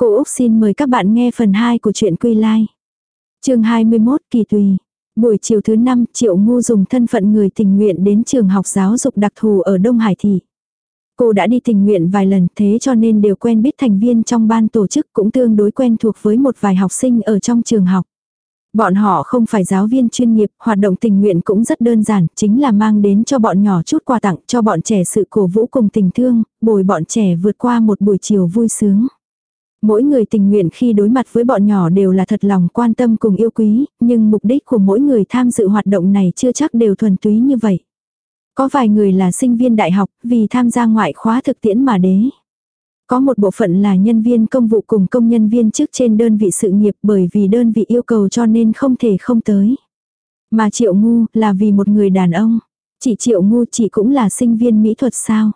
Cô Úc xin mời các bạn nghe phần 2 của truyện Quy Lai. chương 21 Kỳ Tùy. Buổi chiều thứ 5, Triệu Ngu dùng thân phận người tình nguyện đến trường học giáo dục đặc thù ở Đông Hải Thị. Cô đã đi tình nguyện vài lần thế cho nên đều quen biết thành viên trong ban tổ chức cũng tương đối quen thuộc với một vài học sinh ở trong trường học. Bọn họ không phải giáo viên chuyên nghiệp, hoạt động tình nguyện cũng rất đơn giản, chính là mang đến cho bọn nhỏ chút quà tặng cho bọn trẻ sự cổ vũ cùng tình thương, bồi bọn trẻ vượt qua một buổi chiều vui sướng. Mỗi người tình nguyện khi đối mặt với bọn nhỏ đều là thật lòng quan tâm cùng yêu quý, nhưng mục đích của mỗi người tham dự hoạt động này chưa chắc đều thuần túy như vậy. Có vài người là sinh viên đại học vì tham gia ngoại khóa thực tiễn mà đế. Có một bộ phận là nhân viên công vụ cùng công nhân viên chức trên đơn vị sự nghiệp bởi vì đơn vị yêu cầu cho nên không thể không tới. Mà Triệu Ngu là vì một người đàn ông. Chỉ Triệu Ngu chỉ cũng là sinh viên mỹ thuật sao?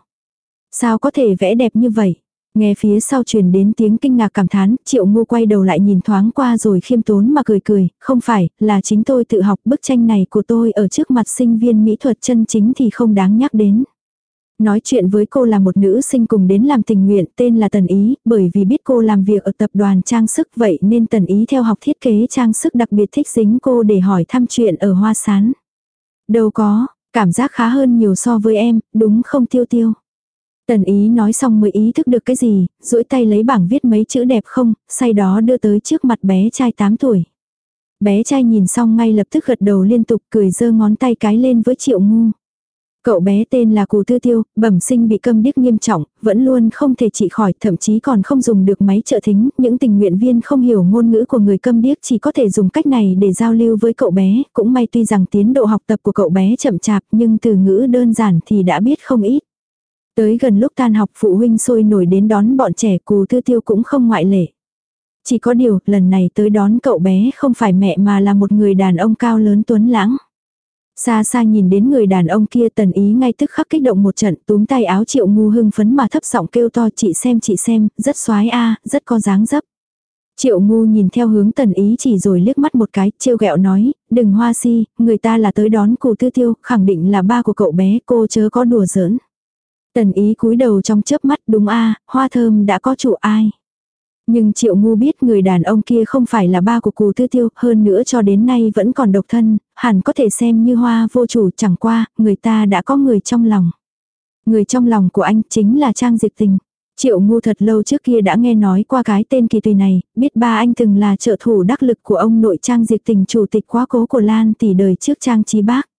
Sao có thể vẽ đẹp như vậy? Nghe phía sau truyền đến tiếng kinh ngạc cảm thán, triệu ngu quay đầu lại nhìn thoáng qua rồi khiêm tốn mà cười cười, không phải, là chính tôi tự học bức tranh này của tôi ở trước mặt sinh viên mỹ thuật chân chính thì không đáng nhắc đến. Nói chuyện với cô là một nữ sinh cùng đến làm tình nguyện tên là Tần Ý, bởi vì biết cô làm việc ở tập đoàn trang sức vậy nên Tần Ý theo học thiết kế trang sức đặc biệt thích dính cô để hỏi thăm chuyện ở hoa sán. Đâu có, cảm giác khá hơn nhiều so với em, đúng không tiêu tiêu. Tần ý nói xong mới ý thức được cái gì, duỗi tay lấy bảng viết mấy chữ đẹp không, say đó đưa tới trước mặt bé trai 8 tuổi. Bé trai nhìn xong ngay lập tức gật đầu liên tục cười giơ ngón tay cái lên với triệu ngu. Cậu bé tên là Cù Tư Tiêu, bẩm sinh bị câm điếc nghiêm trọng, vẫn luôn không thể trị khỏi, thậm chí còn không dùng được máy trợ thính, những tình nguyện viên không hiểu ngôn ngữ của người câm điếc chỉ có thể dùng cách này để giao lưu với cậu bé, cũng may tuy rằng tiến độ học tập của cậu bé chậm chạp nhưng từ ngữ đơn giản thì đã biết không ít. Tới gần lúc tan học phụ huynh sôi nổi đến đón bọn trẻ cù thư tiêu cũng không ngoại lệ. Chỉ có điều, lần này tới đón cậu bé không phải mẹ mà là một người đàn ông cao lớn tuấn lãng. Xa xa nhìn đến người đàn ông kia tần ý ngay tức khắc kích động một trận túm tay áo triệu ngu hưng phấn mà thấp giọng kêu to chị xem chị xem, rất xoái a rất có dáng dấp. Triệu ngu nhìn theo hướng tần ý chỉ rồi liếc mắt một cái, trêu ghẹo nói, đừng hoa si, người ta là tới đón cụ tư tiêu, khẳng định là ba của cậu bé, cô chớ có đùa giỡn. Tần ý cúi đầu trong chớp mắt đúng a hoa thơm đã có chủ ai. Nhưng triệu ngu biết người đàn ông kia không phải là ba của cù tư tiêu, hơn nữa cho đến nay vẫn còn độc thân, hẳn có thể xem như hoa vô chủ chẳng qua, người ta đã có người trong lòng. Người trong lòng của anh chính là Trang Diệp Tình. Triệu ngu thật lâu trước kia đã nghe nói qua cái tên kỳ tùy này, biết ba anh từng là trợ thủ đắc lực của ông nội Trang Diệp Tình chủ tịch quá cố của Lan tỷ đời trước Trang Trí Bác.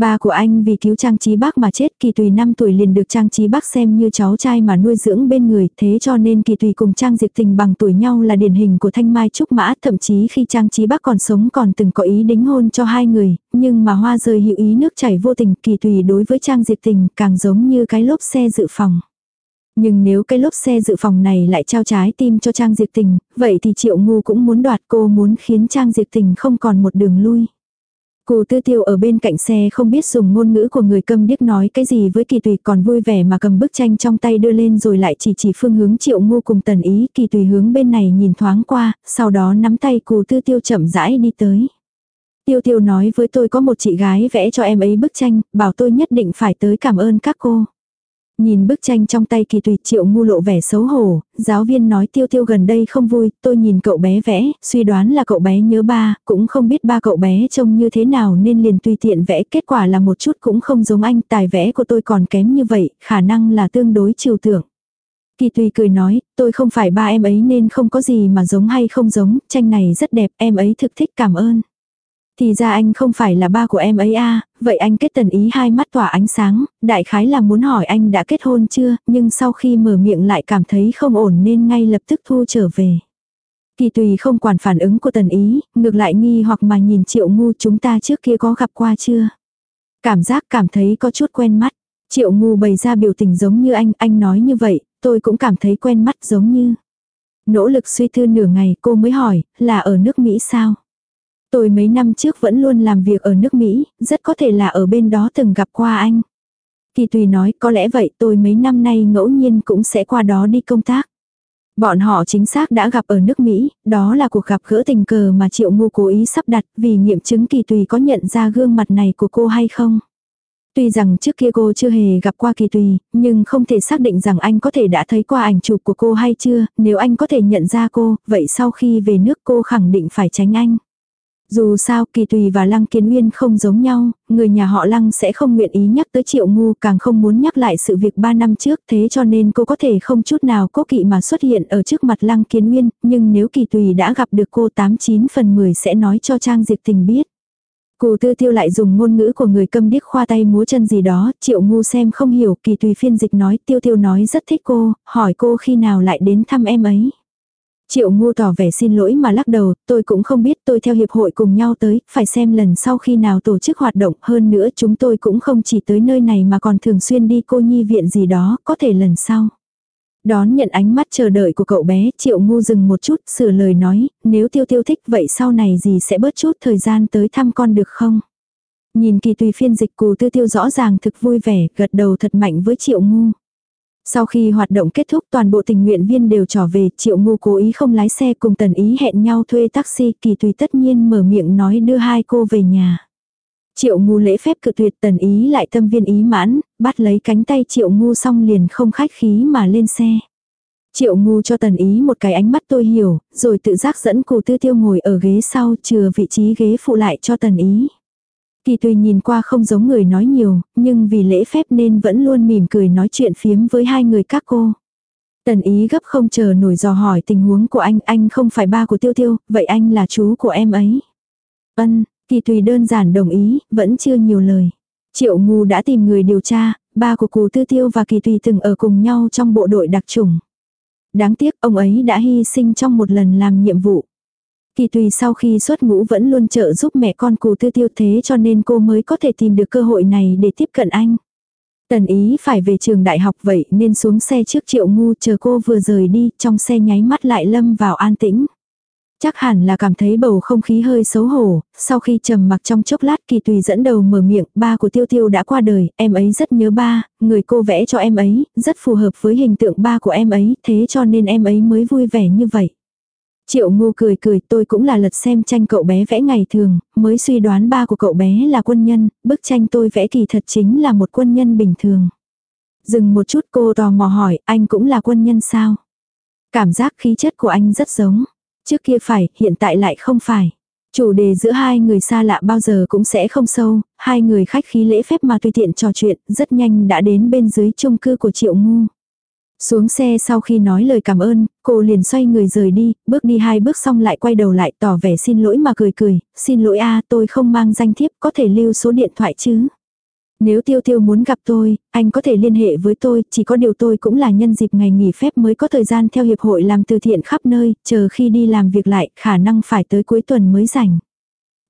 Ba của anh vì cứu Trang Trí Bác mà chết kỳ tùy 5 tuổi liền được Trang Trí Bác xem như cháu trai mà nuôi dưỡng bên người, thế cho nên kỳ tùy cùng Trang Diệp Tình bằng tuổi nhau là điển hình của Thanh Mai Trúc Mã, thậm chí khi Trang Trí Bác còn sống còn từng có ý đính hôn cho hai người, nhưng mà hoa rơi hữu ý nước chảy vô tình kỳ tùy đối với Trang Diệp Tình càng giống như cái lốp xe dự phòng. Nhưng nếu cái lốp xe dự phòng này lại trao trái tim cho Trang Diệp Tình, vậy thì Triệu Ngu cũng muốn đoạt cô muốn khiến Trang Diệp Tình không còn một đường lui cô tư tiêu ở bên cạnh xe không biết dùng ngôn ngữ của người câm điếc nói cái gì với kỳ tùy còn vui vẻ mà cầm bức tranh trong tay đưa lên rồi lại chỉ chỉ phương hướng triệu ngu cùng tần ý kỳ tùy hướng bên này nhìn thoáng qua, sau đó nắm tay cô tư tiêu chậm rãi đi tới. Tiêu tiêu nói với tôi có một chị gái vẽ cho em ấy bức tranh, bảo tôi nhất định phải tới cảm ơn các cô. Nhìn bức tranh trong tay kỳ tùy triệu ngu lộ vẻ xấu hổ, giáo viên nói tiêu tiêu gần đây không vui, tôi nhìn cậu bé vẽ, suy đoán là cậu bé nhớ ba, cũng không biết ba cậu bé trông như thế nào nên liền tùy tiện vẽ, kết quả là một chút cũng không giống anh, tài vẽ của tôi còn kém như vậy, khả năng là tương đối trừu tưởng. Kỳ tùy cười nói, tôi không phải ba em ấy nên không có gì mà giống hay không giống, tranh này rất đẹp, em ấy thực thích cảm ơn. Thì ra anh không phải là ba của em ấy à, vậy anh kết tần ý hai mắt tỏa ánh sáng, đại khái là muốn hỏi anh đã kết hôn chưa, nhưng sau khi mở miệng lại cảm thấy không ổn nên ngay lập tức thu trở về. Kỳ tùy không quản phản ứng của tần ý, ngược lại nghi hoặc mà nhìn triệu ngu chúng ta trước kia có gặp qua chưa. Cảm giác cảm thấy có chút quen mắt. Triệu ngu bày ra biểu tình giống như anh, anh nói như vậy, tôi cũng cảm thấy quen mắt giống như. Nỗ lực suy tư nửa ngày cô mới hỏi, là ở nước Mỹ sao? Tôi mấy năm trước vẫn luôn làm việc ở nước Mỹ, rất có thể là ở bên đó từng gặp qua anh. Kỳ tùy nói có lẽ vậy tôi mấy năm nay ngẫu nhiên cũng sẽ qua đó đi công tác. Bọn họ chính xác đã gặp ở nước Mỹ, đó là cuộc gặp gỡ tình cờ mà Triệu Ngô cố ý sắp đặt vì nghiệm chứng kỳ tùy có nhận ra gương mặt này của cô hay không. Tuy rằng trước kia cô chưa hề gặp qua kỳ tùy, nhưng không thể xác định rằng anh có thể đã thấy qua ảnh chụp của cô hay chưa, nếu anh có thể nhận ra cô, vậy sau khi về nước cô khẳng định phải tránh anh. Dù sao kỳ tùy và lăng kiến uyên không giống nhau, người nhà họ lăng sẽ không nguyện ý nhắc tới triệu ngu càng không muốn nhắc lại sự việc 3 năm trước thế cho nên cô có thể không chút nào cố kỵ mà xuất hiện ở trước mặt lăng kiến uyên, nhưng nếu kỳ tùy đã gặp được cô 89 phần 10 sẽ nói cho Trang Diệp Tình biết. Cụ tư tiêu lại dùng ngôn ngữ của người câm điếc khoa tay múa chân gì đó, triệu ngu xem không hiểu, kỳ tùy phiên dịch nói, tiêu tiêu nói rất thích cô, hỏi cô khi nào lại đến thăm em ấy. Triệu ngu tỏ vẻ xin lỗi mà lắc đầu, tôi cũng không biết tôi theo hiệp hội cùng nhau tới, phải xem lần sau khi nào tổ chức hoạt động hơn nữa chúng tôi cũng không chỉ tới nơi này mà còn thường xuyên đi cô nhi viện gì đó, có thể lần sau. Đón nhận ánh mắt chờ đợi của cậu bé, triệu ngu dừng một chút, sửa lời nói, nếu tiêu tiêu thích vậy sau này gì sẽ bớt chút thời gian tới thăm con được không? Nhìn kỳ tùy phiên dịch cù tư tiêu rõ ràng thực vui vẻ, gật đầu thật mạnh với triệu ngu. Sau khi hoạt động kết thúc toàn bộ tình nguyện viên đều trở về, triệu ngu cố ý không lái xe cùng tần ý hẹn nhau thuê taxi, kỳ tùy tất nhiên mở miệng nói đưa hai cô về nhà. Triệu ngu lễ phép cự tuyệt tần ý lại tâm viên ý mãn, bắt lấy cánh tay triệu ngu xong liền không khách khí mà lên xe. Triệu ngu cho tần ý một cái ánh mắt tôi hiểu, rồi tự giác dẫn cụ tư tiêu ngồi ở ghế sau chừa vị trí ghế phụ lại cho tần ý. Kỳ tùy nhìn qua không giống người nói nhiều, nhưng vì lễ phép nên vẫn luôn mỉm cười nói chuyện phiếm với hai người các cô. Tần ý gấp không chờ nổi dò hỏi tình huống của anh, anh không phải ba của tiêu tiêu, vậy anh là chú của em ấy. Ân, kỳ tùy đơn giản đồng ý, vẫn chưa nhiều lời. Triệu ngu đã tìm người điều tra, ba của cù tư tiêu và kỳ tùy từng ở cùng nhau trong bộ đội đặc trùng. Đáng tiếc ông ấy đã hy sinh trong một lần làm nhiệm vụ. Kỳ tùy sau khi xuất ngũ vẫn luôn trợ giúp mẹ con cù tư tiêu thế cho nên cô mới có thể tìm được cơ hội này để tiếp cận anh. Tần ý phải về trường đại học vậy nên xuống xe trước triệu ngu chờ cô vừa rời đi, trong xe nháy mắt lại lâm vào an tĩnh. Chắc hẳn là cảm thấy bầu không khí hơi xấu hổ, sau khi trầm mặc trong chốc lát kỳ tùy dẫn đầu mở miệng, ba của tiêu tiêu đã qua đời, em ấy rất nhớ ba, người cô vẽ cho em ấy, rất phù hợp với hình tượng ba của em ấy, thế cho nên em ấy mới vui vẻ như vậy. Triệu ngu cười cười tôi cũng là lật xem tranh cậu bé vẽ ngày thường, mới suy đoán ba của cậu bé là quân nhân, bức tranh tôi vẽ kỳ thật chính là một quân nhân bình thường. Dừng một chút cô tò mò hỏi anh cũng là quân nhân sao? Cảm giác khí chất của anh rất giống. Trước kia phải, hiện tại lại không phải. Chủ đề giữa hai người xa lạ bao giờ cũng sẽ không sâu, hai người khách khí lễ phép mà tùy tiện trò chuyện, rất nhanh đã đến bên dưới chung cư của Triệu Ngu. Xuống xe sau khi nói lời cảm ơn, cô liền xoay người rời đi, bước đi hai bước xong lại quay đầu lại tỏ vẻ xin lỗi mà cười cười, xin lỗi a tôi không mang danh thiếp có thể lưu số điện thoại chứ. Nếu tiêu tiêu muốn gặp tôi, anh có thể liên hệ với tôi, chỉ có điều tôi cũng là nhân dịp ngày nghỉ phép mới có thời gian theo hiệp hội làm từ thiện khắp nơi, chờ khi đi làm việc lại, khả năng phải tới cuối tuần mới rảnh.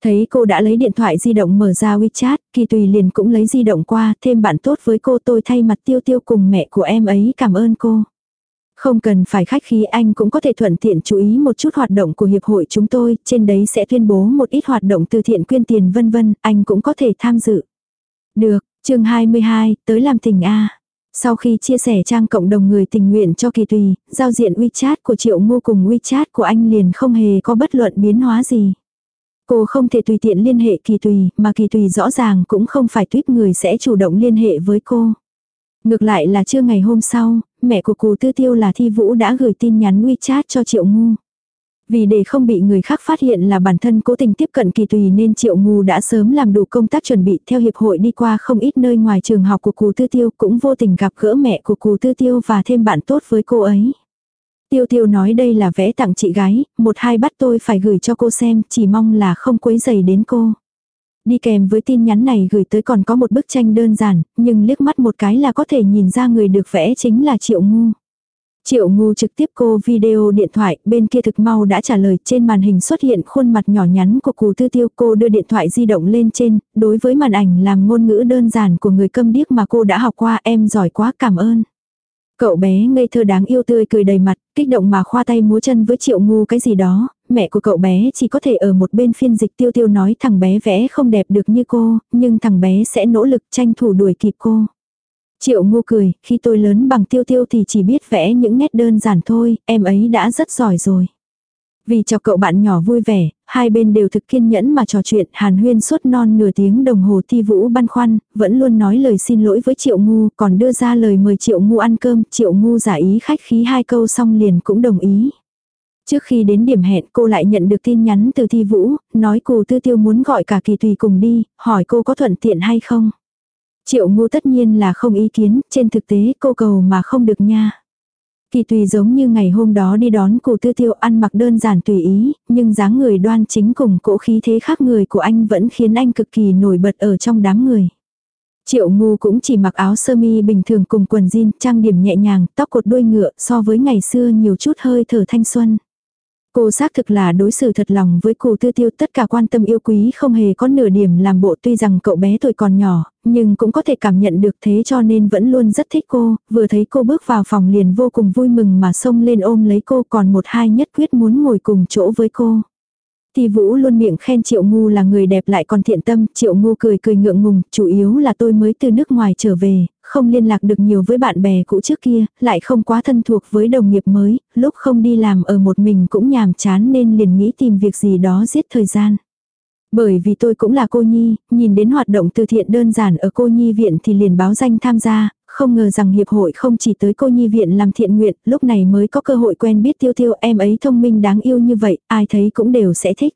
Thấy cô đã lấy điện thoại di động mở ra WeChat, Kỳ Tùy liền cũng lấy di động qua, thêm bạn tốt với cô tôi thay mặt tiêu tiêu cùng mẹ của em ấy cảm ơn cô. Không cần phải khách khí anh cũng có thể thuận tiện chú ý một chút hoạt động của hiệp hội chúng tôi, trên đấy sẽ tuyên bố một ít hoạt động từ thiện quyên tiền vân vân, anh cũng có thể tham dự. Được, chương 22, tới làm tình A. Sau khi chia sẻ trang cộng đồng người tình nguyện cho kỳ tùy, giao diện WeChat của Triệu Ngô cùng WeChat của anh liền không hề có bất luận biến hóa gì. Cô không thể tùy tiện liên hệ kỳ tùy, mà kỳ tùy rõ ràng cũng không phải tuyết người sẽ chủ động liên hệ với cô. Ngược lại là trưa ngày hôm sau, mẹ của cô tư tiêu là Thi Vũ đã gửi tin nhắn WeChat cho Triệu Ngu. Vì để không bị người khác phát hiện là bản thân cố tình tiếp cận kỳ tùy nên Triệu Ngu đã sớm làm đủ công tác chuẩn bị theo hiệp hội đi qua không ít nơi ngoài trường học của cù tư tiêu cũng vô tình gặp gỡ mẹ của cù tư tiêu và thêm bạn tốt với cô ấy. Tiêu tiêu nói đây là vẽ tặng chị gái, một hai bắt tôi phải gửi cho cô xem, chỉ mong là không quấy dày đến cô. Đi kèm với tin nhắn này gửi tới còn có một bức tranh đơn giản, nhưng liếc mắt một cái là có thể nhìn ra người được vẽ chính là Triệu Ngu. Triệu Ngu trực tiếp cô video điện thoại, bên kia thực mau đã trả lời trên màn hình xuất hiện khuôn mặt nhỏ nhắn của cù tư tiêu. Cô đưa điện thoại di động lên trên, đối với màn ảnh làm ngôn ngữ đơn giản của người câm điếc mà cô đã học qua em giỏi quá cảm ơn. Cậu bé ngây thơ đáng yêu tươi cười đầy mặt, kích động mà khoa tay múa chân với triệu ngu cái gì đó, mẹ của cậu bé chỉ có thể ở một bên phiên dịch tiêu tiêu nói thằng bé vẽ không đẹp được như cô, nhưng thằng bé sẽ nỗ lực tranh thủ đuổi kịp cô. Triệu ngu cười, khi tôi lớn bằng tiêu tiêu thì chỉ biết vẽ những nét đơn giản thôi, em ấy đã rất giỏi rồi. Vì cho cậu bạn nhỏ vui vẻ, hai bên đều thực kiên nhẫn mà trò chuyện, hàn huyên suốt non nửa tiếng đồng hồ thi vũ băn khoăn, vẫn luôn nói lời xin lỗi với triệu ngu, còn đưa ra lời mời triệu ngu ăn cơm, triệu ngu giả ý khách khí hai câu xong liền cũng đồng ý. Trước khi đến điểm hẹn cô lại nhận được tin nhắn từ thi vũ, nói cô tư tiêu muốn gọi cả kỳ tùy cùng đi, hỏi cô có thuận tiện hay không. Triệu ngu tất nhiên là không ý kiến, trên thực tế cô cầu mà không được nha. Kỳ tùy giống như ngày hôm đó đi đón cụ tư tiêu ăn mặc đơn giản tùy ý, nhưng dáng người đoan chính cùng cỗ khí thế khác người của anh vẫn khiến anh cực kỳ nổi bật ở trong đám người. Triệu ngu cũng chỉ mặc áo sơ mi bình thường cùng quần jean, trang điểm nhẹ nhàng, tóc cột đuôi ngựa so với ngày xưa nhiều chút hơi thở thanh xuân. Cô xác thực là đối xử thật lòng với cô tư tiêu tất cả quan tâm yêu quý không hề có nửa điểm làm bộ tuy rằng cậu bé tuổi còn nhỏ, nhưng cũng có thể cảm nhận được thế cho nên vẫn luôn rất thích cô, vừa thấy cô bước vào phòng liền vô cùng vui mừng mà xông lên ôm lấy cô còn một hai nhất quyết muốn ngồi cùng chỗ với cô. Thì Vũ luôn miệng khen Triệu Ngu là người đẹp lại còn thiện tâm, Triệu Ngu cười cười ngượng ngùng, chủ yếu là tôi mới từ nước ngoài trở về, không liên lạc được nhiều với bạn bè cũ trước kia, lại không quá thân thuộc với đồng nghiệp mới, lúc không đi làm ở một mình cũng nhàm chán nên liền nghĩ tìm việc gì đó giết thời gian. Bởi vì tôi cũng là cô nhi, nhìn đến hoạt động từ thiện đơn giản ở cô nhi viện thì liền báo danh tham gia, không ngờ rằng hiệp hội không chỉ tới cô nhi viện làm thiện nguyện, lúc này mới có cơ hội quen biết tiêu tiêu em ấy thông minh đáng yêu như vậy, ai thấy cũng đều sẽ thích.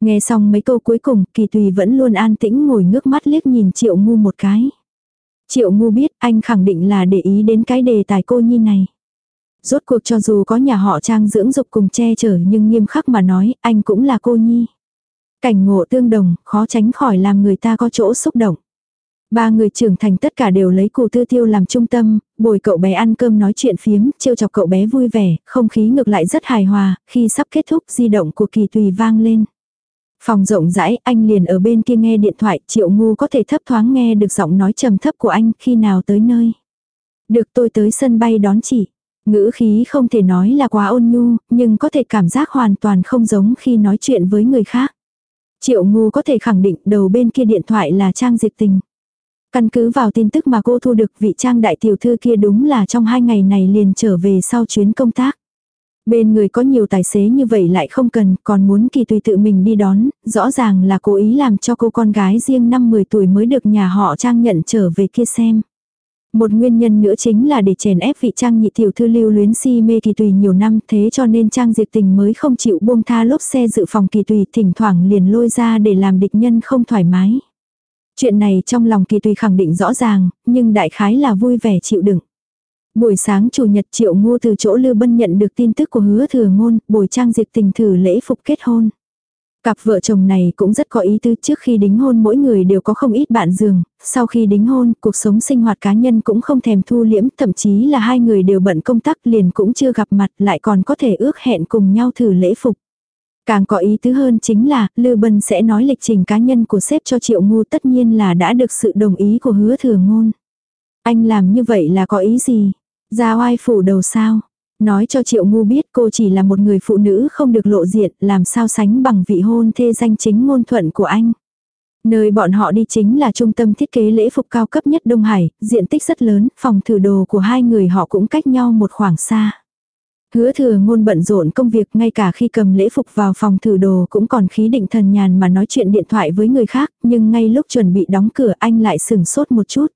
Nghe xong mấy câu cuối cùng, kỳ tùy vẫn luôn an tĩnh ngồi ngước mắt liếc nhìn triệu ngu một cái. Triệu ngu biết anh khẳng định là để ý đến cái đề tài cô nhi này. Rốt cuộc cho dù có nhà họ trang dưỡng dục cùng che chở nhưng nghiêm khắc mà nói, anh cũng là cô nhi. Cảnh ngộ tương đồng, khó tránh khỏi làm người ta có chỗ xúc động. Ba người trưởng thành tất cả đều lấy cụ tư tiêu làm trung tâm, bồi cậu bé ăn cơm nói chuyện phiếm, trêu chọc cậu bé vui vẻ, không khí ngược lại rất hài hòa, khi sắp kết thúc di động của kỳ tùy vang lên. Phòng rộng rãi, anh liền ở bên kia nghe điện thoại, triệu ngu có thể thấp thoáng nghe được giọng nói trầm thấp của anh khi nào tới nơi. Được tôi tới sân bay đón chị. Ngữ khí không thể nói là quá ôn nhu, nhưng có thể cảm giác hoàn toàn không giống khi nói chuyện với người khác. Triệu ngu có thể khẳng định đầu bên kia điện thoại là Trang Diệp Tình. Căn cứ vào tin tức mà cô thu được vị Trang đại tiểu thư kia đúng là trong hai ngày này liền trở về sau chuyến công tác. Bên người có nhiều tài xế như vậy lại không cần, còn muốn kỳ tùy tự mình đi đón, rõ ràng là cố ý làm cho cô con gái riêng năm 10 tuổi mới được nhà họ Trang nhận trở về kia xem. Một nguyên nhân nữa chính là để chèn ép vị trang nhị tiểu thư lưu luyến si mê kỳ tùy nhiều năm thế cho nên trang diệt tình mới không chịu buông tha lốp xe dự phòng kỳ tùy thỉnh thoảng liền lôi ra để làm địch nhân không thoải mái. Chuyện này trong lòng kỳ tùy khẳng định rõ ràng, nhưng đại khái là vui vẻ chịu đựng. Buổi sáng chủ nhật triệu ngô từ chỗ Lưu Bân nhận được tin tức của hứa thừa ngôn, buổi trang diệt tình thử lễ phục kết hôn. Cặp vợ chồng này cũng rất có ý tư trước khi đính hôn mỗi người đều có không ít bạn giường, sau khi đính hôn cuộc sống sinh hoạt cá nhân cũng không thèm thu liễm, thậm chí là hai người đều bận công tác liền cũng chưa gặp mặt lại còn có thể ước hẹn cùng nhau thử lễ phục. Càng có ý tứ hơn chính là, Lư Bân sẽ nói lịch trình cá nhân của sếp cho Triệu Ngu tất nhiên là đã được sự đồng ý của hứa thừa ngôn. Anh làm như vậy là có ý gì? Ra oai phủ đầu sao? Nói cho Triệu Ngu biết cô chỉ là một người phụ nữ không được lộ diện, làm sao sánh bằng vị hôn thê danh chính ngôn thuận của anh. Nơi bọn họ đi chính là trung tâm thiết kế lễ phục cao cấp nhất Đông Hải, diện tích rất lớn, phòng thử đồ của hai người họ cũng cách nhau một khoảng xa. Hứa thừa ngôn bận rộn công việc ngay cả khi cầm lễ phục vào phòng thử đồ cũng còn khí định thần nhàn mà nói chuyện điện thoại với người khác, nhưng ngay lúc chuẩn bị đóng cửa anh lại sừng sốt một chút.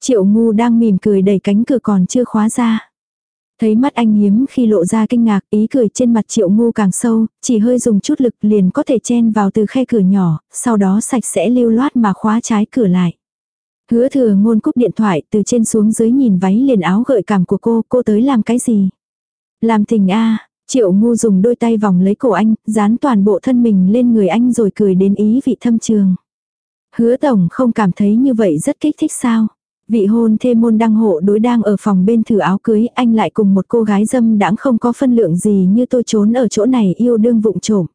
Triệu ngu đang mỉm cười đẩy cánh cửa còn chưa khóa ra. Thấy mắt anh hiếm khi lộ ra kinh ngạc, ý cười trên mặt triệu ngu càng sâu, chỉ hơi dùng chút lực liền có thể chen vào từ khe cửa nhỏ, sau đó sạch sẽ lưu loát mà khóa trái cửa lại. Hứa thừa ngôn cúp điện thoại từ trên xuống dưới nhìn váy liền áo gợi cảm của cô, cô tới làm cái gì? Làm tình a triệu ngu dùng đôi tay vòng lấy cổ anh, dán toàn bộ thân mình lên người anh rồi cười đến ý vị thâm trường. Hứa tổng không cảm thấy như vậy rất kích thích sao? Vị hôn thê môn đăng hộ đối đang ở phòng bên thử áo cưới anh lại cùng một cô gái dâm đãng không có phân lượng gì như tôi trốn ở chỗ này yêu đương vụng trộm.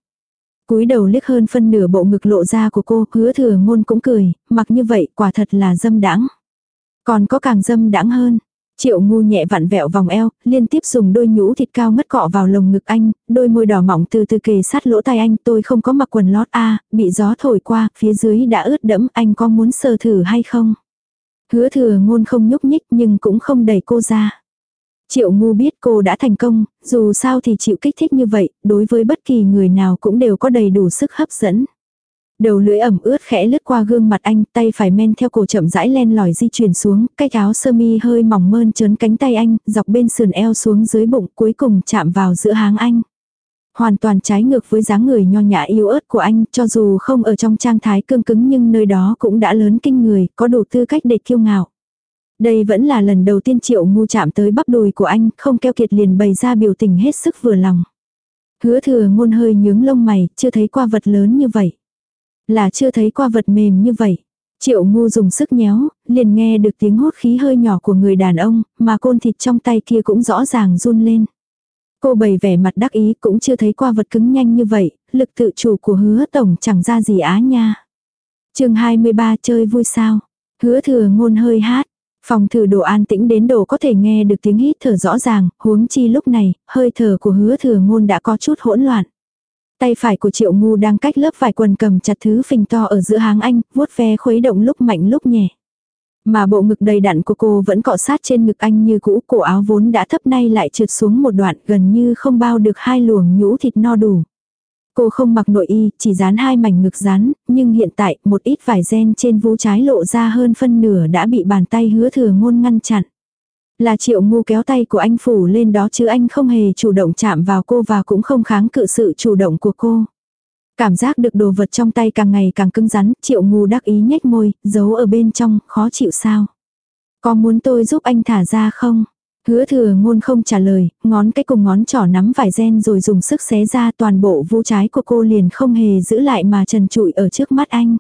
cúi đầu liếc hơn phân nửa bộ ngực lộ ra của cô, hứa thừa ngôn cũng cười, mặc như vậy quả thật là dâm đãng. Còn có càng dâm đãng hơn. Triệu ngu nhẹ vặn vẹo vòng eo, liên tiếp dùng đôi nhũ thịt cao ngất cọ vào lồng ngực anh, đôi môi đỏ mỏng từ từ kề sát lỗ tai anh, tôi không có mặc quần lót a bị gió thổi qua, phía dưới đã ướt đẫm, anh có muốn sờ thử hay không? Hứa thừa ngôn không nhúc nhích nhưng cũng không đẩy cô ra. Triệu ngu biết cô đã thành công, dù sao thì chịu kích thích như vậy, đối với bất kỳ người nào cũng đều có đầy đủ sức hấp dẫn. Đầu lưỡi ẩm ướt khẽ lướt qua gương mặt anh, tay phải men theo cổ chậm rãi len lỏi di chuyển xuống, cái áo sơ mi hơi mỏng mơn trớn cánh tay anh, dọc bên sườn eo xuống dưới bụng cuối cùng chạm vào giữa háng anh. Hoàn toàn trái ngược với dáng người nho nhã yếu ớt của anh, cho dù không ở trong trang thái cương cứng nhưng nơi đó cũng đã lớn kinh người, có đủ tư cách để kiêu ngạo. Đây vẫn là lần đầu tiên triệu ngu chạm tới bắp đùi của anh, không keo kiệt liền bày ra biểu tình hết sức vừa lòng. Hứa thừa ngôn hơi nhướng lông mày, chưa thấy qua vật lớn như vậy. Là chưa thấy qua vật mềm như vậy. Triệu ngu dùng sức nhéo, liền nghe được tiếng hốt khí hơi nhỏ của người đàn ông, mà côn thịt trong tay kia cũng rõ ràng run lên. Cô bày vẻ mặt đắc ý cũng chưa thấy qua vật cứng nhanh như vậy, lực tự chủ của hứa tổng chẳng ra gì á nha. chương 23 chơi vui sao. Hứa thừa ngôn hơi hát. Phòng thử đồ an tĩnh đến độ có thể nghe được tiếng hít thở rõ ràng, huống chi lúc này, hơi thở của hứa thừa ngôn đã có chút hỗn loạn. Tay phải của triệu ngu đang cách lớp vải quần cầm chặt thứ phình to ở giữa háng anh, vuốt ve khuấy động lúc mạnh lúc nhẹ. Mà bộ ngực đầy đặn của cô vẫn cọ sát trên ngực anh như cũ, cổ áo vốn đã thấp nay lại trượt xuống một đoạn gần như không bao được hai luồng nhũ thịt no đủ. Cô không mặc nội y, chỉ dán hai mảnh ngực dán, nhưng hiện tại một ít vải ren trên vú trái lộ ra hơn phân nửa đã bị bàn tay hứa thừa ngôn ngăn chặn. Là triệu ngu kéo tay của anh phủ lên đó chứ anh không hề chủ động chạm vào cô và cũng không kháng cự sự chủ động của cô. Cảm giác được đồ vật trong tay càng ngày càng cứng rắn, triệu ngu đắc ý nhếch môi, giấu ở bên trong, khó chịu sao. Có muốn tôi giúp anh thả ra không? Hứa thừa ngôn không trả lời, ngón cái cùng ngón trỏ nắm vải ren rồi dùng sức xé ra toàn bộ vu trái của cô liền không hề giữ lại mà trần trụi ở trước mắt anh.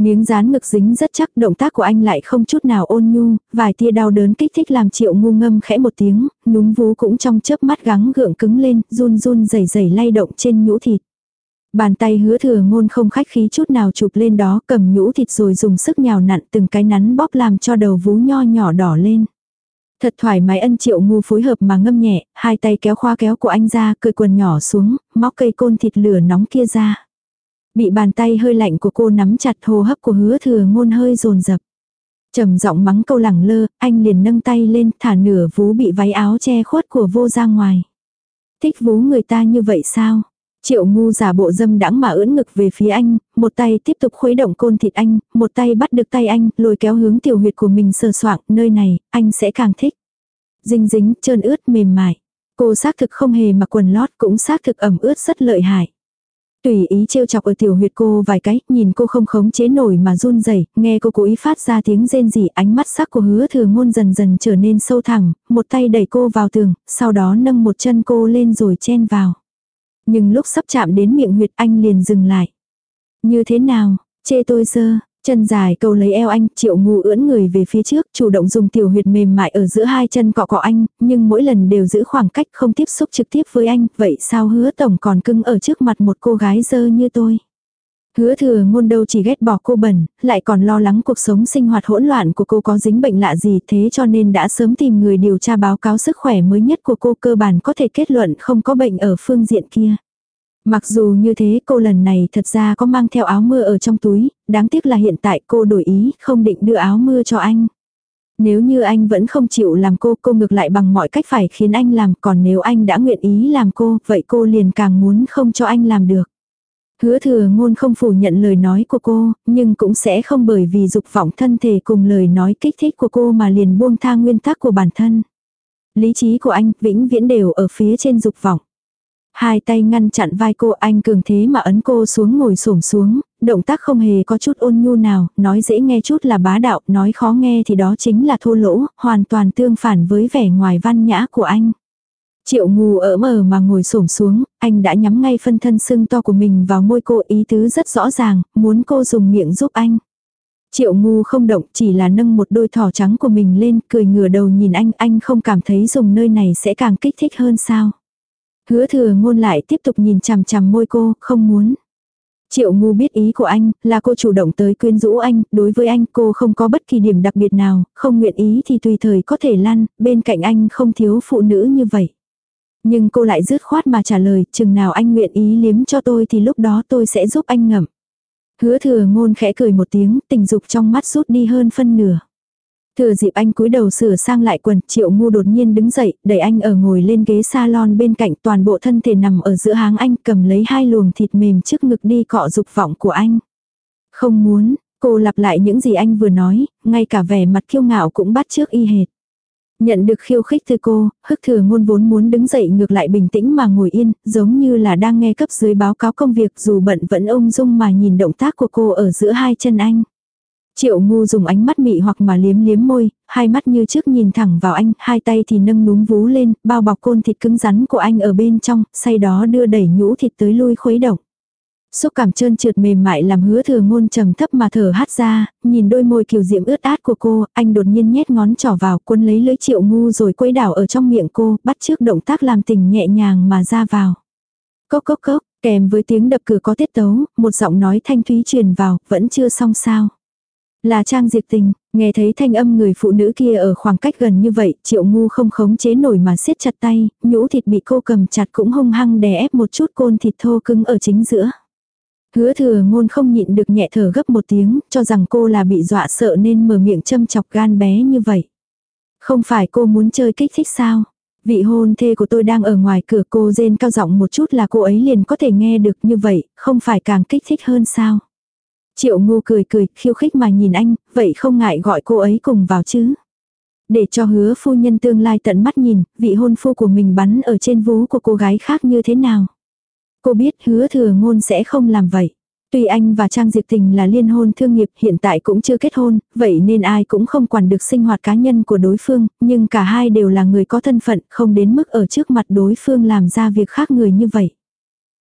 Miếng dán ngực dính rất chắc động tác của anh lại không chút nào ôn nhu, vài tia đau đớn kích thích làm triệu ngu ngâm khẽ một tiếng, núm vú cũng trong chớp mắt gắng gượng cứng lên, run run rẩy rẩy lay động trên nhũ thịt. Bàn tay hứa thừa ngôn không khách khí chút nào chụp lên đó cầm nhũ thịt rồi dùng sức nhào nặn từng cái nắn bóp làm cho đầu vú nho nhỏ đỏ lên. Thật thoải mái ân triệu ngu phối hợp mà ngâm nhẹ, hai tay kéo khoa kéo của anh ra, cười quần nhỏ xuống, móc cây côn thịt lửa nóng kia ra. Bị bàn tay hơi lạnh của cô nắm chặt hô hấp của hứa thừa ngôn hơi rồn rập. trầm giọng mắng câu lẳng lơ, anh liền nâng tay lên thả nửa vú bị váy áo che khuất của vô ra ngoài. Thích vú người ta như vậy sao? Triệu ngu giả bộ dâm đãng mà ưỡn ngực về phía anh, một tay tiếp tục khuấy động côn thịt anh, một tay bắt được tay anh, lôi kéo hướng tiểu huyệt của mình sờ soạng, nơi này, anh sẽ càng thích. Dinh dính, trơn ướt, mềm mại. Cô xác thực không hề mặc quần lót cũng xác thực ẩm ướt rất lợi hại. Tùy ý trêu chọc ở tiểu huyệt cô vài cái, nhìn cô không khống chế nổi mà run rẩy, nghe cô cố ý phát ra tiếng rên rỉ, ánh mắt sắc của hứa thừa ngôn dần dần trở nên sâu thẳng, một tay đẩy cô vào tường, sau đó nâng một chân cô lên rồi chen vào. Nhưng lúc sắp chạm đến miệng huyệt anh liền dừng lại. Như thế nào, chê tôi sơ, chân dài câu lấy eo anh, triệu ngu ưỡn người về phía trước, chủ động dùng tiểu huyệt mềm mại ở giữa hai chân cọ cọ anh, nhưng mỗi lần đều giữ khoảng cách không tiếp xúc trực tiếp với anh, vậy sao hứa tổng còn cưng ở trước mặt một cô gái dơ như tôi. Hứa thừa ngôn đâu chỉ ghét bỏ cô bẩn, lại còn lo lắng cuộc sống sinh hoạt hỗn loạn của cô có dính bệnh lạ gì thế cho nên đã sớm tìm người điều tra báo cáo sức khỏe mới nhất của cô cơ bản có thể kết luận không có bệnh ở phương diện kia. Mặc dù như thế cô lần này thật ra có mang theo áo mưa ở trong túi, đáng tiếc là hiện tại cô đổi ý không định đưa áo mưa cho anh. Nếu như anh vẫn không chịu làm cô, cô ngược lại bằng mọi cách phải khiến anh làm, còn nếu anh đã nguyện ý làm cô, vậy cô liền càng muốn không cho anh làm được. Hứa thừa ngôn không phủ nhận lời nói của cô, nhưng cũng sẽ không bởi vì dục vọng thân thể cùng lời nói kích thích của cô mà liền buông tha nguyên tắc của bản thân. Lý trí của anh vĩnh viễn đều ở phía trên dục vọng. Hai tay ngăn chặn vai cô anh cường thế mà ấn cô xuống ngồi xổm xuống, động tác không hề có chút ôn nhu nào, nói dễ nghe chút là bá đạo, nói khó nghe thì đó chính là thô lỗ, hoàn toàn tương phản với vẻ ngoài văn nhã của anh. Triệu ngù ở mờ mà ngồi xổm xuống, anh đã nhắm ngay phân thân sưng to của mình vào môi cô ý tứ rất rõ ràng, muốn cô dùng miệng giúp anh. Triệu ngu không động chỉ là nâng một đôi thỏ trắng của mình lên cười ngửa đầu nhìn anh, anh không cảm thấy dùng nơi này sẽ càng kích thích hơn sao. Hứa thừa ngôn lại tiếp tục nhìn chằm chằm môi cô, không muốn. Triệu ngu biết ý của anh, là cô chủ động tới quyến rũ anh, đối với anh cô không có bất kỳ điểm đặc biệt nào, không nguyện ý thì tùy thời có thể lăn, bên cạnh anh không thiếu phụ nữ như vậy. Nhưng cô lại dứt khoát mà trả lời, chừng nào anh nguyện ý liếm cho tôi thì lúc đó tôi sẽ giúp anh ngậm. Hứa thừa ngôn khẽ cười một tiếng, tình dục trong mắt rút đi hơn phân nửa. Thừa dịp anh cúi đầu sửa sang lại quần, triệu ngu đột nhiên đứng dậy, đẩy anh ở ngồi lên ghế salon bên cạnh toàn bộ thân thể nằm ở giữa háng anh cầm lấy hai luồng thịt mềm trước ngực đi cọ dục vọng của anh. Không muốn, cô lặp lại những gì anh vừa nói, ngay cả vẻ mặt kiêu ngạo cũng bắt trước y hệt. Nhận được khiêu khích từ cô, hức thừa ngôn vốn muốn đứng dậy ngược lại bình tĩnh mà ngồi yên, giống như là đang nghe cấp dưới báo cáo công việc dù bận vẫn ung dung mà nhìn động tác của cô ở giữa hai chân anh. Triệu ngu dùng ánh mắt mị hoặc mà liếm liếm môi, hai mắt như trước nhìn thẳng vào anh, hai tay thì nâng núm vú lên, bao bọc côn thịt cứng rắn của anh ở bên trong, say đó đưa đẩy nhũ thịt tới lui khuấy động. Xúc cảm trơn trượt mềm mại làm hứa thừa ngôn trầm thấp mà thở hát ra, nhìn đôi môi kiều diễm ướt át của cô, anh đột nhiên nhét ngón trỏ vào cuốn lấy lưỡi triệu ngu rồi quấy đảo ở trong miệng cô, bắt trước động tác làm tình nhẹ nhàng mà ra vào. Cốc cốc cốc, kèm với tiếng đập cửa có tiết tấu, một giọng nói thanh thúy truyền vào, vẫn chưa xong sao. Là Trang Diệp Tình, nghe thấy thanh âm người phụ nữ kia ở khoảng cách gần như vậy, triệu ngu không khống chế nổi mà siết chặt tay, nhũ thịt bị cô cầm chặt cũng hung hăng đè ép một chút côn thịt thô cứng ở chính giữa. Hứa thừa ngôn không nhịn được nhẹ thở gấp một tiếng, cho rằng cô là bị dọa sợ nên mở miệng châm chọc gan bé như vậy. Không phải cô muốn chơi kích thích sao? Vị hôn thê của tôi đang ở ngoài cửa cô rên cao giọng một chút là cô ấy liền có thể nghe được như vậy, không phải càng kích thích hơn sao? Triệu ngu cười cười, khiêu khích mà nhìn anh, vậy không ngại gọi cô ấy cùng vào chứ. Để cho hứa phu nhân tương lai tận mắt nhìn, vị hôn phu của mình bắn ở trên vú của cô gái khác như thế nào. Cô biết hứa thừa ngôn sẽ không làm vậy. Tuy anh và Trang Diệp Tình là liên hôn thương nghiệp hiện tại cũng chưa kết hôn, vậy nên ai cũng không quản được sinh hoạt cá nhân của đối phương, nhưng cả hai đều là người có thân phận, không đến mức ở trước mặt đối phương làm ra việc khác người như vậy.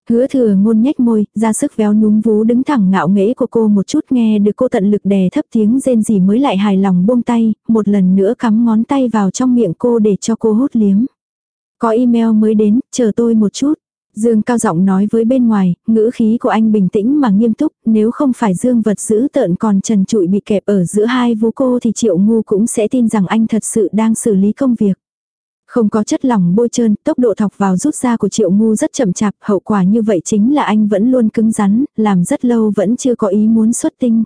Hứa thừa ngôn nhếch môi, ra sức véo núm vú đứng thẳng ngạo nghễ của cô một chút nghe được cô tận lực đè thấp tiếng rên gì mới lại hài lòng buông tay, một lần nữa cắm ngón tay vào trong miệng cô để cho cô hút liếm. Có email mới đến, chờ tôi một chút. Dương cao giọng nói với bên ngoài, ngữ khí của anh bình tĩnh mà nghiêm túc, nếu không phải Dương vật giữ tợn còn trần trụi bị kẹp ở giữa hai vú cô thì triệu ngu cũng sẽ tin rằng anh thật sự đang xử lý công việc. Không có chất lỏng bôi trơn, tốc độ thọc vào rút ra của triệu ngu rất chậm chạp, hậu quả như vậy chính là anh vẫn luôn cứng rắn, làm rất lâu vẫn chưa có ý muốn xuất tinh.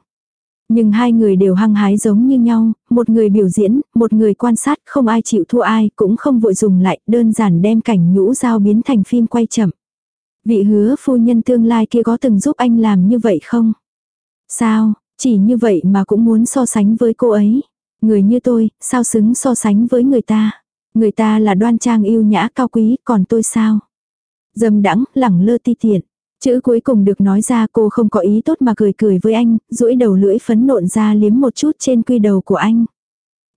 Nhưng hai người đều hăng hái giống như nhau, một người biểu diễn, một người quan sát, không ai chịu thua ai, cũng không vội dùng lại, đơn giản đem cảnh nhũ dao biến thành phim quay chậm. Vị hứa phu nhân tương lai kia có từng giúp anh làm như vậy không? Sao, chỉ như vậy mà cũng muốn so sánh với cô ấy. Người như tôi, sao xứng so sánh với người ta? Người ta là đoan trang yêu nhã cao quý, còn tôi sao? Dâm đắng, lẳng lơ ti tiện. Chữ cuối cùng được nói ra cô không có ý tốt mà cười cười với anh, duỗi đầu lưỡi phấn nộn ra liếm một chút trên quy đầu của anh.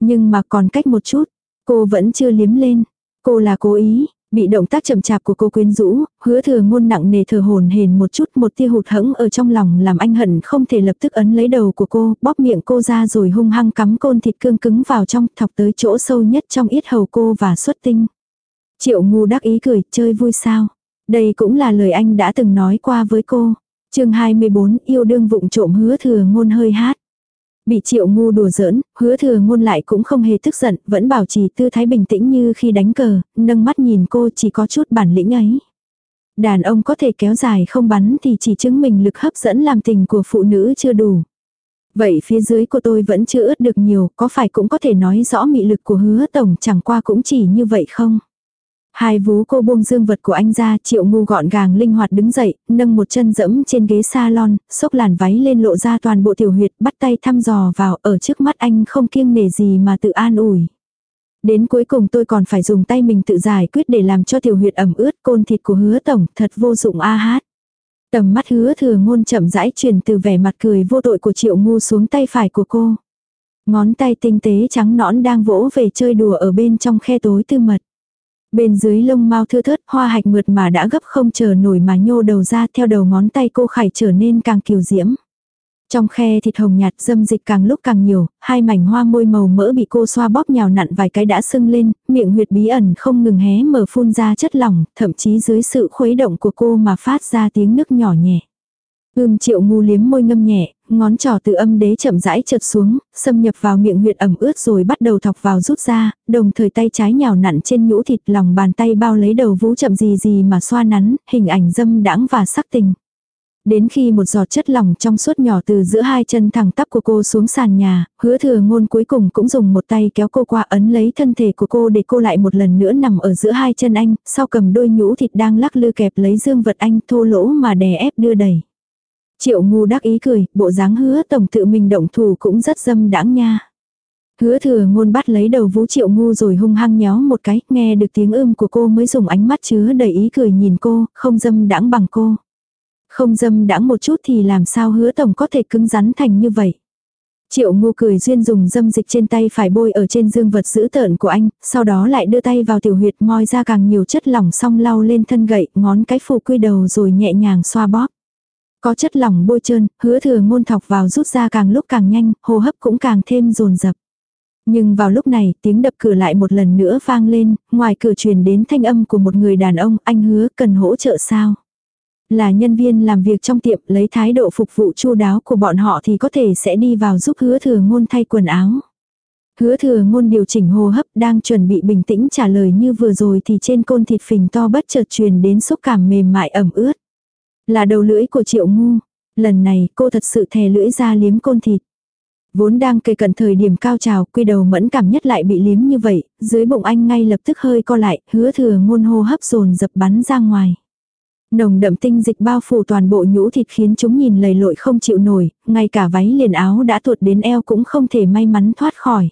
Nhưng mà còn cách một chút, cô vẫn chưa liếm lên. Cô là cố ý, bị động tác chậm chạp của cô quyến rũ, hứa thừa ngôn nặng nề thở hồn hền một chút một tia hụt hẫng ở trong lòng làm anh hận không thể lập tức ấn lấy đầu của cô, bóp miệng cô ra rồi hung hăng cắm côn thịt cương cứng vào trong, thọc tới chỗ sâu nhất trong yết hầu cô và xuất tinh. Triệu ngu đắc ý cười, chơi vui sao. Đây cũng là lời anh đã từng nói qua với cô. chương 24 yêu đương vụng trộm hứa thừa ngôn hơi hát. Bị triệu ngu đùa giỡn, hứa thừa ngôn lại cũng không hề tức giận, vẫn bảo trì tư thái bình tĩnh như khi đánh cờ, nâng mắt nhìn cô chỉ có chút bản lĩnh ấy. Đàn ông có thể kéo dài không bắn thì chỉ chứng minh lực hấp dẫn làm tình của phụ nữ chưa đủ. Vậy phía dưới của tôi vẫn chưa ướt được nhiều, có phải cũng có thể nói rõ mị lực của hứa tổng chẳng qua cũng chỉ như vậy không? Hai vú cô buông dương vật của anh ra, triệu ngu gọn gàng linh hoạt đứng dậy, nâng một chân dẫm trên ghế salon, xốc làn váy lên lộ ra toàn bộ tiểu huyệt, bắt tay thăm dò vào, ở trước mắt anh không kiêng nể gì mà tự an ủi. Đến cuối cùng tôi còn phải dùng tay mình tự giải quyết để làm cho tiểu huyệt ẩm ướt côn thịt của hứa tổng, thật vô dụng a hát. Tầm mắt hứa thừa ngôn chậm rãi truyền từ vẻ mặt cười vô tội của triệu ngu xuống tay phải của cô. Ngón tay tinh tế trắng nõn đang vỗ về chơi đùa ở bên trong khe tối tư mật. Bên dưới lông mau thưa thớt hoa hạch mượt mà đã gấp không chờ nổi mà nhô đầu ra theo đầu ngón tay cô khải trở nên càng kiều diễm. Trong khe thịt hồng nhạt dâm dịch càng lúc càng nhiều, hai mảnh hoa môi màu mỡ bị cô xoa bóp nhào nặn vài cái đã sưng lên, miệng huyệt bí ẩn không ngừng hé mở phun ra chất lỏng, thậm chí dưới sự khuấy động của cô mà phát ra tiếng nước nhỏ nhẹ. Ưm triệu ngu liếm môi ngâm nhẹ, ngón trỏ từ âm đế chậm rãi trượt xuống, xâm nhập vào miệng huyệt ẩm ướt rồi bắt đầu thọc vào rút ra, đồng thời tay trái nhào nặn trên nhũ thịt lòng bàn tay bao lấy đầu vũ chậm gì gì mà xoa nắn, hình ảnh dâm đãng và sắc tình. Đến khi một giọt chất lỏng trong suốt nhỏ từ giữa hai chân thẳng tắp của cô xuống sàn nhà, hứa thừa ngôn cuối cùng cũng dùng một tay kéo cô qua ấn lấy thân thể của cô để cô lại một lần nữa nằm ở giữa hai chân anh, sau cầm đôi nhũ thịt đang lắc lư kẹp lấy dương vật anh thô lỗ mà đè ép đưa đẩy. Triệu ngu đắc ý cười, bộ dáng hứa tổng tự mình động thủ cũng rất dâm đãng nha. Hứa thừa ngôn bắt lấy đầu vũ triệu ngu rồi hung hăng nhéo một cái, nghe được tiếng ưm của cô mới dùng ánh mắt chứa đầy ý cười nhìn cô, không dâm đãng bằng cô. Không dâm đãng một chút thì làm sao hứa tổng có thể cứng rắn thành như vậy. Triệu ngu cười duyên dùng dâm dịch trên tay phải bôi ở trên dương vật giữ tợn của anh, sau đó lại đưa tay vào tiểu huyệt moi ra càng nhiều chất lỏng xong lau lên thân gậy, ngón cái phủ quy đầu rồi nhẹ nhàng xoa bóp. Có chất lỏng bôi trơn, hứa thừa ngôn thọc vào rút ra càng lúc càng nhanh, hô hấp cũng càng thêm dồn dập. Nhưng vào lúc này, tiếng đập cửa lại một lần nữa vang lên, ngoài cửa truyền đến thanh âm của một người đàn ông, anh hứa cần hỗ trợ sao? Là nhân viên làm việc trong tiệm lấy thái độ phục vụ chu đáo của bọn họ thì có thể sẽ đi vào giúp hứa thừa ngôn thay quần áo. Hứa thừa ngôn điều chỉnh hô hấp đang chuẩn bị bình tĩnh trả lời như vừa rồi thì trên côn thịt phình to bất chợt truyền đến xúc cảm mềm mại ẩm ướt. Là đầu lưỡi của triệu ngu. Lần này cô thật sự thè lưỡi ra liếm côn thịt. Vốn đang kề cận thời điểm cao trào, quy đầu mẫn cảm nhất lại bị liếm như vậy, dưới bụng anh ngay lập tức hơi co lại, hứa thừa ngôn hô hấp dồn dập bắn ra ngoài. Nồng đậm tinh dịch bao phủ toàn bộ nhũ thịt khiến chúng nhìn lầy lội không chịu nổi, ngay cả váy liền áo đã tuột đến eo cũng không thể may mắn thoát khỏi.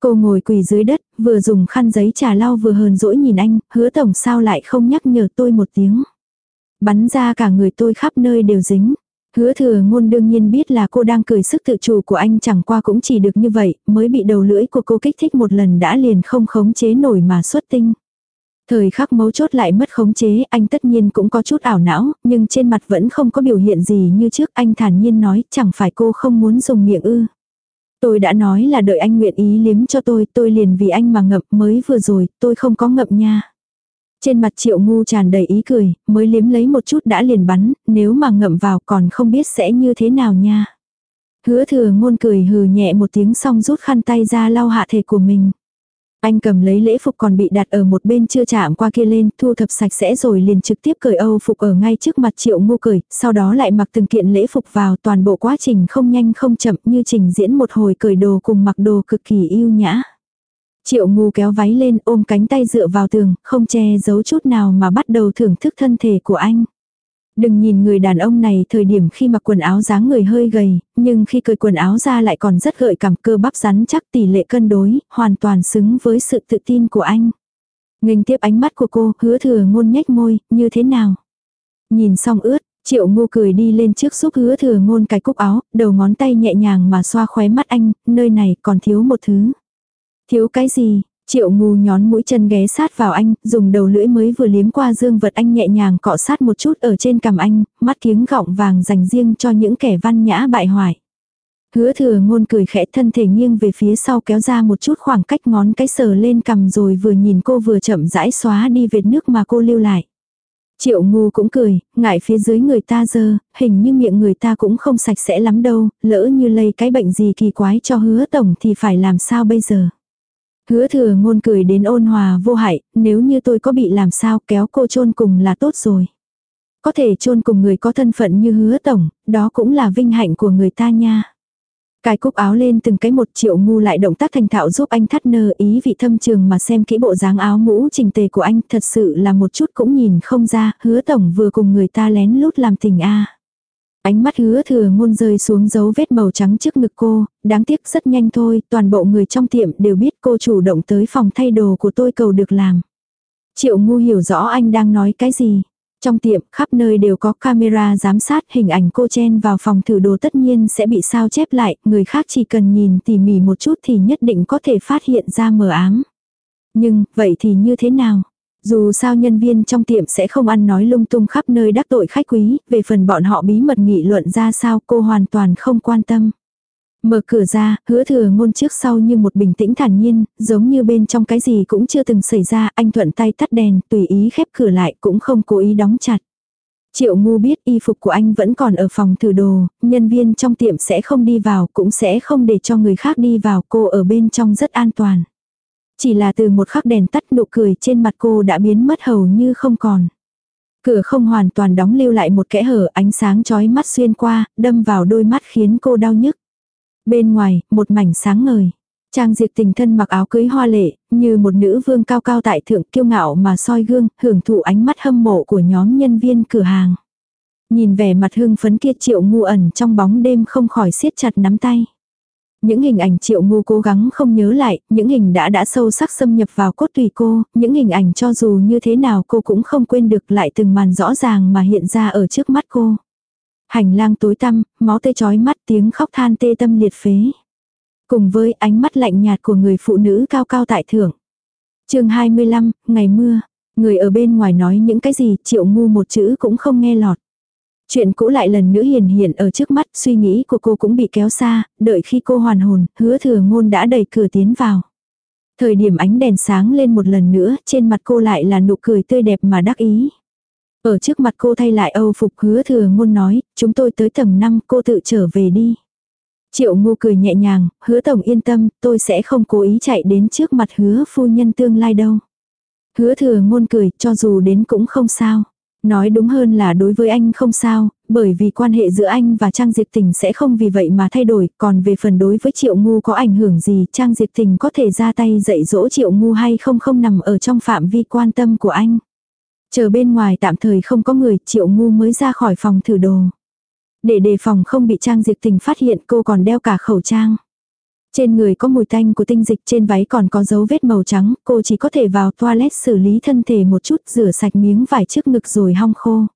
Cô ngồi quỳ dưới đất, vừa dùng khăn giấy trà lau vừa hờn dỗi nhìn anh, hứa tổng sao lại không nhắc nhở tôi một tiếng. Bắn ra cả người tôi khắp nơi đều dính. Hứa thừa ngôn đương nhiên biết là cô đang cười sức tự chủ của anh chẳng qua cũng chỉ được như vậy, mới bị đầu lưỡi của cô kích thích một lần đã liền không khống chế nổi mà xuất tinh. Thời khắc mấu chốt lại mất khống chế, anh tất nhiên cũng có chút ảo não, nhưng trên mặt vẫn không có biểu hiện gì như trước, anh thản nhiên nói, chẳng phải cô không muốn dùng miệng ư. Tôi đã nói là đợi anh nguyện ý liếm cho tôi, tôi liền vì anh mà ngậm mới vừa rồi, tôi không có ngậm nha. Trên mặt triệu ngu tràn đầy ý cười, mới liếm lấy một chút đã liền bắn, nếu mà ngậm vào còn không biết sẽ như thế nào nha. Hứa thừa ngôn cười hừ nhẹ một tiếng xong rút khăn tay ra lau hạ thể của mình. Anh cầm lấy lễ phục còn bị đặt ở một bên chưa chạm qua kia lên, thu thập sạch sẽ rồi liền trực tiếp cởi âu phục ở ngay trước mặt triệu ngu cởi, sau đó lại mặc từng kiện lễ phục vào toàn bộ quá trình không nhanh không chậm như trình diễn một hồi cởi đồ cùng mặc đồ cực kỳ yêu nhã. Triệu ngu kéo váy lên ôm cánh tay dựa vào tường, không che giấu chút nào mà bắt đầu thưởng thức thân thể của anh. Đừng nhìn người đàn ông này thời điểm khi mặc quần áo dáng người hơi gầy, nhưng khi cởi quần áo ra lại còn rất gợi cảm cơ bắp rắn chắc tỷ lệ cân đối, hoàn toàn xứng với sự tự tin của anh. Nghênh tiếp ánh mắt của cô, hứa thừa ngôn nhếch môi, như thế nào? Nhìn xong ướt, triệu ngu cười đi lên trước giúp hứa thừa ngôn cái cúc áo, đầu ngón tay nhẹ nhàng mà xoa khóe mắt anh, nơi này còn thiếu một thứ. Thiếu cái gì? Triệu ngu nhón mũi chân ghé sát vào anh, dùng đầu lưỡi mới vừa liếm qua dương vật anh nhẹ nhàng cọ sát một chút ở trên cằm anh, mắt kiếng gọng vàng dành riêng cho những kẻ văn nhã bại hoại. Hứa thừa ngôn cười khẽ thân thể nghiêng về phía sau kéo ra một chút khoảng cách ngón cái sờ lên cằm rồi vừa nhìn cô vừa chậm rãi xóa đi vệt nước mà cô lưu lại. Triệu ngu cũng cười, ngại phía dưới người ta dơ, hình như miệng người ta cũng không sạch sẽ lắm đâu, lỡ như lây cái bệnh gì kỳ quái cho hứa tổng thì phải làm sao bây giờ. Hứa thừa ngôn cười đến ôn hòa vô hại, nếu như tôi có bị làm sao kéo cô chôn cùng là tốt rồi. Có thể chôn cùng người có thân phận như hứa tổng, đó cũng là vinh hạnh của người ta nha. Cài cúc áo lên từng cái một triệu ngu lại động tác thành thạo giúp anh thắt nơ ý vị thâm trường mà xem kỹ bộ dáng áo mũ trình tề của anh thật sự là một chút cũng nhìn không ra, hứa tổng vừa cùng người ta lén lút làm tình a Ánh mắt hứa thừa ngôn rơi xuống dấu vết màu trắng trước ngực cô, đáng tiếc rất nhanh thôi, toàn bộ người trong tiệm đều biết cô chủ động tới phòng thay đồ của tôi cầu được làm. Triệu ngu hiểu rõ anh đang nói cái gì. Trong tiệm, khắp nơi đều có camera giám sát hình ảnh cô chen vào phòng thử đồ tất nhiên sẽ bị sao chép lại, người khác chỉ cần nhìn tỉ mỉ một chút thì nhất định có thể phát hiện ra mờ ám. Nhưng, vậy thì như thế nào? Dù sao nhân viên trong tiệm sẽ không ăn nói lung tung khắp nơi đắc tội khách quý, về phần bọn họ bí mật nghị luận ra sao cô hoàn toàn không quan tâm. Mở cửa ra, hứa thừa ngôn trước sau như một bình tĩnh thản nhiên, giống như bên trong cái gì cũng chưa từng xảy ra, anh thuận tay tắt đèn, tùy ý khép cửa lại, cũng không cố ý đóng chặt. Triệu ngu biết y phục của anh vẫn còn ở phòng thử đồ, nhân viên trong tiệm sẽ không đi vào, cũng sẽ không để cho người khác đi vào, cô ở bên trong rất an toàn. Chỉ là từ một khắc đèn tắt nụ cười trên mặt cô đã biến mất hầu như không còn. Cửa không hoàn toàn đóng lưu lại một kẽ hở ánh sáng chói mắt xuyên qua, đâm vào đôi mắt khiến cô đau nhức. Bên ngoài, một mảnh sáng ngời. Trang Diệp tình thân mặc áo cưới hoa lệ, như một nữ vương cao cao tại thượng kiêu ngạo mà soi gương, hưởng thụ ánh mắt hâm mộ của nhóm nhân viên cửa hàng. Nhìn vẻ mặt hưng phấn kia triệu ngu ẩn trong bóng đêm không khỏi siết chặt nắm tay. Những hình ảnh triệu ngu cố gắng không nhớ lại, những hình đã đã sâu sắc xâm nhập vào cốt tùy cô, những hình ảnh cho dù như thế nào cô cũng không quên được lại từng màn rõ ràng mà hiện ra ở trước mắt cô. Hành lang tối tăm, máu tê chói mắt tiếng khóc than tê tâm liệt phế. Cùng với ánh mắt lạnh nhạt của người phụ nữ cao cao tại thượng. chương 25, ngày mưa. Người ở bên ngoài nói những cái gì triệu ngu một chữ cũng không nghe lọt. Chuyện cũ lại lần nữa hiền hiện ở trước mắt, suy nghĩ của cô cũng bị kéo xa, đợi khi cô hoàn hồn, hứa thừa ngôn đã đẩy cửa tiến vào. Thời điểm ánh đèn sáng lên một lần nữa, trên mặt cô lại là nụ cười tươi đẹp mà đắc ý. Ở trước mặt cô thay lại âu phục hứa thừa ngôn nói, chúng tôi tới tầng 5 cô tự trở về đi. Triệu ngu cười nhẹ nhàng, hứa tổng yên tâm, tôi sẽ không cố ý chạy đến trước mặt hứa phu nhân tương lai đâu. Hứa thừa ngôn cười, cho dù đến cũng không sao. Nói đúng hơn là đối với anh không sao, bởi vì quan hệ giữa anh và Trang Diệp Tình sẽ không vì vậy mà thay đổi, còn về phần đối với Triệu Ngu có ảnh hưởng gì, Trang Diệp Tình có thể ra tay dạy dỗ Triệu Ngu hay không không nằm ở trong phạm vi quan tâm của anh. Chờ bên ngoài tạm thời không có người, Triệu Ngu mới ra khỏi phòng thử đồ. Để đề phòng không bị Trang Diệp Tình phát hiện cô còn đeo cả khẩu trang. Trên người có mùi tanh của tinh dịch trên váy còn có dấu vết màu trắng, cô chỉ có thể vào toilet xử lý thân thể một chút rửa sạch miếng vải trước ngực rồi hong khô.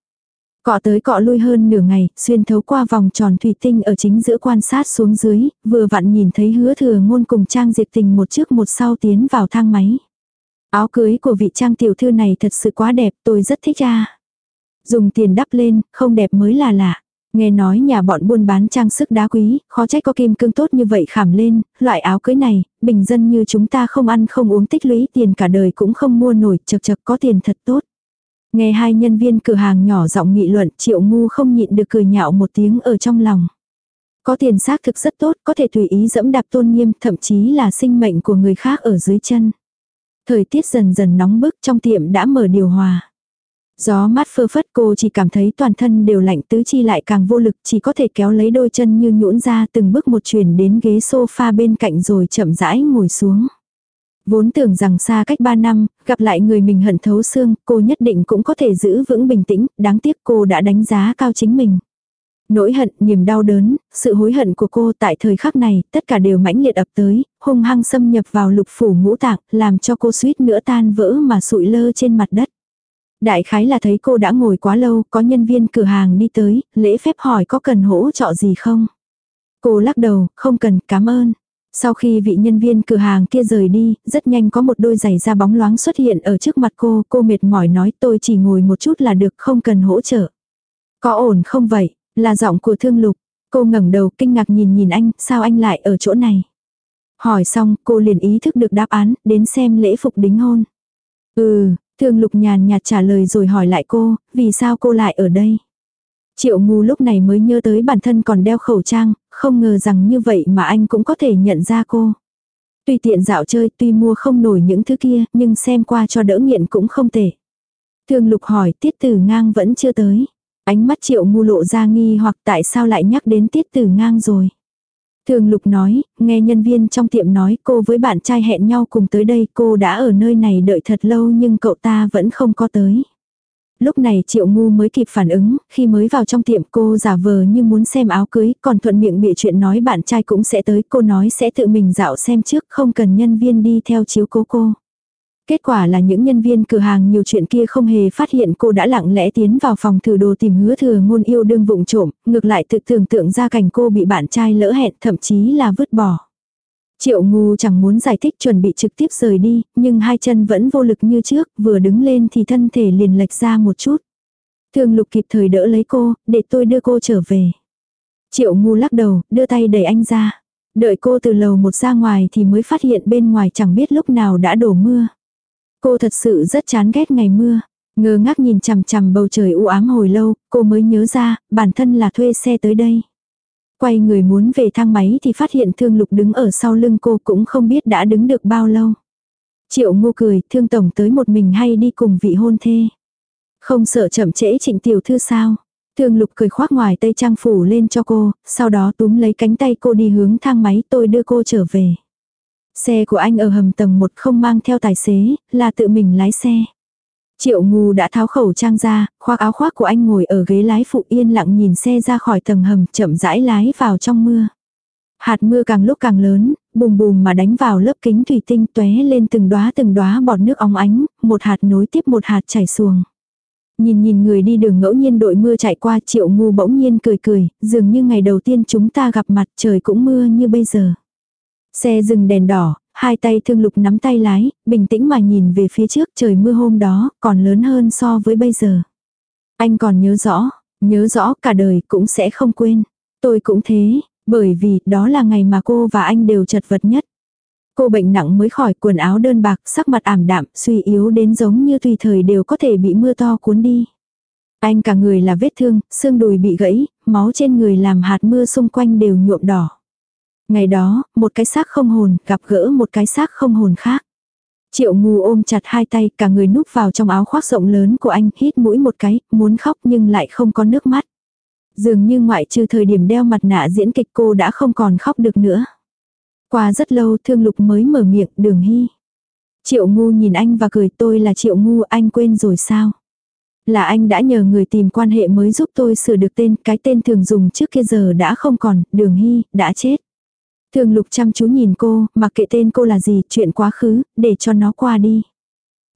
Cọ tới cọ lui hơn nửa ngày, xuyên thấu qua vòng tròn thủy tinh ở chính giữa quan sát xuống dưới, vừa vặn nhìn thấy hứa thừa ngôn cùng trang diệt tình một trước một sau tiến vào thang máy. Áo cưới của vị trang tiểu thư này thật sự quá đẹp, tôi rất thích ra. Dùng tiền đắp lên, không đẹp mới là lạ. Nghe nói nhà bọn buôn bán trang sức đá quý, khó trách có kim cương tốt như vậy khảm lên, loại áo cưới này, bình dân như chúng ta không ăn không uống tích lũy tiền cả đời cũng không mua nổi, chật chật có tiền thật tốt. Nghe hai nhân viên cửa hàng nhỏ giọng nghị luận, triệu ngu không nhịn được cười nhạo một tiếng ở trong lòng. Có tiền xác thực rất tốt, có thể tùy ý dẫm đạp tôn nghiêm, thậm chí là sinh mệnh của người khác ở dưới chân. Thời tiết dần dần nóng bức trong tiệm đã mở điều hòa. Gió mát phơ phất cô chỉ cảm thấy toàn thân đều lạnh tứ chi lại càng vô lực chỉ có thể kéo lấy đôi chân như nhũn ra từng bước một chuyển đến ghế sofa bên cạnh rồi chậm rãi ngồi xuống. Vốn tưởng rằng xa cách 3 năm, gặp lại người mình hận thấu xương, cô nhất định cũng có thể giữ vững bình tĩnh, đáng tiếc cô đã đánh giá cao chính mình. Nỗi hận, niềm đau đớn, sự hối hận của cô tại thời khắc này, tất cả đều mãnh liệt ập tới, hung hăng xâm nhập vào lục phủ ngũ tạng, làm cho cô suýt nữa tan vỡ mà sụi lơ trên mặt đất. Đại khái là thấy cô đã ngồi quá lâu, có nhân viên cửa hàng đi tới, lễ phép hỏi có cần hỗ trợ gì không. Cô lắc đầu, không cần, cảm ơn. Sau khi vị nhân viên cửa hàng kia rời đi, rất nhanh có một đôi giày da bóng loáng xuất hiện ở trước mặt cô, cô mệt mỏi nói tôi chỉ ngồi một chút là được, không cần hỗ trợ. Có ổn không vậy, là giọng của thương lục. Cô ngẩng đầu kinh ngạc nhìn nhìn anh, sao anh lại ở chỗ này. Hỏi xong, cô liền ý thức được đáp án, đến xem lễ phục đính hôn. Ừ, thường lục nhàn nhạt trả lời rồi hỏi lại cô, vì sao cô lại ở đây? Triệu ngu lúc này mới nhớ tới bản thân còn đeo khẩu trang, không ngờ rằng như vậy mà anh cũng có thể nhận ra cô. Tùy tiện dạo chơi tuy mua không nổi những thứ kia nhưng xem qua cho đỡ nghiện cũng không tệ. thường lục hỏi tiết tử ngang vẫn chưa tới. Ánh mắt triệu ngu lộ ra nghi hoặc tại sao lại nhắc đến tiết tử ngang rồi. Thường Lục nói, nghe nhân viên trong tiệm nói cô với bạn trai hẹn nhau cùng tới đây cô đã ở nơi này đợi thật lâu nhưng cậu ta vẫn không có tới. Lúc này Triệu Ngu mới kịp phản ứng, khi mới vào trong tiệm cô giả vờ như muốn xem áo cưới, còn thuận miệng bị chuyện nói bạn trai cũng sẽ tới, cô nói sẽ tự mình dạo xem trước, không cần nhân viên đi theo chiếu cố cô. Kết quả là những nhân viên cửa hàng nhiều chuyện kia không hề phát hiện cô đã lặng lẽ tiến vào phòng thử đồ tìm hứa thừa ngôn yêu đương vụng trộm, ngược lại tự tưởng tượng ra cảnh cô bị bạn trai lỡ hẹn thậm chí là vứt bỏ. Triệu ngu chẳng muốn giải thích chuẩn bị trực tiếp rời đi, nhưng hai chân vẫn vô lực như trước, vừa đứng lên thì thân thể liền lệch ra một chút. Thường lục kịp thời đỡ lấy cô, để tôi đưa cô trở về. Triệu ngu lắc đầu, đưa tay đẩy anh ra. Đợi cô từ lầu một ra ngoài thì mới phát hiện bên ngoài chẳng biết lúc nào đã đổ mưa. Cô thật sự rất chán ghét ngày mưa. Ngơ ngác nhìn chằm chằm bầu trời u ám hồi lâu, cô mới nhớ ra, bản thân là thuê xe tới đây. Quay người muốn về thang máy thì phát hiện thương lục đứng ở sau lưng cô cũng không biết đã đứng được bao lâu. Triệu ngô cười, thương tổng tới một mình hay đi cùng vị hôn thê. Không sợ chậm trễ trịnh tiểu thư sao? Thương lục cười khoác ngoài tây trang phủ lên cho cô, sau đó túm lấy cánh tay cô đi hướng thang máy tôi đưa cô trở về. Xe của anh ở hầm tầng 1 không mang theo tài xế, là tự mình lái xe. Triệu ngu đã tháo khẩu trang ra, khoác áo khoác của anh ngồi ở ghế lái phụ yên lặng nhìn xe ra khỏi tầng hầm chậm rãi lái vào trong mưa. Hạt mưa càng lúc càng lớn, bùm bùm mà đánh vào lớp kính thủy tinh tóe lên từng đóa từng đóa bọt nước óng ánh, một hạt nối tiếp một hạt chảy xuồng. Nhìn nhìn người đi đường ngẫu nhiên đội mưa chạy qua triệu ngu bỗng nhiên cười cười, dường như ngày đầu tiên chúng ta gặp mặt trời cũng mưa như bây giờ. Xe dừng đèn đỏ, hai tay thương lục nắm tay lái, bình tĩnh mà nhìn về phía trước trời mưa hôm đó còn lớn hơn so với bây giờ. Anh còn nhớ rõ, nhớ rõ cả đời cũng sẽ không quên. Tôi cũng thế, bởi vì đó là ngày mà cô và anh đều chật vật nhất. Cô bệnh nặng mới khỏi quần áo đơn bạc, sắc mặt ảm đạm, suy yếu đến giống như tùy thời đều có thể bị mưa to cuốn đi. Anh cả người là vết thương, xương đùi bị gãy, máu trên người làm hạt mưa xung quanh đều nhuộm đỏ. Ngày đó, một cái xác không hồn gặp gỡ một cái xác không hồn khác. Triệu ngu ôm chặt hai tay cả người núp vào trong áo khoác rộng lớn của anh hít mũi một cái, muốn khóc nhưng lại không có nước mắt. Dường như ngoại trừ thời điểm đeo mặt nạ diễn kịch cô đã không còn khóc được nữa. Qua rất lâu thương lục mới mở miệng đường hy. Triệu ngu nhìn anh và cười tôi là triệu ngu anh quên rồi sao? Là anh đã nhờ người tìm quan hệ mới giúp tôi sửa được tên, cái tên thường dùng trước kia giờ đã không còn, đường hy, đã chết. Thường lục chăm chú nhìn cô, mặc kệ tên cô là gì, chuyện quá khứ, để cho nó qua đi.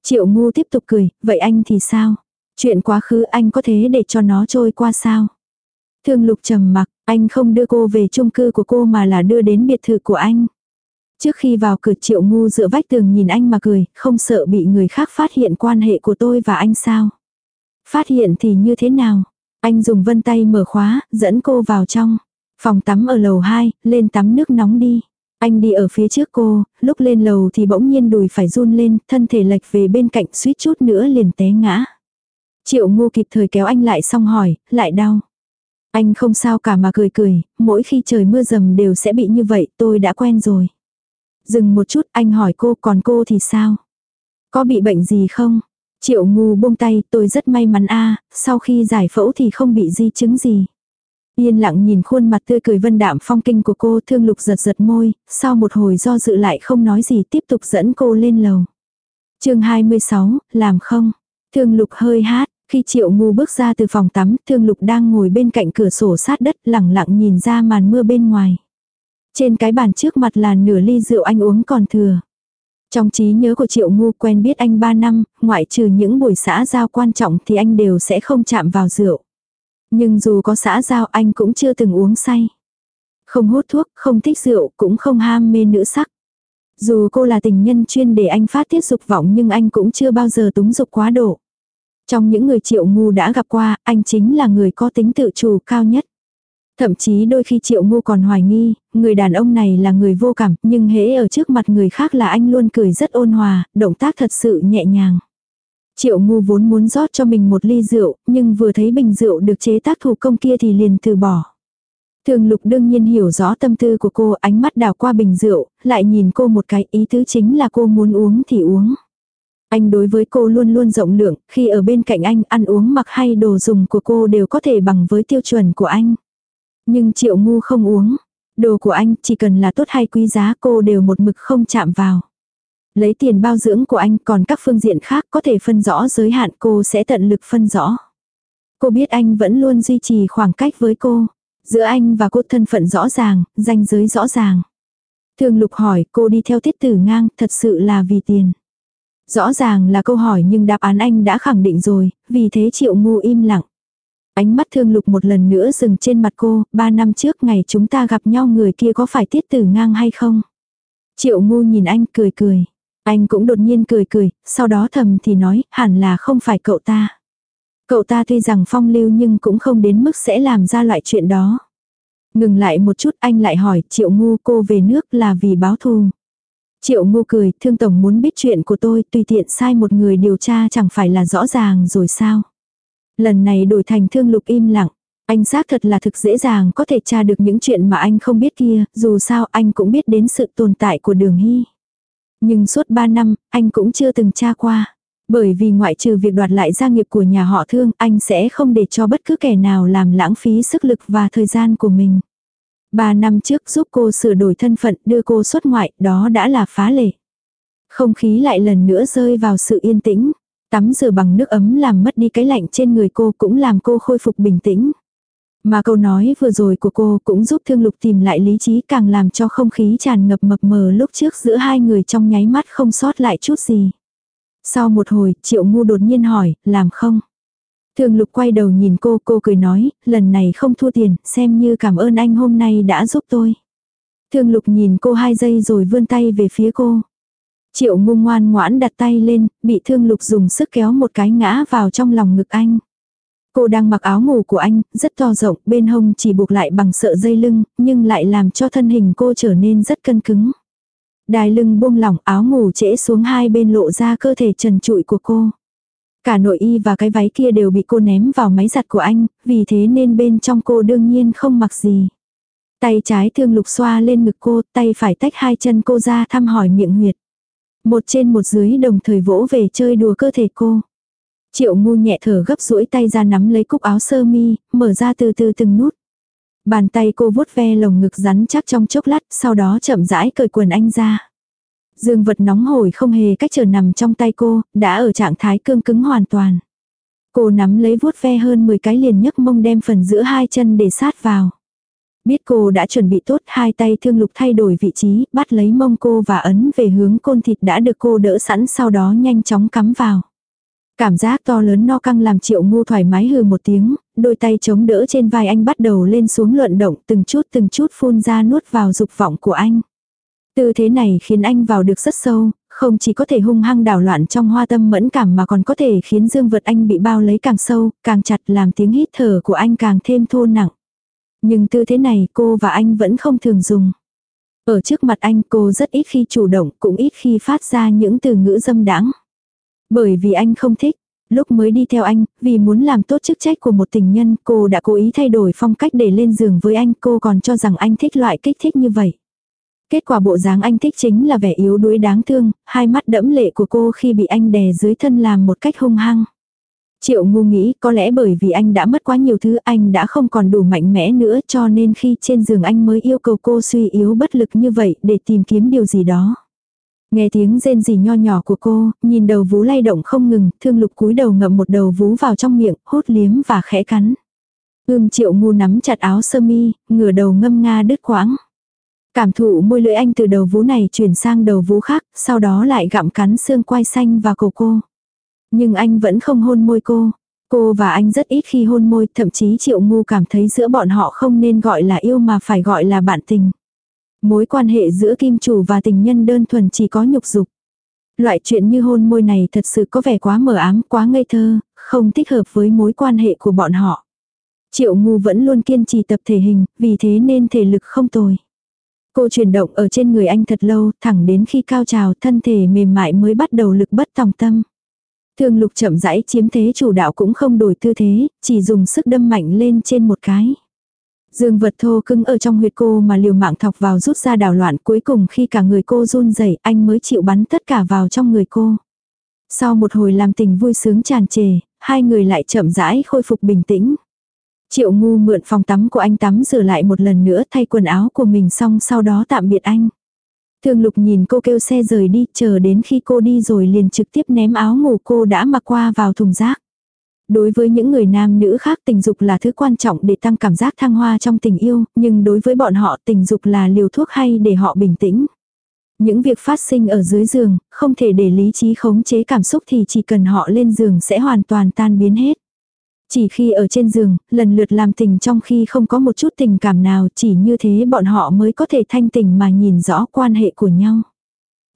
Triệu ngu tiếp tục cười, vậy anh thì sao? Chuyện quá khứ anh có thế để cho nó trôi qua sao? Thương lục trầm mặc, anh không đưa cô về chung cư của cô mà là đưa đến biệt thự của anh. Trước khi vào cửa triệu ngu dựa vách tường nhìn anh mà cười, không sợ bị người khác phát hiện quan hệ của tôi và anh sao? Phát hiện thì như thế nào? Anh dùng vân tay mở khóa, dẫn cô vào trong. Phòng tắm ở lầu 2, lên tắm nước nóng đi. Anh đi ở phía trước cô, lúc lên lầu thì bỗng nhiên đùi phải run lên, thân thể lệch về bên cạnh suýt chút nữa liền té ngã. Triệu ngu kịp thời kéo anh lại xong hỏi, lại đau. Anh không sao cả mà cười cười, mỗi khi trời mưa dầm đều sẽ bị như vậy, tôi đã quen rồi. Dừng một chút anh hỏi cô còn cô thì sao? Có bị bệnh gì không? Triệu ngu buông tay tôi rất may mắn a sau khi giải phẫu thì không bị di chứng gì. Yên lặng nhìn khuôn mặt tươi cười vân đạm phong kinh của cô thương lục giật giật môi, sau một hồi do dự lại không nói gì tiếp tục dẫn cô lên lầu. chương 26, làm không? Thương lục hơi hát, khi triệu ngu bước ra từ phòng tắm, thương lục đang ngồi bên cạnh cửa sổ sát đất lẳng lặng nhìn ra màn mưa bên ngoài. Trên cái bàn trước mặt là nửa ly rượu anh uống còn thừa. Trong trí nhớ của triệu ngu quen biết anh 3 năm, ngoại trừ những buổi xã giao quan trọng thì anh đều sẽ không chạm vào rượu. Nhưng dù có xã giao anh cũng chưa từng uống say. Không hút thuốc, không thích rượu, cũng không ham mê nữ sắc. Dù cô là tình nhân chuyên để anh phát tiết dục vọng nhưng anh cũng chưa bao giờ túng dục quá độ. Trong những người triệu ngu đã gặp qua, anh chính là người có tính tự chủ cao nhất. Thậm chí đôi khi triệu ngu còn hoài nghi, người đàn ông này là người vô cảm, nhưng hễ ở trước mặt người khác là anh luôn cười rất ôn hòa, động tác thật sự nhẹ nhàng. Triệu ngu vốn muốn rót cho mình một ly rượu, nhưng vừa thấy bình rượu được chế tác thủ công kia thì liền từ bỏ. Thường lục đương nhiên hiểu rõ tâm tư của cô, ánh mắt đảo qua bình rượu, lại nhìn cô một cái ý tứ chính là cô muốn uống thì uống. Anh đối với cô luôn luôn rộng lượng, khi ở bên cạnh anh ăn uống mặc hay đồ dùng của cô đều có thể bằng với tiêu chuẩn của anh. Nhưng triệu ngu không uống. Đồ của anh chỉ cần là tốt hay quý giá cô đều một mực không chạm vào. Lấy tiền bao dưỡng của anh còn các phương diện khác có thể phân rõ giới hạn cô sẽ tận lực phân rõ. Cô biết anh vẫn luôn duy trì khoảng cách với cô. Giữa anh và cô thân phận rõ ràng, danh giới rõ ràng. Thường lục hỏi cô đi theo tiết tử ngang thật sự là vì tiền. Rõ ràng là câu hỏi nhưng đáp án anh đã khẳng định rồi, vì thế triệu ngu im lặng. Ánh mắt thương lục một lần nữa dừng trên mặt cô, ba năm trước ngày chúng ta gặp nhau người kia có phải tiết tử ngang hay không? Triệu ngu nhìn anh cười cười. Anh cũng đột nhiên cười cười, sau đó thầm thì nói, hẳn là không phải cậu ta. Cậu ta tuy rằng phong lưu nhưng cũng không đến mức sẽ làm ra loại chuyện đó. Ngừng lại một chút anh lại hỏi triệu ngu cô về nước là vì báo thù. Triệu ngu cười, thương tổng muốn biết chuyện của tôi, tùy tiện sai một người điều tra chẳng phải là rõ ràng rồi sao. Lần này đổi thành thương lục im lặng. Anh xác thật là thực dễ dàng có thể tra được những chuyện mà anh không biết kia, dù sao anh cũng biết đến sự tồn tại của đường hy. Nhưng suốt 3 năm, anh cũng chưa từng tra qua. Bởi vì ngoại trừ việc đoạt lại gia nghiệp của nhà họ thương, anh sẽ không để cho bất cứ kẻ nào làm lãng phí sức lực và thời gian của mình. Ba năm trước giúp cô sửa đổi thân phận đưa cô xuất ngoại, đó đã là phá lệ. Không khí lại lần nữa rơi vào sự yên tĩnh. Tắm rửa bằng nước ấm làm mất đi cái lạnh trên người cô cũng làm cô khôi phục bình tĩnh. Mà câu nói vừa rồi của cô cũng giúp thương lục tìm lại lý trí càng làm cho không khí tràn ngập mập mờ lúc trước giữa hai người trong nháy mắt không sót lại chút gì. Sau một hồi, triệu ngu đột nhiên hỏi, làm không? Thương lục quay đầu nhìn cô, cô cười nói, lần này không thua tiền, xem như cảm ơn anh hôm nay đã giúp tôi. Thương lục nhìn cô hai giây rồi vươn tay về phía cô. Triệu ngu ngoan ngoãn đặt tay lên, bị thương lục dùng sức kéo một cái ngã vào trong lòng ngực anh. Cô đang mặc áo ngủ của anh, rất to rộng, bên hông chỉ buộc lại bằng sợi dây lưng, nhưng lại làm cho thân hình cô trở nên rất cân cứng. Đai lưng buông lỏng áo ngủ trễ xuống hai bên lộ ra cơ thể trần trụi của cô. Cả nội y và cái váy kia đều bị cô ném vào máy giặt của anh, vì thế nên bên trong cô đương nhiên không mặc gì. Tay trái thương lục xoa lên ngực cô, tay phải tách hai chân cô ra thăm hỏi miệng huyệt. Một trên một dưới đồng thời vỗ về chơi đùa cơ thể cô. Triệu ngu nhẹ thở gấp duỗi tay ra nắm lấy cúc áo sơ mi, mở ra từ từ từng nút. Bàn tay cô vuốt ve lồng ngực rắn chắc trong chốc lát, sau đó chậm rãi cởi quần anh ra. Dương vật nóng hổi không hề cách trở nằm trong tay cô, đã ở trạng thái cương cứng hoàn toàn. Cô nắm lấy vuốt ve hơn 10 cái liền nhấc mông đem phần giữa hai chân để sát vào. Biết cô đã chuẩn bị tốt hai tay thương lục thay đổi vị trí, bắt lấy mông cô và ấn về hướng côn thịt đã được cô đỡ sẵn sau đó nhanh chóng cắm vào. Cảm giác to lớn no căng làm triệu ngu thoải mái hừ một tiếng, đôi tay chống đỡ trên vai anh bắt đầu lên xuống luận động từng chút từng chút phun ra nuốt vào dục vọng của anh. Tư thế này khiến anh vào được rất sâu, không chỉ có thể hung hăng đảo loạn trong hoa tâm mẫn cảm mà còn có thể khiến dương vật anh bị bao lấy càng sâu, càng chặt làm tiếng hít thở của anh càng thêm thô nặng. Nhưng tư thế này cô và anh vẫn không thường dùng. Ở trước mặt anh cô rất ít khi chủ động cũng ít khi phát ra những từ ngữ dâm đãng. Bởi vì anh không thích. Lúc mới đi theo anh, vì muốn làm tốt chức trách của một tình nhân, cô đã cố ý thay đổi phong cách để lên giường với anh, cô còn cho rằng anh thích loại kích thích như vậy. Kết quả bộ dáng anh thích chính là vẻ yếu đuối đáng thương, hai mắt đẫm lệ của cô khi bị anh đè dưới thân làm một cách hung hăng. Triệu ngu nghĩ có lẽ bởi vì anh đã mất quá nhiều thứ anh đã không còn đủ mạnh mẽ nữa cho nên khi trên giường anh mới yêu cầu cô suy yếu bất lực như vậy để tìm kiếm điều gì đó. Nghe tiếng rên rỉ nho nhỏ của cô, nhìn đầu vú lay động không ngừng, thương lục cúi đầu ngậm một đầu vú vào trong miệng, hút liếm và khẽ cắn. Ưm triệu ngu nắm chặt áo sơ mi, ngửa đầu ngâm nga đứt quãng. Cảm thụ môi lưỡi anh từ đầu vú này chuyển sang đầu vú khác, sau đó lại gặm cắn xương quai xanh và cổ cô. Nhưng anh vẫn không hôn môi cô. Cô và anh rất ít khi hôn môi, thậm chí triệu ngu cảm thấy giữa bọn họ không nên gọi là yêu mà phải gọi là bạn tình. Mối quan hệ giữa kim chủ và tình nhân đơn thuần chỉ có nhục dục. Loại chuyện như hôn môi này thật sự có vẻ quá mờ ám, quá ngây thơ, không thích hợp với mối quan hệ của bọn họ. Triệu ngu vẫn luôn kiên trì tập thể hình, vì thế nên thể lực không tồi. Cô chuyển động ở trên người anh thật lâu, thẳng đến khi cao trào thân thể mềm mại mới bắt đầu lực bất tòng tâm. Thương lục chậm rãi chiếm thế chủ đạo cũng không đổi tư thế, chỉ dùng sức đâm mạnh lên trên một cái. Dương vật thô cưng ở trong huyệt cô mà liều mạng thọc vào rút ra đảo loạn cuối cùng khi cả người cô run rẩy anh mới chịu bắn tất cả vào trong người cô. Sau một hồi làm tình vui sướng tràn trề, hai người lại chậm rãi khôi phục bình tĩnh. Triệu ngu mượn phòng tắm của anh tắm rửa lại một lần nữa thay quần áo của mình xong sau đó tạm biệt anh. Thương lục nhìn cô kêu xe rời đi, chờ đến khi cô đi rồi liền trực tiếp ném áo ngủ cô đã mặc qua vào thùng rác. Đối với những người nam nữ khác tình dục là thứ quan trọng để tăng cảm giác thăng hoa trong tình yêu, nhưng đối với bọn họ tình dục là liều thuốc hay để họ bình tĩnh. Những việc phát sinh ở dưới giường, không thể để lý trí khống chế cảm xúc thì chỉ cần họ lên giường sẽ hoàn toàn tan biến hết. Chỉ khi ở trên giường, lần lượt làm tình trong khi không có một chút tình cảm nào chỉ như thế bọn họ mới có thể thanh tình mà nhìn rõ quan hệ của nhau.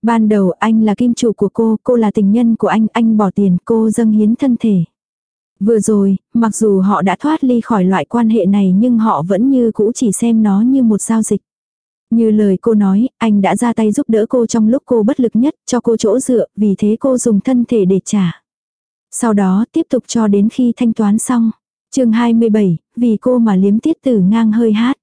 Ban đầu anh là kim chủ của cô, cô là tình nhân của anh, anh bỏ tiền, cô dâng hiến thân thể. Vừa rồi, mặc dù họ đã thoát ly khỏi loại quan hệ này nhưng họ vẫn như cũ chỉ xem nó như một giao dịch. Như lời cô nói, anh đã ra tay giúp đỡ cô trong lúc cô bất lực nhất, cho cô chỗ dựa, vì thế cô dùng thân thể để trả. Sau đó tiếp tục cho đến khi thanh toán xong. chương 27, vì cô mà liếm tiết tử ngang hơi hát.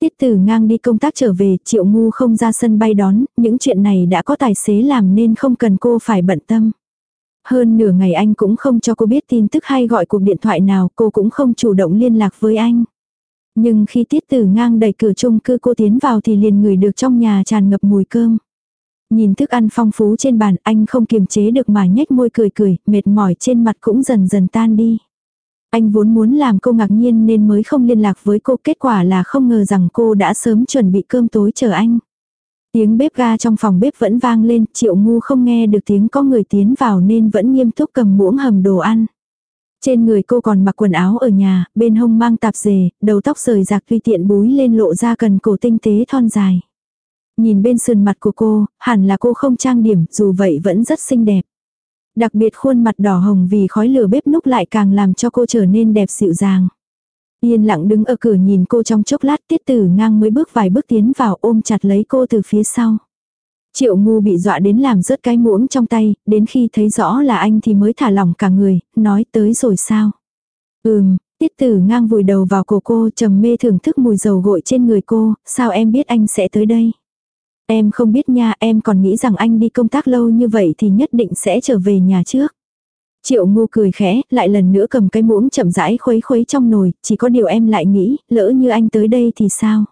Tiết tử ngang đi công tác trở về, triệu ngu không ra sân bay đón, những chuyện này đã có tài xế làm nên không cần cô phải bận tâm. Hơn nửa ngày anh cũng không cho cô biết tin tức hay gọi cuộc điện thoại nào, cô cũng không chủ động liên lạc với anh. Nhưng khi tiết tử ngang đẩy cửa chung cư cô tiến vào thì liền ngửi được trong nhà tràn ngập mùi cơm. Nhìn thức ăn phong phú trên bàn anh không kiềm chế được mà nhếch môi cười cười, mệt mỏi trên mặt cũng dần dần tan đi. Anh vốn muốn làm cô ngạc nhiên nên mới không liên lạc với cô kết quả là không ngờ rằng cô đã sớm chuẩn bị cơm tối chờ anh. Tiếng bếp ga trong phòng bếp vẫn vang lên, triệu ngu không nghe được tiếng có người tiến vào nên vẫn nghiêm túc cầm muỗng hầm đồ ăn. Trên người cô còn mặc quần áo ở nhà, bên hông mang tạp dề, đầu tóc rời rạc tuy tiện búi lên lộ ra cần cổ tinh tế thon dài. Nhìn bên sườn mặt của cô, hẳn là cô không trang điểm, dù vậy vẫn rất xinh đẹp. Đặc biệt khuôn mặt đỏ hồng vì khói lửa bếp núc lại càng làm cho cô trở nên đẹp dịu dàng. Yên lặng đứng ở cửa nhìn cô trong chốc lát tiết tử ngang mới bước vài bước tiến vào ôm chặt lấy cô từ phía sau. Triệu ngu bị dọa đến làm rớt cái muỗng trong tay, đến khi thấy rõ là anh thì mới thả lỏng cả người, nói tới rồi sao. Ừm, tiết tử ngang vùi đầu vào cổ cô trầm mê thưởng thức mùi dầu gội trên người cô, sao em biết anh sẽ tới đây. Em không biết nha, em còn nghĩ rằng anh đi công tác lâu như vậy thì nhất định sẽ trở về nhà trước. Triệu ngu cười khẽ, lại lần nữa cầm cái muỗng chậm rãi khuấy khuấy trong nồi, chỉ có điều em lại nghĩ, lỡ như anh tới đây thì sao?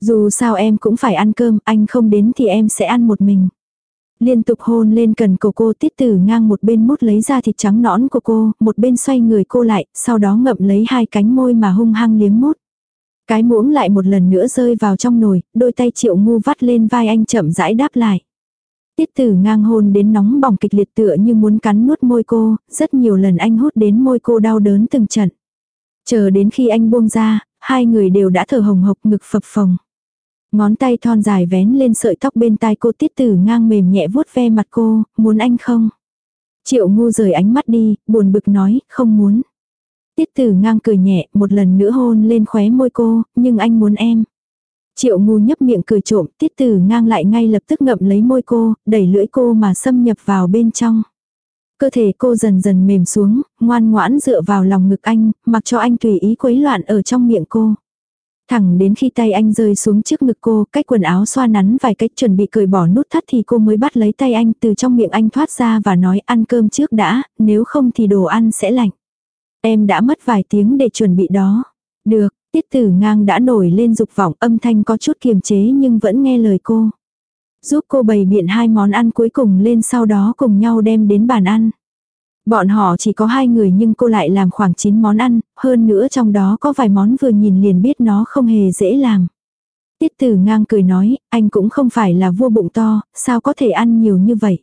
Dù sao em cũng phải ăn cơm, anh không đến thì em sẽ ăn một mình. Liên tục hôn lên cần cổ cô tiết tử ngang một bên mút lấy ra thịt trắng nõn của cô, một bên xoay người cô lại, sau đó ngậm lấy hai cánh môi mà hung hăng liếm mút. Cái muỗng lại một lần nữa rơi vào trong nồi, đôi tay triệu ngu vắt lên vai anh chậm rãi đáp lại. Tiết tử ngang hôn đến nóng bỏng kịch liệt tựa như muốn cắn nuốt môi cô, rất nhiều lần anh hút đến môi cô đau đớn từng trận. Chờ đến khi anh buông ra, hai người đều đã thở hồng hộc ngực phập phồng. Ngón tay thon dài vén lên sợi tóc bên tai cô tiết tử ngang mềm nhẹ vuốt ve mặt cô, muốn anh không? Triệu ngu rời ánh mắt đi, buồn bực nói, không muốn. Tiết tử ngang cười nhẹ, một lần nữa hôn lên khóe môi cô, nhưng anh muốn em. Triệu ngu nhấp miệng cười trộm, tiết tử ngang lại ngay lập tức ngậm lấy môi cô, đẩy lưỡi cô mà xâm nhập vào bên trong. Cơ thể cô dần dần mềm xuống, ngoan ngoãn dựa vào lòng ngực anh, mặc cho anh tùy ý quấy loạn ở trong miệng cô. Thẳng đến khi tay anh rơi xuống trước ngực cô, cách quần áo xoa nắn vài cách chuẩn bị cởi bỏ nút thắt thì cô mới bắt lấy tay anh từ trong miệng anh thoát ra và nói ăn cơm trước đã, nếu không thì đồ ăn sẽ lạnh. Em đã mất vài tiếng để chuẩn bị đó. Được, tiết tử ngang đã nổi lên dục vọng âm thanh có chút kiềm chế nhưng vẫn nghe lời cô. Giúp cô bày biện hai món ăn cuối cùng lên sau đó cùng nhau đem đến bàn ăn. Bọn họ chỉ có hai người nhưng cô lại làm khoảng 9 món ăn, hơn nữa trong đó có vài món vừa nhìn liền biết nó không hề dễ làm. Tiết tử ngang cười nói, anh cũng không phải là vua bụng to, sao có thể ăn nhiều như vậy.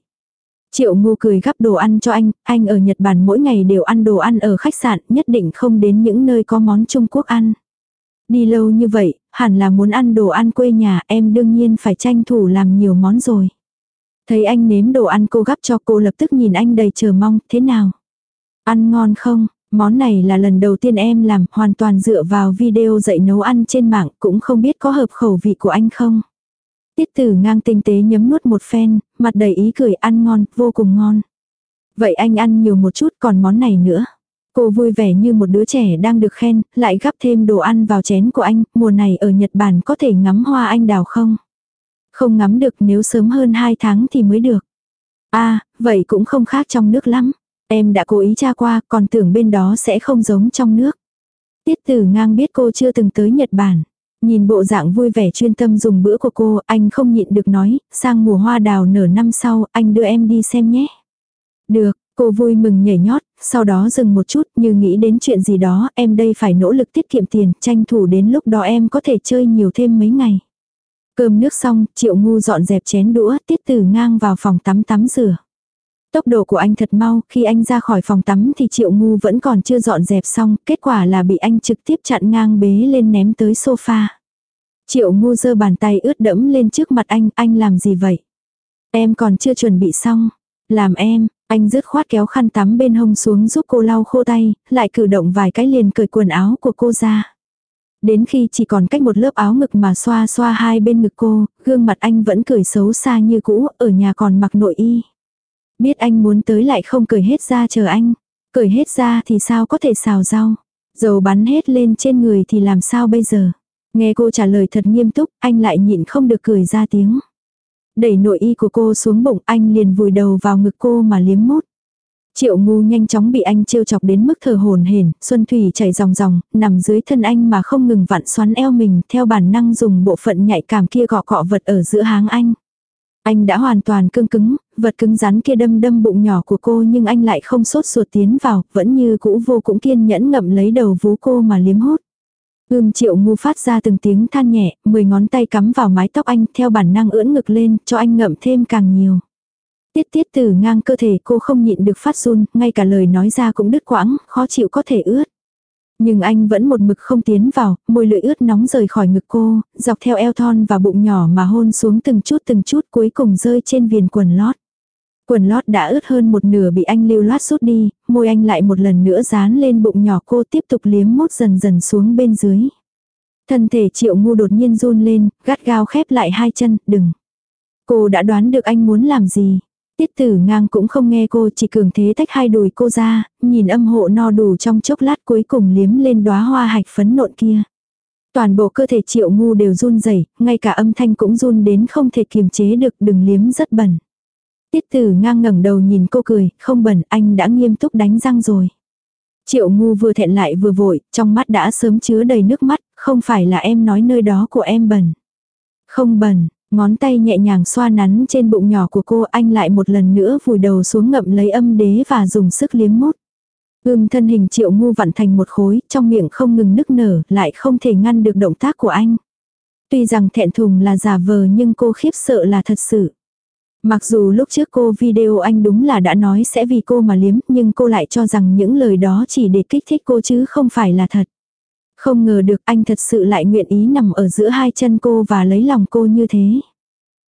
Triệu ngu cười gắp đồ ăn cho anh, anh ở Nhật Bản mỗi ngày đều ăn đồ ăn ở khách sạn, nhất định không đến những nơi có món Trung Quốc ăn. Đi lâu như vậy, hẳn là muốn ăn đồ ăn quê nhà, em đương nhiên phải tranh thủ làm nhiều món rồi. Thấy anh nếm đồ ăn cô gắp cho cô lập tức nhìn anh đầy chờ mong, thế nào? Ăn ngon không? Món này là lần đầu tiên em làm, hoàn toàn dựa vào video dạy nấu ăn trên mạng, cũng không biết có hợp khẩu vị của anh không? Tiết tử ngang tinh tế nhấm nuốt một phen, mặt đầy ý cười ăn ngon, vô cùng ngon. Vậy anh ăn nhiều một chút còn món này nữa. Cô vui vẻ như một đứa trẻ đang được khen, lại gắp thêm đồ ăn vào chén của anh, mùa này ở Nhật Bản có thể ngắm hoa anh đào không? Không ngắm được nếu sớm hơn 2 tháng thì mới được. a à, vậy cũng không khác trong nước lắm. Em đã cố ý tra qua, còn tưởng bên đó sẽ không giống trong nước. Tiết tử ngang biết cô chưa từng tới Nhật Bản. Nhìn bộ dạng vui vẻ chuyên tâm dùng bữa của cô, anh không nhịn được nói, sang mùa hoa đào nở năm sau, anh đưa em đi xem nhé. Được, cô vui mừng nhảy nhót, sau đó dừng một chút như nghĩ đến chuyện gì đó, em đây phải nỗ lực tiết kiệm tiền, tranh thủ đến lúc đó em có thể chơi nhiều thêm mấy ngày. Cơm nước xong, triệu ngu dọn dẹp chén đũa, tiết từ ngang vào phòng tắm tắm rửa. Tốc độ của anh thật mau, khi anh ra khỏi phòng tắm thì triệu ngu vẫn còn chưa dọn dẹp xong, kết quả là bị anh trực tiếp chặn ngang bế lên ném tới sofa. Triệu ngu giơ bàn tay ướt đẫm lên trước mặt anh, anh làm gì vậy? Em còn chưa chuẩn bị xong. Làm em, anh dứt khoát kéo khăn tắm bên hông xuống giúp cô lau khô tay, lại cử động vài cái liền cởi quần áo của cô ra. Đến khi chỉ còn cách một lớp áo ngực mà xoa xoa hai bên ngực cô, gương mặt anh vẫn cười xấu xa như cũ, ở nhà còn mặc nội y. Biết anh muốn tới lại không cởi hết ra chờ anh. Cởi hết ra thì sao có thể xào rau. Dầu bắn hết lên trên người thì làm sao bây giờ. Nghe cô trả lời thật nghiêm túc, anh lại nhịn không được cười ra tiếng. Đẩy nội y của cô xuống bụng anh liền vùi đầu vào ngực cô mà liếm mút. Triệu ngu nhanh chóng bị anh trêu chọc đến mức thở hồn hển, xuân thủy chảy ròng ròng, nằm dưới thân anh mà không ngừng vặn xoắn eo mình, theo bản năng dùng bộ phận nhạy cảm kia gọ cọ vật ở giữa háng anh. Anh đã hoàn toàn cương cứng, vật cứng rắn kia đâm đâm bụng nhỏ của cô nhưng anh lại không sốt ruột tiến vào, vẫn như cũ vô cũng kiên nhẫn ngậm lấy đầu vú cô mà liếm hút. Ưm triệu ngu phát ra từng tiếng than nhẹ, mười ngón tay cắm vào mái tóc anh theo bản năng ưỡn ngực lên cho anh ngậm thêm càng nhiều. Tiết tiết từ ngang cơ thể cô không nhịn được phát run, ngay cả lời nói ra cũng đứt quãng, khó chịu có thể ướt. Nhưng anh vẫn một mực không tiến vào, môi lưỡi ướt nóng rời khỏi ngực cô, dọc theo eo thon và bụng nhỏ mà hôn xuống từng chút từng chút cuối cùng rơi trên viền quần lót. Quần lót đã ướt hơn một nửa bị anh lưu loát rút đi, môi anh lại một lần nữa dán lên bụng nhỏ cô tiếp tục liếm mốt dần dần xuống bên dưới. Thân thể triệu ngu đột nhiên run lên, gắt gao khép lại hai chân, đừng. Cô đã đoán được anh muốn làm gì. Tiết tử ngang cũng không nghe cô chỉ cường thế tách hai đùi cô ra, nhìn âm hộ no đủ trong chốc lát cuối cùng liếm lên đóa hoa hạch phấn nộn kia. Toàn bộ cơ thể triệu ngu đều run rẩy ngay cả âm thanh cũng run đến không thể kiềm chế được đừng liếm rất bẩn. Tiết tử ngang ngẩng đầu nhìn cô cười, không bẩn, anh đã nghiêm túc đánh răng rồi. Triệu ngu vừa thẹn lại vừa vội, trong mắt đã sớm chứa đầy nước mắt, không phải là em nói nơi đó của em bẩn. Không bẩn, ngón tay nhẹ nhàng xoa nắn trên bụng nhỏ của cô anh lại một lần nữa vùi đầu xuống ngậm lấy âm đế và dùng sức liếm mút. Ưm thân hình triệu ngu vặn thành một khối, trong miệng không ngừng nức nở, lại không thể ngăn được động tác của anh. Tuy rằng thẹn thùng là giả vờ nhưng cô khiếp sợ là thật sự. Mặc dù lúc trước cô video anh đúng là đã nói sẽ vì cô mà liếm, nhưng cô lại cho rằng những lời đó chỉ để kích thích cô chứ không phải là thật. Không ngờ được anh thật sự lại nguyện ý nằm ở giữa hai chân cô và lấy lòng cô như thế.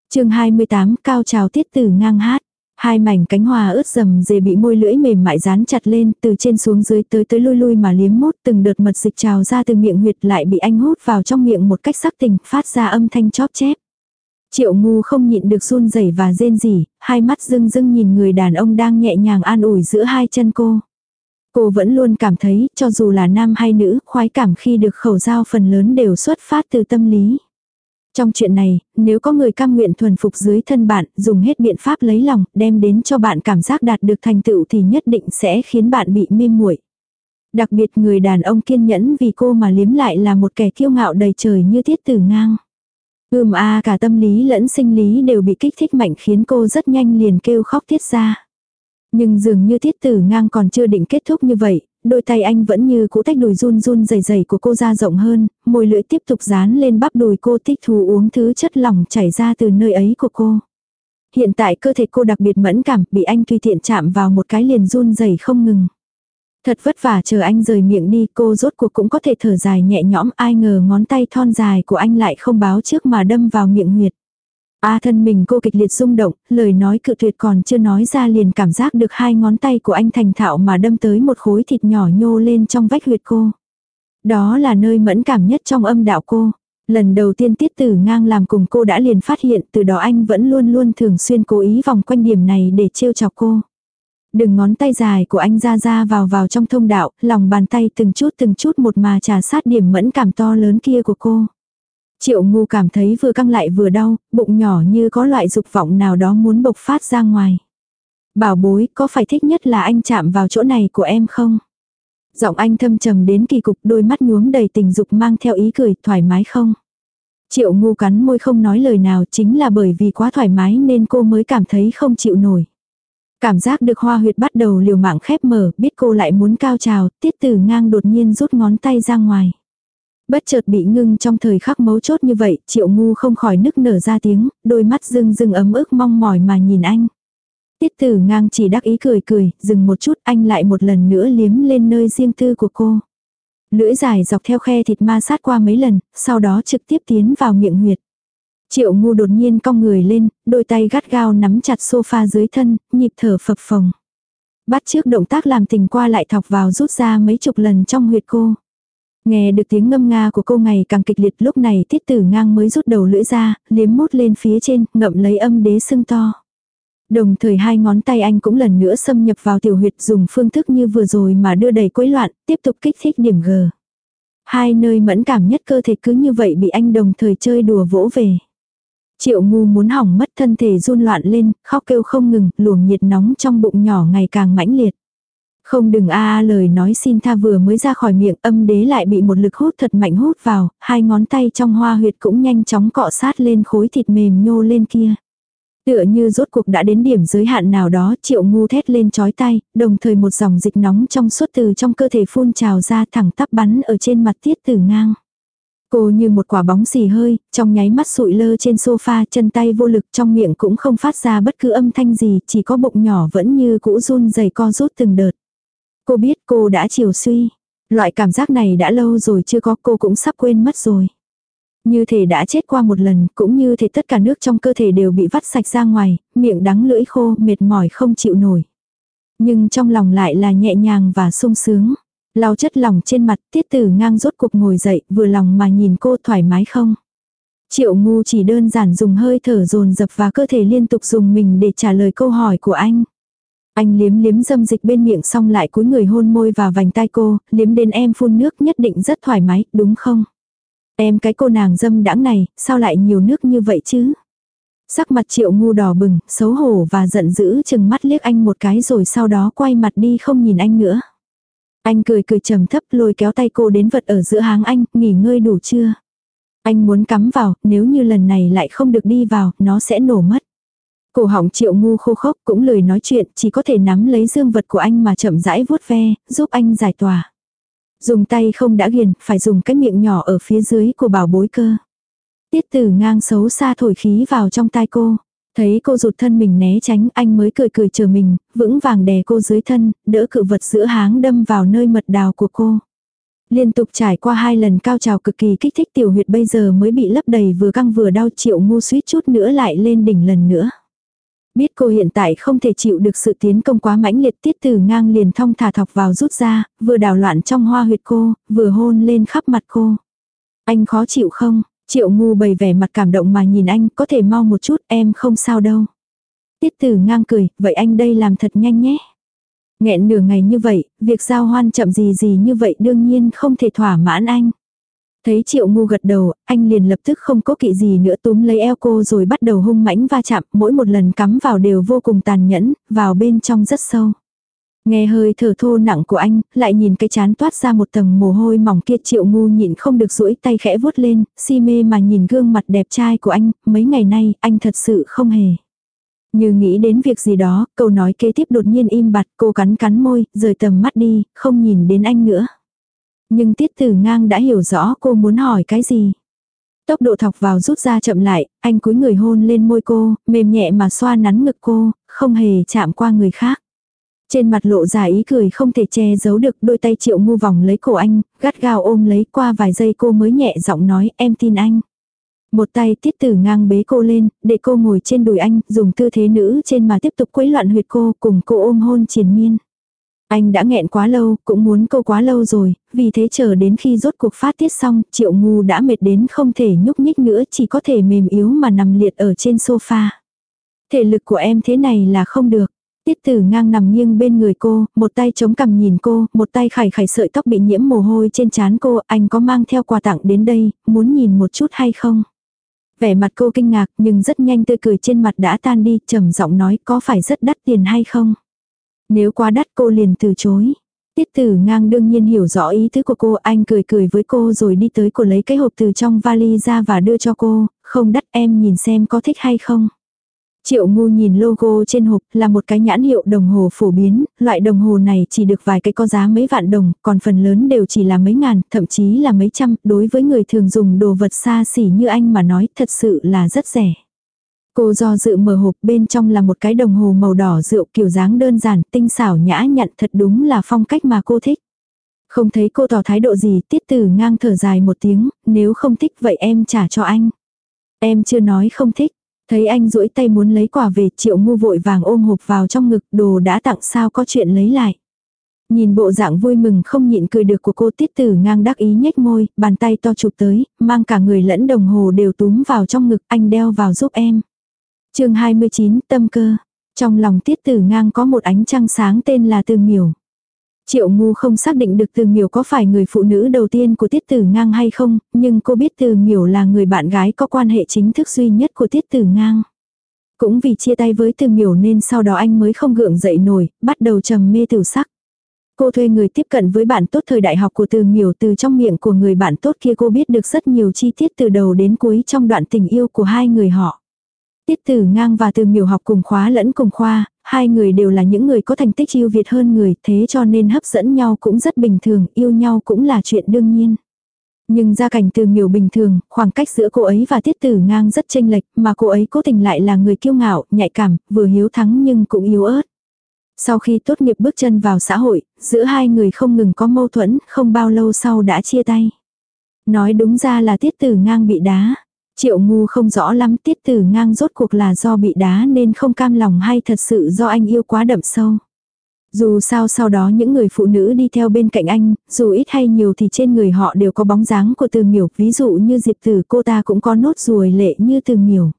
chương 28 cao trào tiết tử ngang hát. Hai mảnh cánh hoa ướt dầm dề bị môi lưỡi mềm mại dán chặt lên từ trên xuống dưới tới tới lui lui mà liếm mốt từng đợt mật dịch trào ra từ miệng huyệt lại bị anh hút vào trong miệng một cách sắc tình phát ra âm thanh chóp chép. Triệu ngu không nhịn được run rẩy và rên rỉ, hai mắt rưng rưng nhìn người đàn ông đang nhẹ nhàng an ủi giữa hai chân cô. Cô vẫn luôn cảm thấy, cho dù là nam hay nữ, khoái cảm khi được khẩu giao phần lớn đều xuất phát từ tâm lý. Trong chuyện này, nếu có người cam nguyện thuần phục dưới thân bạn, dùng hết biện pháp lấy lòng, đem đến cho bạn cảm giác đạt được thành tựu thì nhất định sẽ khiến bạn bị mê muội. Đặc biệt người đàn ông kiên nhẫn vì cô mà liếm lại là một kẻ kiêu ngạo đầy trời như thiết tử ngang. Ưm a à, cả tâm lý lẫn sinh lý đều bị kích thích mạnh khiến cô rất nhanh liền kêu khóc tiết ra. Nhưng dường như tiết tử ngang còn chưa định kết thúc như vậy, đôi tay anh vẫn như cũ tách đùi run run dày dày của cô ra rộng hơn, môi lưỡi tiếp tục dán lên bắp đùi cô thích thú uống thứ chất lỏng chảy ra từ nơi ấy của cô. Hiện tại cơ thể cô đặc biệt mẫn cảm, bị anh tùy tiện chạm vào một cái liền run rẩy không ngừng. Thật vất vả chờ anh rời miệng đi cô rốt cuộc cũng có thể thở dài nhẹ nhõm ai ngờ ngón tay thon dài của anh lại không báo trước mà đâm vào miệng huyệt. A thân mình cô kịch liệt rung động, lời nói cự tuyệt còn chưa nói ra liền cảm giác được hai ngón tay của anh thành thạo mà đâm tới một khối thịt nhỏ nhô lên trong vách huyệt cô. Đó là nơi mẫn cảm nhất trong âm đạo cô. Lần đầu tiên tiết tử ngang làm cùng cô đã liền phát hiện từ đó anh vẫn luôn luôn thường xuyên cố ý vòng quanh điểm này để trêu chọc cô. Đừng ngón tay dài của anh ra ra vào vào trong thông đạo, lòng bàn tay từng chút từng chút một mà trà sát điểm mẫn cảm to lớn kia của cô. Triệu ngu cảm thấy vừa căng lại vừa đau, bụng nhỏ như có loại dục vọng nào đó muốn bộc phát ra ngoài. Bảo bối, có phải thích nhất là anh chạm vào chỗ này của em không? Giọng anh thâm trầm đến kỳ cục đôi mắt nhuốm đầy tình dục mang theo ý cười thoải mái không? Triệu ngu cắn môi không nói lời nào chính là bởi vì quá thoải mái nên cô mới cảm thấy không chịu nổi. Cảm giác được hoa huyệt bắt đầu liều mạng khép mở, biết cô lại muốn cao trào, tiết tử ngang đột nhiên rút ngón tay ra ngoài. Bất chợt bị ngưng trong thời khắc mấu chốt như vậy, triệu ngu không khỏi nức nở ra tiếng, đôi mắt rưng rưng ấm ức mong mỏi mà nhìn anh. Tiết tử ngang chỉ đắc ý cười cười, dừng một chút anh lại một lần nữa liếm lên nơi riêng tư của cô. Lưỡi dài dọc theo khe thịt ma sát qua mấy lần, sau đó trực tiếp tiến vào miệng huyệt. Triệu ngu đột nhiên cong người lên, đôi tay gắt gao nắm chặt sofa dưới thân, nhịp thở phập phồng. Bắt trước động tác làm tình qua lại thọc vào rút ra mấy chục lần trong huyệt cô. Nghe được tiếng ngâm nga của cô ngày càng kịch liệt lúc này tiết tử ngang mới rút đầu lưỡi ra, liếm mút lên phía trên, ngậm lấy âm đế sưng to. Đồng thời hai ngón tay anh cũng lần nữa xâm nhập vào tiểu huyệt dùng phương thức như vừa rồi mà đưa đầy quấy loạn, tiếp tục kích thích điểm G. Hai nơi mẫn cảm nhất cơ thể cứ như vậy bị anh đồng thời chơi đùa vỗ về. Triệu ngu muốn hỏng mất thân thể run loạn lên, khóc kêu không ngừng, luồng nhiệt nóng trong bụng nhỏ ngày càng mãnh liệt. Không đừng a a lời nói xin tha vừa mới ra khỏi miệng âm đế lại bị một lực hút thật mạnh hút vào, hai ngón tay trong hoa huyệt cũng nhanh chóng cọ sát lên khối thịt mềm nhô lên kia. Tựa như rốt cuộc đã đến điểm giới hạn nào đó triệu ngu thét lên chói tay, đồng thời một dòng dịch nóng trong suốt từ trong cơ thể phun trào ra thẳng tắp bắn ở trên mặt tiết tử ngang. Cô như một quả bóng xì hơi, trong nháy mắt sụi lơ trên sofa chân tay vô lực trong miệng cũng không phát ra bất cứ âm thanh gì, chỉ có bụng nhỏ vẫn như cũ run dày co rút từng đợt. Cô biết cô đã chiều suy. Loại cảm giác này đã lâu rồi chưa có cô cũng sắp quên mất rồi. Như thể đã chết qua một lần, cũng như thể tất cả nước trong cơ thể đều bị vắt sạch ra ngoài, miệng đắng lưỡi khô, mệt mỏi không chịu nổi. Nhưng trong lòng lại là nhẹ nhàng và sung sướng. Lau chất lòng trên mặt, tiết tử ngang rốt cuộc ngồi dậy, vừa lòng mà nhìn cô thoải mái không. Triệu ngu chỉ đơn giản dùng hơi thở dồn dập và cơ thể liên tục dùng mình để trả lời câu hỏi của anh. Anh liếm liếm dâm dịch bên miệng xong lại cúi người hôn môi vào vành tai cô, liếm đến em phun nước nhất định rất thoải mái, đúng không? Em cái cô nàng dâm đãng này, sao lại nhiều nước như vậy chứ? Sắc mặt triệu ngu đỏ bừng, xấu hổ và giận dữ chừng mắt liếc anh một cái rồi sau đó quay mặt đi không nhìn anh nữa. Anh cười cười trầm thấp lôi kéo tay cô đến vật ở giữa háng anh, nghỉ ngơi đủ chưa? Anh muốn cắm vào, nếu như lần này lại không được đi vào, nó sẽ nổ mất. Cổ họng triệu ngu khô khốc cũng lời nói chuyện, chỉ có thể nắm lấy dương vật của anh mà chậm rãi vuốt ve, giúp anh giải tỏa. Dùng tay không đã ghiền, phải dùng cái miệng nhỏ ở phía dưới của bảo bối cơ. Tiết tử ngang xấu xa thổi khí vào trong tai cô. Thấy cô rụt thân mình né tránh, anh mới cười cười chờ mình, vững vàng đè cô dưới thân, đỡ cự vật giữa háng đâm vào nơi mật đào của cô. Liên tục trải qua hai lần cao trào cực kỳ kích thích tiểu huyệt bây giờ mới bị lấp đầy vừa căng vừa đau triệu ngu suýt chút nữa lại lên đỉnh lần nữa. Biết cô hiện tại không thể chịu được sự tiến công quá mãnh liệt tiết tử ngang liền thong thả thọc vào rút ra, vừa đảo loạn trong hoa huyệt cô, vừa hôn lên khắp mặt cô. Anh khó chịu không? Triệu ngu bày vẻ mặt cảm động mà nhìn anh, có thể mau một chút, em không sao đâu. Tiết tử ngang cười, vậy anh đây làm thật nhanh nhé. Nghẹn nửa ngày như vậy, việc giao hoan chậm gì gì như vậy đương nhiên không thể thỏa mãn anh. Thấy triệu ngu gật đầu, anh liền lập tức không có kỵ gì nữa túm lấy eo cô rồi bắt đầu hung mãnh va chạm, mỗi một lần cắm vào đều vô cùng tàn nhẫn, vào bên trong rất sâu. Nghe hơi thở thô nặng của anh, lại nhìn cái chán toát ra một tầng mồ hôi mỏng kia triệu ngu nhịn không được duỗi tay khẽ vuốt lên, si mê mà nhìn gương mặt đẹp trai của anh, mấy ngày nay, anh thật sự không hề. Như nghĩ đến việc gì đó, câu nói kế tiếp đột nhiên im bặt, cô cắn cắn môi, rời tầm mắt đi, không nhìn đến anh nữa. Nhưng tiết tử ngang đã hiểu rõ cô muốn hỏi cái gì. Tốc độ thọc vào rút ra chậm lại, anh cúi người hôn lên môi cô, mềm nhẹ mà xoa nắn ngực cô, không hề chạm qua người khác. Trên mặt lộ ra ý cười không thể che giấu được đôi tay triệu ngu vòng lấy cổ anh, gắt gao ôm lấy qua vài giây cô mới nhẹ giọng nói em tin anh. Một tay tiết tử ngang bế cô lên, để cô ngồi trên đùi anh, dùng tư thế nữ trên mà tiếp tục quấy loạn huyệt cô, cùng cô ôm hôn triền miên. Anh đã nghẹn quá lâu, cũng muốn cô quá lâu rồi, vì thế chờ đến khi rốt cuộc phát tiết xong, triệu ngu đã mệt đến không thể nhúc nhích nữa, chỉ có thể mềm yếu mà nằm liệt ở trên sofa. Thể lực của em thế này là không được. Tiết tử ngang nằm nghiêng bên người cô, một tay chống cằm nhìn cô, một tay khải khải sợi tóc bị nhiễm mồ hôi trên trán cô, anh có mang theo quà tặng đến đây, muốn nhìn một chút hay không? Vẻ mặt cô kinh ngạc nhưng rất nhanh tươi cười trên mặt đã tan đi, trầm giọng nói có phải rất đắt tiền hay không? Nếu quá đắt cô liền từ chối. Tiết tử ngang đương nhiên hiểu rõ ý tứ của cô, anh cười cười với cô rồi đi tới cô lấy cái hộp từ trong vali ra và đưa cho cô, không đắt em nhìn xem có thích hay không. Triệu ngu nhìn logo trên hộp là một cái nhãn hiệu đồng hồ phổ biến, loại đồng hồ này chỉ được vài cái có giá mấy vạn đồng, còn phần lớn đều chỉ là mấy ngàn, thậm chí là mấy trăm, đối với người thường dùng đồ vật xa xỉ như anh mà nói thật sự là rất rẻ. Cô do dự mở hộp bên trong là một cái đồng hồ màu đỏ rượu kiểu dáng đơn giản, tinh xảo nhã nhặn thật đúng là phong cách mà cô thích. Không thấy cô tỏ thái độ gì, tiết tử ngang thở dài một tiếng, nếu không thích vậy em trả cho anh. Em chưa nói không thích, thấy anh duỗi tay muốn lấy quả về triệu ngu vội vàng ôm hộp vào trong ngực đồ đã tặng sao có chuyện lấy lại. Nhìn bộ dạng vui mừng không nhịn cười được của cô tiết tử ngang đắc ý nhếch môi, bàn tay to chụp tới, mang cả người lẫn đồng hồ đều túm vào trong ngực anh đeo vào giúp em chương 29 tâm cơ. Trong lòng tiết tử ngang có một ánh trăng sáng tên là từ miểu. Triệu ngu không xác định được từ miểu có phải người phụ nữ đầu tiên của tiết tử ngang hay không, nhưng cô biết từ miểu là người bạn gái có quan hệ chính thức duy nhất của tiết tử ngang. Cũng vì chia tay với từ miểu nên sau đó anh mới không gượng dậy nổi, bắt đầu trầm mê tử sắc. Cô thuê người tiếp cận với bạn tốt thời đại học của từ miểu từ trong miệng của người bạn tốt kia cô biết được rất nhiều chi tiết từ đầu đến cuối trong đoạn tình yêu của hai người họ. Tiết tử ngang và từ miểu học cùng khóa lẫn cùng khoa, hai người đều là những người có thành tích yêu Việt hơn người thế cho nên hấp dẫn nhau cũng rất bình thường, yêu nhau cũng là chuyện đương nhiên. Nhưng gia cảnh từ miểu bình thường, khoảng cách giữa cô ấy và tiết tử ngang rất chênh lệch, mà cô ấy cố tình lại là người kiêu ngạo, nhạy cảm, vừa hiếu thắng nhưng cũng yếu ớt. Sau khi tốt nghiệp bước chân vào xã hội, giữa hai người không ngừng có mâu thuẫn, không bao lâu sau đã chia tay. Nói đúng ra là tiết tử ngang bị đá. Triệu ngu không rõ lắm tiết tử ngang rốt cuộc là do bị đá nên không cam lòng hay thật sự do anh yêu quá đậm sâu. Dù sao sau đó những người phụ nữ đi theo bên cạnh anh, dù ít hay nhiều thì trên người họ đều có bóng dáng của từ miểu, ví dụ như diệp tử cô ta cũng có nốt ruồi lệ như từ miểu.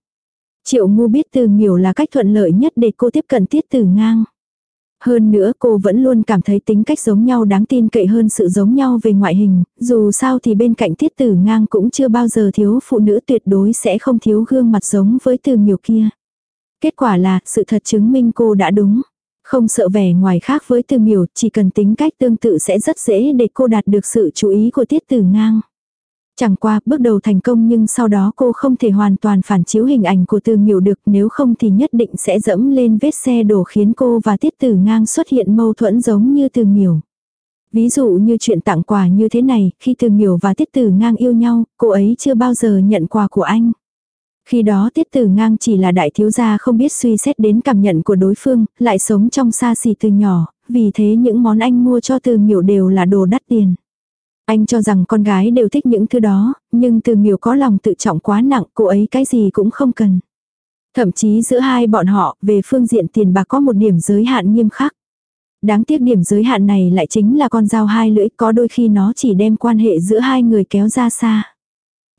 Triệu ngu biết từ miểu là cách thuận lợi nhất để cô tiếp cận tiết tử ngang. Hơn nữa cô vẫn luôn cảm thấy tính cách giống nhau đáng tin cậy hơn sự giống nhau về ngoại hình, dù sao thì bên cạnh tiết tử ngang cũng chưa bao giờ thiếu phụ nữ tuyệt đối sẽ không thiếu gương mặt giống với từ miểu kia. Kết quả là sự thật chứng minh cô đã đúng. Không sợ vẻ ngoài khác với từ miểu, chỉ cần tính cách tương tự sẽ rất dễ để cô đạt được sự chú ý của tiết tử ngang. Chẳng qua, bước đầu thành công nhưng sau đó cô không thể hoàn toàn phản chiếu hình ảnh của từ miểu được nếu không thì nhất định sẽ dẫm lên vết xe đổ khiến cô và tiết tử ngang xuất hiện mâu thuẫn giống như từ miểu. Ví dụ như chuyện tặng quà như thế này, khi từ miểu và tiết tử ngang yêu nhau, cô ấy chưa bao giờ nhận quà của anh. Khi đó tiết tử ngang chỉ là đại thiếu gia không biết suy xét đến cảm nhận của đối phương, lại sống trong xa xỉ từ nhỏ, vì thế những món anh mua cho từ miểu đều là đồ đắt tiền. Anh cho rằng con gái đều thích những thứ đó, nhưng từ miều có lòng tự trọng quá nặng, cô ấy cái gì cũng không cần. Thậm chí giữa hai bọn họ, về phương diện tiền bạc có một điểm giới hạn nghiêm khắc. Đáng tiếc điểm giới hạn này lại chính là con dao hai lưỡi, có đôi khi nó chỉ đem quan hệ giữa hai người kéo ra xa.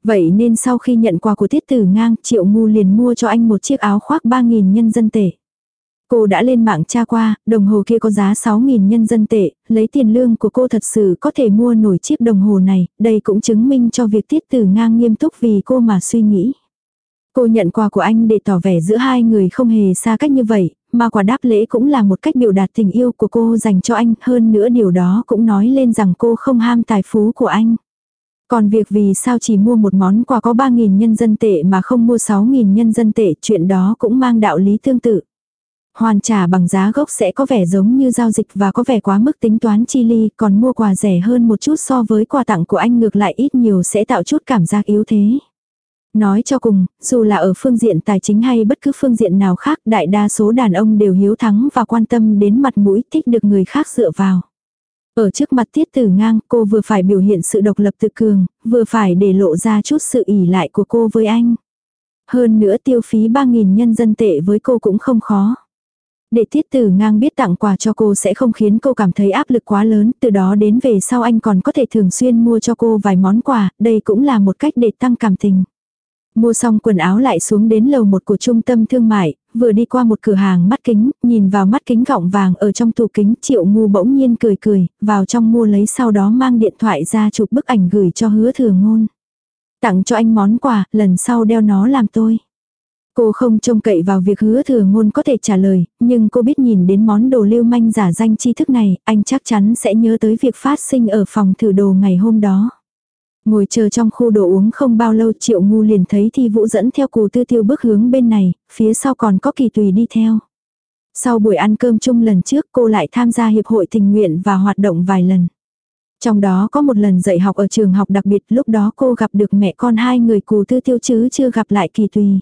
Vậy nên sau khi nhận quà của tiết tử ngang, triệu ngu liền mua cho anh một chiếc áo khoác 3.000 nhân dân tệ. Cô đã lên mạng tra qua, đồng hồ kia có giá 6.000 nhân dân tệ, lấy tiền lương của cô thật sự có thể mua nổi chiếc đồng hồ này, đây cũng chứng minh cho việc tiết tử ngang nghiêm túc vì cô mà suy nghĩ. Cô nhận quà của anh để tỏ vẻ giữa hai người không hề xa cách như vậy, mà quà đáp lễ cũng là một cách biểu đạt tình yêu của cô dành cho anh, hơn nữa điều đó cũng nói lên rằng cô không ham tài phú của anh. Còn việc vì sao chỉ mua một món quà có 3.000 nhân dân tệ mà không mua 6.000 nhân dân tệ, chuyện đó cũng mang đạo lý tương tự. Hoàn trả bằng giá gốc sẽ có vẻ giống như giao dịch và có vẻ quá mức tính toán chi ly, còn mua quà rẻ hơn một chút so với quà tặng của anh ngược lại ít nhiều sẽ tạo chút cảm giác yếu thế. Nói cho cùng, dù là ở phương diện tài chính hay bất cứ phương diện nào khác, đại đa số đàn ông đều hiếu thắng và quan tâm đến mặt mũi thích được người khác dựa vào. Ở trước mặt tiết tử ngang, cô vừa phải biểu hiện sự độc lập tự cường, vừa phải để lộ ra chút sự ỉ lại của cô với anh. Hơn nữa tiêu phí 3.000 nhân dân tệ với cô cũng không khó. Để tiết tử ngang biết tặng quà cho cô sẽ không khiến cô cảm thấy áp lực quá lớn, từ đó đến về sau anh còn có thể thường xuyên mua cho cô vài món quà, đây cũng là một cách để tăng cảm tình. Mua xong quần áo lại xuống đến lầu một của trung tâm thương mại, vừa đi qua một cửa hàng mắt kính, nhìn vào mắt kính gọng vàng ở trong tủ kính, triệu ngu bỗng nhiên cười cười, vào trong mua lấy sau đó mang điện thoại ra chụp bức ảnh gửi cho hứa thừa ngôn. Tặng cho anh món quà, lần sau đeo nó làm tôi. Cô không trông cậy vào việc hứa thừa ngôn có thể trả lời, nhưng cô biết nhìn đến món đồ lưu manh giả danh tri thức này, anh chắc chắn sẽ nhớ tới việc phát sinh ở phòng thử đồ ngày hôm đó. Ngồi chờ trong khu đồ uống không bao lâu triệu ngu liền thấy thi vũ dẫn theo cù tư tiêu bước hướng bên này, phía sau còn có kỳ tùy đi theo. Sau buổi ăn cơm chung lần trước cô lại tham gia hiệp hội tình nguyện và hoạt động vài lần. Trong đó có một lần dạy học ở trường học đặc biệt lúc đó cô gặp được mẹ con hai người cù tư tiêu chứ chưa gặp lại kỳ tùy.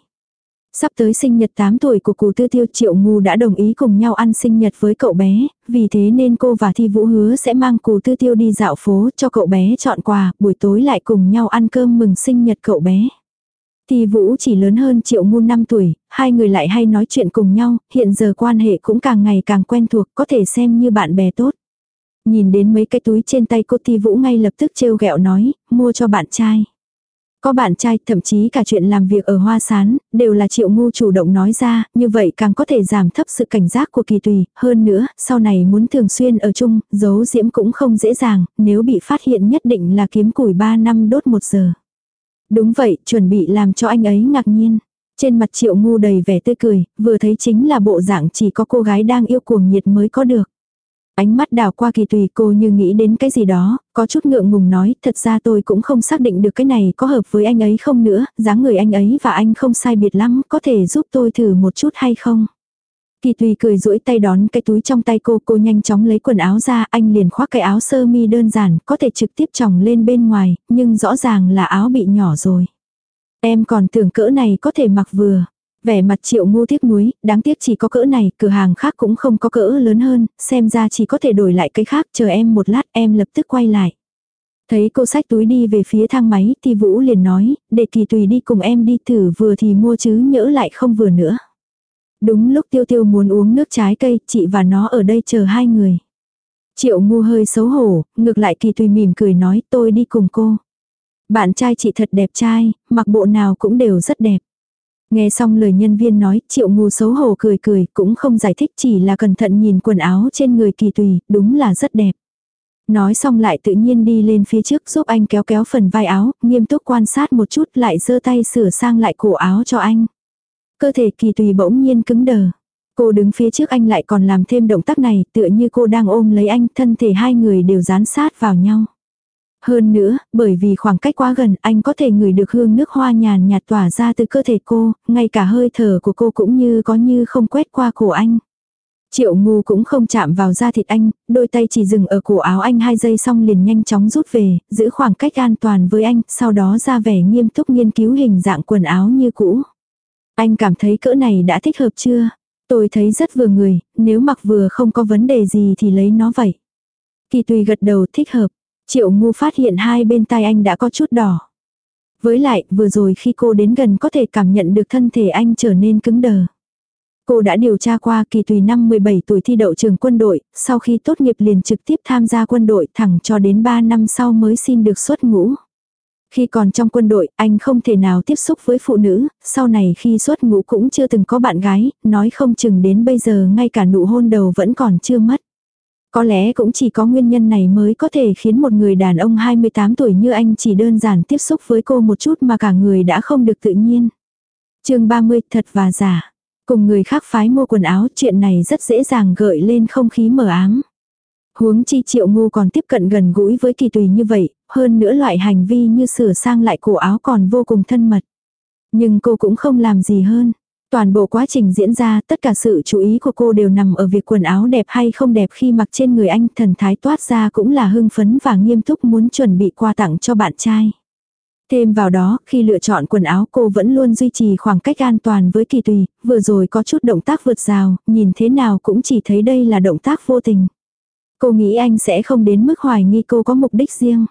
Sắp tới sinh nhật 8 tuổi của cụ tư tiêu triệu ngu đã đồng ý cùng nhau ăn sinh nhật với cậu bé, vì thế nên cô và Thi Vũ hứa sẽ mang cụ tư tiêu đi dạo phố cho cậu bé chọn quà, buổi tối lại cùng nhau ăn cơm mừng sinh nhật cậu bé. Thi Vũ chỉ lớn hơn triệu ngu 5 tuổi, hai người lại hay nói chuyện cùng nhau, hiện giờ quan hệ cũng càng ngày càng quen thuộc, có thể xem như bạn bè tốt. Nhìn đến mấy cái túi trên tay cô Thi Vũ ngay lập tức trêu ghẹo nói, mua cho bạn trai. Có bạn trai, thậm chí cả chuyện làm việc ở hoa sán, đều là triệu ngu chủ động nói ra, như vậy càng có thể giảm thấp sự cảnh giác của kỳ tùy. Hơn nữa, sau này muốn thường xuyên ở chung, giấu diễm cũng không dễ dàng, nếu bị phát hiện nhất định là kiếm củi 3 năm đốt 1 giờ. Đúng vậy, chuẩn bị làm cho anh ấy ngạc nhiên. Trên mặt triệu ngu đầy vẻ tươi cười, vừa thấy chính là bộ dạng chỉ có cô gái đang yêu cuồng nhiệt mới có được. Ánh mắt đào qua kỳ tùy cô như nghĩ đến cái gì đó, có chút ngượng ngùng nói, thật ra tôi cũng không xác định được cái này có hợp với anh ấy không nữa, dáng người anh ấy và anh không sai biệt lắm, có thể giúp tôi thử một chút hay không? Kỳ tùy cười duỗi tay đón cái túi trong tay cô, cô nhanh chóng lấy quần áo ra, anh liền khoác cái áo sơ mi đơn giản, có thể trực tiếp tròng lên bên ngoài, nhưng rõ ràng là áo bị nhỏ rồi. Em còn tưởng cỡ này có thể mặc vừa. Vẻ mặt triệu ngu tiếc nuối, đáng tiếc chỉ có cỡ này, cửa hàng khác cũng không có cỡ lớn hơn, xem ra chỉ có thể đổi lại cái khác, chờ em một lát em lập tức quay lại. Thấy cô sách túi đi về phía thang máy thì Vũ liền nói, để kỳ tùy đi cùng em đi thử vừa thì mua chứ nhỡ lại không vừa nữa. Đúng lúc tiêu tiêu muốn uống nước trái cây, chị và nó ở đây chờ hai người. Triệu ngu hơi xấu hổ, ngược lại kỳ tùy mỉm cười nói tôi đi cùng cô. Bạn trai chị thật đẹp trai, mặc bộ nào cũng đều rất đẹp. Nghe xong lời nhân viên nói, triệu ngu xấu hổ cười cười, cũng không giải thích chỉ là cẩn thận nhìn quần áo trên người kỳ tùy, đúng là rất đẹp. Nói xong lại tự nhiên đi lên phía trước giúp anh kéo kéo phần vai áo, nghiêm túc quan sát một chút lại giơ tay sửa sang lại cổ áo cho anh. Cơ thể kỳ tùy bỗng nhiên cứng đờ. Cô đứng phía trước anh lại còn làm thêm động tác này tựa như cô đang ôm lấy anh, thân thể hai người đều dán sát vào nhau. Hơn nữa, bởi vì khoảng cách quá gần anh có thể ngửi được hương nước hoa nhàn nhạt tỏa ra từ cơ thể cô, ngay cả hơi thở của cô cũng như có như không quét qua cổ anh. Triệu ngu cũng không chạm vào da thịt anh, đôi tay chỉ dừng ở cổ áo anh hai giây xong liền nhanh chóng rút về, giữ khoảng cách an toàn với anh, sau đó ra vẻ nghiêm túc nghiên cứu hình dạng quần áo như cũ. Anh cảm thấy cỡ này đã thích hợp chưa? Tôi thấy rất vừa người, nếu mặc vừa không có vấn đề gì thì lấy nó vậy. Kỳ tùy gật đầu thích hợp. Triệu ngu phát hiện hai bên tai anh đã có chút đỏ. Với lại, vừa rồi khi cô đến gần có thể cảm nhận được thân thể anh trở nên cứng đờ. Cô đã điều tra qua kỳ tùy năm 17 tuổi thi đậu trường quân đội, sau khi tốt nghiệp liền trực tiếp tham gia quân đội thẳng cho đến 3 năm sau mới xin được xuất ngũ. Khi còn trong quân đội, anh không thể nào tiếp xúc với phụ nữ, sau này khi xuất ngũ cũng chưa từng có bạn gái, nói không chừng đến bây giờ ngay cả nụ hôn đầu vẫn còn chưa mất. Có lẽ cũng chỉ có nguyên nhân này mới có thể khiến một người đàn ông 28 tuổi như anh chỉ đơn giản tiếp xúc với cô một chút mà cả người đã không được tự nhiên. chương 30 thật và giả. Cùng người khác phái mua quần áo chuyện này rất dễ dàng gợi lên không khí mờ ám. Huống chi triệu ngu còn tiếp cận gần gũi với kỳ tùy như vậy, hơn nữa loại hành vi như sửa sang lại cổ áo còn vô cùng thân mật. Nhưng cô cũng không làm gì hơn. Toàn bộ quá trình diễn ra, tất cả sự chú ý của cô đều nằm ở việc quần áo đẹp hay không đẹp khi mặc trên người anh, thần thái toát ra cũng là hưng phấn và nghiêm túc muốn chuẩn bị quà tặng cho bạn trai. Thêm vào đó, khi lựa chọn quần áo cô vẫn luôn duy trì khoảng cách an toàn với kỳ tùy, vừa rồi có chút động tác vượt rào, nhìn thế nào cũng chỉ thấy đây là động tác vô tình. Cô nghĩ anh sẽ không đến mức hoài nghi cô có mục đích riêng.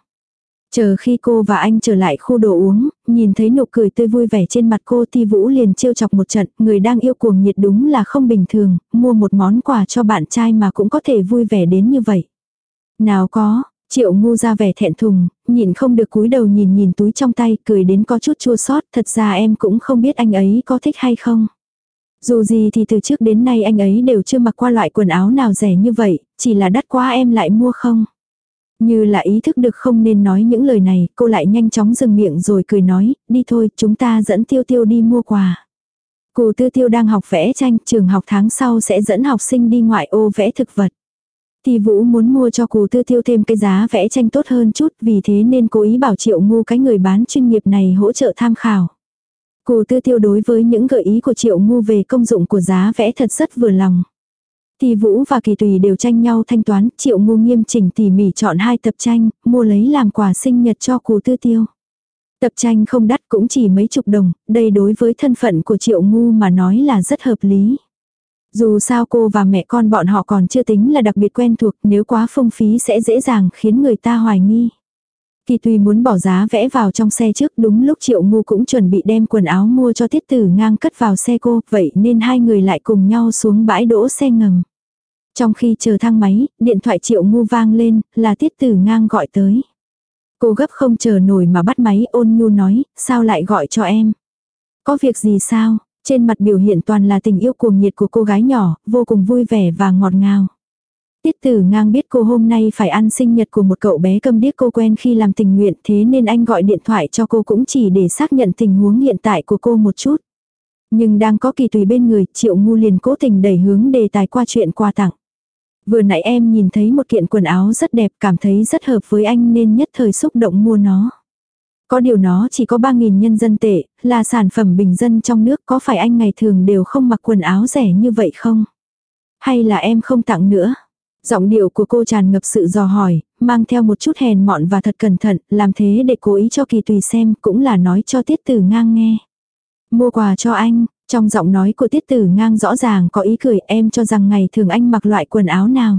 Chờ khi cô và anh trở lại khu đồ uống, nhìn thấy nụ cười tươi vui vẻ trên mặt cô Ti Vũ liền trêu chọc một trận, người đang yêu cuồng nhiệt đúng là không bình thường, mua một món quà cho bạn trai mà cũng có thể vui vẻ đến như vậy. Nào có, triệu ngu ra vẻ thẹn thùng, nhìn không được cúi đầu nhìn nhìn túi trong tay, cười đến có chút chua sót, thật ra em cũng không biết anh ấy có thích hay không. Dù gì thì từ trước đến nay anh ấy đều chưa mặc qua loại quần áo nào rẻ như vậy, chỉ là đắt quá em lại mua không. Như là ý thức được không nên nói những lời này, cô lại nhanh chóng dừng miệng rồi cười nói, đi thôi, chúng ta dẫn tiêu tiêu đi mua quà. Cô tư tiêu đang học vẽ tranh, trường học tháng sau sẽ dẫn học sinh đi ngoại ô vẽ thực vật. Thì Vũ muốn mua cho cô tư tiêu thêm cái giá vẽ tranh tốt hơn chút, vì thế nên cố ý bảo triệu ngu cái người bán chuyên nghiệp này hỗ trợ tham khảo. Cô tư tiêu đối với những gợi ý của triệu ngu về công dụng của giá vẽ thật rất vừa lòng. Thì Vũ và Kỳ Tùy đều tranh nhau thanh toán, Triệu Ngu nghiêm chỉnh tỉ mỉ chọn hai tập tranh, mua lấy làm quà sinh nhật cho cô Tư Tiêu. Tập tranh không đắt cũng chỉ mấy chục đồng, đây đối với thân phận của Triệu Ngu mà nói là rất hợp lý. Dù sao cô và mẹ con bọn họ còn chưa tính là đặc biệt quen thuộc, nếu quá phung phí sẽ dễ dàng khiến người ta hoài nghi. Kỳ tùy muốn bỏ giá vẽ vào trong xe trước đúng lúc triệu ngu cũng chuẩn bị đem quần áo mua cho tiết tử ngang cất vào xe cô, vậy nên hai người lại cùng nhau xuống bãi đỗ xe ngầm. Trong khi chờ thang máy, điện thoại triệu ngu vang lên, là tiết tử ngang gọi tới. Cô gấp không chờ nổi mà bắt máy ôn nhu nói, sao lại gọi cho em? Có việc gì sao? Trên mặt biểu hiện toàn là tình yêu cuồng nhiệt của cô gái nhỏ, vô cùng vui vẻ và ngọt ngào. Tiết tử ngang biết cô hôm nay phải ăn sinh nhật của một cậu bé câm điếc cô quen khi làm tình nguyện thế nên anh gọi điện thoại cho cô cũng chỉ để xác nhận tình huống hiện tại của cô một chút. Nhưng đang có kỳ tùy bên người, triệu ngu liền cố tình đẩy hướng đề tài qua chuyện quà tặng. Vừa nãy em nhìn thấy một kiện quần áo rất đẹp cảm thấy rất hợp với anh nên nhất thời xúc động mua nó. Có điều nó chỉ có 3.000 nhân dân tệ, là sản phẩm bình dân trong nước có phải anh ngày thường đều không mặc quần áo rẻ như vậy không? Hay là em không tặng nữa? Giọng điệu của cô tràn ngập sự dò hỏi, mang theo một chút hèn mọn và thật cẩn thận, làm thế để cố ý cho kỳ tùy xem cũng là nói cho tiết tử ngang nghe. Mua quà cho anh, trong giọng nói của tiết tử ngang rõ ràng có ý cười em cho rằng ngày thường anh mặc loại quần áo nào.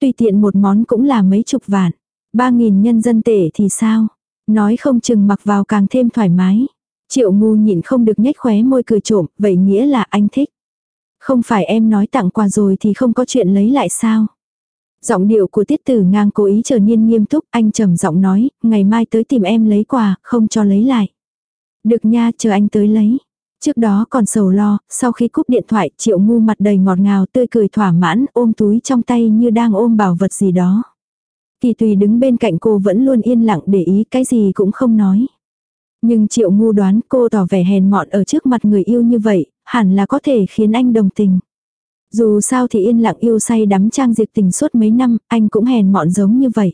Tùy tiện một món cũng là mấy chục vạn. Ba nghìn nhân dân tệ thì sao? Nói không chừng mặc vào càng thêm thoải mái. Triệu ngu nhịn không được nhếch khóe môi cười trộm, vậy nghĩa là anh thích. Không phải em nói tặng quà rồi thì không có chuyện lấy lại sao? Giọng điệu của tiết tử ngang cố ý trở nên nghiêm túc, anh trầm giọng nói, ngày mai tới tìm em lấy quà, không cho lấy lại. Được nha, chờ anh tới lấy. Trước đó còn sầu lo, sau khi cúp điện thoại, triệu ngu mặt đầy ngọt ngào tươi cười thỏa mãn, ôm túi trong tay như đang ôm bảo vật gì đó. Kỳ tùy đứng bên cạnh cô vẫn luôn yên lặng để ý cái gì cũng không nói. Nhưng triệu ngu đoán cô tỏ vẻ hèn mọn ở trước mặt người yêu như vậy, hẳn là có thể khiến anh đồng tình. Dù sao thì yên lặng yêu say đắm trang diệt tình suốt mấy năm, anh cũng hèn mọn giống như vậy.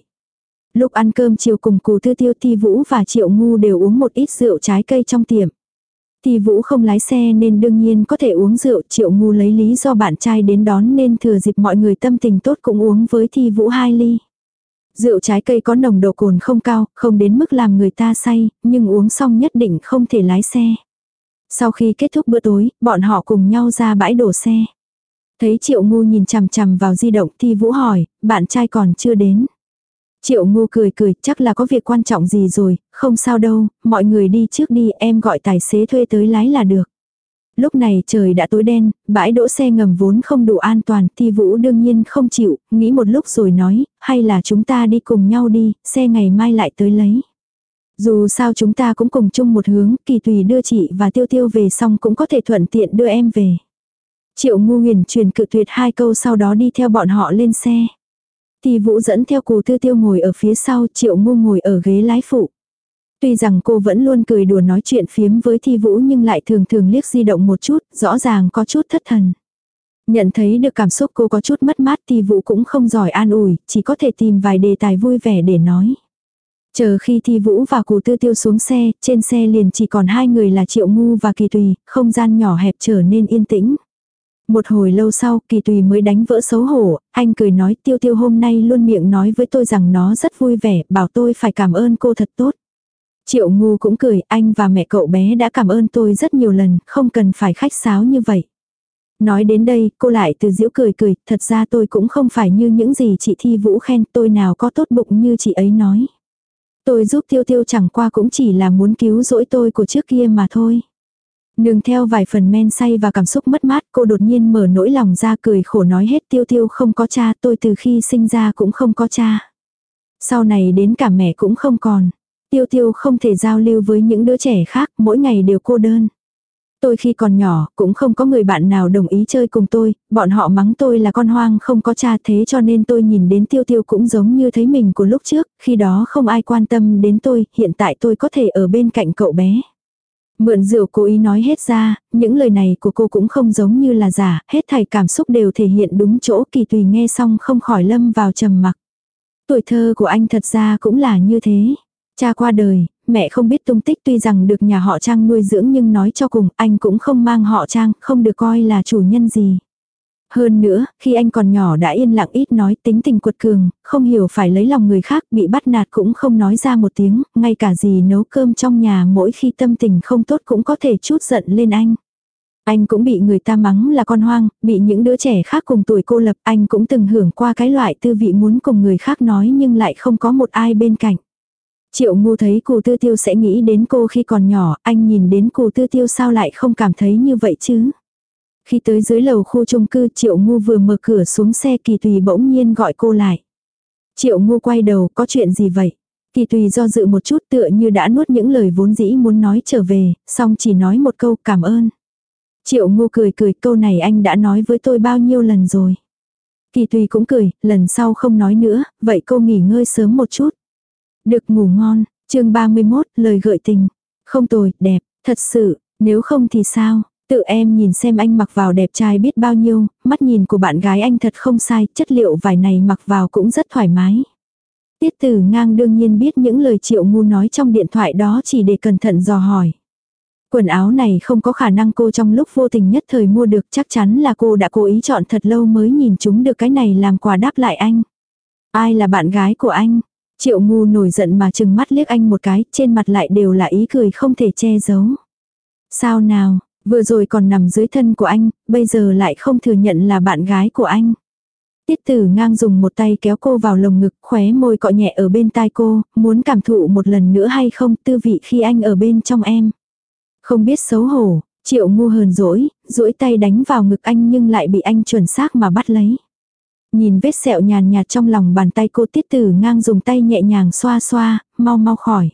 Lúc ăn cơm chiều cùng cù tư tiêu thi vũ và triệu ngu đều uống một ít rượu trái cây trong tiệm. thi Vũ không lái xe nên đương nhiên có thể uống rượu, Triệu Ngu lấy lý do bạn trai đến đón nên thừa dịp mọi người tâm tình tốt cũng uống với Thi Vũ hai ly. Rượu trái cây có nồng độ cồn không cao, không đến mức làm người ta say, nhưng uống xong nhất định không thể lái xe. Sau khi kết thúc bữa tối, bọn họ cùng nhau ra bãi đổ xe. Thấy Triệu Ngu nhìn chằm chằm vào di động Thi Vũ hỏi, bạn trai còn chưa đến. Triệu ngu cười cười, chắc là có việc quan trọng gì rồi, không sao đâu, mọi người đi trước đi, em gọi tài xế thuê tới lái là được. Lúc này trời đã tối đen, bãi đỗ xe ngầm vốn không đủ an toàn, Thi Vũ đương nhiên không chịu, nghĩ một lúc rồi nói, hay là chúng ta đi cùng nhau đi, xe ngày mai lại tới lấy. Dù sao chúng ta cũng cùng chung một hướng, kỳ tùy đưa chị và tiêu tiêu về xong cũng có thể thuận tiện đưa em về. Triệu ngu huyền truyền cự tuyệt hai câu sau đó đi theo bọn họ lên xe. Thì Vũ dẫn theo cù tư tiêu ngồi ở phía sau, Triệu Ngu ngồi ở ghế lái phụ. Tuy rằng cô vẫn luôn cười đùa nói chuyện phiếm với Thi Vũ nhưng lại thường thường liếc di động một chút, rõ ràng có chút thất thần. Nhận thấy được cảm xúc cô có chút mất mát Thi Vũ cũng không giỏi an ủi, chỉ có thể tìm vài đề tài vui vẻ để nói. Chờ khi Thi Vũ và Cù Tư Tiêu xuống xe, trên xe liền chỉ còn hai người là Triệu Ngu và Kỳ Tùy, không gian nhỏ hẹp trở nên yên tĩnh. Một hồi lâu sau, kỳ tùy mới đánh vỡ xấu hổ, anh cười nói tiêu tiêu hôm nay luôn miệng nói với tôi rằng nó rất vui vẻ, bảo tôi phải cảm ơn cô thật tốt. Triệu ngu cũng cười, anh và mẹ cậu bé đã cảm ơn tôi rất nhiều lần, không cần phải khách sáo như vậy. Nói đến đây, cô lại từ giễu cười cười, thật ra tôi cũng không phải như những gì chị Thi Vũ khen, tôi nào có tốt bụng như chị ấy nói. Tôi giúp tiêu tiêu chẳng qua cũng chỉ là muốn cứu rỗi tôi của trước kia mà thôi. Nương theo vài phần men say và cảm xúc mất mát cô đột nhiên mở nỗi lòng ra cười khổ nói hết tiêu tiêu không có cha tôi từ khi sinh ra cũng không có cha. Sau này đến cả mẹ cũng không còn. Tiêu tiêu không thể giao lưu với những đứa trẻ khác mỗi ngày đều cô đơn. Tôi khi còn nhỏ cũng không có người bạn nào đồng ý chơi cùng tôi, bọn họ mắng tôi là con hoang không có cha thế cho nên tôi nhìn đến tiêu tiêu cũng giống như thấy mình của lúc trước, khi đó không ai quan tâm đến tôi, hiện tại tôi có thể ở bên cạnh cậu bé. Mượn rượu cố ý nói hết ra, những lời này của cô cũng không giống như là giả, hết thảy cảm xúc đều thể hiện đúng chỗ kỳ tùy nghe xong không khỏi lâm vào trầm mặc. Tuổi thơ của anh thật ra cũng là như thế. Cha qua đời, mẹ không biết tung tích tuy rằng được nhà họ Trang nuôi dưỡng nhưng nói cho cùng anh cũng không mang họ Trang, không được coi là chủ nhân gì. Hơn nữa, khi anh còn nhỏ đã yên lặng ít nói tính tình cuột cường, không hiểu phải lấy lòng người khác bị bắt nạt cũng không nói ra một tiếng, ngay cả gì nấu cơm trong nhà mỗi khi tâm tình không tốt cũng có thể chút giận lên anh. Anh cũng bị người ta mắng là con hoang, bị những đứa trẻ khác cùng tuổi cô lập, anh cũng từng hưởng qua cái loại tư vị muốn cùng người khác nói nhưng lại không có một ai bên cạnh. Triệu ngu thấy cô tư tiêu sẽ nghĩ đến cô khi còn nhỏ, anh nhìn đến cô tư tiêu sao lại không cảm thấy như vậy chứ. Khi tới dưới lầu khu chung cư Triệu Ngu vừa mở cửa xuống xe Kỳ Tùy bỗng nhiên gọi cô lại. Triệu Ngu quay đầu có chuyện gì vậy? Kỳ tùy do dự một chút tựa như đã nuốt những lời vốn dĩ muốn nói trở về, xong chỉ nói một câu cảm ơn. Triệu ngu cười cười câu này anh đã nói với tôi bao nhiêu lần rồi. Kỳ tùy cũng cười, lần sau không nói nữa, vậy cô nghỉ ngơi sớm một chút. Được ngủ ngon, chương 31, lời gợi tình. Không tồi, đẹp, thật sự, nếu không thì sao? Tự em nhìn xem anh mặc vào đẹp trai biết bao nhiêu, mắt nhìn của bạn gái anh thật không sai, chất liệu vải này mặc vào cũng rất thoải mái. Tiết tử ngang đương nhiên biết những lời triệu ngu nói trong điện thoại đó chỉ để cẩn thận dò hỏi. Quần áo này không có khả năng cô trong lúc vô tình nhất thời mua được chắc chắn là cô đã cố ý chọn thật lâu mới nhìn chúng được cái này làm quà đáp lại anh. Ai là bạn gái của anh? Triệu ngu nổi giận mà chừng mắt liếc anh một cái, trên mặt lại đều là ý cười không thể che giấu. Sao nào, vừa rồi còn nằm dưới thân của anh, bây giờ lại không thừa nhận là bạn gái của anh. Tiết tử ngang dùng một tay kéo cô vào lồng ngực, khóe môi cọ nhẹ ở bên tai cô, muốn cảm thụ một lần nữa hay không tư vị khi anh ở bên trong em. Không biết xấu hổ, triệu ngu hờn dỗi, duỗi tay đánh vào ngực anh nhưng lại bị anh chuẩn xác mà bắt lấy. Nhìn vết sẹo nhàn nhạt trong lòng bàn tay cô tiết tử ngang dùng tay nhẹ nhàng xoa xoa, mau mau khỏi.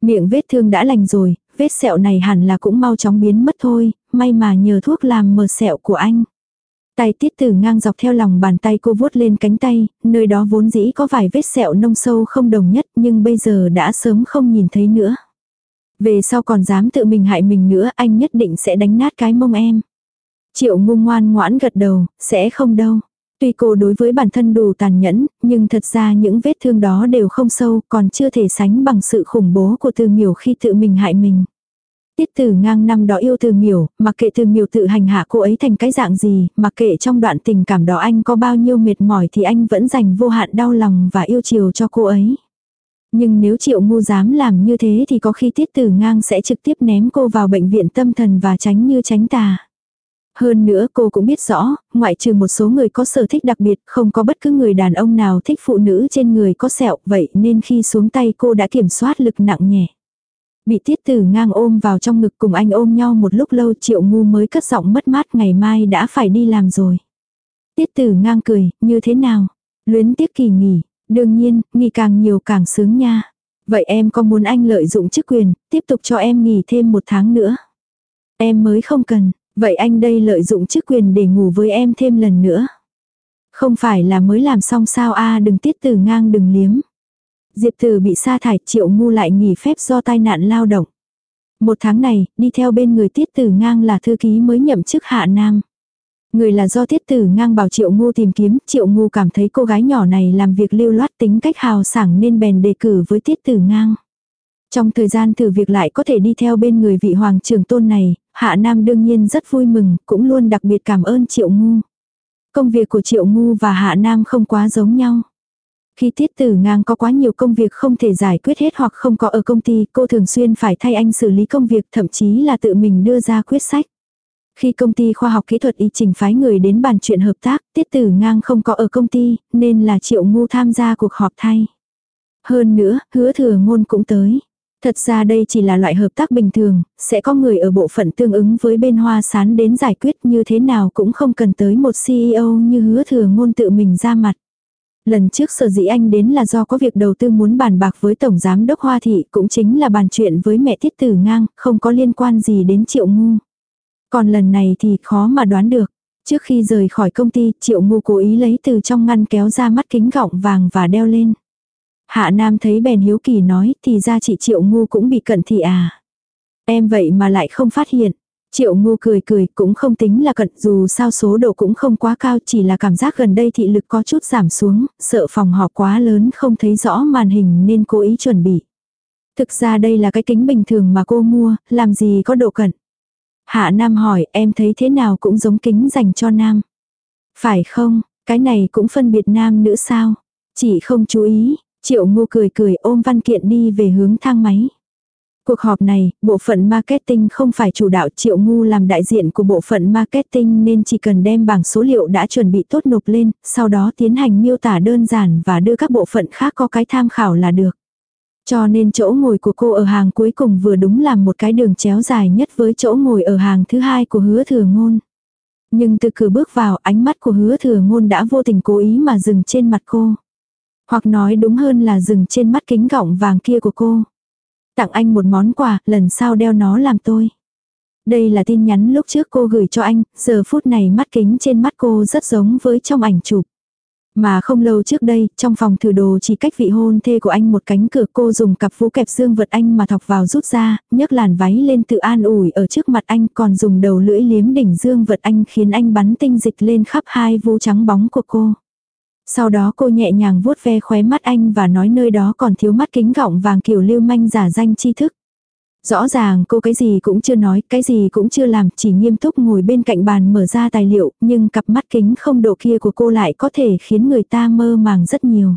Miệng vết thương đã lành rồi, vết sẹo này hẳn là cũng mau chóng biến mất thôi, may mà nhờ thuốc làm mờ sẹo của anh. Tay tiết tử ngang dọc theo lòng bàn tay cô vuốt lên cánh tay, nơi đó vốn dĩ có vài vết sẹo nông sâu không đồng nhất nhưng bây giờ đã sớm không nhìn thấy nữa. Về sau còn dám tự mình hại mình nữa anh nhất định sẽ đánh nát cái mông em. Triệu ngu ngoan ngoãn gật đầu, sẽ không đâu. Tuy cô đối với bản thân đủ tàn nhẫn, nhưng thật ra những vết thương đó đều không sâu, còn chưa thể sánh bằng sự khủng bố của từ miểu khi tự mình hại mình. Tiết tử ngang năm đó yêu từ miểu, mặc kệ từ miểu tự hành hạ cô ấy thành cái dạng gì, mặc kệ trong đoạn tình cảm đó anh có bao nhiêu mệt mỏi thì anh vẫn dành vô hạn đau lòng và yêu chiều cho cô ấy. Nhưng nếu triệu ngu dám làm như thế thì có khi tiết tử ngang sẽ trực tiếp ném cô vào bệnh viện tâm thần và tránh như tránh tà. Hơn nữa cô cũng biết rõ, ngoại trừ một số người có sở thích đặc biệt, không có bất cứ người đàn ông nào thích phụ nữ trên người có sẹo, vậy nên khi xuống tay cô đã kiểm soát lực nặng nhẹ. Bị tiết tử ngang ôm vào trong ngực cùng anh ôm nhau một lúc lâu triệu ngu mới cất giọng mất mát ngày mai đã phải đi làm rồi. Tiết tử ngang cười, như thế nào? Luyến tiếc kỳ nghỉ, đương nhiên, nghỉ càng nhiều càng sướng nha. Vậy em có muốn anh lợi dụng chức quyền, tiếp tục cho em nghỉ thêm một tháng nữa? Em mới không cần, vậy anh đây lợi dụng chức quyền để ngủ với em thêm lần nữa. Không phải là mới làm xong sao a đừng tiết từ ngang đừng liếm. Diệp Tử bị sa thải triệu ngu lại nghỉ phép do tai nạn lao động. Một tháng này, đi theo bên người tiết tử ngang là thư ký mới nhậm chức hạ nam. Người là do tiết tử ngang bảo triệu ngu tìm kiếm, triệu ngu cảm thấy cô gái nhỏ này làm việc lưu loát tính cách hào sảng nên bèn đề cử với tiết tử ngang. Trong thời gian thử việc lại có thể đi theo bên người vị hoàng trưởng tôn này, hạ nam đương nhiên rất vui mừng, cũng luôn đặc biệt cảm ơn triệu ngu. Công việc của triệu ngu và hạ nam không quá giống nhau. Khi tiết tử ngang có quá nhiều công việc không thể giải quyết hết hoặc không có ở công ty, cô thường xuyên phải thay anh xử lý công việc thậm chí là tự mình đưa ra quyết sách. Khi công ty khoa học kỹ thuật y trình phái người đến bàn chuyện hợp tác, tiết tử ngang không có ở công ty, nên là triệu ngu tham gia cuộc họp thay. Hơn nữa, hứa thừa ngôn cũng tới. Thật ra đây chỉ là loại hợp tác bình thường, sẽ có người ở bộ phận tương ứng với bên hoa sán đến giải quyết như thế nào cũng không cần tới một CEO như hứa thừa ngôn tự mình ra mặt. Lần trước sở dĩ anh đến là do có việc đầu tư muốn bàn bạc với Tổng Giám Đốc Hoa Thị cũng chính là bàn chuyện với mẹ Tiết Tử Ngang, không có liên quan gì đến Triệu Ngu. Còn lần này thì khó mà đoán được. Trước khi rời khỏi công ty, Triệu Ngu cố ý lấy từ trong ngăn kéo ra mắt kính gọng vàng và đeo lên. Hạ Nam thấy bèn hiếu kỳ nói thì ra chị Triệu Ngu cũng bị cận thị à. Em vậy mà lại không phát hiện. Triệu ngu cười cười cũng không tính là cận dù sao số độ cũng không quá cao chỉ là cảm giác gần đây thị lực có chút giảm xuống, sợ phòng họp quá lớn không thấy rõ màn hình nên cố ý chuẩn bị. Thực ra đây là cái kính bình thường mà cô mua, làm gì có độ cận. Hạ Nam hỏi em thấy thế nào cũng giống kính dành cho Nam. Phải không, cái này cũng phân biệt Nam nữ sao? Chị không chú ý, Triệu ngô cười cười ôm văn kiện đi về hướng thang máy. Cuộc họp này, bộ phận marketing không phải chủ đạo triệu ngu làm đại diện của bộ phận marketing nên chỉ cần đem bảng số liệu đã chuẩn bị tốt nộp lên, sau đó tiến hành miêu tả đơn giản và đưa các bộ phận khác có cái tham khảo là được. Cho nên chỗ ngồi của cô ở hàng cuối cùng vừa đúng là một cái đường chéo dài nhất với chỗ ngồi ở hàng thứ hai của hứa thừa ngôn. Nhưng từ cửa bước vào ánh mắt của hứa thừa ngôn đã vô tình cố ý mà dừng trên mặt cô. Hoặc nói đúng hơn là dừng trên mắt kính gọng vàng kia của cô. Tặng anh một món quà, lần sau đeo nó làm tôi. Đây là tin nhắn lúc trước cô gửi cho anh, giờ phút này mắt kính trên mắt cô rất giống với trong ảnh chụp. Mà không lâu trước đây, trong phòng thử đồ chỉ cách vị hôn thê của anh một cánh cửa cô dùng cặp vũ kẹp dương vật anh mà thọc vào rút ra, nhấc làn váy lên tự an ủi ở trước mặt anh còn dùng đầu lưỡi liếm đỉnh dương vật anh khiến anh bắn tinh dịch lên khắp hai vú trắng bóng của cô. Sau đó cô nhẹ nhàng vuốt ve khóe mắt anh và nói nơi đó còn thiếu mắt kính gọng vàng kiểu lưu manh giả danh tri thức. Rõ ràng cô cái gì cũng chưa nói, cái gì cũng chưa làm, chỉ nghiêm túc ngồi bên cạnh bàn mở ra tài liệu, nhưng cặp mắt kính không độ kia của cô lại có thể khiến người ta mơ màng rất nhiều.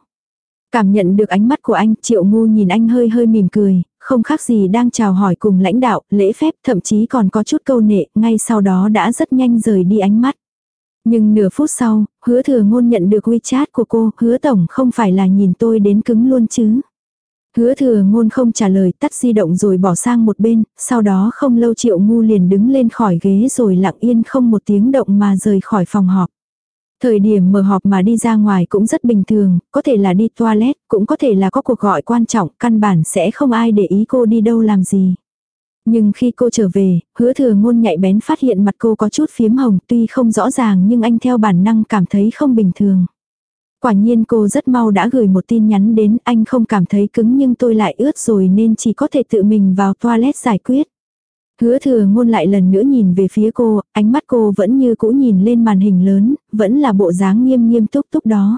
Cảm nhận được ánh mắt của anh, triệu ngu nhìn anh hơi hơi mỉm cười, không khác gì đang chào hỏi cùng lãnh đạo, lễ phép, thậm chí còn có chút câu nệ, ngay sau đó đã rất nhanh rời đi ánh mắt. Nhưng nửa phút sau, hứa thừa ngôn nhận được WeChat của cô, hứa tổng không phải là nhìn tôi đến cứng luôn chứ. Hứa thừa ngôn không trả lời tắt di động rồi bỏ sang một bên, sau đó không lâu triệu ngu liền đứng lên khỏi ghế rồi lặng yên không một tiếng động mà rời khỏi phòng họp. Thời điểm mở họp mà đi ra ngoài cũng rất bình thường, có thể là đi toilet, cũng có thể là có cuộc gọi quan trọng, căn bản sẽ không ai để ý cô đi đâu làm gì. Nhưng khi cô trở về, hứa thừa ngôn nhạy bén phát hiện mặt cô có chút phiếm hồng tuy không rõ ràng nhưng anh theo bản năng cảm thấy không bình thường. Quả nhiên cô rất mau đã gửi một tin nhắn đến anh không cảm thấy cứng nhưng tôi lại ướt rồi nên chỉ có thể tự mình vào toilet giải quyết. Hứa thừa ngôn lại lần nữa nhìn về phía cô, ánh mắt cô vẫn như cũ nhìn lên màn hình lớn, vẫn là bộ dáng nghiêm nghiêm túc túc đó.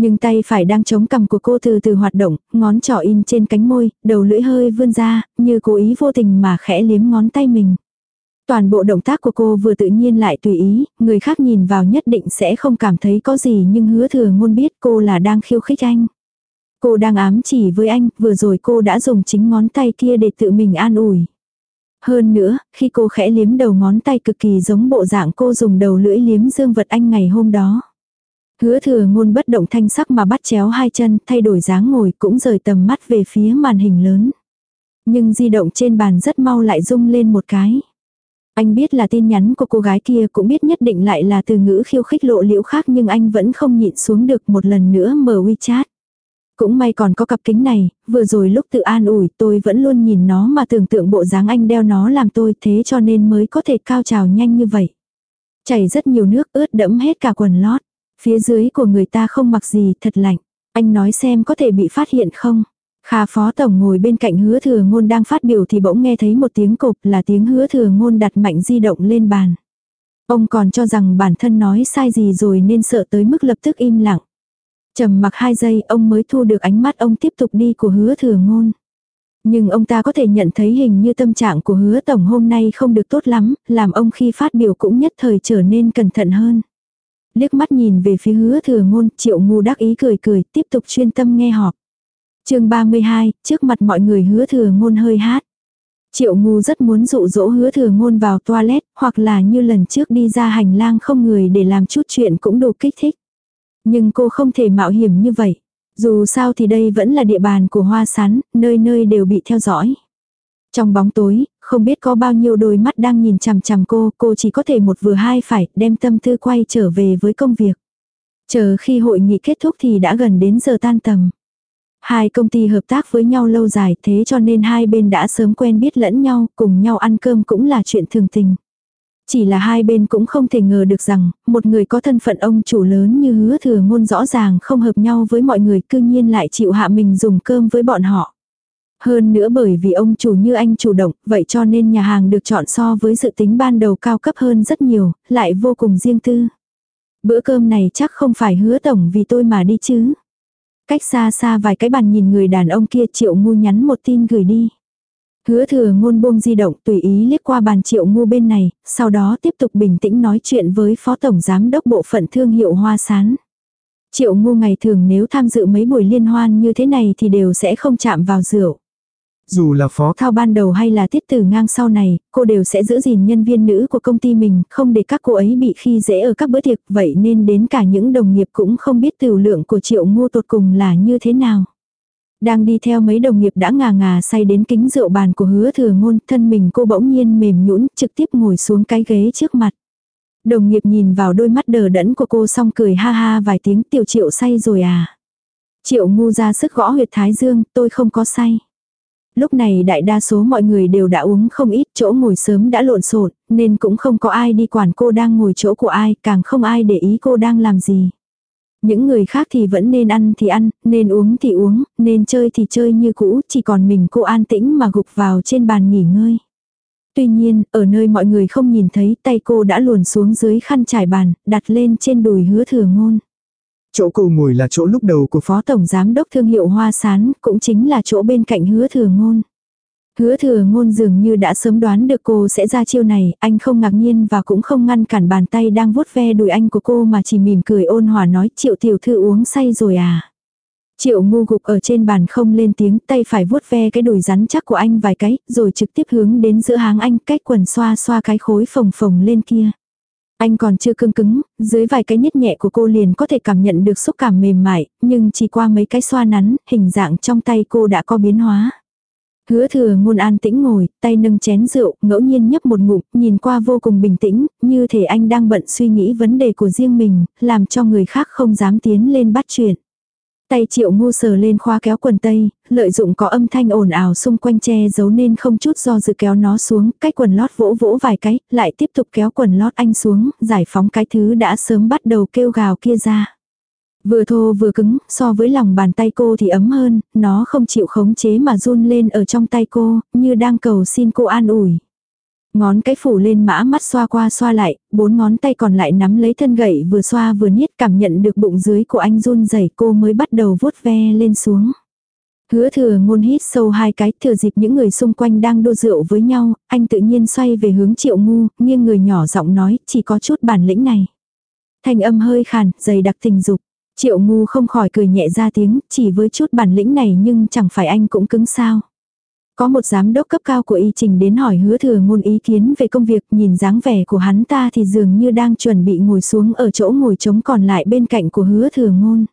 Nhưng tay phải đang chống cằm của cô từ từ hoạt động, ngón trỏ in trên cánh môi, đầu lưỡi hơi vươn ra, như cố ý vô tình mà khẽ liếm ngón tay mình. Toàn bộ động tác của cô vừa tự nhiên lại tùy ý, người khác nhìn vào nhất định sẽ không cảm thấy có gì nhưng hứa thừa ngôn biết cô là đang khiêu khích anh. Cô đang ám chỉ với anh, vừa rồi cô đã dùng chính ngón tay kia để tự mình an ủi. Hơn nữa, khi cô khẽ liếm đầu ngón tay cực kỳ giống bộ dạng cô dùng đầu lưỡi liếm dương vật anh ngày hôm đó. Hứa thừa ngôn bất động thanh sắc mà bắt chéo hai chân, thay đổi dáng ngồi cũng rời tầm mắt về phía màn hình lớn. Nhưng di động trên bàn rất mau lại rung lên một cái. Anh biết là tin nhắn của cô gái kia cũng biết nhất định lại là từ ngữ khiêu khích lộ liễu khác nhưng anh vẫn không nhịn xuống được một lần nữa mở WeChat. Cũng may còn có cặp kính này, vừa rồi lúc tự an ủi tôi vẫn luôn nhìn nó mà tưởng tượng bộ dáng anh đeo nó làm tôi thế cho nên mới có thể cao trào nhanh như vậy. Chảy rất nhiều nước ướt đẫm hết cả quần lót. Phía dưới của người ta không mặc gì thật lạnh. Anh nói xem có thể bị phát hiện không. Kha phó tổng ngồi bên cạnh hứa thừa ngôn đang phát biểu thì bỗng nghe thấy một tiếng cộp là tiếng hứa thừa ngôn đặt mạnh di động lên bàn. Ông còn cho rằng bản thân nói sai gì rồi nên sợ tới mức lập tức im lặng. trầm mặc hai giây ông mới thu được ánh mắt ông tiếp tục đi của hứa thừa ngôn. Nhưng ông ta có thể nhận thấy hình như tâm trạng của hứa tổng hôm nay không được tốt lắm, làm ông khi phát biểu cũng nhất thời trở nên cẩn thận hơn. Liếc mắt nhìn về phía hứa thừa ngôn, triệu ngu đắc ý cười cười, tiếp tục chuyên tâm nghe họp chương 32, trước mặt mọi người hứa thừa ngôn hơi hát. Triệu ngu rất muốn dụ dỗ hứa thừa ngôn vào toilet, hoặc là như lần trước đi ra hành lang không người để làm chút chuyện cũng đủ kích thích. Nhưng cô không thể mạo hiểm như vậy. Dù sao thì đây vẫn là địa bàn của hoa sán, nơi nơi đều bị theo dõi. Trong bóng tối, không biết có bao nhiêu đôi mắt đang nhìn chằm chằm cô, cô chỉ có thể một vừa hai phải đem tâm tư quay trở về với công việc. Chờ khi hội nghị kết thúc thì đã gần đến giờ tan tầm. Hai công ty hợp tác với nhau lâu dài thế cho nên hai bên đã sớm quen biết lẫn nhau, cùng nhau ăn cơm cũng là chuyện thường tình. Chỉ là hai bên cũng không thể ngờ được rằng, một người có thân phận ông chủ lớn như hứa thừa ngôn rõ ràng không hợp nhau với mọi người cư nhiên lại chịu hạ mình dùng cơm với bọn họ. Hơn nữa bởi vì ông chủ như anh chủ động, vậy cho nên nhà hàng được chọn so với dự tính ban đầu cao cấp hơn rất nhiều, lại vô cùng riêng tư. Bữa cơm này chắc không phải hứa tổng vì tôi mà đi chứ. Cách xa xa vài cái bàn nhìn người đàn ông kia triệu ngu nhắn một tin gửi đi. Hứa thừa ngôn buông di động tùy ý liếc qua bàn triệu ngu bên này, sau đó tiếp tục bình tĩnh nói chuyện với phó tổng giám đốc bộ phận thương hiệu hoa sán. Triệu ngu ngày thường nếu tham dự mấy buổi liên hoan như thế này thì đều sẽ không chạm vào rượu. Dù là phó thao ban đầu hay là tiết tử ngang sau này, cô đều sẽ giữ gìn nhân viên nữ của công ty mình, không để các cô ấy bị khi dễ ở các bữa tiệc, vậy nên đến cả những đồng nghiệp cũng không biết tiểu lượng của triệu ngô tột cùng là như thế nào. Đang đi theo mấy đồng nghiệp đã ngà ngà say đến kính rượu bàn của hứa thừa ngôn, thân mình cô bỗng nhiên mềm nhũn trực tiếp ngồi xuống cái ghế trước mặt. Đồng nghiệp nhìn vào đôi mắt đờ đẫn của cô xong cười ha ha vài tiếng tiểu triệu say rồi à. Triệu ngu ra sức gõ huyệt thái dương, tôi không có say. Lúc này đại đa số mọi người đều đã uống không ít chỗ ngồi sớm đã lộn xộn nên cũng không có ai đi quản cô đang ngồi chỗ của ai, càng không ai để ý cô đang làm gì. Những người khác thì vẫn nên ăn thì ăn, nên uống thì uống, nên chơi thì chơi như cũ, chỉ còn mình cô an tĩnh mà gục vào trên bàn nghỉ ngơi. Tuy nhiên, ở nơi mọi người không nhìn thấy tay cô đã luồn xuống dưới khăn trải bàn, đặt lên trên đùi hứa thừa ngôn. Chỗ cô ngồi là chỗ lúc đầu của Phó Tổng Giám Đốc Thương hiệu Hoa Sán, cũng chính là chỗ bên cạnh hứa thừa ngôn. Hứa thừa ngôn dường như đã sớm đoán được cô sẽ ra chiêu này, anh không ngạc nhiên và cũng không ngăn cản bàn tay đang vuốt ve đùi anh của cô mà chỉ mỉm cười ôn hòa nói triệu tiểu thư uống say rồi à. Triệu ngu gục ở trên bàn không lên tiếng tay phải vuốt ve cái đùi rắn chắc của anh vài cái, rồi trực tiếp hướng đến giữa háng anh cách quần xoa xoa cái khối phồng phồng lên kia. Anh còn chưa cương cứng, dưới vài cái nhét nhẹ của cô liền có thể cảm nhận được xúc cảm mềm mại, nhưng chỉ qua mấy cái xoa nắn, hình dạng trong tay cô đã có biến hóa. Hứa thừa ngôn an tĩnh ngồi, tay nâng chén rượu, ngẫu nhiên nhấp một ngụm, nhìn qua vô cùng bình tĩnh, như thể anh đang bận suy nghĩ vấn đề của riêng mình, làm cho người khác không dám tiến lên bắt chuyện. Tay triệu ngu sờ lên khoa kéo quần tây, lợi dụng có âm thanh ồn ào xung quanh che giấu nên không chút do dự kéo nó xuống, cái quần lót vỗ vỗ vài cái, lại tiếp tục kéo quần lót anh xuống, giải phóng cái thứ đã sớm bắt đầu kêu gào kia ra. Vừa thô vừa cứng, so với lòng bàn tay cô thì ấm hơn, nó không chịu khống chế mà run lên ở trong tay cô, như đang cầu xin cô an ủi. Ngón cái phủ lên mã mắt xoa qua xoa lại, bốn ngón tay còn lại nắm lấy thân gậy vừa xoa vừa niết cảm nhận được bụng dưới của anh run rẩy cô mới bắt đầu vuốt ve lên xuống. Hứa thừa ngôn hít sâu hai cái thừa dịp những người xung quanh đang đua rượu với nhau, anh tự nhiên xoay về hướng triệu ngu, nghiêng người nhỏ giọng nói chỉ có chút bản lĩnh này. Thành âm hơi khàn, dày đặc tình dục. Triệu ngu không khỏi cười nhẹ ra tiếng, chỉ với chút bản lĩnh này nhưng chẳng phải anh cũng cứng sao. Có một giám đốc cấp cao của y trình đến hỏi hứa thừa ngôn ý kiến về công việc nhìn dáng vẻ của hắn ta thì dường như đang chuẩn bị ngồi xuống ở chỗ ngồi trống còn lại bên cạnh của hứa thừa ngôn.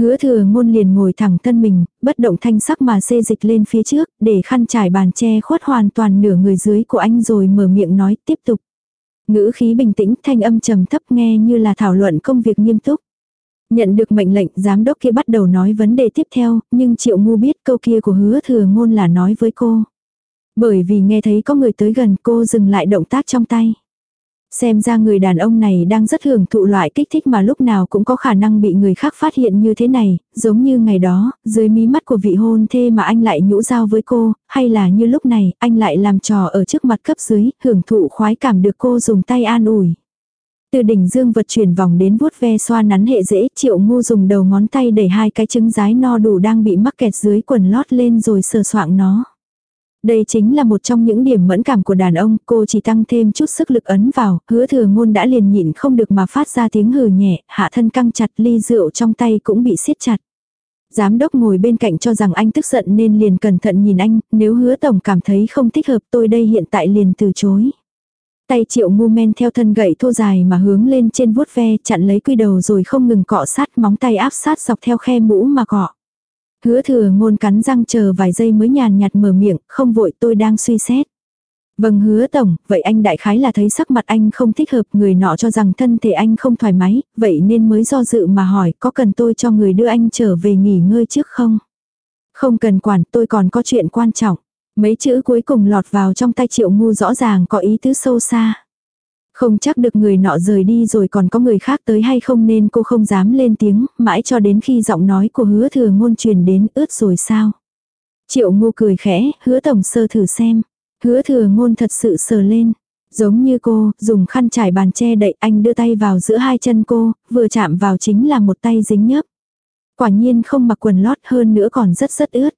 Hứa thừa ngôn liền ngồi thẳng thân mình, bất động thanh sắc mà xê dịch lên phía trước, để khăn trải bàn che khuất hoàn toàn nửa người dưới của anh rồi mở miệng nói tiếp tục. Ngữ khí bình tĩnh thanh âm trầm thấp nghe như là thảo luận công việc nghiêm túc. Nhận được mệnh lệnh giám đốc kia bắt đầu nói vấn đề tiếp theo, nhưng triệu ngu biết câu kia của hứa thừa ngôn là nói với cô. Bởi vì nghe thấy có người tới gần cô dừng lại động tác trong tay. Xem ra người đàn ông này đang rất hưởng thụ loại kích thích mà lúc nào cũng có khả năng bị người khác phát hiện như thế này, giống như ngày đó, dưới mí mắt của vị hôn thê mà anh lại nhũ giao với cô, hay là như lúc này, anh lại làm trò ở trước mặt cấp dưới, hưởng thụ khoái cảm được cô dùng tay an ủi. Từ đỉnh dương vật chuyển vòng đến vuốt ve xoa nắn hệ dễ, triệu ngu dùng đầu ngón tay đẩy hai cái trứng rái no đủ đang bị mắc kẹt dưới quần lót lên rồi sờ soạng nó. Đây chính là một trong những điểm mẫn cảm của đàn ông, cô chỉ tăng thêm chút sức lực ấn vào, hứa thừa ngôn đã liền nhịn không được mà phát ra tiếng hừ nhẹ, hạ thân căng chặt ly rượu trong tay cũng bị siết chặt. Giám đốc ngồi bên cạnh cho rằng anh tức giận nên liền cẩn thận nhìn anh, nếu hứa tổng cảm thấy không thích hợp tôi đây hiện tại liền từ chối. Tay triệu ngu men theo thân gậy thô dài mà hướng lên trên vuốt ve chặn lấy quy đầu rồi không ngừng cọ sát móng tay áp sát dọc theo khe mũ mà cọ. Hứa thừa ngôn cắn răng chờ vài giây mới nhàn nhạt mở miệng, không vội tôi đang suy xét. Vâng hứa tổng, vậy anh đại khái là thấy sắc mặt anh không thích hợp người nọ cho rằng thân thể anh không thoải mái, vậy nên mới do dự mà hỏi có cần tôi cho người đưa anh trở về nghỉ ngơi trước không? Không cần quản tôi còn có chuyện quan trọng. Mấy chữ cuối cùng lọt vào trong tay triệu ngu rõ ràng có ý tứ sâu xa. Không chắc được người nọ rời đi rồi còn có người khác tới hay không nên cô không dám lên tiếng, mãi cho đến khi giọng nói của hứa thừa ngôn truyền đến ướt rồi sao. Triệu ngu cười khẽ, hứa tổng sơ thử xem. Hứa thừa ngôn thật sự sờ lên. Giống như cô, dùng khăn trải bàn che đậy anh đưa tay vào giữa hai chân cô, vừa chạm vào chính là một tay dính nhớp. Quả nhiên không mặc quần lót hơn nữa còn rất rất ướt.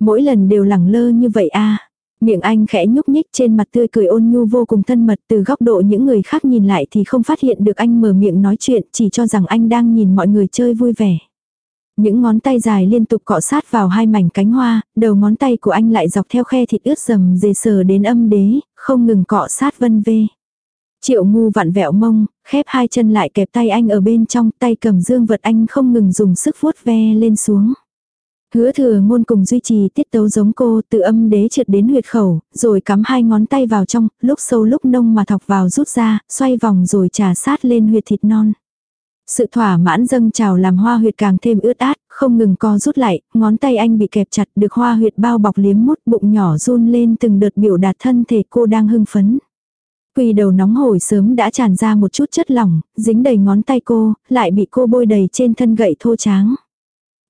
Mỗi lần đều lẳng lơ như vậy a Miệng anh khẽ nhúc nhích trên mặt tươi cười ôn nhu vô cùng thân mật từ góc độ những người khác nhìn lại thì không phát hiện được anh mở miệng nói chuyện chỉ cho rằng anh đang nhìn mọi người chơi vui vẻ. Những ngón tay dài liên tục cọ sát vào hai mảnh cánh hoa, đầu ngón tay của anh lại dọc theo khe thịt ướt dầm dề sờ đến âm đế, không ngừng cọ sát vân vê. Triệu ngu vặn vẹo mông, khép hai chân lại kẹp tay anh ở bên trong tay cầm dương vật anh không ngừng dùng sức vuốt ve lên xuống. Hứa thừa ngôn cùng duy trì tiết tấu giống cô từ âm đế trượt đến huyệt khẩu, rồi cắm hai ngón tay vào trong, lúc sâu lúc nông mà thọc vào rút ra, xoay vòng rồi trà sát lên huyệt thịt non. Sự thỏa mãn dâng trào làm hoa huyệt càng thêm ướt át, không ngừng co rút lại, ngón tay anh bị kẹp chặt được hoa huyệt bao bọc liếm mút bụng nhỏ run lên từng đợt biểu đạt thân thể cô đang hưng phấn. Quỳ đầu nóng hổi sớm đã tràn ra một chút chất lỏng, dính đầy ngón tay cô, lại bị cô bôi đầy trên thân gậy thô tráng.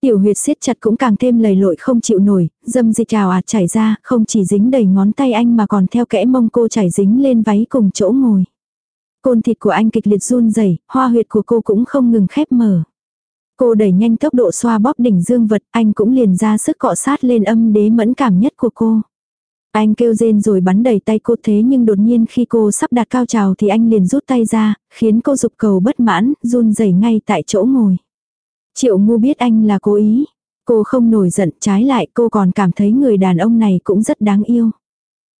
Tiểu huyệt siết chặt cũng càng thêm lầy lội không chịu nổi, dâm dịch trào ạt chảy ra, không chỉ dính đầy ngón tay anh mà còn theo kẽ mông cô chảy dính lên váy cùng chỗ ngồi. Côn thịt của anh kịch liệt run rẩy, hoa huyệt của cô cũng không ngừng khép mở. Cô đẩy nhanh tốc độ xoa bóp đỉnh dương vật, anh cũng liền ra sức cọ sát lên âm đế mẫn cảm nhất của cô. Anh kêu rên rồi bắn đầy tay cô thế nhưng đột nhiên khi cô sắp đạt cao trào thì anh liền rút tay ra, khiến cô dục cầu bất mãn, run rẩy ngay tại chỗ ngồi. Triệu ngu biết anh là cố ý. Cô không nổi giận trái lại cô còn cảm thấy người đàn ông này cũng rất đáng yêu.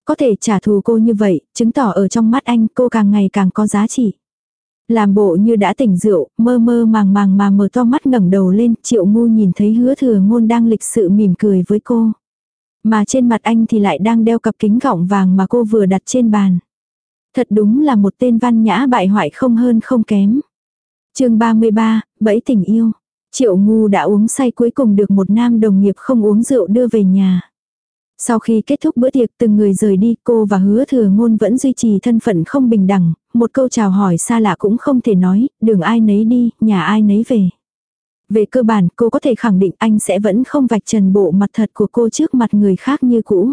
Có thể trả thù cô như vậy, chứng tỏ ở trong mắt anh cô càng ngày càng có giá trị. Làm bộ như đã tỉnh rượu, mơ mơ màng màng mà mở to mắt ngẩng đầu lên, triệu ngu nhìn thấy hứa thừa ngôn đang lịch sự mỉm cười với cô. Mà trên mặt anh thì lại đang đeo cặp kính gọng vàng mà cô vừa đặt trên bàn. Thật đúng là một tên văn nhã bại hoại không hơn không kém. chương 33, bẫy tình yêu. Triệu ngu đã uống say cuối cùng được một nam đồng nghiệp không uống rượu đưa về nhà. Sau khi kết thúc bữa tiệc từng người rời đi cô và hứa thừa ngôn vẫn duy trì thân phận không bình đẳng, một câu chào hỏi xa lạ cũng không thể nói, đường ai nấy đi, nhà ai nấy về. Về cơ bản cô có thể khẳng định anh sẽ vẫn không vạch trần bộ mặt thật của cô trước mặt người khác như cũ.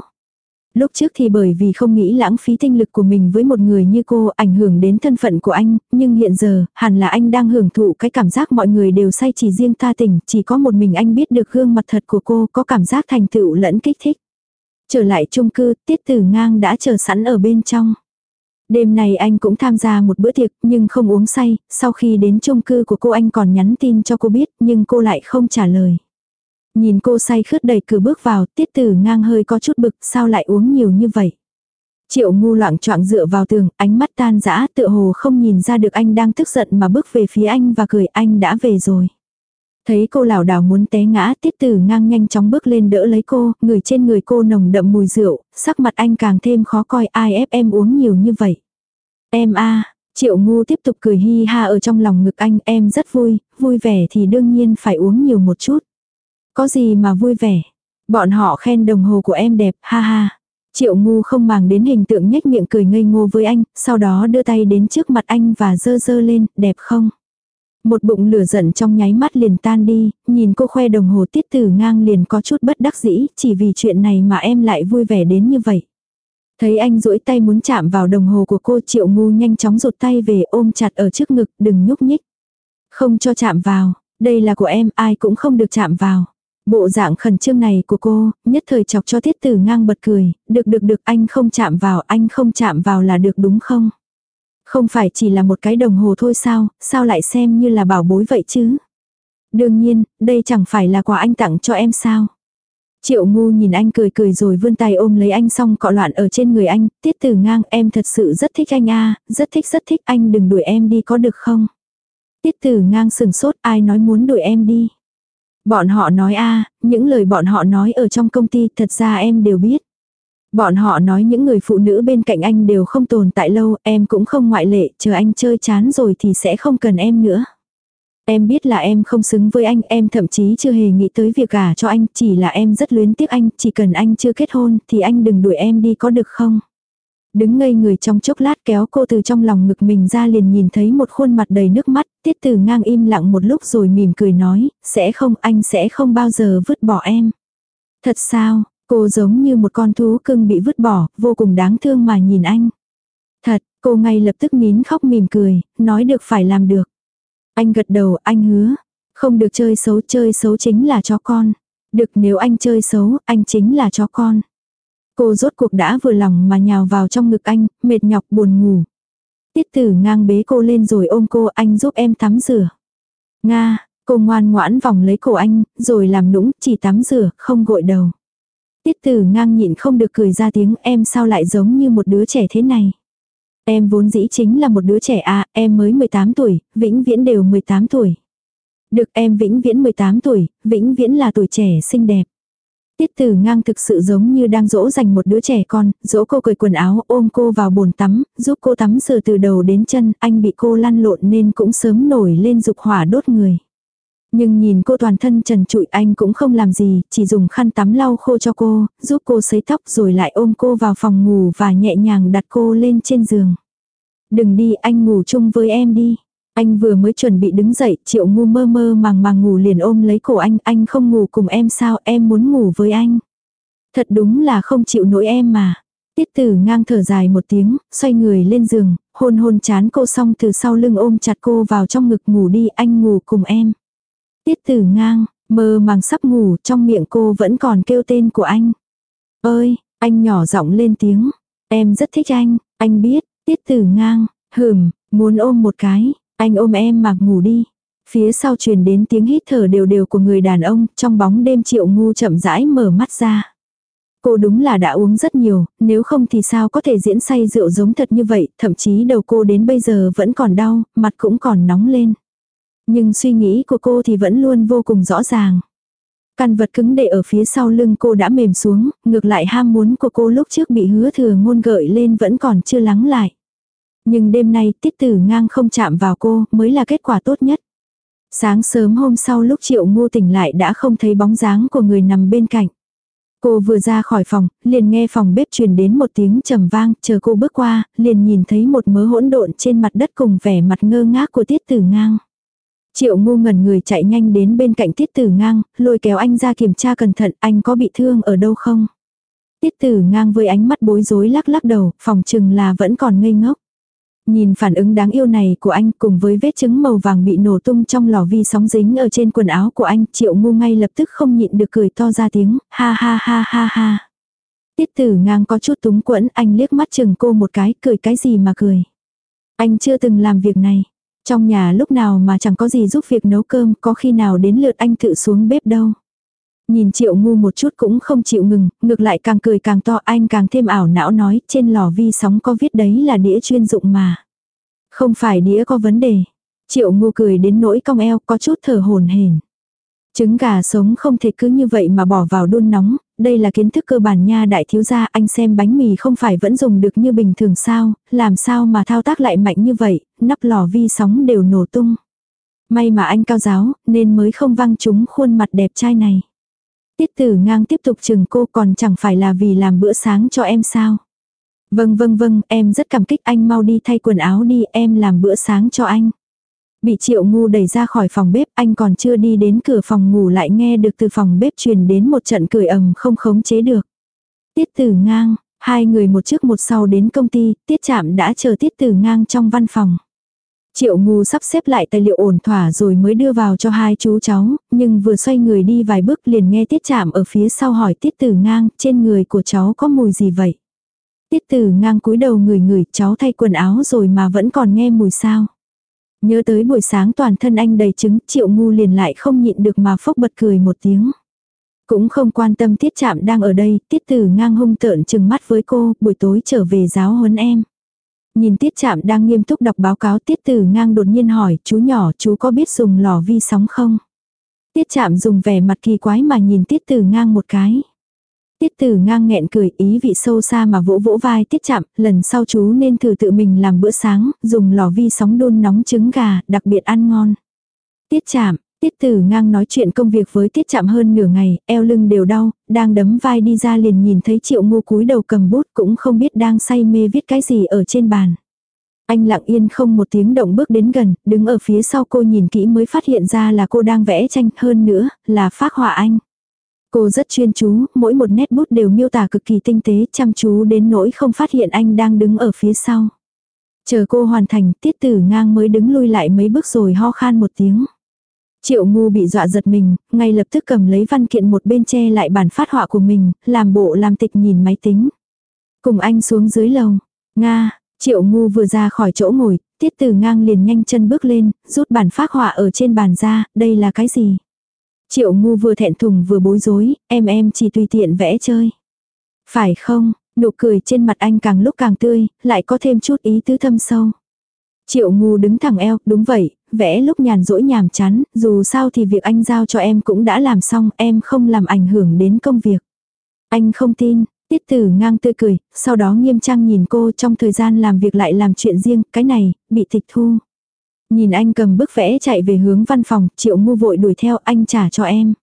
Lúc trước thì bởi vì không nghĩ lãng phí tinh lực của mình với một người như cô ảnh hưởng đến thân phận của anh, nhưng hiện giờ, hẳn là anh đang hưởng thụ cái cảm giác mọi người đều say chỉ riêng ta tình, chỉ có một mình anh biết được gương mặt thật của cô có cảm giác thành tựu lẫn kích thích. Trở lại chung cư, tiết tử ngang đã chờ sẵn ở bên trong. Đêm này anh cũng tham gia một bữa tiệc nhưng không uống say, sau khi đến chung cư của cô anh còn nhắn tin cho cô biết nhưng cô lại không trả lời. Nhìn cô say khướt đầy cửa bước vào, tiết tử ngang hơi có chút bực, sao lại uống nhiều như vậy. Triệu ngu loạn choạng dựa vào tường, ánh mắt tan dã tựa hồ không nhìn ra được anh đang tức giận mà bước về phía anh và cười anh đã về rồi. Thấy cô lảo đảo muốn té ngã, tiết tử ngang nhanh chóng bước lên đỡ lấy cô, người trên người cô nồng đậm mùi rượu, sắc mặt anh càng thêm khó coi ai ép em uống nhiều như vậy. Em a triệu ngu tiếp tục cười hi ha ở trong lòng ngực anh, em rất vui, vui vẻ thì đương nhiên phải uống nhiều một chút. Có gì mà vui vẻ. Bọn họ khen đồng hồ của em đẹp, ha ha. Triệu ngu không màng đến hình tượng nhếch miệng cười ngây ngô với anh, sau đó đưa tay đến trước mặt anh và dơ dơ lên, đẹp không? Một bụng lửa giận trong nháy mắt liền tan đi, nhìn cô khoe đồng hồ tiết tử ngang liền có chút bất đắc dĩ, chỉ vì chuyện này mà em lại vui vẻ đến như vậy. Thấy anh duỗi tay muốn chạm vào đồng hồ của cô triệu ngu nhanh chóng rụt tay về ôm chặt ở trước ngực, đừng nhúc nhích. Không cho chạm vào, đây là của em, ai cũng không được chạm vào. Bộ dạng khẩn trương này của cô, nhất thời chọc cho tiết tử ngang bật cười, được được được anh không chạm vào, anh không chạm vào là được đúng không? Không phải chỉ là một cái đồng hồ thôi sao, sao lại xem như là bảo bối vậy chứ? Đương nhiên, đây chẳng phải là quà anh tặng cho em sao? Triệu ngu nhìn anh cười cười rồi vươn tay ôm lấy anh xong cọ loạn ở trên người anh, tiết tử ngang em thật sự rất thích anh a rất thích rất thích anh đừng đuổi em đi có được không? Tiết tử ngang sừng sốt ai nói muốn đuổi em đi. Bọn họ nói a những lời bọn họ nói ở trong công ty thật ra em đều biết. Bọn họ nói những người phụ nữ bên cạnh anh đều không tồn tại lâu, em cũng không ngoại lệ, chờ anh chơi chán rồi thì sẽ không cần em nữa. Em biết là em không xứng với anh, em thậm chí chưa hề nghĩ tới việc gả cho anh, chỉ là em rất luyến tiếc anh, chỉ cần anh chưa kết hôn thì anh đừng đuổi em đi có được không? Đứng ngây người trong chốc lát kéo cô từ trong lòng ngực mình ra liền nhìn thấy một khuôn mặt đầy nước mắt, tiết từ ngang im lặng một lúc rồi mỉm cười nói, sẽ không, anh sẽ không bao giờ vứt bỏ em. Thật sao, cô giống như một con thú cưng bị vứt bỏ, vô cùng đáng thương mà nhìn anh. Thật, cô ngay lập tức nín khóc mỉm cười, nói được phải làm được. Anh gật đầu, anh hứa. Không được chơi xấu, chơi xấu chính là cho con. Được nếu anh chơi xấu, anh chính là cho con. Cô rốt cuộc đã vừa lòng mà nhào vào trong ngực anh, mệt nhọc buồn ngủ. Tiết tử ngang bế cô lên rồi ôm cô anh giúp em tắm rửa. Nga, cô ngoan ngoãn vòng lấy cổ anh, rồi làm nũng, chỉ tắm rửa, không gội đầu. Tiết tử ngang nhịn không được cười ra tiếng em sao lại giống như một đứa trẻ thế này. Em vốn dĩ chính là một đứa trẻ à, em mới 18 tuổi, vĩnh viễn đều 18 tuổi. Được em vĩnh viễn 18 tuổi, vĩnh viễn là tuổi trẻ xinh đẹp. Tiết tử ngang thực sự giống như đang dỗ dành một đứa trẻ con, dỗ cô cởi quần áo ôm cô vào bồn tắm, giúp cô tắm rửa từ đầu đến chân, anh bị cô lăn lộn nên cũng sớm nổi lên dục hỏa đốt người. Nhưng nhìn cô toàn thân trần trụi anh cũng không làm gì, chỉ dùng khăn tắm lau khô cho cô, giúp cô sấy tóc rồi lại ôm cô vào phòng ngủ và nhẹ nhàng đặt cô lên trên giường. Đừng đi, anh ngủ chung với em đi. Anh vừa mới chuẩn bị đứng dậy, triệu ngu mơ mơ màng màng ngủ liền ôm lấy cổ anh, anh không ngủ cùng em sao, em muốn ngủ với anh. Thật đúng là không chịu nổi em mà. Tiết tử ngang thở dài một tiếng, xoay người lên giường, hôn hôn chán cô xong từ sau lưng ôm chặt cô vào trong ngực ngủ đi, anh ngủ cùng em. Tiết tử ngang, mơ màng sắp ngủ, trong miệng cô vẫn còn kêu tên của anh. Ơi, anh nhỏ giọng lên tiếng, em rất thích anh, anh biết, tiết tử ngang, hừm, muốn ôm một cái, anh ôm em mà ngủ đi. Phía sau truyền đến tiếng hít thở đều đều của người đàn ông, trong bóng đêm triệu ngu chậm rãi mở mắt ra. Cô đúng là đã uống rất nhiều, nếu không thì sao có thể diễn say rượu giống thật như vậy, thậm chí đầu cô đến bây giờ vẫn còn đau, mặt cũng còn nóng lên. Nhưng suy nghĩ của cô thì vẫn luôn vô cùng rõ ràng. Căn vật cứng để ở phía sau lưng cô đã mềm xuống, ngược lại ham muốn của cô lúc trước bị hứa thừa ngôn gợi lên vẫn còn chưa lắng lại. Nhưng đêm nay tiết tử ngang không chạm vào cô mới là kết quả tốt nhất. Sáng sớm hôm sau lúc triệu ngô tỉnh lại đã không thấy bóng dáng của người nằm bên cạnh. Cô vừa ra khỏi phòng, liền nghe phòng bếp truyền đến một tiếng trầm vang, chờ cô bước qua, liền nhìn thấy một mớ hỗn độn trên mặt đất cùng vẻ mặt ngơ ngác của tiết tử ngang. Triệu ngu ngẩn người chạy nhanh đến bên cạnh tiết tử ngang, lôi kéo anh ra kiểm tra cẩn thận, anh có bị thương ở đâu không? Tiết tử ngang với ánh mắt bối rối lắc lắc đầu, phòng chừng là vẫn còn ngây ngốc. Nhìn phản ứng đáng yêu này của anh cùng với vết trứng màu vàng bị nổ tung trong lò vi sóng dính ở trên quần áo của anh, triệu ngu ngay lập tức không nhịn được cười to ra tiếng, ha ha ha ha ha. Tiết tử ngang có chút túng quẫn, anh liếc mắt chừng cô một cái, cười cái gì mà cười. Anh chưa từng làm việc này. Trong nhà lúc nào mà chẳng có gì giúp việc nấu cơm, có khi nào đến lượt anh tự xuống bếp đâu. Nhìn triệu ngu một chút cũng không chịu ngừng, ngược lại càng cười càng to anh càng thêm ảo não nói trên lò vi sóng có viết đấy là đĩa chuyên dụng mà. Không phải đĩa có vấn đề. Triệu ngu cười đến nỗi cong eo có chút thở hồn hển. Trứng gà sống không thể cứ như vậy mà bỏ vào đun nóng, đây là kiến thức cơ bản nha đại thiếu gia anh xem bánh mì không phải vẫn dùng được như bình thường sao, làm sao mà thao tác lại mạnh như vậy, nắp lò vi sóng đều nổ tung. May mà anh cao giáo, nên mới không văng chúng khuôn mặt đẹp trai này. Tiết tử ngang tiếp tục chừng cô còn chẳng phải là vì làm bữa sáng cho em sao. Vâng vâng vâng, em rất cảm kích anh mau đi thay quần áo đi, em làm bữa sáng cho anh. Bị triệu ngu đẩy ra khỏi phòng bếp, anh còn chưa đi đến cửa phòng ngủ lại nghe được từ phòng bếp truyền đến một trận cười ầm không khống chế được. Tiết tử ngang, hai người một trước một sau đến công ty, tiết chạm đã chờ tiết tử ngang trong văn phòng. Triệu ngu sắp xếp lại tài liệu ổn thỏa rồi mới đưa vào cho hai chú cháu, nhưng vừa xoay người đi vài bước liền nghe tiết chạm ở phía sau hỏi tiết tử ngang trên người của cháu có mùi gì vậy. Tiết tử ngang cúi đầu người người cháu thay quần áo rồi mà vẫn còn nghe mùi sao. Nhớ tới buổi sáng toàn thân anh đầy trứng triệu ngu liền lại không nhịn được mà phốc bật cười một tiếng. Cũng không quan tâm tiết chạm đang ở đây, tiết tử ngang hung tợn chừng mắt với cô, buổi tối trở về giáo huấn em. Nhìn tiết chạm đang nghiêm túc đọc báo cáo tiết tử ngang đột nhiên hỏi chú nhỏ chú có biết dùng lò vi sóng không? Tiết chạm dùng vẻ mặt kỳ quái mà nhìn tiết tử ngang một cái. Tiết tử ngang nghẹn cười ý vị sâu xa mà vỗ vỗ vai tiết chạm, lần sau chú nên thử tự mình làm bữa sáng, dùng lò vi sóng đun nóng trứng gà, đặc biệt ăn ngon. Tiết chạm, tiết tử ngang nói chuyện công việc với tiết chạm hơn nửa ngày, eo lưng đều đau, đang đấm vai đi ra liền nhìn thấy triệu ngô cúi đầu cầm bút cũng không biết đang say mê viết cái gì ở trên bàn. Anh lặng yên không một tiếng động bước đến gần, đứng ở phía sau cô nhìn kỹ mới phát hiện ra là cô đang vẽ tranh hơn nữa, là phác họa anh. Cô rất chuyên chú, mỗi một nét bút đều miêu tả cực kỳ tinh tế, chăm chú đến nỗi không phát hiện anh đang đứng ở phía sau. Chờ cô hoàn thành, tiết tử ngang mới đứng lui lại mấy bước rồi ho khan một tiếng. Triệu ngu bị dọa giật mình, ngay lập tức cầm lấy văn kiện một bên che lại bản phát họa của mình, làm bộ làm tịch nhìn máy tính. Cùng anh xuống dưới lầu. Nga, triệu ngu vừa ra khỏi chỗ ngồi, tiết tử ngang liền nhanh chân bước lên, rút bản phát họa ở trên bàn ra, đây là cái gì? Triệu ngu vừa thẹn thùng vừa bối rối, em em chỉ tùy tiện vẽ chơi. Phải không, nụ cười trên mặt anh càng lúc càng tươi, lại có thêm chút ý tứ thâm sâu. Triệu ngu đứng thẳng eo, đúng vậy, vẽ lúc nhàn rỗi nhàm chán, dù sao thì việc anh giao cho em cũng đã làm xong, em không làm ảnh hưởng đến công việc. Anh không tin, tiết tử ngang tươi cười, sau đó nghiêm trang nhìn cô trong thời gian làm việc lại làm chuyện riêng, cái này, bị tịch thu. Nhìn anh cầm bức vẽ chạy về hướng văn phòng, triệu ngu vội đuổi theo anh trả cho em.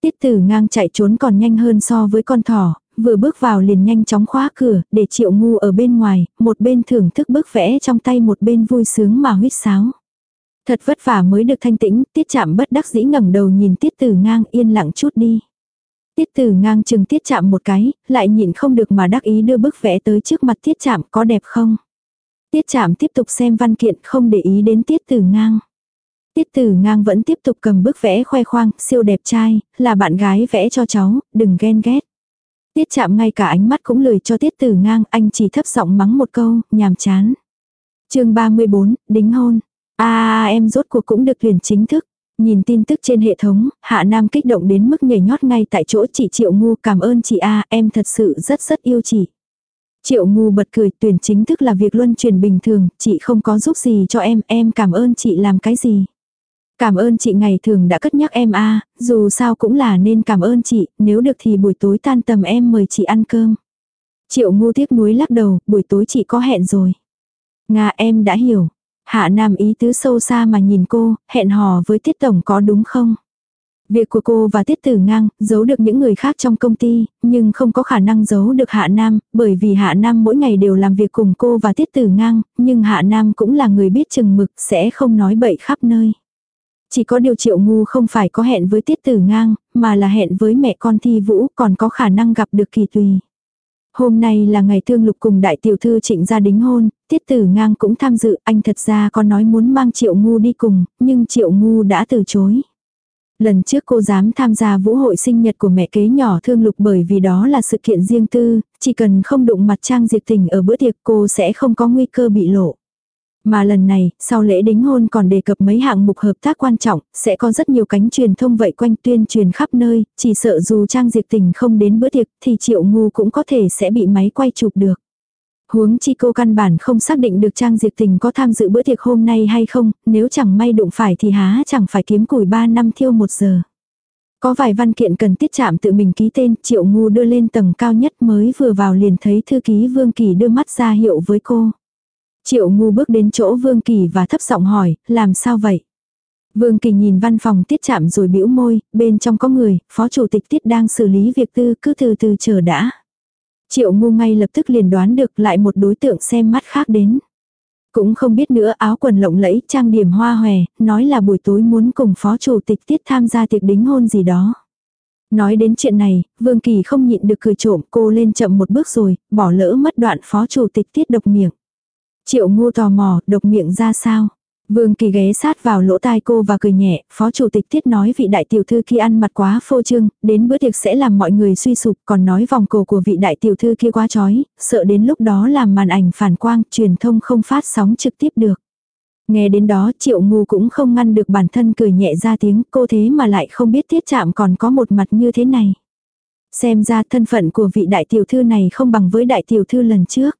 Tiết tử ngang chạy trốn còn nhanh hơn so với con thỏ, vừa bước vào liền nhanh chóng khóa cửa, để triệu ngu ở bên ngoài, một bên thưởng thức bức vẽ trong tay một bên vui sướng mà huyết sáo. Thật vất vả mới được thanh tĩnh, tiết chạm bất đắc dĩ ngẩng đầu nhìn tiết tử ngang yên lặng chút đi. Tiết tử ngang chừng tiết chạm một cái, lại nhịn không được mà đắc ý đưa bức vẽ tới trước mặt tiết chạm có đẹp không. Tiết chạm tiếp tục xem văn kiện không để ý đến tiết tử ngang. Tiết tử ngang vẫn tiếp tục cầm bức vẽ khoe khoang, siêu đẹp trai, là bạn gái vẽ cho cháu, đừng ghen ghét. Tiết chạm ngay cả ánh mắt cũng lười cho tiết tử ngang, anh chỉ thấp giọng mắng một câu, nhàm chán. chương 34, đính hôn. À em rốt cuộc cũng được tuyển chính thức. Nhìn tin tức trên hệ thống, Hạ Nam kích động đến mức nhảy nhót ngay tại chỗ chị Triệu Ngu cảm ơn chị A, em thật sự rất rất yêu chị. Triệu Ngu bật cười tuyển chính thức là việc luân truyền bình thường, chị không có giúp gì cho em, em cảm ơn chị làm cái gì. Cảm ơn chị ngày thường đã cất nhắc em a dù sao cũng là nên cảm ơn chị, nếu được thì buổi tối tan tầm em mời chị ăn cơm. Triệu ngu tiếc nuối lắc đầu, buổi tối chị có hẹn rồi. Nga em đã hiểu. Hạ Nam ý tứ sâu xa mà nhìn cô, hẹn hò với Tiết Tổng có đúng không? Việc của cô và Tiết Tử Ngang, giấu được những người khác trong công ty, nhưng không có khả năng giấu được Hạ Nam, bởi vì Hạ Nam mỗi ngày đều làm việc cùng cô và Tiết Tử Ngang, nhưng Hạ Nam cũng là người biết chừng mực, sẽ không nói bậy khắp nơi. Chỉ có điều triệu ngu không phải có hẹn với tiết tử ngang, mà là hẹn với mẹ con thi vũ còn có khả năng gặp được kỳ tùy. Hôm nay là ngày thương lục cùng đại tiểu thư trịnh gia đính hôn, tiết tử ngang cũng tham dự, anh thật ra có nói muốn mang triệu ngu đi cùng, nhưng triệu ngu đã từ chối. Lần trước cô dám tham gia vũ hội sinh nhật của mẹ kế nhỏ thương lục bởi vì đó là sự kiện riêng tư, chỉ cần không đụng mặt trang diệt tình ở bữa tiệc cô sẽ không có nguy cơ bị lộ. Mà lần này, sau lễ đính hôn còn đề cập mấy hạng mục hợp tác quan trọng, sẽ có rất nhiều cánh truyền thông vậy quanh tuyên truyền khắp nơi, chỉ sợ dù Trang Diệp Tình không đến bữa tiệc thì Triệu Ngu cũng có thể sẽ bị máy quay chụp được. Huống chi cô căn bản không xác định được Trang Diệp Tình có tham dự bữa tiệc hôm nay hay không, nếu chẳng may đụng phải thì há chẳng phải kiếm củi 3 năm thiêu 1 giờ. Có vài văn kiện cần tiết chạm tự mình ký tên, Triệu Ngu đưa lên tầng cao nhất mới vừa vào liền thấy thư ký Vương Kỳ đưa mắt ra hiệu với cô. Triệu ngu bước đến chỗ Vương Kỳ và thấp giọng hỏi, làm sao vậy? Vương Kỳ nhìn văn phòng tiết chạm rồi bĩu môi, bên trong có người, phó chủ tịch tiết đang xử lý việc tư cứ từ từ chờ đã. Triệu ngu ngay lập tức liền đoán được lại một đối tượng xem mắt khác đến. Cũng không biết nữa áo quần lộng lẫy trang điểm hoa hòe, nói là buổi tối muốn cùng phó chủ tịch tiết tham gia tiệc đính hôn gì đó. Nói đến chuyện này, Vương Kỳ không nhịn được cười trộm cô lên chậm một bước rồi, bỏ lỡ mất đoạn phó chủ tịch tiết độc miệng. Triệu ngu tò mò, độc miệng ra sao? Vương Kỳ ghé sát vào lỗ tai cô và cười nhẹ, phó chủ tịch tiết nói vị đại tiểu thư kia ăn mặt quá phô trương, đến bữa tiệc sẽ làm mọi người suy sụp, còn nói vòng cổ của vị đại tiểu thư kia quá chói, sợ đến lúc đó làm màn ảnh phản quang, truyền thông không phát sóng trực tiếp được. Nghe đến đó triệu ngu cũng không ngăn được bản thân cười nhẹ ra tiếng, cô thế mà lại không biết tiết chạm còn có một mặt như thế này. Xem ra thân phận của vị đại tiểu thư này không bằng với đại tiểu thư lần trước.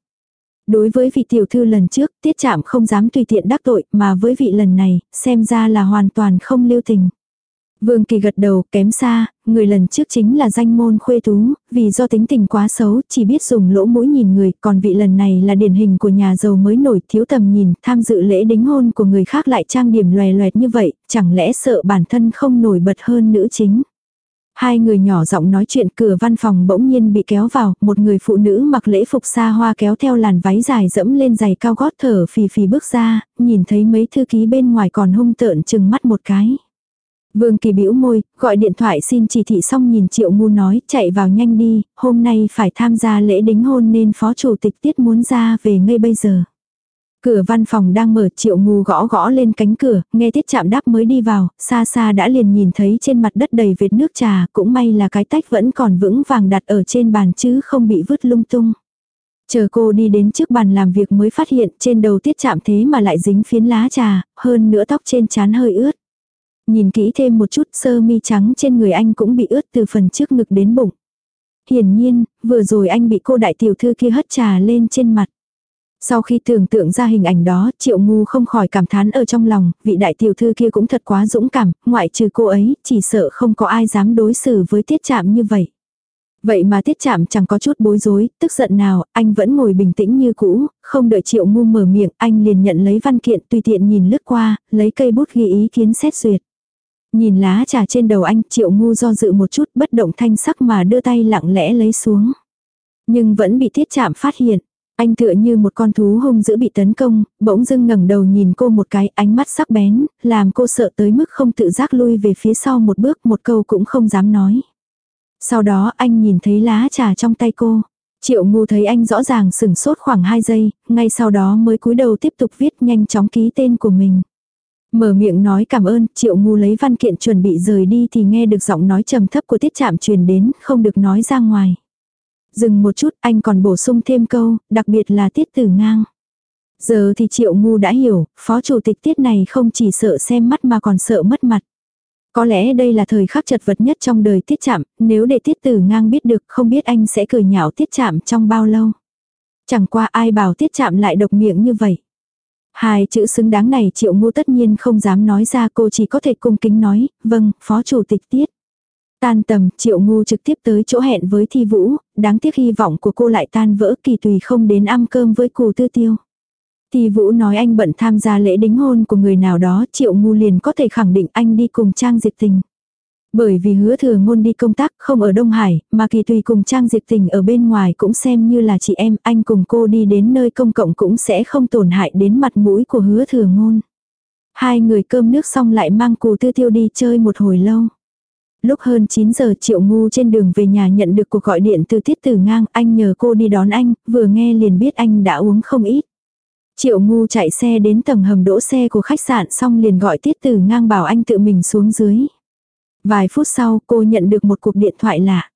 Đối với vị tiểu thư lần trước, tiết chạm không dám tùy tiện đắc tội, mà với vị lần này, xem ra là hoàn toàn không lưu tình. Vương Kỳ gật đầu, kém xa, người lần trước chính là danh môn khuê tú, vì do tính tình quá xấu, chỉ biết dùng lỗ mũi nhìn người, còn vị lần này là điển hình của nhà giàu mới nổi, thiếu tầm nhìn, tham dự lễ đính hôn của người khác lại trang điểm loè loẹt như vậy, chẳng lẽ sợ bản thân không nổi bật hơn nữ chính. Hai người nhỏ giọng nói chuyện cửa văn phòng bỗng nhiên bị kéo vào, một người phụ nữ mặc lễ phục xa hoa kéo theo làn váy dài dẫm lên giày cao gót thở phì phì bước ra, nhìn thấy mấy thư ký bên ngoài còn hung tợn chừng mắt một cái. Vương Kỳ bĩu môi, gọi điện thoại xin chỉ thị xong nhìn Triệu Ngu nói, chạy vào nhanh đi, hôm nay phải tham gia lễ đính hôn nên phó chủ tịch tiết muốn ra về ngay bây giờ. Cửa văn phòng đang mở triệu ngu gõ gõ lên cánh cửa, nghe tiết chạm đáp mới đi vào, xa xa đã liền nhìn thấy trên mặt đất đầy vệt nước trà, cũng may là cái tách vẫn còn vững vàng đặt ở trên bàn chứ không bị vứt lung tung. Chờ cô đi đến trước bàn làm việc mới phát hiện trên đầu tiết chạm thế mà lại dính phiến lá trà, hơn nữa tóc trên trán hơi ướt. Nhìn kỹ thêm một chút sơ mi trắng trên người anh cũng bị ướt từ phần trước ngực đến bụng. Hiển nhiên, vừa rồi anh bị cô đại tiểu thư kia hất trà lên trên mặt. Sau khi tưởng tượng ra hình ảnh đó, triệu ngu không khỏi cảm thán ở trong lòng, vị đại tiểu thư kia cũng thật quá dũng cảm, ngoại trừ cô ấy, chỉ sợ không có ai dám đối xử với tiết chạm như vậy. Vậy mà tiết chạm chẳng có chút bối rối, tức giận nào, anh vẫn ngồi bình tĩnh như cũ, không đợi triệu ngu mở miệng, anh liền nhận lấy văn kiện tùy tiện nhìn lướt qua, lấy cây bút ghi ý kiến xét duyệt. Nhìn lá trà trên đầu anh, triệu ngu do dự một chút bất động thanh sắc mà đưa tay lặng lẽ lấy xuống. Nhưng vẫn bị tiết chạm phát hiện. Anh tựa như một con thú hung dữ bị tấn công, bỗng dưng ngẩng đầu nhìn cô một cái ánh mắt sắc bén, làm cô sợ tới mức không tự giác lui về phía sau một bước một câu cũng không dám nói. Sau đó anh nhìn thấy lá trà trong tay cô. Triệu ngu thấy anh rõ ràng sửng sốt khoảng 2 giây, ngay sau đó mới cúi đầu tiếp tục viết nhanh chóng ký tên của mình. Mở miệng nói cảm ơn, triệu ngu lấy văn kiện chuẩn bị rời đi thì nghe được giọng nói trầm thấp của tiết chạm truyền đến, không được nói ra ngoài. Dừng một chút anh còn bổ sung thêm câu, đặc biệt là tiết tử ngang. Giờ thì triệu ngu đã hiểu, phó chủ tịch tiết này không chỉ sợ xem mắt mà còn sợ mất mặt. Có lẽ đây là thời khắc chật vật nhất trong đời tiết chạm, nếu để tiết tử ngang biết được không biết anh sẽ cười nhạo tiết chạm trong bao lâu. Chẳng qua ai bảo tiết chạm lại độc miệng như vậy. Hai chữ xứng đáng này triệu ngu tất nhiên không dám nói ra cô chỉ có thể cung kính nói, vâng, phó chủ tịch tiết. Tan tầm, triệu ngu trực tiếp tới chỗ hẹn với thi vũ, đáng tiếc hy vọng của cô lại tan vỡ kỳ tùy không đến ăn cơm với cù tư tiêu. Thi vũ nói anh bận tham gia lễ đính hôn của người nào đó, triệu ngu liền có thể khẳng định anh đi cùng Trang diệt Tình. Bởi vì hứa thừa ngôn đi công tác không ở Đông Hải, mà kỳ tùy cùng Trang diệt Tình ở bên ngoài cũng xem như là chị em, anh cùng cô đi đến nơi công cộng cũng sẽ không tổn hại đến mặt mũi của hứa thừa ngôn. Hai người cơm nước xong lại mang cù tư tiêu đi chơi một hồi lâu. Lúc hơn 9 giờ Triệu Ngu trên đường về nhà nhận được cuộc gọi điện từ Tiết Tử Ngang, anh nhờ cô đi đón anh, vừa nghe liền biết anh đã uống không ít. Triệu Ngu chạy xe đến tầng hầm đỗ xe của khách sạn xong liền gọi Tiết Tử Ngang bảo anh tự mình xuống dưới. Vài phút sau cô nhận được một cuộc điện thoại lạ.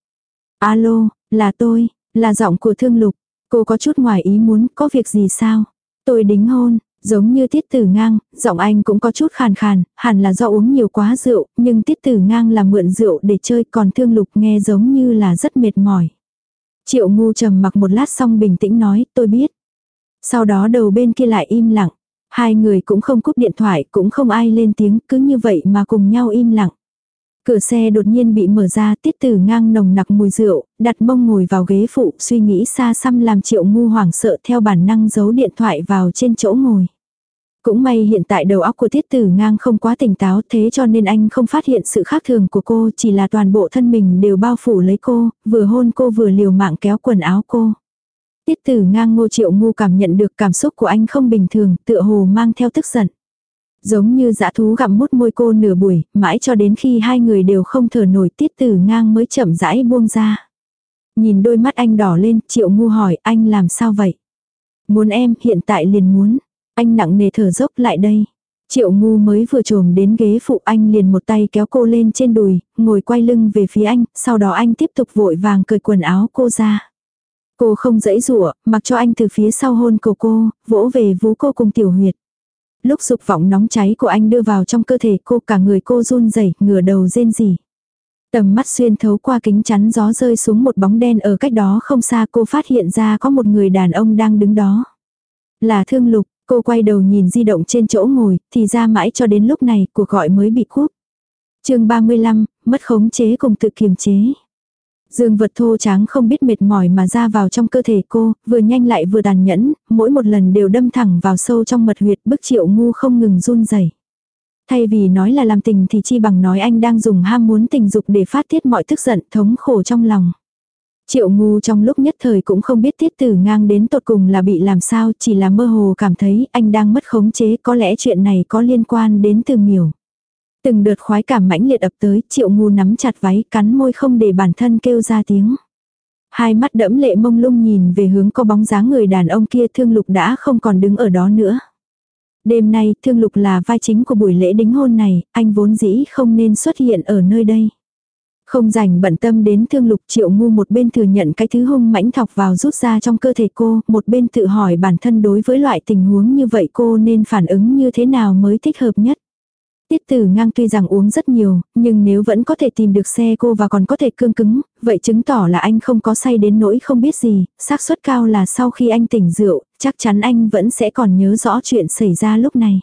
Alo, là tôi, là giọng của Thương Lục. Cô có chút ngoài ý muốn, có việc gì sao? Tôi đính hôn, Giống như tiết tử ngang, giọng anh cũng có chút khàn khàn, hẳn là do uống nhiều quá rượu, nhưng tiết tử ngang là mượn rượu để chơi còn thương lục nghe giống như là rất mệt mỏi. Triệu ngu trầm mặc một lát xong bình tĩnh nói, tôi biết. Sau đó đầu bên kia lại im lặng. Hai người cũng không cúp điện thoại, cũng không ai lên tiếng, cứ như vậy mà cùng nhau im lặng. Cửa xe đột nhiên bị mở ra, tiết tử ngang nồng nặc mùi rượu, đặt mông ngồi vào ghế phụ, suy nghĩ xa xăm làm triệu ngu hoảng sợ theo bản năng giấu điện thoại vào trên chỗ ngồi. Cũng may hiện tại đầu óc của tiết tử ngang không quá tỉnh táo thế cho nên anh không phát hiện sự khác thường của cô chỉ là toàn bộ thân mình đều bao phủ lấy cô, vừa hôn cô vừa liều mạng kéo quần áo cô. Tiết tử ngang ngô triệu ngu cảm nhận được cảm xúc của anh không bình thường, tựa hồ mang theo tức giận. Giống như dã thú gặm mút môi cô nửa buổi, mãi cho đến khi hai người đều không thở nổi tiết tử ngang mới chậm rãi buông ra. Nhìn đôi mắt anh đỏ lên, triệu ngu hỏi anh làm sao vậy? Muốn em, hiện tại liền muốn. Anh nặng nề thở dốc lại đây. Triệu ngu mới vừa trồm đến ghế phụ anh liền một tay kéo cô lên trên đùi, ngồi quay lưng về phía anh, sau đó anh tiếp tục vội vàng cởi quần áo cô ra. Cô không dãy rủa mặc cho anh từ phía sau hôn cổ cô, vỗ về vú cô cùng tiểu huyệt. Lúc dục vọng nóng cháy của anh đưa vào trong cơ thể cô cả người cô run rẩy ngửa đầu rên rỉ. Tầm mắt xuyên thấu qua kính chắn gió rơi xuống một bóng đen ở cách đó không xa cô phát hiện ra có một người đàn ông đang đứng đó. Là thương lục, cô quay đầu nhìn di động trên chỗ ngồi, thì ra mãi cho đến lúc này cuộc gọi mới bị cúp. chương 35, mất khống chế cùng tự kiềm chế. Dương vật thô tráng không biết mệt mỏi mà ra vào trong cơ thể cô, vừa nhanh lại vừa tàn nhẫn, mỗi một lần đều đâm thẳng vào sâu trong mật huyệt bức triệu ngu không ngừng run rẩy. Thay vì nói là làm tình thì chi bằng nói anh đang dùng ham muốn tình dục để phát tiết mọi tức giận thống khổ trong lòng. Triệu ngu trong lúc nhất thời cũng không biết tiết tử ngang đến tột cùng là bị làm sao, chỉ là mơ hồ cảm thấy anh đang mất khống chế có lẽ chuyện này có liên quan đến từ miểu. Từng đợt khoái cảm mãnh liệt ập tới, triệu ngu nắm chặt váy cắn môi không để bản thân kêu ra tiếng. Hai mắt đẫm lệ mông lung nhìn về hướng có bóng dáng người đàn ông kia thương lục đã không còn đứng ở đó nữa. Đêm nay thương lục là vai chính của buổi lễ đính hôn này, anh vốn dĩ không nên xuất hiện ở nơi đây. Không rảnh bận tâm đến thương lục triệu ngu một bên thừa nhận cái thứ hung mãnh thọc vào rút ra trong cơ thể cô, một bên tự hỏi bản thân đối với loại tình huống như vậy cô nên phản ứng như thế nào mới thích hợp nhất. Tiết tử ngang tuy rằng uống rất nhiều, nhưng nếu vẫn có thể tìm được xe cô và còn có thể cương cứng, vậy chứng tỏ là anh không có say đến nỗi không biết gì, xác suất cao là sau khi anh tỉnh rượu, chắc chắn anh vẫn sẽ còn nhớ rõ chuyện xảy ra lúc này.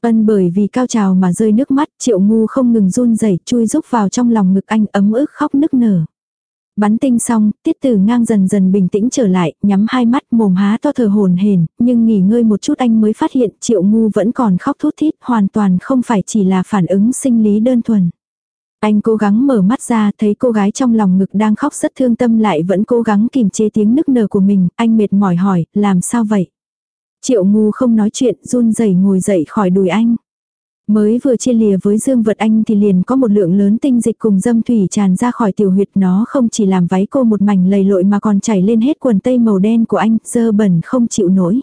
Ân bởi vì cao trào mà rơi nước mắt, triệu ngu không ngừng run rẩy chui rúc vào trong lòng ngực anh ấm ức khóc nức nở. Bắn tinh xong, tiết tử ngang dần dần bình tĩnh trở lại, nhắm hai mắt mồm há to thở hồn hển nhưng nghỉ ngơi một chút anh mới phát hiện triệu ngu vẫn còn khóc thút thít, hoàn toàn không phải chỉ là phản ứng sinh lý đơn thuần. Anh cố gắng mở mắt ra thấy cô gái trong lòng ngực đang khóc rất thương tâm lại vẫn cố gắng kìm chế tiếng nức nở của mình, anh mệt mỏi hỏi, làm sao vậy? Triệu ngu không nói chuyện, run rẩy ngồi dậy khỏi đùi anh. Mới vừa chia lìa với Dương Vật Anh thì liền có một lượng lớn tinh dịch cùng dâm thủy tràn ra khỏi tiểu huyệt nó không chỉ làm váy cô một mảnh lầy lội mà còn chảy lên hết quần tây màu đen của anh, dơ bẩn không chịu nổi.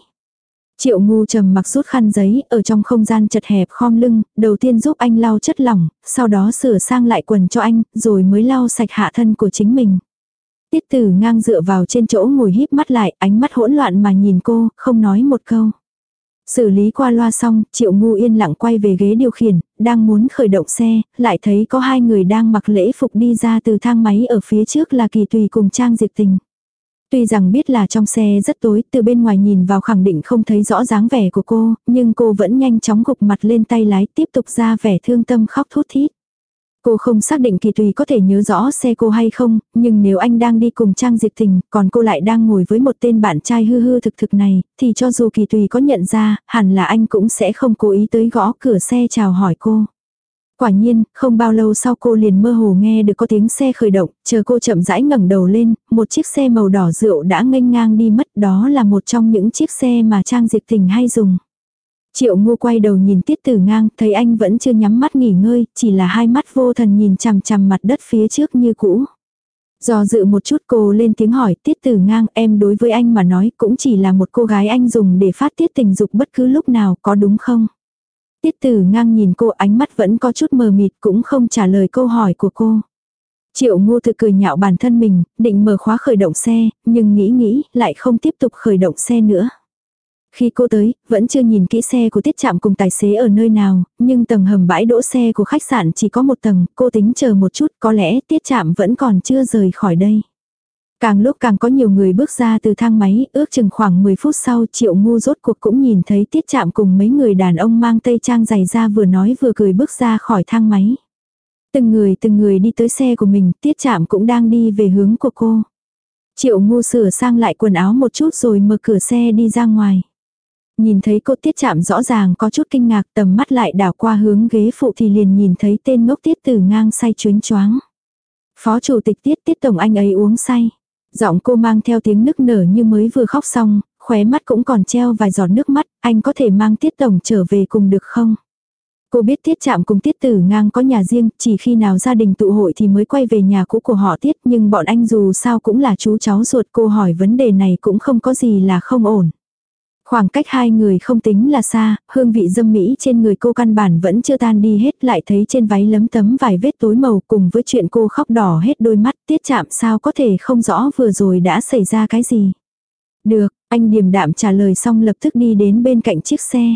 Triệu ngu trầm mặc rút khăn giấy, ở trong không gian chật hẹp khom lưng, đầu tiên giúp anh lau chất lỏng, sau đó sửa sang lại quần cho anh, rồi mới lau sạch hạ thân của chính mình. Tiết tử ngang dựa vào trên chỗ ngồi híp mắt lại, ánh mắt hỗn loạn mà nhìn cô, không nói một câu. Xử lý qua loa xong, triệu ngu yên lặng quay về ghế điều khiển, đang muốn khởi động xe, lại thấy có hai người đang mặc lễ phục đi ra từ thang máy ở phía trước là kỳ tùy cùng trang diệt tình. Tuy rằng biết là trong xe rất tối, từ bên ngoài nhìn vào khẳng định không thấy rõ dáng vẻ của cô, nhưng cô vẫn nhanh chóng gục mặt lên tay lái tiếp tục ra vẻ thương tâm khóc thút thít. Cô không xác định kỳ tùy có thể nhớ rõ xe cô hay không, nhưng nếu anh đang đi cùng Trang Diệp Tình, còn cô lại đang ngồi với một tên bạn trai hư hư thực thực này, thì cho dù kỳ tùy có nhận ra, hẳn là anh cũng sẽ không cố ý tới gõ cửa xe chào hỏi cô. Quả nhiên, không bao lâu sau cô liền mơ hồ nghe được có tiếng xe khởi động, chờ cô chậm rãi ngẩng đầu lên, một chiếc xe màu đỏ rượu đã nghênh ngang đi mất, đó là một trong những chiếc xe mà Trang Diệp Tình hay dùng. Triệu ngu quay đầu nhìn tiết tử ngang, thấy anh vẫn chưa nhắm mắt nghỉ ngơi, chỉ là hai mắt vô thần nhìn chằm chằm mặt đất phía trước như cũ. Do dự một chút cô lên tiếng hỏi tiết tử ngang em đối với anh mà nói cũng chỉ là một cô gái anh dùng để phát tiết tình dục bất cứ lúc nào có đúng không? Tiết tử ngang nhìn cô ánh mắt vẫn có chút mờ mịt cũng không trả lời câu hỏi của cô. Triệu ngô thực cười nhạo bản thân mình, định mở khóa khởi động xe, nhưng nghĩ nghĩ, lại không tiếp tục khởi động xe nữa. Khi cô tới, vẫn chưa nhìn kỹ xe của tiết chạm cùng tài xế ở nơi nào, nhưng tầng hầm bãi đỗ xe của khách sạn chỉ có một tầng, cô tính chờ một chút, có lẽ tiết chạm vẫn còn chưa rời khỏi đây. Càng lúc càng có nhiều người bước ra từ thang máy, ước chừng khoảng 10 phút sau triệu ngu rốt cuộc cũng nhìn thấy tiết chạm cùng mấy người đàn ông mang tây trang giày ra vừa nói vừa cười bước ra khỏi thang máy. Từng người từng người đi tới xe của mình, tiết chạm cũng đang đi về hướng của cô. Triệu ngu sửa sang lại quần áo một chút rồi mở cửa xe đi ra ngoài. Nhìn thấy cô tiết chạm rõ ràng có chút kinh ngạc tầm mắt lại đảo qua hướng ghế phụ thì liền nhìn thấy tên ngốc tiết tử ngang say chuyến choáng. Phó chủ tịch tiết tiết tổng anh ấy uống say. Giọng cô mang theo tiếng nức nở như mới vừa khóc xong, khóe mắt cũng còn treo vài giọt nước mắt, anh có thể mang tiết tổng trở về cùng được không? Cô biết tiết chạm cùng tiết tử ngang có nhà riêng, chỉ khi nào gia đình tụ hội thì mới quay về nhà cũ của họ tiết, nhưng bọn anh dù sao cũng là chú cháu ruột cô hỏi vấn đề này cũng không có gì là không ổn. Khoảng cách hai người không tính là xa, hương vị dâm mỹ trên người cô căn bản vẫn chưa tan đi hết lại thấy trên váy lấm tấm vài vết tối màu cùng với chuyện cô khóc đỏ hết đôi mắt tiết chạm sao có thể không rõ vừa rồi đã xảy ra cái gì. Được, anh điềm đạm trả lời xong lập tức đi đến bên cạnh chiếc xe.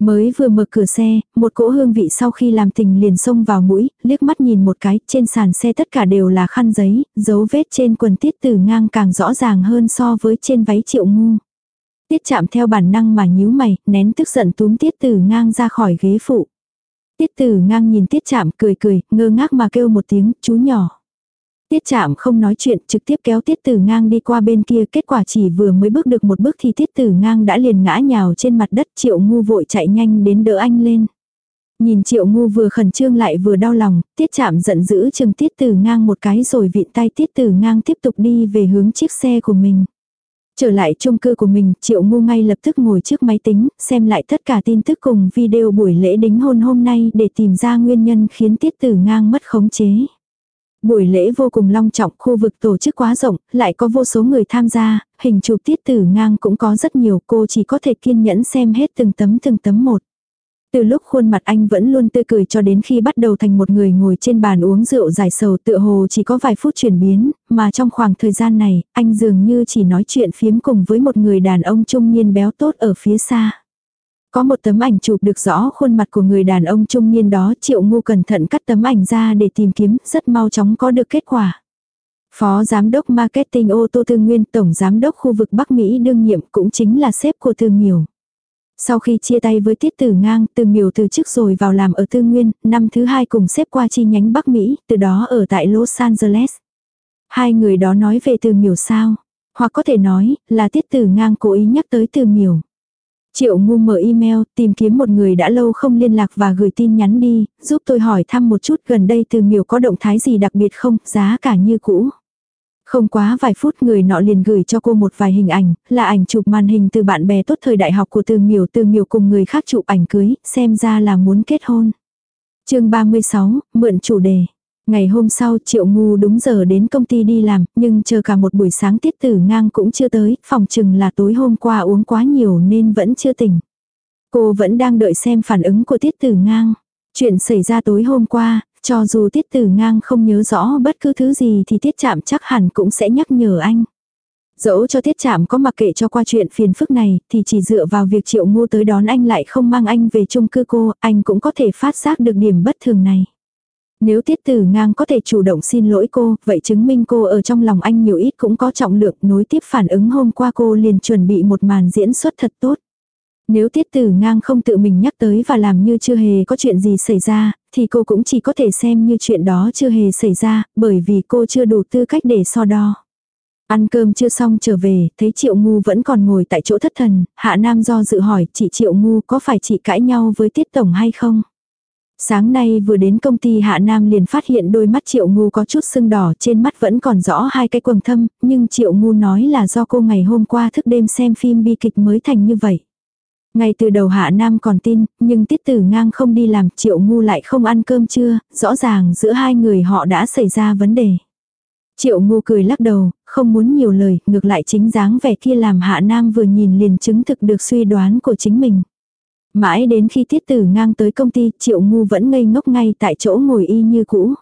Mới vừa mở cửa xe, một cỗ hương vị sau khi làm tình liền xông vào mũi, liếc mắt nhìn một cái, trên sàn xe tất cả đều là khăn giấy, dấu vết trên quần tiết tử ngang càng rõ ràng hơn so với trên váy triệu ngu. Tiết chạm theo bản năng mà nhíu mày, nén tức giận túm tiết tử ngang ra khỏi ghế phụ. Tiết tử ngang nhìn tiết chạm cười cười, ngơ ngác mà kêu một tiếng, chú nhỏ. Tiết chạm không nói chuyện, trực tiếp kéo tiết tử ngang đi qua bên kia, kết quả chỉ vừa mới bước được một bước thì tiết tử ngang đã liền ngã nhào trên mặt đất, triệu ngu vội chạy nhanh đến đỡ anh lên. Nhìn triệu ngu vừa khẩn trương lại vừa đau lòng, tiết chạm giận dữ chừng tiết tử ngang một cái rồi vịn tay tiết tử ngang tiếp tục đi về hướng chiếc xe của mình. Trở lại chung cư của mình, Triệu Ngu ngay lập tức ngồi trước máy tính, xem lại tất cả tin tức cùng video buổi lễ đính hôn hôm nay để tìm ra nguyên nhân khiến tiết tử ngang mất khống chế. Buổi lễ vô cùng long trọng, khu vực tổ chức quá rộng, lại có vô số người tham gia, hình chụp tiết tử ngang cũng có rất nhiều, cô chỉ có thể kiên nhẫn xem hết từng tấm từng tấm một. Từ lúc khuôn mặt anh vẫn luôn tươi cười cho đến khi bắt đầu thành một người ngồi trên bàn uống rượu giải sầu tựa hồ chỉ có vài phút chuyển biến, mà trong khoảng thời gian này, anh dường như chỉ nói chuyện phiếm cùng với một người đàn ông trung niên béo tốt ở phía xa. Có một tấm ảnh chụp được rõ khuôn mặt của người đàn ông trung niên đó triệu ngu cẩn thận cắt tấm ảnh ra để tìm kiếm rất mau chóng có được kết quả. Phó Giám đốc Marketing ô tô Tư Nguyên Tổng Giám đốc khu vực Bắc Mỹ đương nhiệm cũng chính là sếp của Tư Miểu. Sau khi chia tay với Tiết Tử Ngang, Từ Miểu từ chức rồi vào làm ở Tư Nguyên, năm thứ hai cùng xếp qua chi nhánh Bắc Mỹ, từ đó ở tại Los Angeles. Hai người đó nói về từ miểu sao. Hoặc có thể nói là tiết tử ngang cố ý nhắc tới từ miểu. Triệu ngu mở email, tìm kiếm một người đã lâu không liên lạc và gửi tin nhắn đi, giúp tôi hỏi thăm một chút gần đây từ miểu có động thái gì đặc biệt không, giá cả như cũ. Không quá vài phút người nọ liền gửi cho cô một vài hình ảnh, là ảnh chụp màn hình từ bạn bè tốt thời đại học của từ miểu từ miểu cùng người khác chụp ảnh cưới, xem ra là muốn kết hôn. chương 36, mượn chủ đề. Ngày hôm sau Triệu Ngu đúng giờ đến công ty đi làm, nhưng chờ cả một buổi sáng tiết tử ngang cũng chưa tới, phòng chừng là tối hôm qua uống quá nhiều nên vẫn chưa tỉnh. Cô vẫn đang đợi xem phản ứng của tiết tử ngang. Chuyện xảy ra tối hôm qua, cho dù tiết tử ngang không nhớ rõ bất cứ thứ gì thì tiết chạm chắc hẳn cũng sẽ nhắc nhở anh. Dẫu cho tiết chạm có mặc kệ cho qua chuyện phiền phức này, thì chỉ dựa vào việc triệu ngu tới đón anh lại không mang anh về chung cư cô, anh cũng có thể phát giác được điểm bất thường này. Nếu tiết tử ngang có thể chủ động xin lỗi cô, vậy chứng minh cô ở trong lòng anh nhiều ít cũng có trọng lượng nối tiếp phản ứng hôm qua cô liền chuẩn bị một màn diễn xuất thật tốt. Nếu tiết tử ngang không tự mình nhắc tới và làm như chưa hề có chuyện gì xảy ra, thì cô cũng chỉ có thể xem như chuyện đó chưa hề xảy ra, bởi vì cô chưa đủ tư cách để so đo. Ăn cơm chưa xong trở về, thấy Triệu Ngu vẫn còn ngồi tại chỗ thất thần, Hạ Nam do dự hỏi chị Triệu Ngu có phải chị cãi nhau với Tiết Tổng hay không? Sáng nay vừa đến công ty Hạ Nam liền phát hiện đôi mắt Triệu Ngu có chút sưng đỏ trên mắt vẫn còn rõ hai cái quầng thâm, nhưng Triệu Ngu nói là do cô ngày hôm qua thức đêm xem phim bi kịch mới thành như vậy. Ngay từ đầu Hạ Nam còn tin, nhưng tiết tử ngang không đi làm Triệu Ngu lại không ăn cơm trưa, rõ ràng giữa hai người họ đã xảy ra vấn đề. Triệu Ngu cười lắc đầu, không muốn nhiều lời, ngược lại chính dáng vẻ kia làm Hạ Nam vừa nhìn liền chứng thực được suy đoán của chính mình. Mãi đến khi tiết tử ngang tới công ty, triệu ngu vẫn ngây ngốc ngay tại chỗ ngồi y như cũ.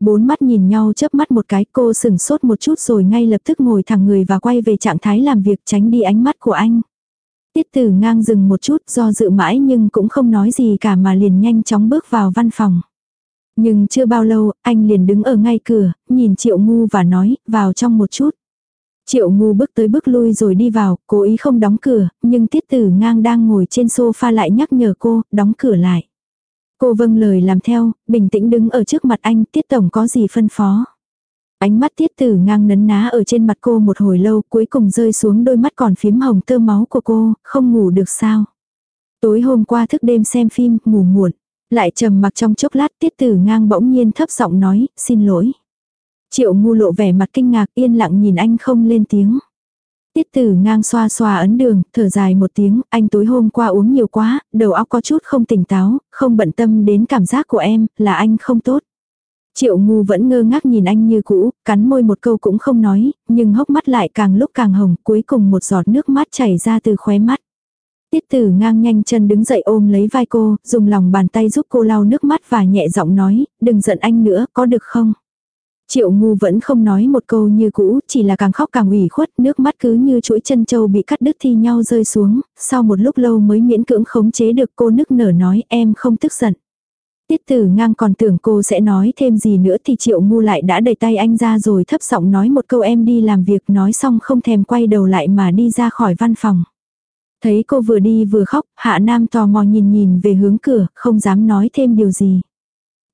Bốn mắt nhìn nhau chớp mắt một cái cô sừng sốt một chút rồi ngay lập tức ngồi thẳng người và quay về trạng thái làm việc tránh đi ánh mắt của anh. Tiết tử ngang dừng một chút do dự mãi nhưng cũng không nói gì cả mà liền nhanh chóng bước vào văn phòng. Nhưng chưa bao lâu, anh liền đứng ở ngay cửa, nhìn triệu ngu và nói, vào trong một chút. Triệu ngu bước tới bước lui rồi đi vào, cố ý không đóng cửa, nhưng tiết tử ngang đang ngồi trên sofa lại nhắc nhở cô, đóng cửa lại. Cô vâng lời làm theo, bình tĩnh đứng ở trước mặt anh, tiết tổng có gì phân phó. Ánh mắt tiết tử ngang nấn ná ở trên mặt cô một hồi lâu, cuối cùng rơi xuống đôi mắt còn phím hồng tơ máu của cô, không ngủ được sao. Tối hôm qua thức đêm xem phim, ngủ muộn. Lại trầm mặc trong chốc lát tiết tử ngang bỗng nhiên thấp giọng nói, xin lỗi. Triệu ngu lộ vẻ mặt kinh ngạc yên lặng nhìn anh không lên tiếng. Tiết tử ngang xoa xoa ấn đường, thở dài một tiếng, anh tối hôm qua uống nhiều quá, đầu óc có chút không tỉnh táo, không bận tâm đến cảm giác của em, là anh không tốt. Triệu ngu vẫn ngơ ngác nhìn anh như cũ, cắn môi một câu cũng không nói, nhưng hốc mắt lại càng lúc càng hồng, cuối cùng một giọt nước mắt chảy ra từ khóe mắt. Tiết tử ngang nhanh chân đứng dậy ôm lấy vai cô, dùng lòng bàn tay giúp cô lau nước mắt và nhẹ giọng nói, đừng giận anh nữa, có được không? Triệu ngu vẫn không nói một câu như cũ, chỉ là càng khóc càng ủy khuất, nước mắt cứ như chuỗi chân châu bị cắt đứt thi nhau rơi xuống, sau một lúc lâu mới miễn cưỡng khống chế được cô nức nở nói em không tức giận. Tiết tử ngang còn tưởng cô sẽ nói thêm gì nữa thì triệu ngu lại đã đẩy tay anh ra rồi thấp giọng nói một câu em đi làm việc nói xong không thèm quay đầu lại mà đi ra khỏi văn phòng. Thấy cô vừa đi vừa khóc, hạ nam tò mò nhìn nhìn về hướng cửa, không dám nói thêm điều gì.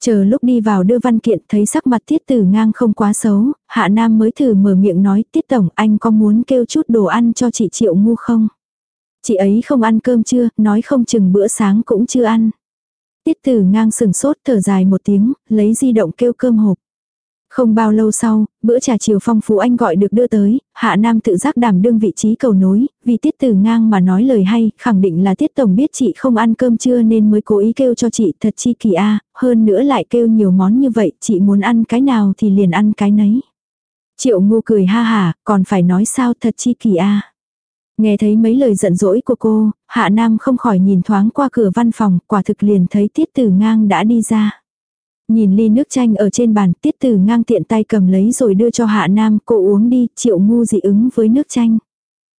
Chờ lúc đi vào đưa văn kiện thấy sắc mặt tiết tử ngang không quá xấu, hạ nam mới thử mở miệng nói tiết tổng anh có muốn kêu chút đồ ăn cho chị triệu ngu không? Chị ấy không ăn cơm chưa, nói không chừng bữa sáng cũng chưa ăn. Tiết tử ngang sừng sốt thở dài một tiếng, lấy di động kêu cơm hộp. Không bao lâu sau, bữa trà chiều phong phú anh gọi được đưa tới, hạ nam tự giác đảm đương vị trí cầu nối, vì tiết tử ngang mà nói lời hay, khẳng định là tiết tổng biết chị không ăn cơm trưa nên mới cố ý kêu cho chị thật chi kỳ a hơn nữa lại kêu nhiều món như vậy, chị muốn ăn cái nào thì liền ăn cái nấy. Triệu ngu cười ha hà, còn phải nói sao thật chi kỳ a Nghe thấy mấy lời giận dỗi của cô, hạ nam không khỏi nhìn thoáng qua cửa văn phòng, quả thực liền thấy tiết tử ngang đã đi ra. Nhìn ly nước chanh ở trên bàn, tiết tử ngang tiện tay cầm lấy rồi đưa cho hạ nam, cô uống đi, triệu ngu dị ứng với nước chanh.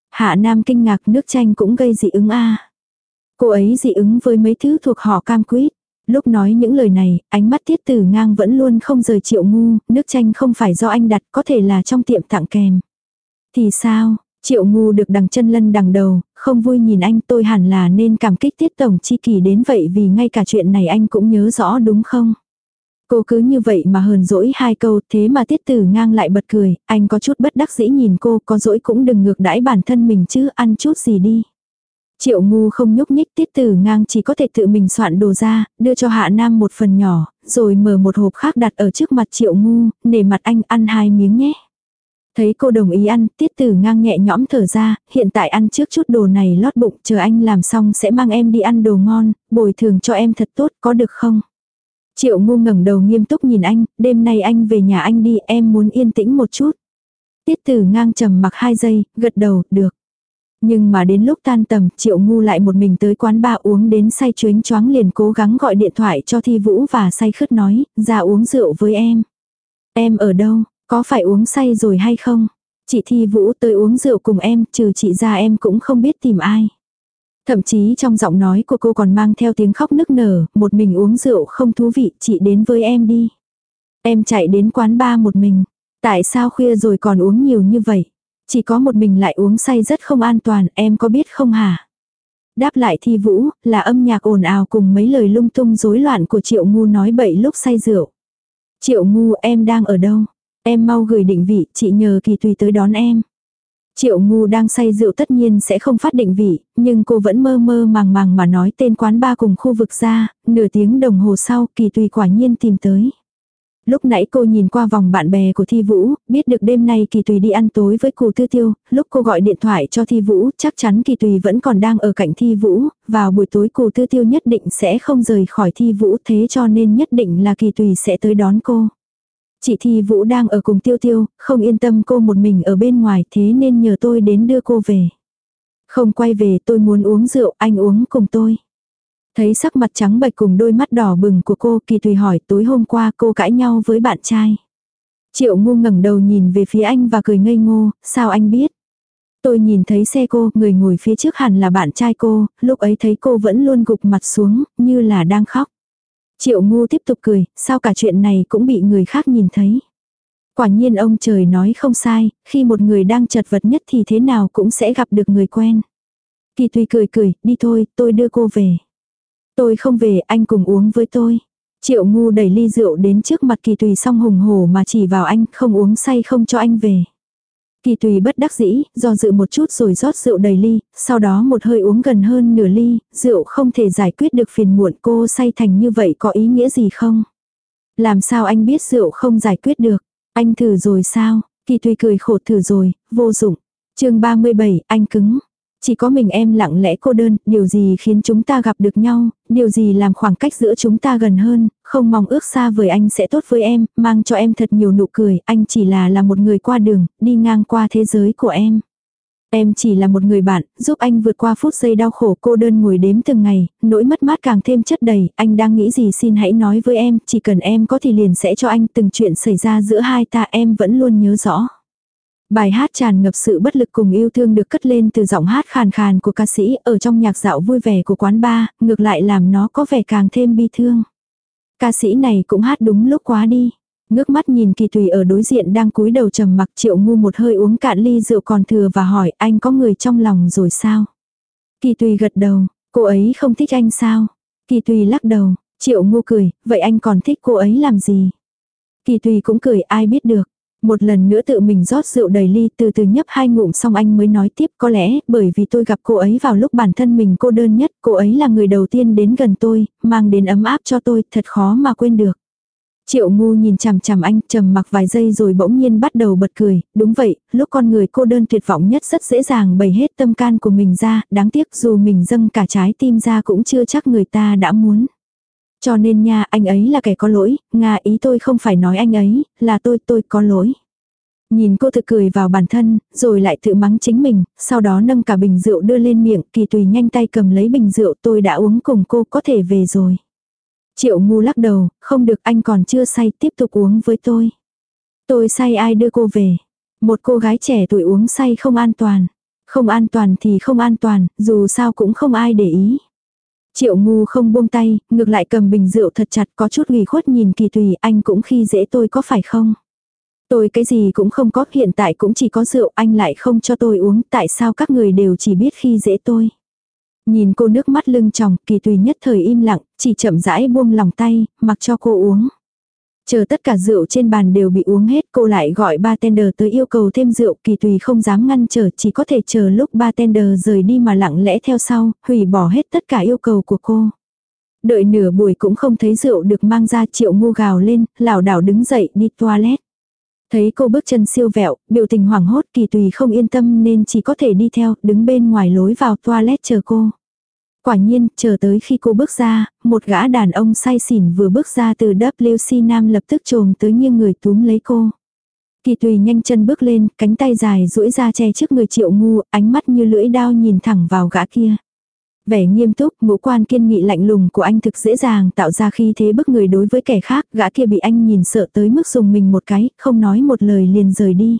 Hạ nam kinh ngạc nước chanh cũng gây dị ứng a Cô ấy dị ứng với mấy thứ thuộc họ cam quýt. Lúc nói những lời này, ánh mắt tiết tử ngang vẫn luôn không rời triệu ngu, nước chanh không phải do anh đặt, có thể là trong tiệm tặng kèm. Thì sao, triệu ngu được đằng chân lân đằng đầu, không vui nhìn anh tôi hẳn là nên cảm kích tiết tổng chi kỳ đến vậy vì ngay cả chuyện này anh cũng nhớ rõ đúng không? Cô cứ như vậy mà hờn dỗi hai câu thế mà tiết tử ngang lại bật cười, anh có chút bất đắc dĩ nhìn cô có dỗi cũng đừng ngược đãi bản thân mình chứ ăn chút gì đi. Triệu ngu không nhúc nhích tiết tử ngang chỉ có thể tự mình soạn đồ ra, đưa cho hạ nam một phần nhỏ, rồi mở một hộp khác đặt ở trước mặt triệu ngu, nể mặt anh ăn hai miếng nhé. Thấy cô đồng ý ăn, tiết tử ngang nhẹ nhõm thở ra, hiện tại ăn trước chút đồ này lót bụng, chờ anh làm xong sẽ mang em đi ăn đồ ngon, bồi thường cho em thật tốt, có được không? Triệu ngu ngẩng đầu nghiêm túc nhìn anh, đêm nay anh về nhà anh đi, em muốn yên tĩnh một chút. Tiết tử ngang trầm mặc hai giây, gật đầu, được. Nhưng mà đến lúc tan tầm, Triệu Ngu lại một mình tới quán ba uống đến say chuyến choáng liền cố gắng gọi điện thoại cho Thi Vũ và say khất nói, ra uống rượu với em. Em ở đâu, có phải uống say rồi hay không? Chị Thi Vũ tới uống rượu cùng em, trừ chị ra em cũng không biết tìm ai. Thậm chí trong giọng nói của cô còn mang theo tiếng khóc nức nở, một mình uống rượu không thú vị, chị đến với em đi. Em chạy đến quán ba một mình. Tại sao khuya rồi còn uống nhiều như vậy? Chỉ có một mình lại uống say rất không an toàn, em có biết không hả? Đáp lại thi vũ, là âm nhạc ồn ào cùng mấy lời lung tung rối loạn của triệu ngu nói bậy lúc say rượu. Triệu ngu em đang ở đâu? Em mau gửi định vị, chị nhờ kỳ tùy tới đón em. Triệu ngu đang say rượu tất nhiên sẽ không phát định vị, nhưng cô vẫn mơ mơ màng màng mà nói tên quán ba cùng khu vực ra, nửa tiếng đồng hồ sau kỳ tùy quả nhiên tìm tới. Lúc nãy cô nhìn qua vòng bạn bè của Thi Vũ, biết được đêm nay Kỳ Tùy đi ăn tối với Cù Tư Tiêu, lúc cô gọi điện thoại cho Thi Vũ, chắc chắn Kỳ Tùy vẫn còn đang ở cạnh Thi Vũ, vào buổi tối Cù Tư Tiêu nhất định sẽ không rời khỏi Thi Vũ thế cho nên nhất định là Kỳ Tùy sẽ tới đón cô. Chị Thi Vũ đang ở cùng Tiêu Tiêu, không yên tâm cô một mình ở bên ngoài thế nên nhờ tôi đến đưa cô về. Không quay về tôi muốn uống rượu, anh uống cùng tôi. Thấy sắc mặt trắng bệch cùng đôi mắt đỏ bừng của cô kỳ tùy hỏi tối hôm qua cô cãi nhau với bạn trai. Triệu ngu ngẩng đầu nhìn về phía anh và cười ngây ngô, sao anh biết? Tôi nhìn thấy xe cô, người ngồi phía trước hẳn là bạn trai cô, lúc ấy thấy cô vẫn luôn gục mặt xuống, như là đang khóc. Triệu ngu tiếp tục cười, sao cả chuyện này cũng bị người khác nhìn thấy. Quả nhiên ông trời nói không sai, khi một người đang chật vật nhất thì thế nào cũng sẽ gặp được người quen. Kỳ tùy cười cười, đi thôi, tôi đưa cô về. Tôi không về, anh cùng uống với tôi. Triệu ngu đẩy ly rượu đến trước mặt kỳ tùy xong hùng hổ mà chỉ vào anh, không uống say không cho anh về. Kỳ tùy bất đắc dĩ, do dự một chút rồi rót rượu đầy ly, sau đó một hơi uống gần hơn nửa ly, rượu không thể giải quyết được phiền muộn cô say thành như vậy có ý nghĩa gì không? Làm sao anh biết rượu không giải quyết được? Anh thử rồi sao? Kỳ tùy cười khổ thử rồi, vô dụng. chương 37, anh cứng. Chỉ có mình em lặng lẽ cô đơn, điều gì khiến chúng ta gặp được nhau, điều gì làm khoảng cách giữa chúng ta gần hơn, không mong ước xa với anh sẽ tốt với em, mang cho em thật nhiều nụ cười, anh chỉ là là một người qua đường, đi ngang qua thế giới của em. Em chỉ là một người bạn, giúp anh vượt qua phút giây đau khổ cô đơn ngồi đếm từng ngày, nỗi mất mát càng thêm chất đầy, anh đang nghĩ gì xin hãy nói với em, chỉ cần em có thì liền sẽ cho anh từng chuyện xảy ra giữa hai ta em vẫn luôn nhớ rõ. Bài hát tràn ngập sự bất lực cùng yêu thương được cất lên từ giọng hát khàn khàn của ca sĩ ở trong nhạc dạo vui vẻ của quán bar, ngược lại làm nó có vẻ càng thêm bi thương. Ca sĩ này cũng hát đúng lúc quá đi. Ngước mắt nhìn kỳ tùy ở đối diện đang cúi đầu trầm mặc triệu ngu một hơi uống cạn ly rượu còn thừa và hỏi anh có người trong lòng rồi sao? Kỳ tùy gật đầu, cô ấy không thích anh sao? Kỳ tùy lắc đầu, triệu ngu cười, vậy anh còn thích cô ấy làm gì? Kỳ tùy cũng cười ai biết được. Một lần nữa tự mình rót rượu đầy ly từ từ nhấp hai ngụm xong anh mới nói tiếp có lẽ bởi vì tôi gặp cô ấy vào lúc bản thân mình cô đơn nhất, cô ấy là người đầu tiên đến gần tôi, mang đến ấm áp cho tôi, thật khó mà quên được. Triệu ngu nhìn chằm chằm anh trầm mặc vài giây rồi bỗng nhiên bắt đầu bật cười, đúng vậy, lúc con người cô đơn tuyệt vọng nhất rất dễ dàng bày hết tâm can của mình ra, đáng tiếc dù mình dâng cả trái tim ra cũng chưa chắc người ta đã muốn. Cho nên nha, anh ấy là kẻ có lỗi, Nga ý tôi không phải nói anh ấy, là tôi, tôi có lỗi. Nhìn cô tự cười vào bản thân, rồi lại tự mắng chính mình, sau đó nâng cả bình rượu đưa lên miệng, kỳ tùy nhanh tay cầm lấy bình rượu tôi đã uống cùng cô có thể về rồi. Triệu ngu lắc đầu, không được anh còn chưa say tiếp tục uống với tôi. Tôi say ai đưa cô về. Một cô gái trẻ tuổi uống say không an toàn. Không an toàn thì không an toàn, dù sao cũng không ai để ý. Triệu ngu không buông tay, ngược lại cầm bình rượu thật chặt có chút ủy khuất nhìn kỳ tùy anh cũng khi dễ tôi có phải không? Tôi cái gì cũng không có hiện tại cũng chỉ có rượu anh lại không cho tôi uống tại sao các người đều chỉ biết khi dễ tôi. Nhìn cô nước mắt lưng tròng kỳ tùy nhất thời im lặng chỉ chậm rãi buông lòng tay mặc cho cô uống. Chờ tất cả rượu trên bàn đều bị uống hết cô lại gọi bartender tới yêu cầu thêm rượu kỳ tùy không dám ngăn chờ, chỉ có thể chờ lúc bartender rời đi mà lặng lẽ theo sau, hủy bỏ hết tất cả yêu cầu của cô. Đợi nửa buổi cũng không thấy rượu được mang ra triệu ngu gào lên, lảo đảo đứng dậy đi toilet. Thấy cô bước chân siêu vẹo, biểu tình hoảng hốt kỳ tùy không yên tâm nên chỉ có thể đi theo, đứng bên ngoài lối vào toilet chờ cô. Quả nhiên, chờ tới khi cô bước ra, một gã đàn ông say xỉn vừa bước ra từ WC Nam lập tức trồm tới nghiêng người túm lấy cô. Kỳ tùy nhanh chân bước lên, cánh tay dài duỗi ra che trước người triệu ngu, ánh mắt như lưỡi đao nhìn thẳng vào gã kia. Vẻ nghiêm túc, ngũ quan kiên nghị lạnh lùng của anh thực dễ dàng tạo ra khi thế bức người đối với kẻ khác, gã kia bị anh nhìn sợ tới mức dùng mình một cái, không nói một lời liền rời đi.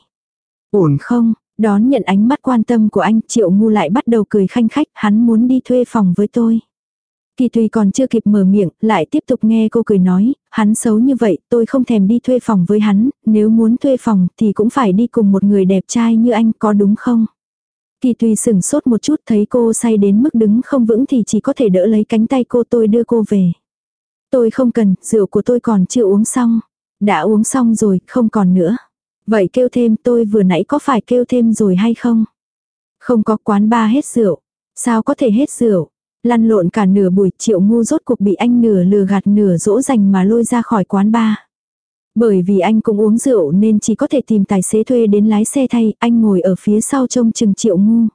Ổn không, đón nhận ánh mắt quan tâm của anh, triệu ngu lại bắt đầu cười khanh khách, hắn muốn đi thuê phòng với tôi. Kỳ tùy còn chưa kịp mở miệng, lại tiếp tục nghe cô cười nói, hắn xấu như vậy, tôi không thèm đi thuê phòng với hắn, nếu muốn thuê phòng thì cũng phải đi cùng một người đẹp trai như anh, có đúng không? Kỳ tùy sững sốt một chút thấy cô say đến mức đứng không vững thì chỉ có thể đỡ lấy cánh tay cô tôi đưa cô về. Tôi không cần, rượu của tôi còn chưa uống xong. Đã uống xong rồi, không còn nữa. Vậy kêu thêm tôi vừa nãy có phải kêu thêm rồi hay không? Không có quán ba hết rượu. Sao có thể hết rượu? Lăn lộn cả nửa buổi triệu ngu rốt cuộc bị anh nửa lừa gạt nửa dỗ dành mà lôi ra khỏi quán ba. Bởi vì anh cũng uống rượu nên chỉ có thể tìm tài xế thuê đến lái xe thay, anh ngồi ở phía sau trông chừng triệu ngu.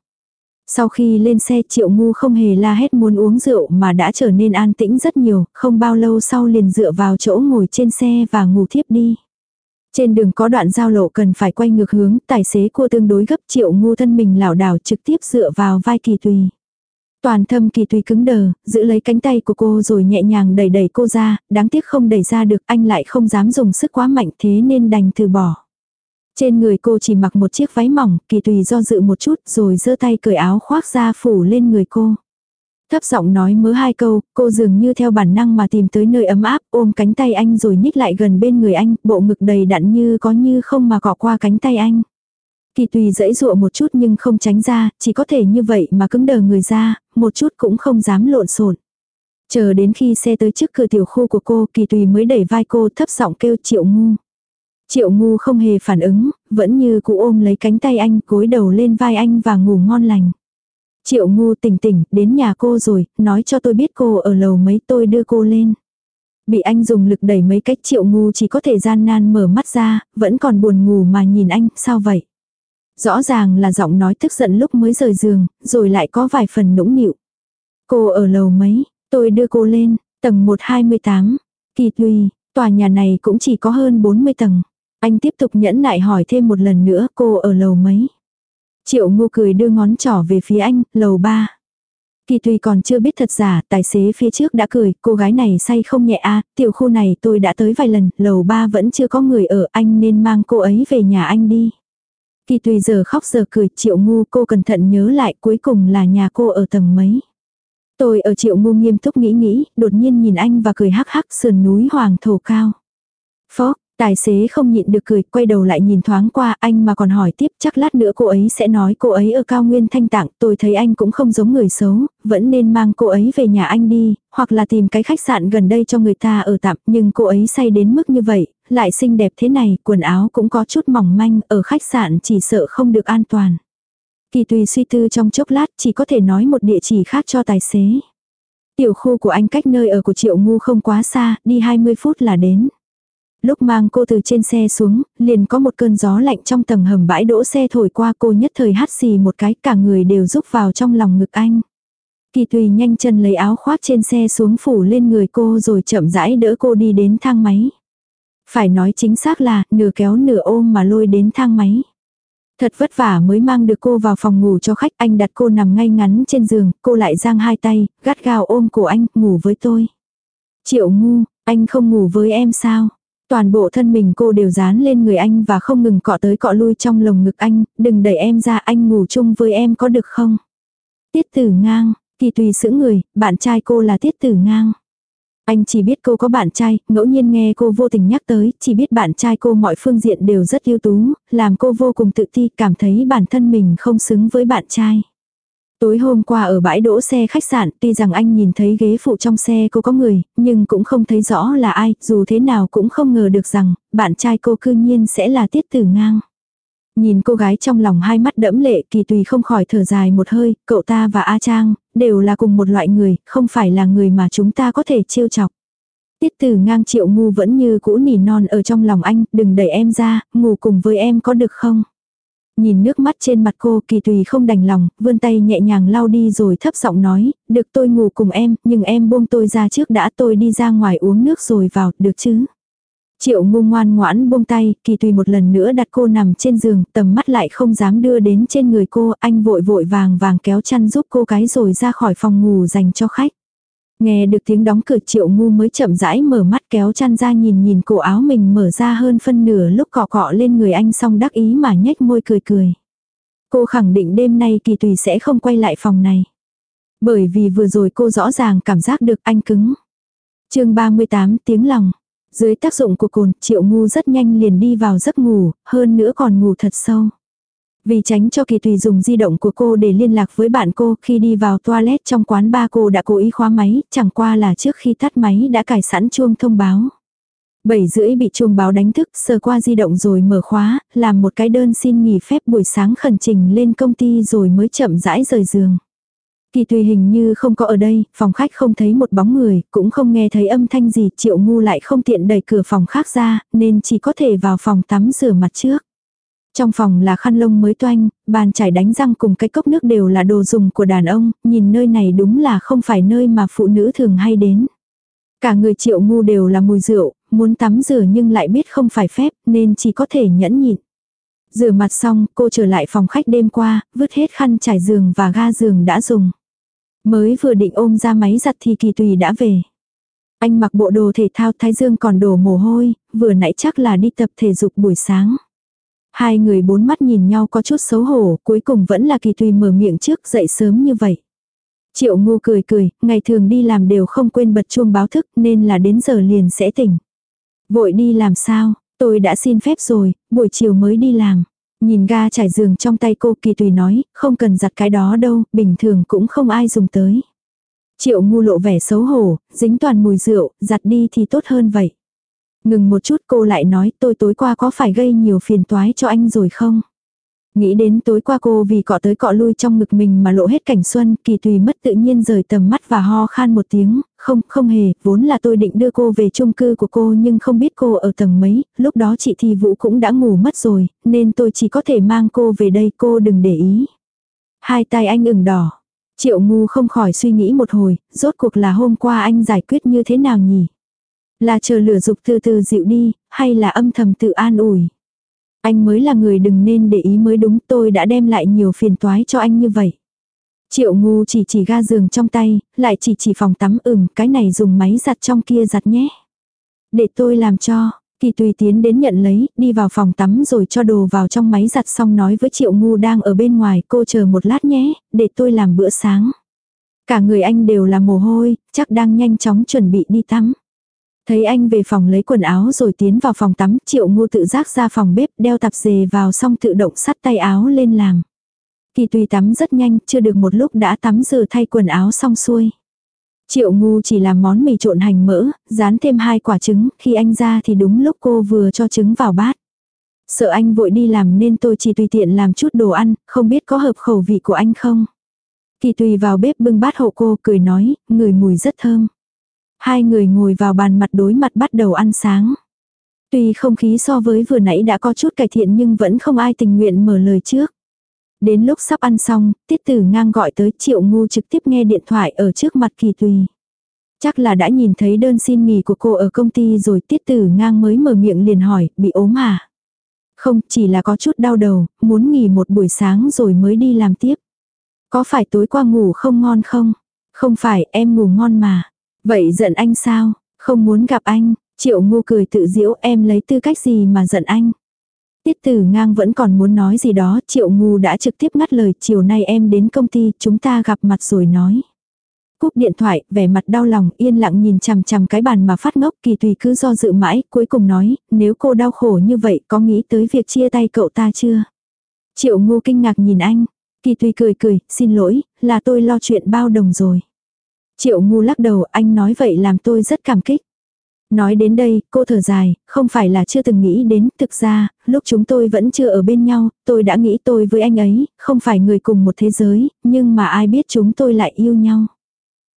Sau khi lên xe triệu ngu không hề la hét muốn uống rượu mà đã trở nên an tĩnh rất nhiều, không bao lâu sau liền dựa vào chỗ ngồi trên xe và ngủ thiếp đi. Trên đường có đoạn giao lộ cần phải quay ngược hướng, tài xế cua tương đối gấp triệu ngu thân mình lảo đảo trực tiếp dựa vào vai kỳ tùy. Toàn thâm kỳ tùy cứng đờ, giữ lấy cánh tay của cô rồi nhẹ nhàng đẩy đẩy cô ra, đáng tiếc không đẩy ra được anh lại không dám dùng sức quá mạnh thế nên đành từ bỏ. Trên người cô chỉ mặc một chiếc váy mỏng, kỳ tùy do dự một chút rồi giơ tay cởi áo khoác ra phủ lên người cô. Thấp giọng nói mớ hai câu, cô dường như theo bản năng mà tìm tới nơi ấm áp, ôm cánh tay anh rồi nhích lại gần bên người anh, bộ ngực đầy đặn như có như không mà cọ qua cánh tay anh. Kỳ tùy dẫy dụa một chút nhưng không tránh ra, chỉ có thể như vậy mà cứng đờ người ra, một chút cũng không dám lộn xộn. Chờ đến khi xe tới trước cửa tiểu khu của cô, kỳ tùy mới đẩy vai cô thấp giọng kêu triệu ngu. Triệu ngu không hề phản ứng, vẫn như cụ ôm lấy cánh tay anh, cúi đầu lên vai anh và ngủ ngon lành. Triệu ngu tỉnh tỉnh, đến nhà cô rồi, nói cho tôi biết cô ở lầu mấy tôi đưa cô lên. Bị anh dùng lực đẩy mấy cách triệu ngu chỉ có thể gian nan mở mắt ra, vẫn còn buồn ngủ mà nhìn anh, sao vậy? Rõ ràng là giọng nói tức giận lúc mới rời giường, rồi lại có vài phần nũng nịu. Cô ở lầu mấy, tôi đưa cô lên, tầng 128. Kỳ tùy, tòa nhà này cũng chỉ có hơn 40 tầng. Anh tiếp tục nhẫn nại hỏi thêm một lần nữa cô ở lầu mấy. Triệu ngô cười đưa ngón trỏ về phía anh, lầu ba. Kỳ tùy còn chưa biết thật giả, tài xế phía trước đã cười, cô gái này say không nhẹ a à, tiểu khu này tôi đã tới vài lần, lầu ba vẫn chưa có người ở, anh nên mang cô ấy về nhà anh đi. Kỳ tùy giờ khóc giờ cười, triệu ngu cô cẩn thận nhớ lại cuối cùng là nhà cô ở tầng mấy. Tôi ở triệu ngu nghiêm túc nghĩ nghĩ, đột nhiên nhìn anh và cười hắc hắc sườn núi hoàng thổ cao. Phó, tài xế không nhịn được cười, quay đầu lại nhìn thoáng qua anh mà còn hỏi tiếp chắc lát nữa cô ấy sẽ nói cô ấy ở cao nguyên thanh tạng, tôi thấy anh cũng không giống người xấu, vẫn nên mang cô ấy về nhà anh đi, hoặc là tìm cái khách sạn gần đây cho người ta ở tạm, nhưng cô ấy say đến mức như vậy, lại xinh đẹp thế này, quần áo cũng có chút mỏng manh, ở khách sạn chỉ sợ không được an toàn. Kỳ tùy suy tư trong chốc lát chỉ có thể nói một địa chỉ khác cho tài xế. Tiểu khu của anh cách nơi ở của Triệu Ngu không quá xa, đi 20 phút là đến. Lúc mang cô từ trên xe xuống, liền có một cơn gió lạnh trong tầng hầm bãi đỗ xe thổi qua cô nhất thời hắt xì một cái cả người đều rúc vào trong lòng ngực anh. Kỳ tùy nhanh chân lấy áo khoác trên xe xuống phủ lên người cô rồi chậm rãi đỡ cô đi đến thang máy. Phải nói chính xác là nửa kéo nửa ôm mà lôi đến thang máy. Thật vất vả mới mang được cô vào phòng ngủ cho khách anh đặt cô nằm ngay ngắn trên giường, cô lại giang hai tay, gắt gao ôm cổ anh, ngủ với tôi. Triệu ngu, anh không ngủ với em sao? Toàn bộ thân mình cô đều dán lên người anh và không ngừng cọ tới cọ lui trong lồng ngực anh, đừng đẩy em ra anh ngủ chung với em có được không? Tiết tử ngang, kỳ tùy sữ người, bạn trai cô là tiết tử ngang. Anh chỉ biết cô có bạn trai, ngẫu nhiên nghe cô vô tình nhắc tới, chỉ biết bạn trai cô mọi phương diện đều rất ưu tú, làm cô vô cùng tự ti, cảm thấy bản thân mình không xứng với bạn trai. Tối hôm qua ở bãi đỗ xe khách sạn, tuy rằng anh nhìn thấy ghế phụ trong xe cô có người, nhưng cũng không thấy rõ là ai, dù thế nào cũng không ngờ được rằng, bạn trai cô cư nhiên sẽ là tiết tử ngang. Nhìn cô gái trong lòng hai mắt đẫm lệ kỳ tùy không khỏi thở dài một hơi, cậu ta và A Trang, đều là cùng một loại người, không phải là người mà chúng ta có thể trêu chọc. Tiết tử ngang triệu ngu vẫn như cũ nỉ non ở trong lòng anh, đừng đẩy em ra, ngủ cùng với em có được không? Nhìn nước mắt trên mặt cô kỳ tùy không đành lòng, vươn tay nhẹ nhàng lau đi rồi thấp giọng nói, được tôi ngủ cùng em, nhưng em buông tôi ra trước đã tôi đi ra ngoài uống nước rồi vào, được chứ? Triệu ngu ngoan ngoãn buông tay, kỳ tùy một lần nữa đặt cô nằm trên giường, tầm mắt lại không dám đưa đến trên người cô, anh vội vội vàng vàng kéo chăn giúp cô cái rồi ra khỏi phòng ngủ dành cho khách. Nghe được tiếng đóng cửa triệu ngu mới chậm rãi mở mắt kéo chăn ra nhìn nhìn cổ áo mình mở ra hơn phân nửa lúc cọ cọ lên người anh xong đắc ý mà nhếch môi cười cười. Cô khẳng định đêm nay kỳ tùy sẽ không quay lại phòng này. Bởi vì vừa rồi cô rõ ràng cảm giác được anh cứng. chương 38 tiếng lòng. Dưới tác dụng của cồn, triệu ngu rất nhanh liền đi vào giấc ngủ, hơn nữa còn ngủ thật sâu. Vì tránh cho kỳ tùy dùng di động của cô để liên lạc với bạn cô khi đi vào toilet trong quán ba cô đã cố ý khóa máy, chẳng qua là trước khi tắt máy đã cài sẵn chuông thông báo. Bảy rưỡi bị chuông báo đánh thức, sờ qua di động rồi mở khóa, làm một cái đơn xin nghỉ phép buổi sáng khẩn trình lên công ty rồi mới chậm rãi rời giường. Kỳ tùy hình như không có ở đây, phòng khách không thấy một bóng người, cũng không nghe thấy âm thanh gì, triệu ngu lại không tiện đẩy cửa phòng khác ra, nên chỉ có thể vào phòng tắm rửa mặt trước. Trong phòng là khăn lông mới toanh, bàn chải đánh răng cùng cái cốc nước đều là đồ dùng của đàn ông, nhìn nơi này đúng là không phải nơi mà phụ nữ thường hay đến. Cả người triệu ngu đều là mùi rượu, muốn tắm rửa nhưng lại biết không phải phép nên chỉ có thể nhẫn nhịn. Rửa mặt xong, cô trở lại phòng khách đêm qua, vứt hết khăn trải giường và ga giường đã dùng. Mới vừa định ôm ra máy giặt thì kỳ tùy đã về. Anh mặc bộ đồ thể thao thái dương còn đổ mồ hôi, vừa nãy chắc là đi tập thể dục buổi sáng. Hai người bốn mắt nhìn nhau có chút xấu hổ, cuối cùng vẫn là kỳ tùy mở miệng trước dậy sớm như vậy. Triệu ngu cười cười, ngày thường đi làm đều không quên bật chuông báo thức nên là đến giờ liền sẽ tỉnh. Vội đi làm sao, tôi đã xin phép rồi, buổi chiều mới đi làm. Nhìn ga trải giường trong tay cô kỳ tùy nói, không cần giặt cái đó đâu, bình thường cũng không ai dùng tới. Triệu ngu lộ vẻ xấu hổ, dính toàn mùi rượu, giặt đi thì tốt hơn vậy. Ngừng một chút cô lại nói tôi tối qua có phải gây nhiều phiền toái cho anh rồi không? Nghĩ đến tối qua cô vì cọ tới cọ lui trong ngực mình mà lộ hết cảnh xuân, kỳ tùy mất tự nhiên rời tầm mắt và ho khan một tiếng, không, không hề, vốn là tôi định đưa cô về chung cư của cô nhưng không biết cô ở tầng mấy, lúc đó chị Thi Vũ cũng đã ngủ mất rồi, nên tôi chỉ có thể mang cô về đây cô đừng để ý. Hai tay anh ửng đỏ. Triệu ngu không khỏi suy nghĩ một hồi, rốt cuộc là hôm qua anh giải quyết như thế nào nhỉ? Là chờ lửa dục từ từ dịu đi, hay là âm thầm tự an ủi? Anh mới là người đừng nên để ý mới đúng tôi đã đem lại nhiều phiền toái cho anh như vậy. Triệu ngu chỉ chỉ ga giường trong tay, lại chỉ chỉ phòng tắm ửm cái này dùng máy giặt trong kia giặt nhé. Để tôi làm cho, kỳ tùy tiến đến nhận lấy, đi vào phòng tắm rồi cho đồ vào trong máy giặt xong nói với triệu ngu đang ở bên ngoài cô chờ một lát nhé, để tôi làm bữa sáng. Cả người anh đều là mồ hôi, chắc đang nhanh chóng chuẩn bị đi tắm. Thấy anh về phòng lấy quần áo rồi tiến vào phòng tắm, triệu ngu tự giác ra phòng bếp đeo tạp dề vào xong tự động sắt tay áo lên làm. Kỳ tùy tắm rất nhanh, chưa được một lúc đã tắm rửa thay quần áo xong xuôi. Triệu ngu chỉ làm món mì trộn hành mỡ, dán thêm hai quả trứng, khi anh ra thì đúng lúc cô vừa cho trứng vào bát. Sợ anh vội đi làm nên tôi chỉ tùy tiện làm chút đồ ăn, không biết có hợp khẩu vị của anh không. Kỳ tùy vào bếp bưng bát hộ cô cười nói, người mùi rất thơm. Hai người ngồi vào bàn mặt đối mặt bắt đầu ăn sáng. Tuy không khí so với vừa nãy đã có chút cải thiện nhưng vẫn không ai tình nguyện mở lời trước. Đến lúc sắp ăn xong, tiết tử ngang gọi tới triệu ngu trực tiếp nghe điện thoại ở trước mặt kỳ tùy. Chắc là đã nhìn thấy đơn xin nghỉ của cô ở công ty rồi tiết tử ngang mới mở miệng liền hỏi, bị ốm à? Không, chỉ là có chút đau đầu, muốn nghỉ một buổi sáng rồi mới đi làm tiếp. Có phải tối qua ngủ không ngon không? Không phải, em ngủ ngon mà. Vậy giận anh sao? Không muốn gặp anh. Triệu ngu cười tự diễu em lấy tư cách gì mà giận anh. Tiết tử ngang vẫn còn muốn nói gì đó, triệu ngu đã trực tiếp ngắt lời chiều nay em đến công ty, chúng ta gặp mặt rồi nói. Cúp điện thoại, vẻ mặt đau lòng, yên lặng nhìn chằm chằm cái bàn mà phát ngốc kỳ tùy cứ do dự mãi, cuối cùng nói, nếu cô đau khổ như vậy có nghĩ tới việc chia tay cậu ta chưa? Triệu ngu kinh ngạc nhìn anh, Kỳ tùy cười cười, xin lỗi, là tôi lo chuyện bao đồng rồi. Triệu ngu lắc đầu, anh nói vậy làm tôi rất cảm kích. Nói đến đây, cô thở dài, không phải là chưa từng nghĩ đến, thực ra, lúc chúng tôi vẫn chưa ở bên nhau, tôi đã nghĩ tôi với anh ấy, không phải người cùng một thế giới, nhưng mà ai biết chúng tôi lại yêu nhau.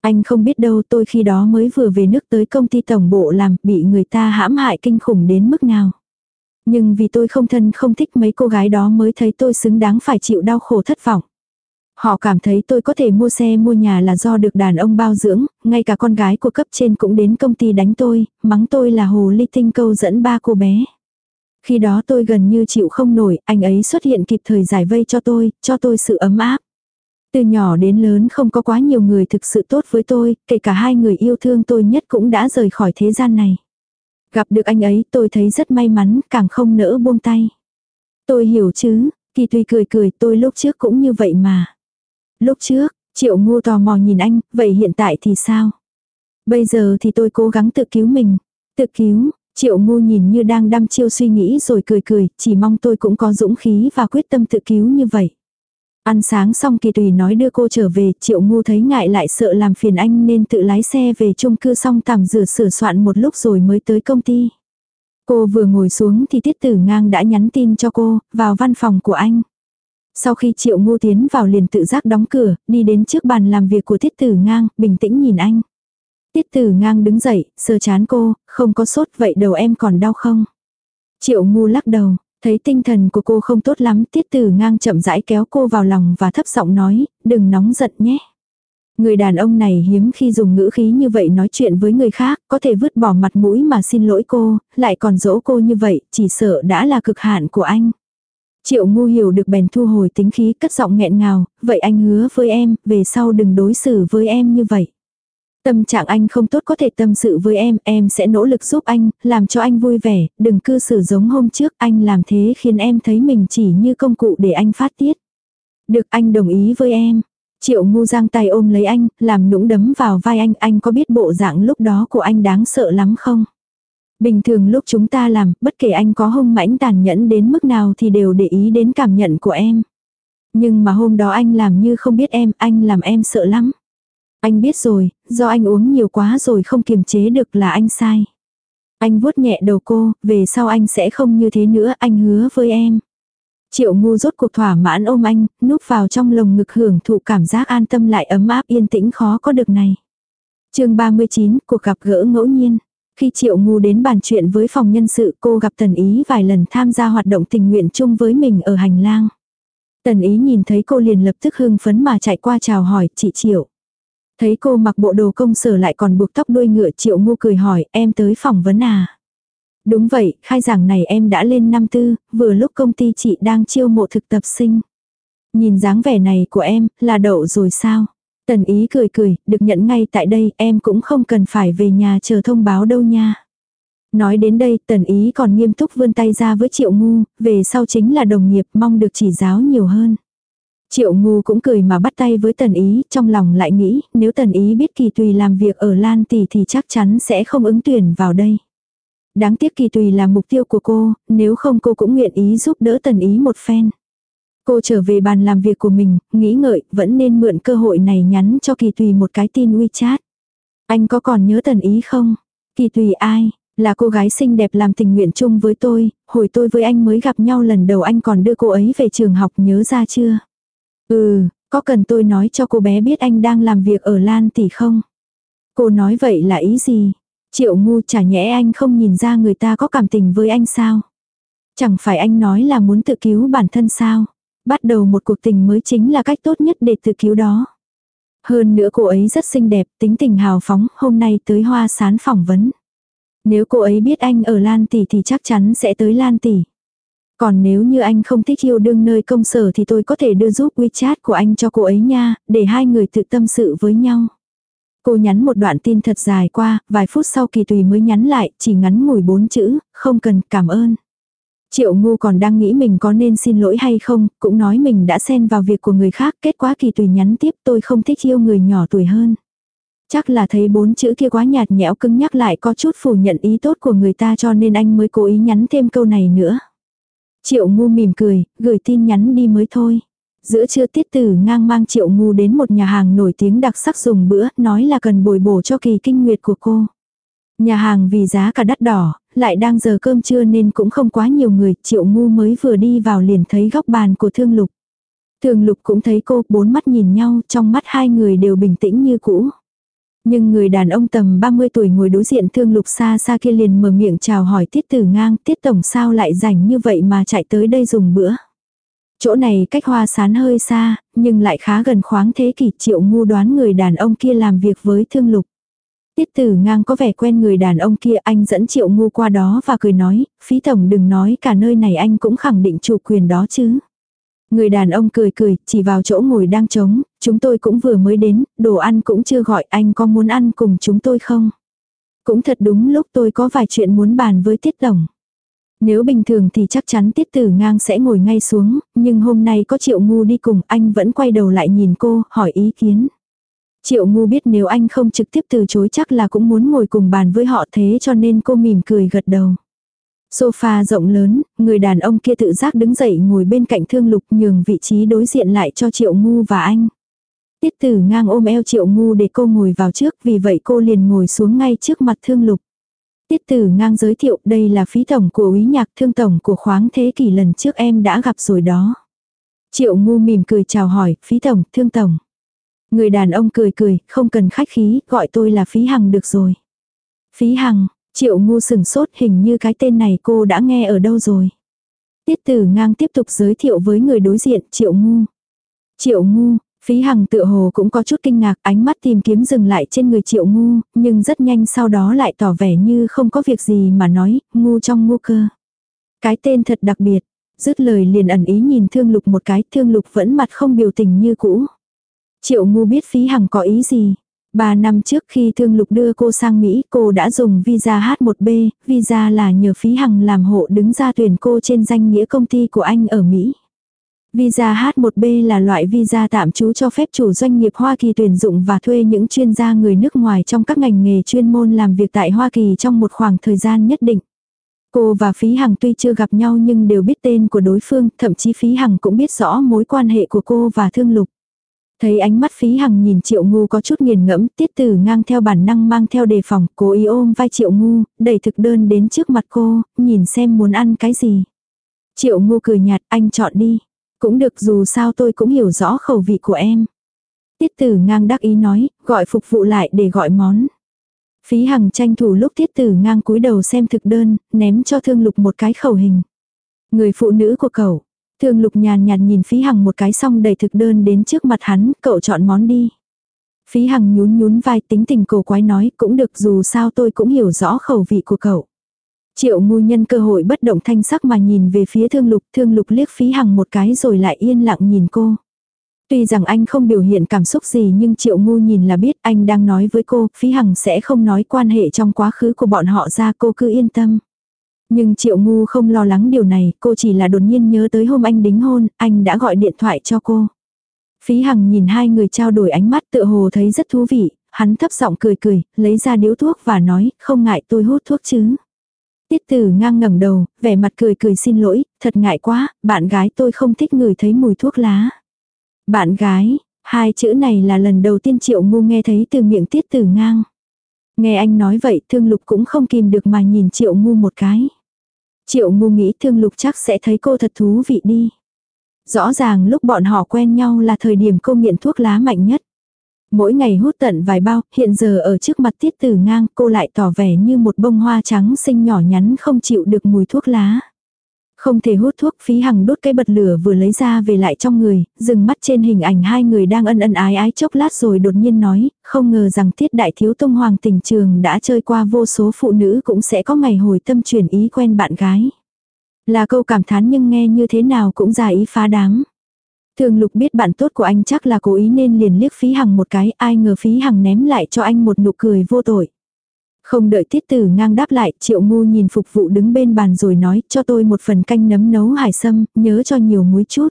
Anh không biết đâu tôi khi đó mới vừa về nước tới công ty tổng bộ làm, bị người ta hãm hại kinh khủng đến mức nào. Nhưng vì tôi không thân không thích mấy cô gái đó mới thấy tôi xứng đáng phải chịu đau khổ thất vọng. Họ cảm thấy tôi có thể mua xe mua nhà là do được đàn ông bao dưỡng, ngay cả con gái của cấp trên cũng đến công ty đánh tôi, mắng tôi là hồ ly tinh câu dẫn ba cô bé. Khi đó tôi gần như chịu không nổi, anh ấy xuất hiện kịp thời giải vây cho tôi, cho tôi sự ấm áp. Từ nhỏ đến lớn không có quá nhiều người thực sự tốt với tôi, kể cả hai người yêu thương tôi nhất cũng đã rời khỏi thế gian này. Gặp được anh ấy tôi thấy rất may mắn, càng không nỡ buông tay. Tôi hiểu chứ, kỳ tùy cười cười tôi lúc trước cũng như vậy mà. Lúc trước, triệu ngu tò mò nhìn anh, vậy hiện tại thì sao? Bây giờ thì tôi cố gắng tự cứu mình. Tự cứu, triệu ngu nhìn như đang đăm chiêu suy nghĩ rồi cười cười, chỉ mong tôi cũng có dũng khí và quyết tâm tự cứu như vậy. Ăn sáng xong kỳ tùy nói đưa cô trở về, triệu ngu thấy ngại lại sợ làm phiền anh nên tự lái xe về chung cư xong tạm rửa sửa soạn một lúc rồi mới tới công ty. Cô vừa ngồi xuống thì tiết tử ngang đã nhắn tin cho cô, vào văn phòng của anh. Sau khi triệu ngu tiến vào liền tự giác đóng cửa, đi đến trước bàn làm việc của tiết tử ngang, bình tĩnh nhìn anh. Tiết tử ngang đứng dậy, sờ chán cô, không có sốt vậy đầu em còn đau không? Triệu ngu lắc đầu, thấy tinh thần của cô không tốt lắm, tiết tử ngang chậm rãi kéo cô vào lòng và thấp giọng nói, đừng nóng giận nhé. Người đàn ông này hiếm khi dùng ngữ khí như vậy nói chuyện với người khác, có thể vứt bỏ mặt mũi mà xin lỗi cô, lại còn dỗ cô như vậy, chỉ sợ đã là cực hạn của anh. Triệu ngu hiểu được bèn thu hồi tính khí cất giọng nghẹn ngào, vậy anh hứa với em, về sau đừng đối xử với em như vậy. Tâm trạng anh không tốt có thể tâm sự với em, em sẽ nỗ lực giúp anh, làm cho anh vui vẻ, đừng cư xử giống hôm trước, anh làm thế khiến em thấy mình chỉ như công cụ để anh phát tiết. Được anh đồng ý với em. Triệu ngu giang tay ôm lấy anh, làm nũng đấm vào vai anh, anh có biết bộ dạng lúc đó của anh đáng sợ lắm không? Bình thường lúc chúng ta làm, bất kể anh có hung mãnh tàn nhẫn đến mức nào thì đều để ý đến cảm nhận của em. Nhưng mà hôm đó anh làm như không biết em, anh làm em sợ lắm. Anh biết rồi, do anh uống nhiều quá rồi không kiềm chế được là anh sai. Anh vuốt nhẹ đầu cô, về sau anh sẽ không như thế nữa, anh hứa với em. Triệu ngu rốt cuộc thỏa mãn ôm anh, núp vào trong lồng ngực hưởng thụ cảm giác an tâm lại ấm áp yên tĩnh khó có được này. chương 39, cuộc gặp gỡ ngẫu nhiên. Khi Triệu Ngu đến bàn chuyện với phòng nhân sự cô gặp Tần Ý vài lần tham gia hoạt động tình nguyện chung với mình ở hành lang. Tần Ý nhìn thấy cô liền lập tức hưng phấn mà chạy qua chào hỏi chị Triệu. Thấy cô mặc bộ đồ công sở lại còn buộc tóc đuôi ngựa Triệu Ngu cười hỏi em tới phỏng vấn à. Đúng vậy, khai giảng này em đã lên năm tư, vừa lúc công ty chị đang chiêu mộ thực tập sinh. Nhìn dáng vẻ này của em, là đậu rồi sao? Tần ý cười cười, được nhận ngay tại đây, em cũng không cần phải về nhà chờ thông báo đâu nha. Nói đến đây, tần ý còn nghiêm túc vươn tay ra với triệu ngu, về sau chính là đồng nghiệp mong được chỉ giáo nhiều hơn. Triệu ngu cũng cười mà bắt tay với tần ý, trong lòng lại nghĩ, nếu tần ý biết kỳ tùy làm việc ở Lan Tỷ thì chắc chắn sẽ không ứng tuyển vào đây. Đáng tiếc kỳ tùy là mục tiêu của cô, nếu không cô cũng nguyện ý giúp đỡ tần ý một phen. Cô trở về bàn làm việc của mình, nghĩ ngợi, vẫn nên mượn cơ hội này nhắn cho kỳ tùy một cái tin WeChat. Anh có còn nhớ tần ý không? Kỳ tùy ai? Là cô gái xinh đẹp làm tình nguyện chung với tôi, hồi tôi với anh mới gặp nhau lần đầu anh còn đưa cô ấy về trường học nhớ ra chưa? Ừ, có cần tôi nói cho cô bé biết anh đang làm việc ở Lan tỷ không? Cô nói vậy là ý gì? Triệu ngu chả nhẽ anh không nhìn ra người ta có cảm tình với anh sao? Chẳng phải anh nói là muốn tự cứu bản thân sao? Bắt đầu một cuộc tình mới chính là cách tốt nhất để tự cứu đó. Hơn nữa cô ấy rất xinh đẹp, tính tình hào phóng, hôm nay tới hoa sán phỏng vấn. Nếu cô ấy biết anh ở Lan Tỷ thì chắc chắn sẽ tới Lan Tỷ. Còn nếu như anh không thích yêu đương nơi công sở thì tôi có thể đưa giúp WeChat của anh cho cô ấy nha, để hai người tự tâm sự với nhau. Cô nhắn một đoạn tin thật dài qua, vài phút sau kỳ tùy mới nhắn lại, chỉ ngắn ngủi bốn chữ, không cần, cảm ơn. Triệu ngu còn đang nghĩ mình có nên xin lỗi hay không, cũng nói mình đã xen vào việc của người khác, kết quả kỳ tùy nhắn tiếp tôi không thích yêu người nhỏ tuổi hơn. Chắc là thấy bốn chữ kia quá nhạt nhẽo cứng nhắc lại có chút phủ nhận ý tốt của người ta cho nên anh mới cố ý nhắn thêm câu này nữa. Triệu ngu mỉm cười, gửi tin nhắn đi mới thôi. Giữa trưa tiết tử ngang mang triệu ngu đến một nhà hàng nổi tiếng đặc sắc dùng bữa, nói là cần bồi bổ cho kỳ kinh nguyệt của cô. Nhà hàng vì giá cả đắt đỏ, lại đang giờ cơm trưa nên cũng không quá nhiều người, triệu ngu mới vừa đi vào liền thấy góc bàn của thương lục. Thương lục cũng thấy cô, bốn mắt nhìn nhau, trong mắt hai người đều bình tĩnh như cũ. Nhưng người đàn ông tầm 30 tuổi ngồi đối diện thương lục xa xa kia liền mở miệng chào hỏi tiết tử ngang, tiết tổng sao lại rảnh như vậy mà chạy tới đây dùng bữa. Chỗ này cách hoa sán hơi xa, nhưng lại khá gần khoáng thế kỷ triệu ngu đoán người đàn ông kia làm việc với thương lục. Tiết tử ngang có vẻ quen người đàn ông kia anh dẫn triệu ngu qua đó và cười nói, phí tổng đừng nói cả nơi này anh cũng khẳng định chủ quyền đó chứ. Người đàn ông cười cười, chỉ vào chỗ ngồi đang trống, chúng tôi cũng vừa mới đến, đồ ăn cũng chưa gọi anh có muốn ăn cùng chúng tôi không? Cũng thật đúng lúc tôi có vài chuyện muốn bàn với Tiết Tổng. Nếu bình thường thì chắc chắn Tiết Tử Ngang sẽ ngồi ngay xuống, nhưng hôm nay có Triệu Ngu đi cùng anh vẫn quay đầu lại nhìn cô, hỏi ý kiến. Triệu Ngu biết nếu anh không trực tiếp từ chối chắc là cũng muốn ngồi cùng bàn với họ thế cho nên cô mỉm cười gật đầu. Sofa rộng lớn, người đàn ông kia tự giác đứng dậy ngồi bên cạnh thương lục nhường vị trí đối diện lại cho Triệu Ngu và anh. Tiết tử ngang ôm eo Triệu Ngu để cô ngồi vào trước vì vậy cô liền ngồi xuống ngay trước mặt thương lục. Tiết tử ngang giới thiệu đây là phí tổng của úy nhạc thương tổng của khoáng thế kỷ lần trước em đã gặp rồi đó. Triệu ngu mỉm cười chào hỏi, phí tổng, thương tổng. Người đàn ông cười cười, không cần khách khí, gọi tôi là phí hằng được rồi. Phí hằng, triệu ngu sừng sốt hình như cái tên này cô đã nghe ở đâu rồi. Tiết tử ngang tiếp tục giới thiệu với người đối diện, triệu ngu. Triệu ngu, Phí Hằng tựa hồ cũng có chút kinh ngạc, ánh mắt tìm kiếm dừng lại trên người triệu ngu, nhưng rất nhanh sau đó lại tỏ vẻ như không có việc gì mà nói, ngu trong ngu cơ. Cái tên thật đặc biệt, dứt lời liền ẩn ý nhìn thương lục một cái, thương lục vẫn mặt không biểu tình như cũ. Triệu ngu biết phí hằng có ý gì. Ba năm trước khi thương lục đưa cô sang Mỹ, cô đã dùng visa H1B, visa là nhờ phí hằng làm hộ đứng ra tuyển cô trên danh nghĩa công ty của anh ở Mỹ. Visa H1B là loại visa tạm trú cho phép chủ doanh nghiệp Hoa Kỳ tuyển dụng và thuê những chuyên gia người nước ngoài trong các ngành nghề chuyên môn làm việc tại Hoa Kỳ trong một khoảng thời gian nhất định. Cô và Phí Hằng tuy chưa gặp nhau nhưng đều biết tên của đối phương, thậm chí Phí Hằng cũng biết rõ mối quan hệ của cô và Thương Lục. Thấy ánh mắt Phí Hằng nhìn Triệu Ngu có chút nghiền ngẫm, tiết tử ngang theo bản năng mang theo đề phòng, cố ý ôm vai Triệu Ngu, đẩy thực đơn đến trước mặt cô, nhìn xem muốn ăn cái gì. Triệu Ngu cười nhạt, anh chọn đi. Cũng được dù sao tôi cũng hiểu rõ khẩu vị của em. Tiết tử ngang đắc ý nói, gọi phục vụ lại để gọi món. Phí hằng tranh thủ lúc tiết tử ngang cúi đầu xem thực đơn, ném cho thương lục một cái khẩu hình. Người phụ nữ của cậu. Thương lục nhàn nhạt nhìn phí hằng một cái xong đầy thực đơn đến trước mặt hắn, cậu chọn món đi. Phí hằng nhún nhún vai tính tình cổ quái nói cũng được dù sao tôi cũng hiểu rõ khẩu vị của cậu. Triệu ngu nhân cơ hội bất động thanh sắc mà nhìn về phía thương lục, thương lục liếc phí hằng một cái rồi lại yên lặng nhìn cô. Tuy rằng anh không biểu hiện cảm xúc gì nhưng triệu ngu nhìn là biết anh đang nói với cô, phí hằng sẽ không nói quan hệ trong quá khứ của bọn họ ra cô cứ yên tâm. Nhưng triệu ngu không lo lắng điều này, cô chỉ là đột nhiên nhớ tới hôm anh đính hôn, anh đã gọi điện thoại cho cô. Phí hằng nhìn hai người trao đổi ánh mắt tựa hồ thấy rất thú vị, hắn thấp giọng cười cười, lấy ra điếu thuốc và nói, không ngại tôi hút thuốc chứ. Tiết tử ngang ngẩng đầu, vẻ mặt cười cười xin lỗi, thật ngại quá, bạn gái tôi không thích người thấy mùi thuốc lá. Bạn gái, hai chữ này là lần đầu tiên triệu ngu nghe thấy từ miệng tiết tử ngang. Nghe anh nói vậy thương lục cũng không kìm được mà nhìn triệu ngu một cái. Triệu ngu nghĩ thương lục chắc sẽ thấy cô thật thú vị đi. Rõ ràng lúc bọn họ quen nhau là thời điểm cô nghiện thuốc lá mạnh nhất. Mỗi ngày hút tận vài bao, hiện giờ ở trước mặt tiết tử ngang cô lại tỏ vẻ như một bông hoa trắng xinh nhỏ nhắn không chịu được mùi thuốc lá. Không thể hút thuốc phí hằng đốt cái bật lửa vừa lấy ra về lại trong người, dừng mắt trên hình ảnh hai người đang ân ân ái ái chốc lát rồi đột nhiên nói, không ngờ rằng tiết đại thiếu tông hoàng tình trường đã chơi qua vô số phụ nữ cũng sẽ có ngày hồi tâm chuyển ý quen bạn gái. Là câu cảm thán nhưng nghe như thế nào cũng dài ý phá đáng Thường lục biết bạn tốt của anh chắc là cố ý nên liền liếc phí hằng một cái, ai ngờ phí hằng ném lại cho anh một nụ cười vô tội. Không đợi tiết tử ngang đáp lại, triệu ngu nhìn phục vụ đứng bên bàn rồi nói, cho tôi một phần canh nấm nấu hải sâm, nhớ cho nhiều muối chút.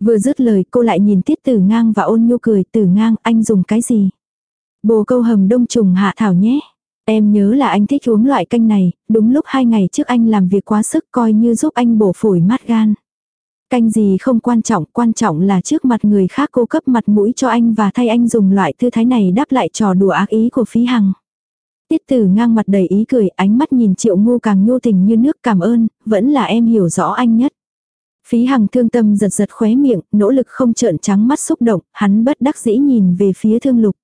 Vừa dứt lời cô lại nhìn tiết tử ngang và ôn nhu cười, tử ngang, anh dùng cái gì? Bồ câu hầm đông trùng hạ thảo nhé. Em nhớ là anh thích uống loại canh này, đúng lúc hai ngày trước anh làm việc quá sức coi như giúp anh bổ phổi mát gan. Canh gì không quan trọng, quan trọng là trước mặt người khác cô cấp mặt mũi cho anh và thay anh dùng loại tư thái này đáp lại trò đùa ác ý của phí hằng. Tiết tử ngang mặt đầy ý cười, ánh mắt nhìn triệu ngu càng nhô tình như nước cảm ơn, vẫn là em hiểu rõ anh nhất. Phí hằng thương tâm giật giật khóe miệng, nỗ lực không trợn trắng mắt xúc động, hắn bất đắc dĩ nhìn về phía thương lục.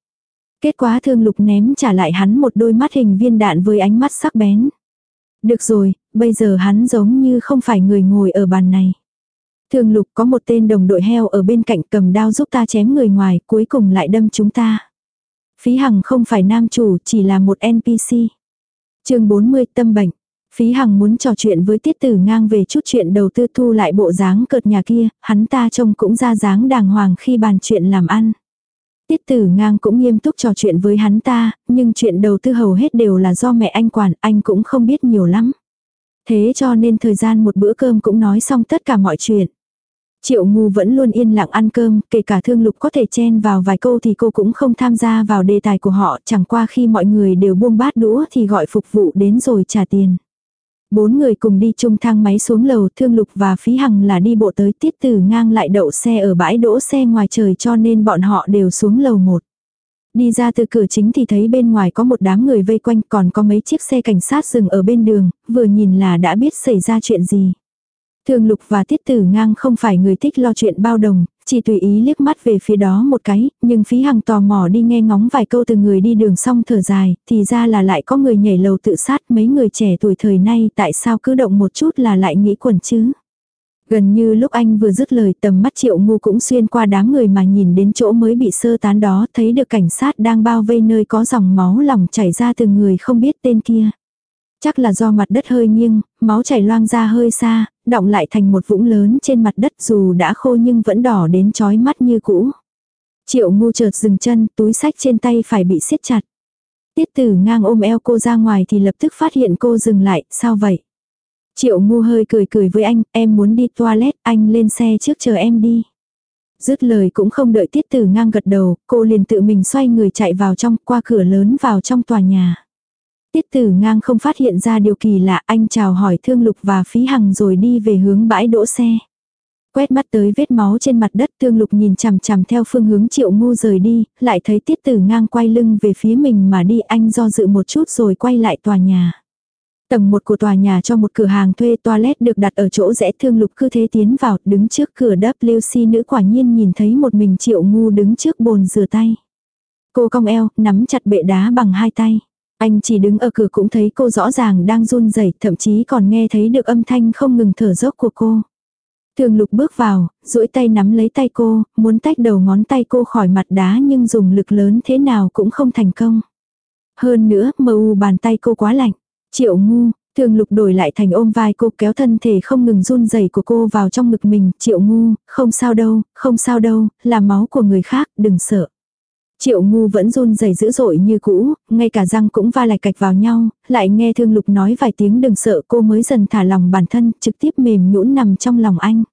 Kết quả thương lục ném trả lại hắn một đôi mắt hình viên đạn với ánh mắt sắc bén. Được rồi, bây giờ hắn giống như không phải người ngồi ở bàn này. Thương lục có một tên đồng đội heo ở bên cạnh cầm đao giúp ta chém người ngoài, cuối cùng lại đâm chúng ta. Phí Hằng không phải nam chủ, chỉ là một NPC. chương 40 tâm bệnh. Phí Hằng muốn trò chuyện với tiết tử ngang về chút chuyện đầu tư thu lại bộ dáng cợt nhà kia, hắn ta trông cũng ra dáng đàng hoàng khi bàn chuyện làm ăn. Tiết tử ngang cũng nghiêm túc trò chuyện với hắn ta, nhưng chuyện đầu tư hầu hết đều là do mẹ anh quản, anh cũng không biết nhiều lắm. Thế cho nên thời gian một bữa cơm cũng nói xong tất cả mọi chuyện. Triệu ngu vẫn luôn yên lặng ăn cơm, kể cả thương lục có thể chen vào vài câu thì cô cũng không tham gia vào đề tài của họ, chẳng qua khi mọi người đều buông bát đũa thì gọi phục vụ đến rồi trả tiền. Bốn người cùng đi chung thang máy xuống lầu, thương lục và phí hằng là đi bộ tới tiết tử ngang lại đậu xe ở bãi đỗ xe ngoài trời cho nên bọn họ đều xuống lầu một. Đi ra từ cửa chính thì thấy bên ngoài có một đám người vây quanh còn có mấy chiếc xe cảnh sát dừng ở bên đường, vừa nhìn là đã biết xảy ra chuyện gì. Thường lục và tiết tử ngang không phải người thích lo chuyện bao đồng, chỉ tùy ý liếc mắt về phía đó một cái, nhưng phí hằng tò mò đi nghe ngóng vài câu từ người đi đường xong thở dài, thì ra là lại có người nhảy lầu tự sát mấy người trẻ tuổi thời nay tại sao cứ động một chút là lại nghĩ quẩn chứ. Gần như lúc anh vừa dứt lời tầm mắt triệu ngu cũng xuyên qua đám người mà nhìn đến chỗ mới bị sơ tán đó thấy được cảnh sát đang bao vây nơi có dòng máu lòng chảy ra từ người không biết tên kia. Chắc là do mặt đất hơi nghiêng, máu chảy loang ra hơi xa, động lại thành một vũng lớn trên mặt đất dù đã khô nhưng vẫn đỏ đến chói mắt như cũ. Triệu ngu chợt dừng chân, túi sách trên tay phải bị siết chặt. Tiết tử ngang ôm eo cô ra ngoài thì lập tức phát hiện cô dừng lại, sao vậy? Triệu ngu hơi cười cười với anh, em muốn đi toilet, anh lên xe trước chờ em đi. Dứt lời cũng không đợi tiết tử ngang gật đầu, cô liền tự mình xoay người chạy vào trong, qua cửa lớn vào trong tòa nhà. Tiết tử ngang không phát hiện ra điều kỳ lạ anh chào hỏi thương lục và phí hằng rồi đi về hướng bãi đỗ xe. Quét mắt tới vết máu trên mặt đất thương lục nhìn chằm chằm theo phương hướng triệu ngu rời đi, lại thấy tiết tử ngang quay lưng về phía mình mà đi anh do dự một chút rồi quay lại tòa nhà. Tầng một của tòa nhà cho một cửa hàng thuê toilet được đặt ở chỗ rẽ thương lục cứ thế tiến vào, đứng trước cửa WC nữ quả nhiên nhìn thấy một mình triệu ngu đứng trước bồn rửa tay. Cô cong eo, nắm chặt bệ đá bằng hai tay. Anh chỉ đứng ở cửa cũng thấy cô rõ ràng đang run rẩy, thậm chí còn nghe thấy được âm thanh không ngừng thở dốc của cô. Thường lục bước vào, duỗi tay nắm lấy tay cô, muốn tách đầu ngón tay cô khỏi mặt đá nhưng dùng lực lớn thế nào cũng không thành công. Hơn nữa, mờ u bàn tay cô quá lạnh. Triệu ngu, thường lục đổi lại thành ôm vai cô kéo thân thể không ngừng run rẩy của cô vào trong ngực mình. Triệu ngu, không sao đâu, không sao đâu, là máu của người khác, đừng sợ. Triệu ngu vẫn run rẩy dữ dội như cũ, ngay cả răng cũng va lại cạch vào nhau, lại nghe thương lục nói vài tiếng đừng sợ cô mới dần thả lòng bản thân, trực tiếp mềm nhũn nằm trong lòng anh.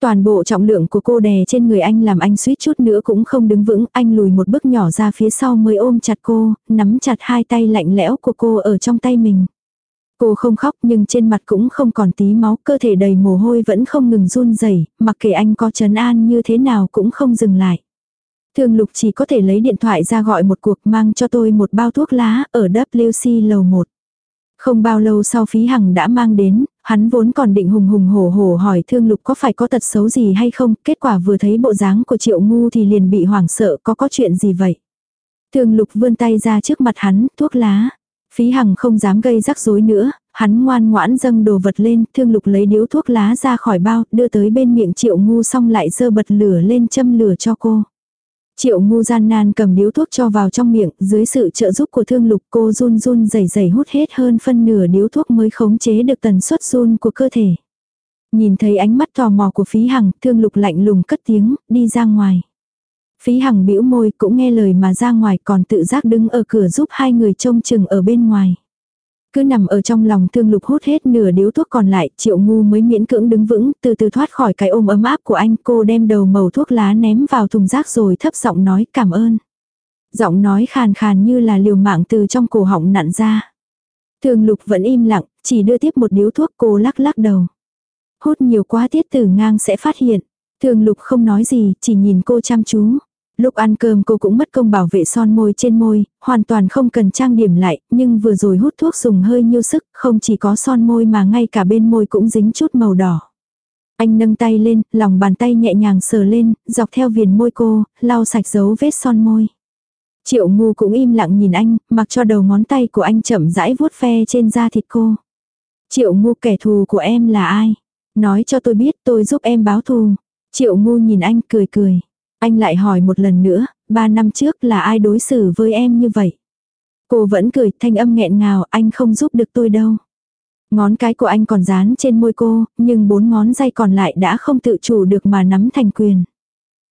Toàn bộ trọng lượng của cô đè trên người anh làm anh suýt chút nữa cũng không đứng vững, anh lùi một bước nhỏ ra phía sau mới ôm chặt cô, nắm chặt hai tay lạnh lẽo của cô ở trong tay mình. Cô không khóc nhưng trên mặt cũng không còn tí máu, cơ thể đầy mồ hôi vẫn không ngừng run rẩy, mặc kệ anh có trấn an như thế nào cũng không dừng lại. Thường lục chỉ có thể lấy điện thoại ra gọi một cuộc mang cho tôi một bao thuốc lá ở WC lầu 1. Không bao lâu sau phí hằng đã mang đến, hắn vốn còn định hùng hùng hổ hổ hỏi thương lục có phải có tật xấu gì hay không, kết quả vừa thấy bộ dáng của triệu ngu thì liền bị hoảng sợ có có chuyện gì vậy. Thương lục vươn tay ra trước mặt hắn, thuốc lá. Phí hằng không dám gây rắc rối nữa, hắn ngoan ngoãn dâng đồ vật lên, thương lục lấy điếu thuốc lá ra khỏi bao, đưa tới bên miệng triệu ngu xong lại dơ bật lửa lên châm lửa cho cô. Triệu ngu gian nan cầm điếu thuốc cho vào trong miệng, dưới sự trợ giúp của thương lục cô run run dày dày hút hết hơn phân nửa điếu thuốc mới khống chế được tần suất run của cơ thể. Nhìn thấy ánh mắt tò mò của phí hằng, thương lục lạnh lùng cất tiếng, đi ra ngoài. Phí hằng bĩu môi cũng nghe lời mà ra ngoài còn tự giác đứng ở cửa giúp hai người trông chừng ở bên ngoài. Cứ nằm ở trong lòng thương lục hút hết nửa điếu thuốc còn lại, triệu ngu mới miễn cưỡng đứng vững, từ từ thoát khỏi cái ôm ấm áp của anh. Cô đem đầu màu thuốc lá ném vào thùng rác rồi thấp giọng nói cảm ơn. Giọng nói khàn khàn như là liều mạng từ trong cổ họng nặn ra. Thương lục vẫn im lặng, chỉ đưa tiếp một điếu thuốc cô lắc lắc đầu. Hút nhiều quá tiết tử ngang sẽ phát hiện. Thường lục không nói gì, chỉ nhìn cô chăm chú. Lúc ăn cơm cô cũng mất công bảo vệ son môi trên môi, hoàn toàn không cần trang điểm lại, nhưng vừa rồi hút thuốc dùng hơi nhiêu sức, không chỉ có son môi mà ngay cả bên môi cũng dính chút màu đỏ. Anh nâng tay lên, lòng bàn tay nhẹ nhàng sờ lên, dọc theo viền môi cô, lau sạch dấu vết son môi. Triệu ngu cũng im lặng nhìn anh, mặc cho đầu ngón tay của anh chậm rãi vuốt ve trên da thịt cô. Triệu ngu kẻ thù của em là ai? Nói cho tôi biết tôi giúp em báo thù. Triệu ngu nhìn anh cười cười. Anh lại hỏi một lần nữa, ba năm trước là ai đối xử với em như vậy? Cô vẫn cười, thanh âm nghẹn ngào, anh không giúp được tôi đâu. Ngón cái của anh còn dán trên môi cô, nhưng bốn ngón tay còn lại đã không tự chủ được mà nắm thành quyền.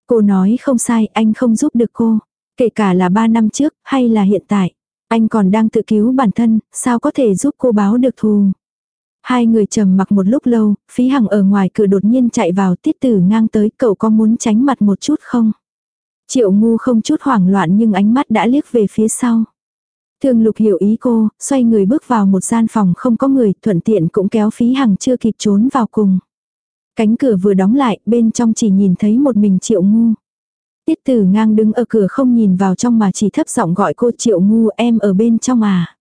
Cô nói không sai, anh không giúp được cô. Kể cả là ba năm trước, hay là hiện tại. Anh còn đang tự cứu bản thân, sao có thể giúp cô báo được thù. Hai người trầm mặc một lúc lâu, phí hằng ở ngoài cửa đột nhiên chạy vào tiết tử ngang tới cậu có muốn tránh mặt một chút không? Triệu ngu không chút hoảng loạn nhưng ánh mắt đã liếc về phía sau. Thương lục hiểu ý cô, xoay người bước vào một gian phòng không có người, thuận tiện cũng kéo phí hằng chưa kịp trốn vào cùng. Cánh cửa vừa đóng lại, bên trong chỉ nhìn thấy một mình triệu ngu. Tiết tử ngang đứng ở cửa không nhìn vào trong mà chỉ thấp giọng gọi cô triệu ngu em ở bên trong à.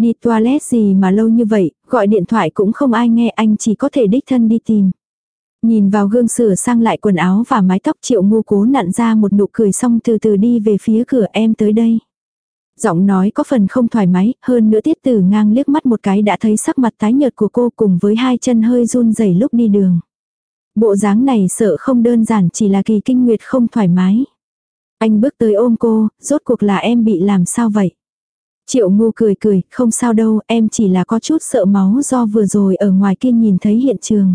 Đi toilet gì mà lâu như vậy, gọi điện thoại cũng không ai nghe anh chỉ có thể đích thân đi tìm. Nhìn vào gương sửa sang lại quần áo và mái tóc triệu ngu cố nặn ra một nụ cười xong từ từ đi về phía cửa em tới đây. Giọng nói có phần không thoải mái, hơn nữa tiết tử ngang liếc mắt một cái đã thấy sắc mặt tái nhợt của cô cùng với hai chân hơi run rẩy lúc đi đường. Bộ dáng này sợ không đơn giản chỉ là kỳ kinh nguyệt không thoải mái. Anh bước tới ôm cô, rốt cuộc là em bị làm sao vậy? Triệu ngu cười cười, không sao đâu, em chỉ là có chút sợ máu do vừa rồi ở ngoài kia nhìn thấy hiện trường.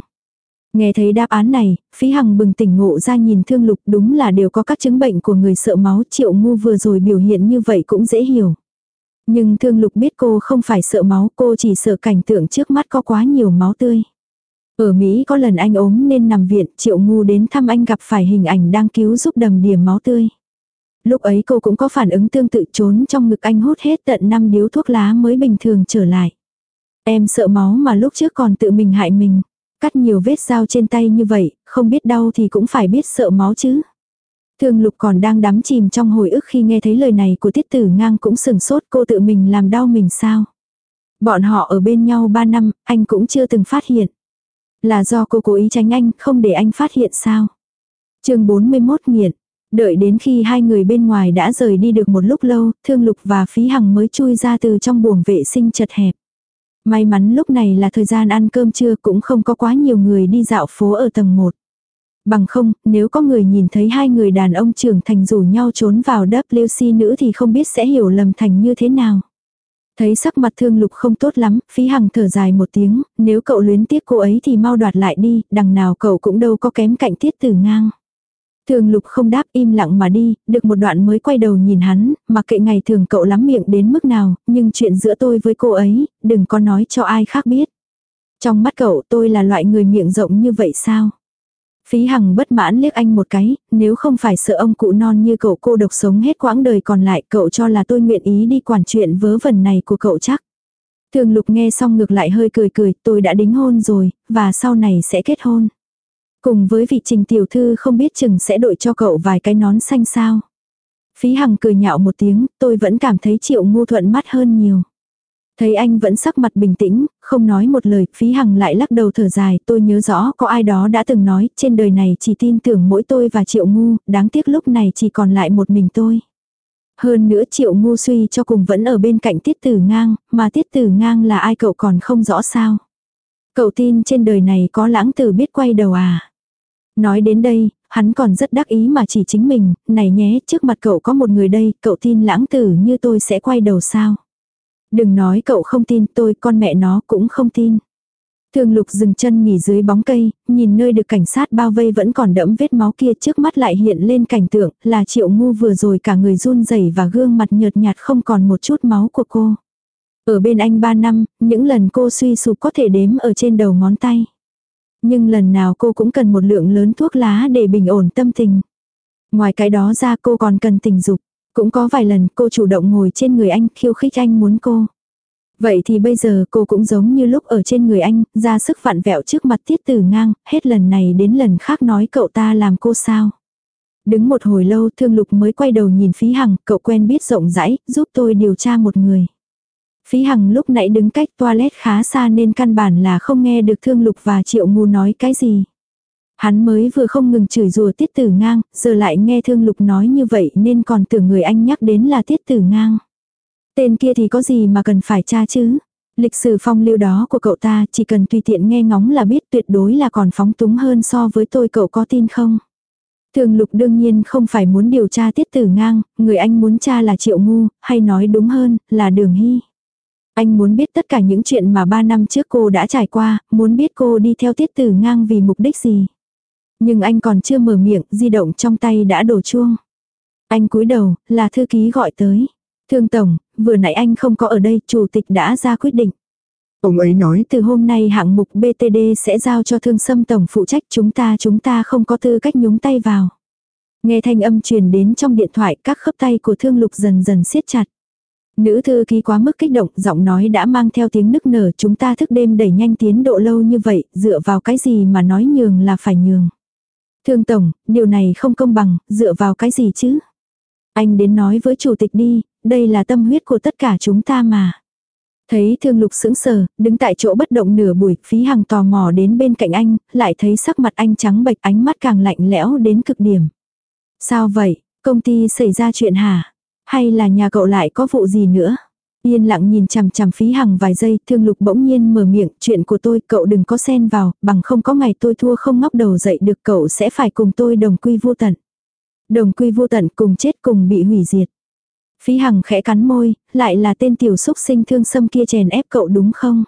Nghe thấy đáp án này, phí hằng bừng tỉnh ngộ ra nhìn thương lục đúng là đều có các chứng bệnh của người sợ máu triệu ngu vừa rồi biểu hiện như vậy cũng dễ hiểu. Nhưng thương lục biết cô không phải sợ máu cô chỉ sợ cảnh tượng trước mắt có quá nhiều máu tươi. Ở Mỹ có lần anh ốm nên nằm viện triệu ngu đến thăm anh gặp phải hình ảnh đang cứu giúp đầm điểm máu tươi. Lúc ấy cô cũng có phản ứng tương tự trốn trong ngực anh hút hết tận 5 điếu thuốc lá mới bình thường trở lại. Em sợ máu mà lúc trước còn tự mình hại mình. Cắt nhiều vết dao trên tay như vậy, không biết đau thì cũng phải biết sợ máu chứ. Thương lục còn đang đắm chìm trong hồi ức khi nghe thấy lời này của tiết tử ngang cũng sừng sốt cô tự mình làm đau mình sao. Bọn họ ở bên nhau 3 năm, anh cũng chưa từng phát hiện. Là do cô cố ý tránh anh, không để anh phát hiện sao. chương 41 nghiện. Đợi đến khi hai người bên ngoài đã rời đi được một lúc lâu, thương lục và phí hằng mới chui ra từ trong buồng vệ sinh chật hẹp. May mắn lúc này là thời gian ăn cơm trưa cũng không có quá nhiều người đi dạo phố ở tầng 1. Bằng không, nếu có người nhìn thấy hai người đàn ông trưởng thành rủ nhau trốn vào WC nữ thì không biết sẽ hiểu lầm thành như thế nào. Thấy sắc mặt thương lục không tốt lắm, phí hằng thở dài một tiếng, nếu cậu luyến tiếc cô ấy thì mau đoạt lại đi, đằng nào cậu cũng đâu có kém cạnh tiết tử ngang. Thường lục không đáp im lặng mà đi, được một đoạn mới quay đầu nhìn hắn, mặc kệ ngày thường cậu lắm miệng đến mức nào, nhưng chuyện giữa tôi với cô ấy, đừng có nói cho ai khác biết. Trong mắt cậu tôi là loại người miệng rộng như vậy sao? Phí Hằng bất mãn liếc anh một cái, nếu không phải sợ ông cụ non như cậu cô độc sống hết quãng đời còn lại cậu cho là tôi nguyện ý đi quản chuyện vớ vẩn này của cậu chắc. Thường lục nghe xong ngược lại hơi cười cười, tôi đã đính hôn rồi, và sau này sẽ kết hôn. Cùng với vị trình tiểu thư không biết chừng sẽ đội cho cậu vài cái nón xanh sao. Phí Hằng cười nhạo một tiếng, tôi vẫn cảm thấy triệu ngu thuận mắt hơn nhiều. Thấy anh vẫn sắc mặt bình tĩnh, không nói một lời, phí hằng lại lắc đầu thở dài, tôi nhớ rõ có ai đó đã từng nói, trên đời này chỉ tin tưởng mỗi tôi và triệu ngu, đáng tiếc lúc này chỉ còn lại một mình tôi. Hơn nữa triệu ngu suy cho cùng vẫn ở bên cạnh tiết tử ngang, mà tiết tử ngang là ai cậu còn không rõ sao. Cậu tin trên đời này có lãng tử biết quay đầu à. Nói đến đây, hắn còn rất đắc ý mà chỉ chính mình, này nhé, trước mặt cậu có một người đây, cậu tin lãng tử như tôi sẽ quay đầu sao. Đừng nói cậu không tin tôi, con mẹ nó cũng không tin. Thường lục dừng chân nghỉ dưới bóng cây, nhìn nơi được cảnh sát bao vây vẫn còn đẫm vết máu kia trước mắt lại hiện lên cảnh tượng là triệu ngu vừa rồi cả người run rẩy và gương mặt nhợt nhạt không còn một chút máu của cô. Ở bên anh ba năm, những lần cô suy sụp có thể đếm ở trên đầu ngón tay. Nhưng lần nào cô cũng cần một lượng lớn thuốc lá để bình ổn tâm tình. Ngoài cái đó ra cô còn cần tình dục. Cũng có vài lần cô chủ động ngồi trên người anh khiêu khích anh muốn cô. Vậy thì bây giờ cô cũng giống như lúc ở trên người anh, ra sức vặn vẹo trước mặt tiết tử ngang, hết lần này đến lần khác nói cậu ta làm cô sao. Đứng một hồi lâu thương lục mới quay đầu nhìn phí hằng, cậu quen biết rộng rãi, giúp tôi điều tra một người. Phí hằng lúc nãy đứng cách toilet khá xa nên căn bản là không nghe được thương lục và triệu ngu nói cái gì. Hắn mới vừa không ngừng chửi rủa tiết tử ngang, giờ lại nghe thương lục nói như vậy nên còn tưởng người anh nhắc đến là tiết tử ngang. Tên kia thì có gì mà cần phải tra chứ. Lịch sử phong lưu đó của cậu ta chỉ cần tùy tiện nghe ngóng là biết tuyệt đối là còn phóng túng hơn so với tôi cậu có tin không. Thường lục đương nhiên không phải muốn điều tra tiết tử ngang, người anh muốn tra là triệu ngu, hay nói đúng hơn, là đường hy. Anh muốn biết tất cả những chuyện mà ba năm trước cô đã trải qua, muốn biết cô đi theo tiết tử ngang vì mục đích gì. Nhưng anh còn chưa mở miệng, di động trong tay đã đổ chuông. Anh cúi đầu, là thư ký gọi tới. Thương Tổng, vừa nãy anh không có ở đây, chủ tịch đã ra quyết định. Ông ấy nói từ hôm nay hạng mục BTD sẽ giao cho thương sâm tổng phụ trách chúng ta chúng ta không có tư cách nhúng tay vào. Nghe thanh âm truyền đến trong điện thoại các khớp tay của thương lục dần dần siết chặt. Nữ thư ký quá mức kích động, giọng nói đã mang theo tiếng nức nở chúng ta thức đêm đẩy nhanh tiến độ lâu như vậy, dựa vào cái gì mà nói nhường là phải nhường. Thương tổng, điều này không công bằng, dựa vào cái gì chứ? Anh đến nói với chủ tịch đi, đây là tâm huyết của tất cả chúng ta mà. Thấy thương lục sững sờ, đứng tại chỗ bất động nửa buổi, phí hằng tò mò đến bên cạnh anh, lại thấy sắc mặt anh trắng bệch ánh mắt càng lạnh lẽo đến cực điểm. Sao vậy, công ty xảy ra chuyện hả? Hay là nhà cậu lại có vụ gì nữa? Yên lặng nhìn chằm chằm phí hằng vài giây, thương lục bỗng nhiên mở miệng, chuyện của tôi cậu đừng có xen vào, bằng không có ngày tôi thua không ngóc đầu dậy được cậu sẽ phải cùng tôi đồng quy vô tận. Đồng quy vô tận cùng chết cùng bị hủy diệt. Phí Hằng khẽ cắn môi, lại là tên tiểu xúc sinh thương xâm kia chèn ép cậu đúng không?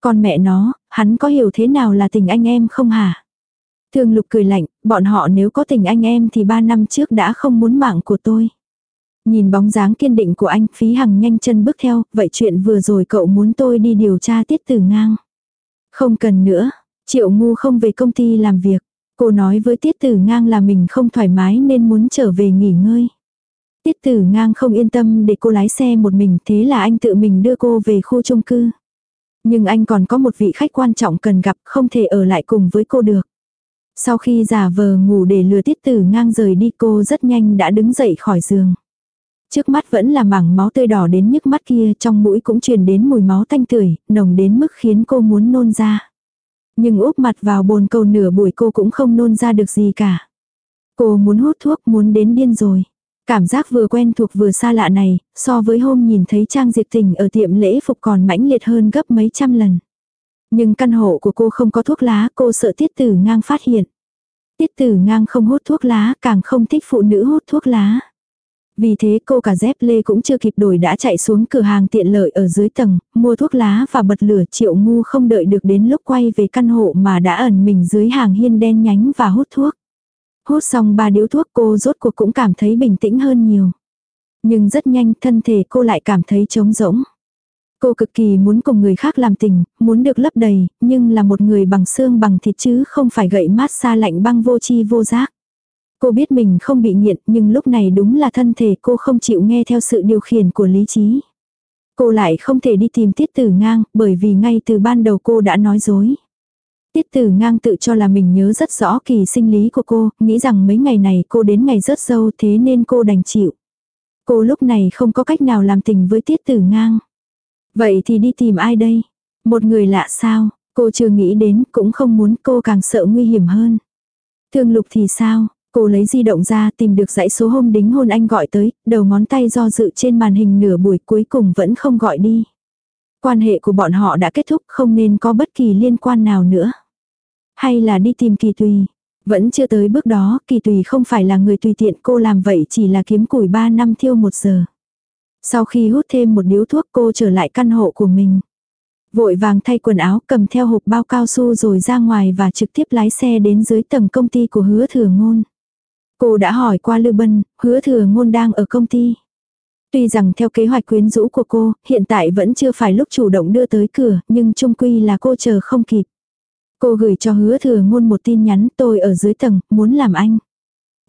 Con mẹ nó, hắn có hiểu thế nào là tình anh em không hả? Thương lục cười lạnh, bọn họ nếu có tình anh em thì ba năm trước đã không muốn mạng của tôi. Nhìn bóng dáng kiên định của anh, phí hằng nhanh chân bước theo, vậy chuyện vừa rồi cậu muốn tôi đi điều tra tiết tử ngang. Không cần nữa, triệu ngu không về công ty làm việc. Cô nói với tiết tử ngang là mình không thoải mái nên muốn trở về nghỉ ngơi. Tiết tử ngang không yên tâm để cô lái xe một mình thế là anh tự mình đưa cô về khu chung cư. Nhưng anh còn có một vị khách quan trọng cần gặp không thể ở lại cùng với cô được. Sau khi giả vờ ngủ để lừa tiết tử ngang rời đi cô rất nhanh đã đứng dậy khỏi giường. Trước mắt vẫn là mảng máu tươi đỏ đến nhức mắt kia trong mũi cũng truyền đến mùi máu tanh tưởi, nồng đến mức khiến cô muốn nôn ra. Nhưng úp mặt vào bồn cầu nửa buổi cô cũng không nôn ra được gì cả. Cô muốn hút thuốc muốn đến điên rồi. Cảm giác vừa quen thuộc vừa xa lạ này, so với hôm nhìn thấy Trang Diệp Tình ở tiệm lễ phục còn mãnh liệt hơn gấp mấy trăm lần. Nhưng căn hộ của cô không có thuốc lá, cô sợ tiết tử ngang phát hiện. Tiết tử ngang không hút thuốc lá, càng không thích phụ nữ hút thuốc lá. Vì thế cô cả dép lê cũng chưa kịp đổi đã chạy xuống cửa hàng tiện lợi ở dưới tầng, mua thuốc lá và bật lửa triệu ngu không đợi được đến lúc quay về căn hộ mà đã ẩn mình dưới hàng hiên đen nhánh và hút thuốc. Hút xong ba điếu thuốc cô rốt cuộc cũng cảm thấy bình tĩnh hơn nhiều. Nhưng rất nhanh thân thể cô lại cảm thấy trống rỗng. Cô cực kỳ muốn cùng người khác làm tình, muốn được lấp đầy, nhưng là một người bằng xương bằng thịt chứ không phải gậy mát xa lạnh băng vô chi vô giác. Cô biết mình không bị nghiện nhưng lúc này đúng là thân thể cô không chịu nghe theo sự điều khiển của lý trí. Cô lại không thể đi tìm tiết tử ngang bởi vì ngay từ ban đầu cô đã nói dối. Tiết tử ngang tự cho là mình nhớ rất rõ kỳ sinh lý của cô, nghĩ rằng mấy ngày này cô đến ngày rớt dâu thế nên cô đành chịu. Cô lúc này không có cách nào làm tình với tiết tử ngang. Vậy thì đi tìm ai đây? Một người lạ sao? Cô chưa nghĩ đến cũng không muốn cô càng sợ nguy hiểm hơn. Thương lục thì sao? Cô lấy di động ra tìm được dãy số hôm đính hôn anh gọi tới, đầu ngón tay do dự trên màn hình nửa buổi cuối cùng vẫn không gọi đi. Quan hệ của bọn họ đã kết thúc không nên có bất kỳ liên quan nào nữa. Hay là đi tìm kỳ tùy. Vẫn chưa tới bước đó, kỳ tùy không phải là người tùy tiện cô làm vậy chỉ là kiếm củi 3 năm thiêu một giờ. Sau khi hút thêm một điếu thuốc cô trở lại căn hộ của mình. Vội vàng thay quần áo cầm theo hộp bao cao su rồi ra ngoài và trực tiếp lái xe đến dưới tầng công ty của hứa thừa ngôn. Cô đã hỏi qua Lưu Bân, hứa thừa ngôn đang ở công ty. Tuy rằng theo kế hoạch quyến rũ của cô, hiện tại vẫn chưa phải lúc chủ động đưa tới cửa, nhưng chung quy là cô chờ không kịp. Cô gửi cho hứa thừa ngôn một tin nhắn tôi ở dưới tầng, muốn làm anh.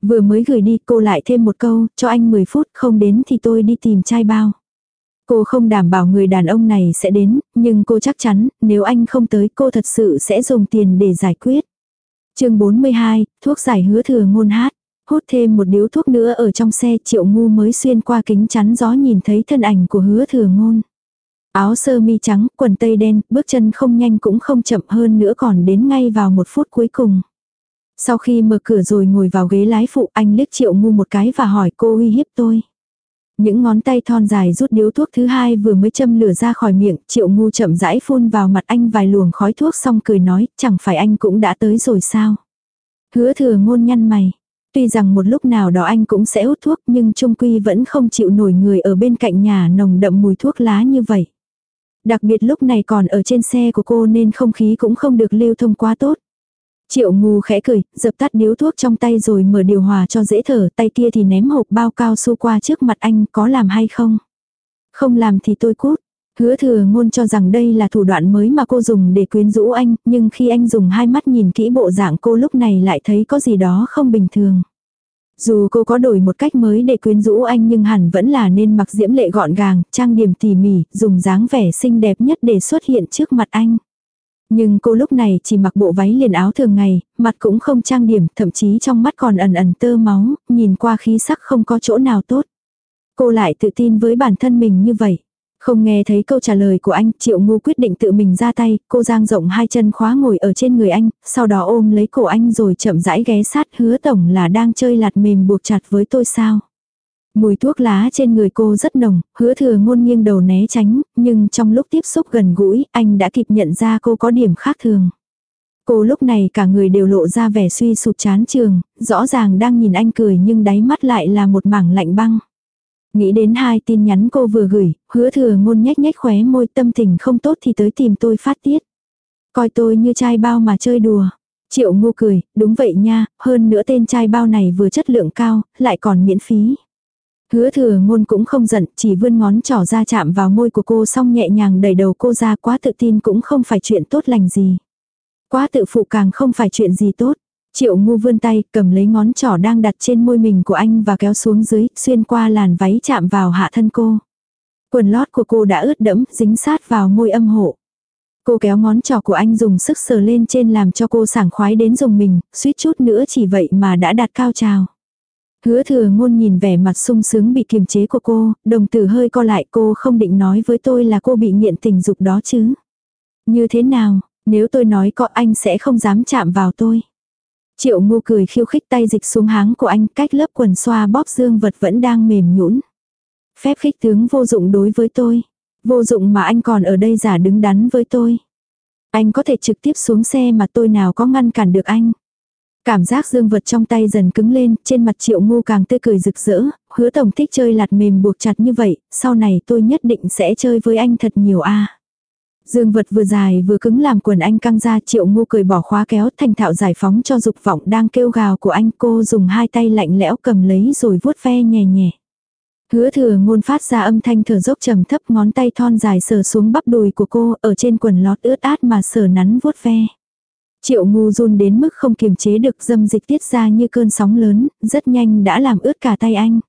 Vừa mới gửi đi cô lại thêm một câu, cho anh 10 phút, không đến thì tôi đi tìm chai bao. Cô không đảm bảo người đàn ông này sẽ đến, nhưng cô chắc chắn, nếu anh không tới cô thật sự sẽ dùng tiền để giải quyết. chương 42, thuốc giải hứa thừa ngôn hát. Hút thêm một điếu thuốc nữa ở trong xe triệu ngu mới xuyên qua kính chắn gió nhìn thấy thân ảnh của hứa thừa ngôn. Áo sơ mi trắng, quần tây đen, bước chân không nhanh cũng không chậm hơn nữa còn đến ngay vào một phút cuối cùng. Sau khi mở cửa rồi ngồi vào ghế lái phụ anh liếc triệu ngu một cái và hỏi cô uy hiếp tôi. Những ngón tay thon dài rút điếu thuốc thứ hai vừa mới châm lửa ra khỏi miệng, triệu ngu chậm rãi phun vào mặt anh vài luồng khói thuốc xong cười nói, chẳng phải anh cũng đã tới rồi sao. Hứa thừa ngôn nhăn mày. Tuy rằng một lúc nào đó anh cũng sẽ hút thuốc nhưng trung quy vẫn không chịu nổi người ở bên cạnh nhà nồng đậm mùi thuốc lá như vậy. Đặc biệt lúc này còn ở trên xe của cô nên không khí cũng không được lưu thông quá tốt. Triệu ngu khẽ cười, dập tắt điếu thuốc trong tay rồi mở điều hòa cho dễ thở, tay kia thì ném hộp bao cao su qua trước mặt anh, có làm hay không? Không làm thì tôi cút. Hứa thừa ngôn cho rằng đây là thủ đoạn mới mà cô dùng để quyến rũ anh, nhưng khi anh dùng hai mắt nhìn kỹ bộ dạng cô lúc này lại thấy có gì đó không bình thường. Dù cô có đổi một cách mới để quyến rũ anh nhưng hẳn vẫn là nên mặc diễm lệ gọn gàng, trang điểm tỉ mỉ, dùng dáng vẻ xinh đẹp nhất để xuất hiện trước mặt anh. Nhưng cô lúc này chỉ mặc bộ váy liền áo thường ngày, mặt cũng không trang điểm, thậm chí trong mắt còn ẩn ẩn tơ máu, nhìn qua khí sắc không có chỗ nào tốt. Cô lại tự tin với bản thân mình như vậy. Không nghe thấy câu trả lời của anh, Triệu Ngu quyết định tự mình ra tay, cô giang rộng hai chân khóa ngồi ở trên người anh, sau đó ôm lấy cổ anh rồi chậm rãi ghé sát hứa tổng là đang chơi lạt mềm buộc chặt với tôi sao. Mùi thuốc lá trên người cô rất nồng, hứa thừa ngôn nghiêng đầu né tránh, nhưng trong lúc tiếp xúc gần gũi, anh đã kịp nhận ra cô có điểm khác thường. Cô lúc này cả người đều lộ ra vẻ suy sụp chán trường, rõ ràng đang nhìn anh cười nhưng đáy mắt lại là một mảng lạnh băng. Nghĩ đến hai tin nhắn cô vừa gửi, hứa thừa ngôn nhếch nhếch khóe môi tâm tình không tốt thì tới tìm tôi phát tiết. Coi tôi như trai bao mà chơi đùa. Triệu ngô cười, đúng vậy nha, hơn nữa tên trai bao này vừa chất lượng cao, lại còn miễn phí. Hứa thừa ngôn cũng không giận, chỉ vươn ngón trỏ ra chạm vào môi của cô xong nhẹ nhàng đẩy đầu cô ra quá tự tin cũng không phải chuyện tốt lành gì. Quá tự phụ càng không phải chuyện gì tốt. Triệu ngu vươn tay cầm lấy ngón trỏ đang đặt trên môi mình của anh và kéo xuống dưới, xuyên qua làn váy chạm vào hạ thân cô. Quần lót của cô đã ướt đẫm, dính sát vào môi âm hộ. Cô kéo ngón trỏ của anh dùng sức sờ lên trên làm cho cô sảng khoái đến dùng mình, suýt chút nữa chỉ vậy mà đã đạt cao trào. Hứa thừa ngôn nhìn vẻ mặt sung sướng bị kiềm chế của cô, đồng tử hơi co lại cô không định nói với tôi là cô bị nghiện tình dục đó chứ. Như thế nào, nếu tôi nói có anh sẽ không dám chạm vào tôi. Triệu ngu cười khiêu khích tay dịch xuống háng của anh cách lớp quần xoa bóp dương vật vẫn đang mềm nhũn. Phép khích tướng vô dụng đối với tôi. Vô dụng mà anh còn ở đây giả đứng đắn với tôi. Anh có thể trực tiếp xuống xe mà tôi nào có ngăn cản được anh. Cảm giác dương vật trong tay dần cứng lên, trên mặt triệu ngu càng tươi cười rực rỡ, hứa tổng thích chơi lạt mềm buộc chặt như vậy, sau này tôi nhất định sẽ chơi với anh thật nhiều a Dương vật vừa dài vừa cứng làm quần anh căng ra triệu ngu cười bỏ khóa kéo thành thạo giải phóng cho dục vọng đang kêu gào của anh cô dùng hai tay lạnh lẽo cầm lấy rồi vuốt ve nhẹ nhẹ. Hứa thừa ngôn phát ra âm thanh thở dốc trầm thấp ngón tay thon dài sờ xuống bắp đùi của cô ở trên quần lót ướt át mà sờ nắn vuốt ve. Triệu ngu run đến mức không kiềm chế được dâm dịch tiết ra như cơn sóng lớn, rất nhanh đã làm ướt cả tay anh.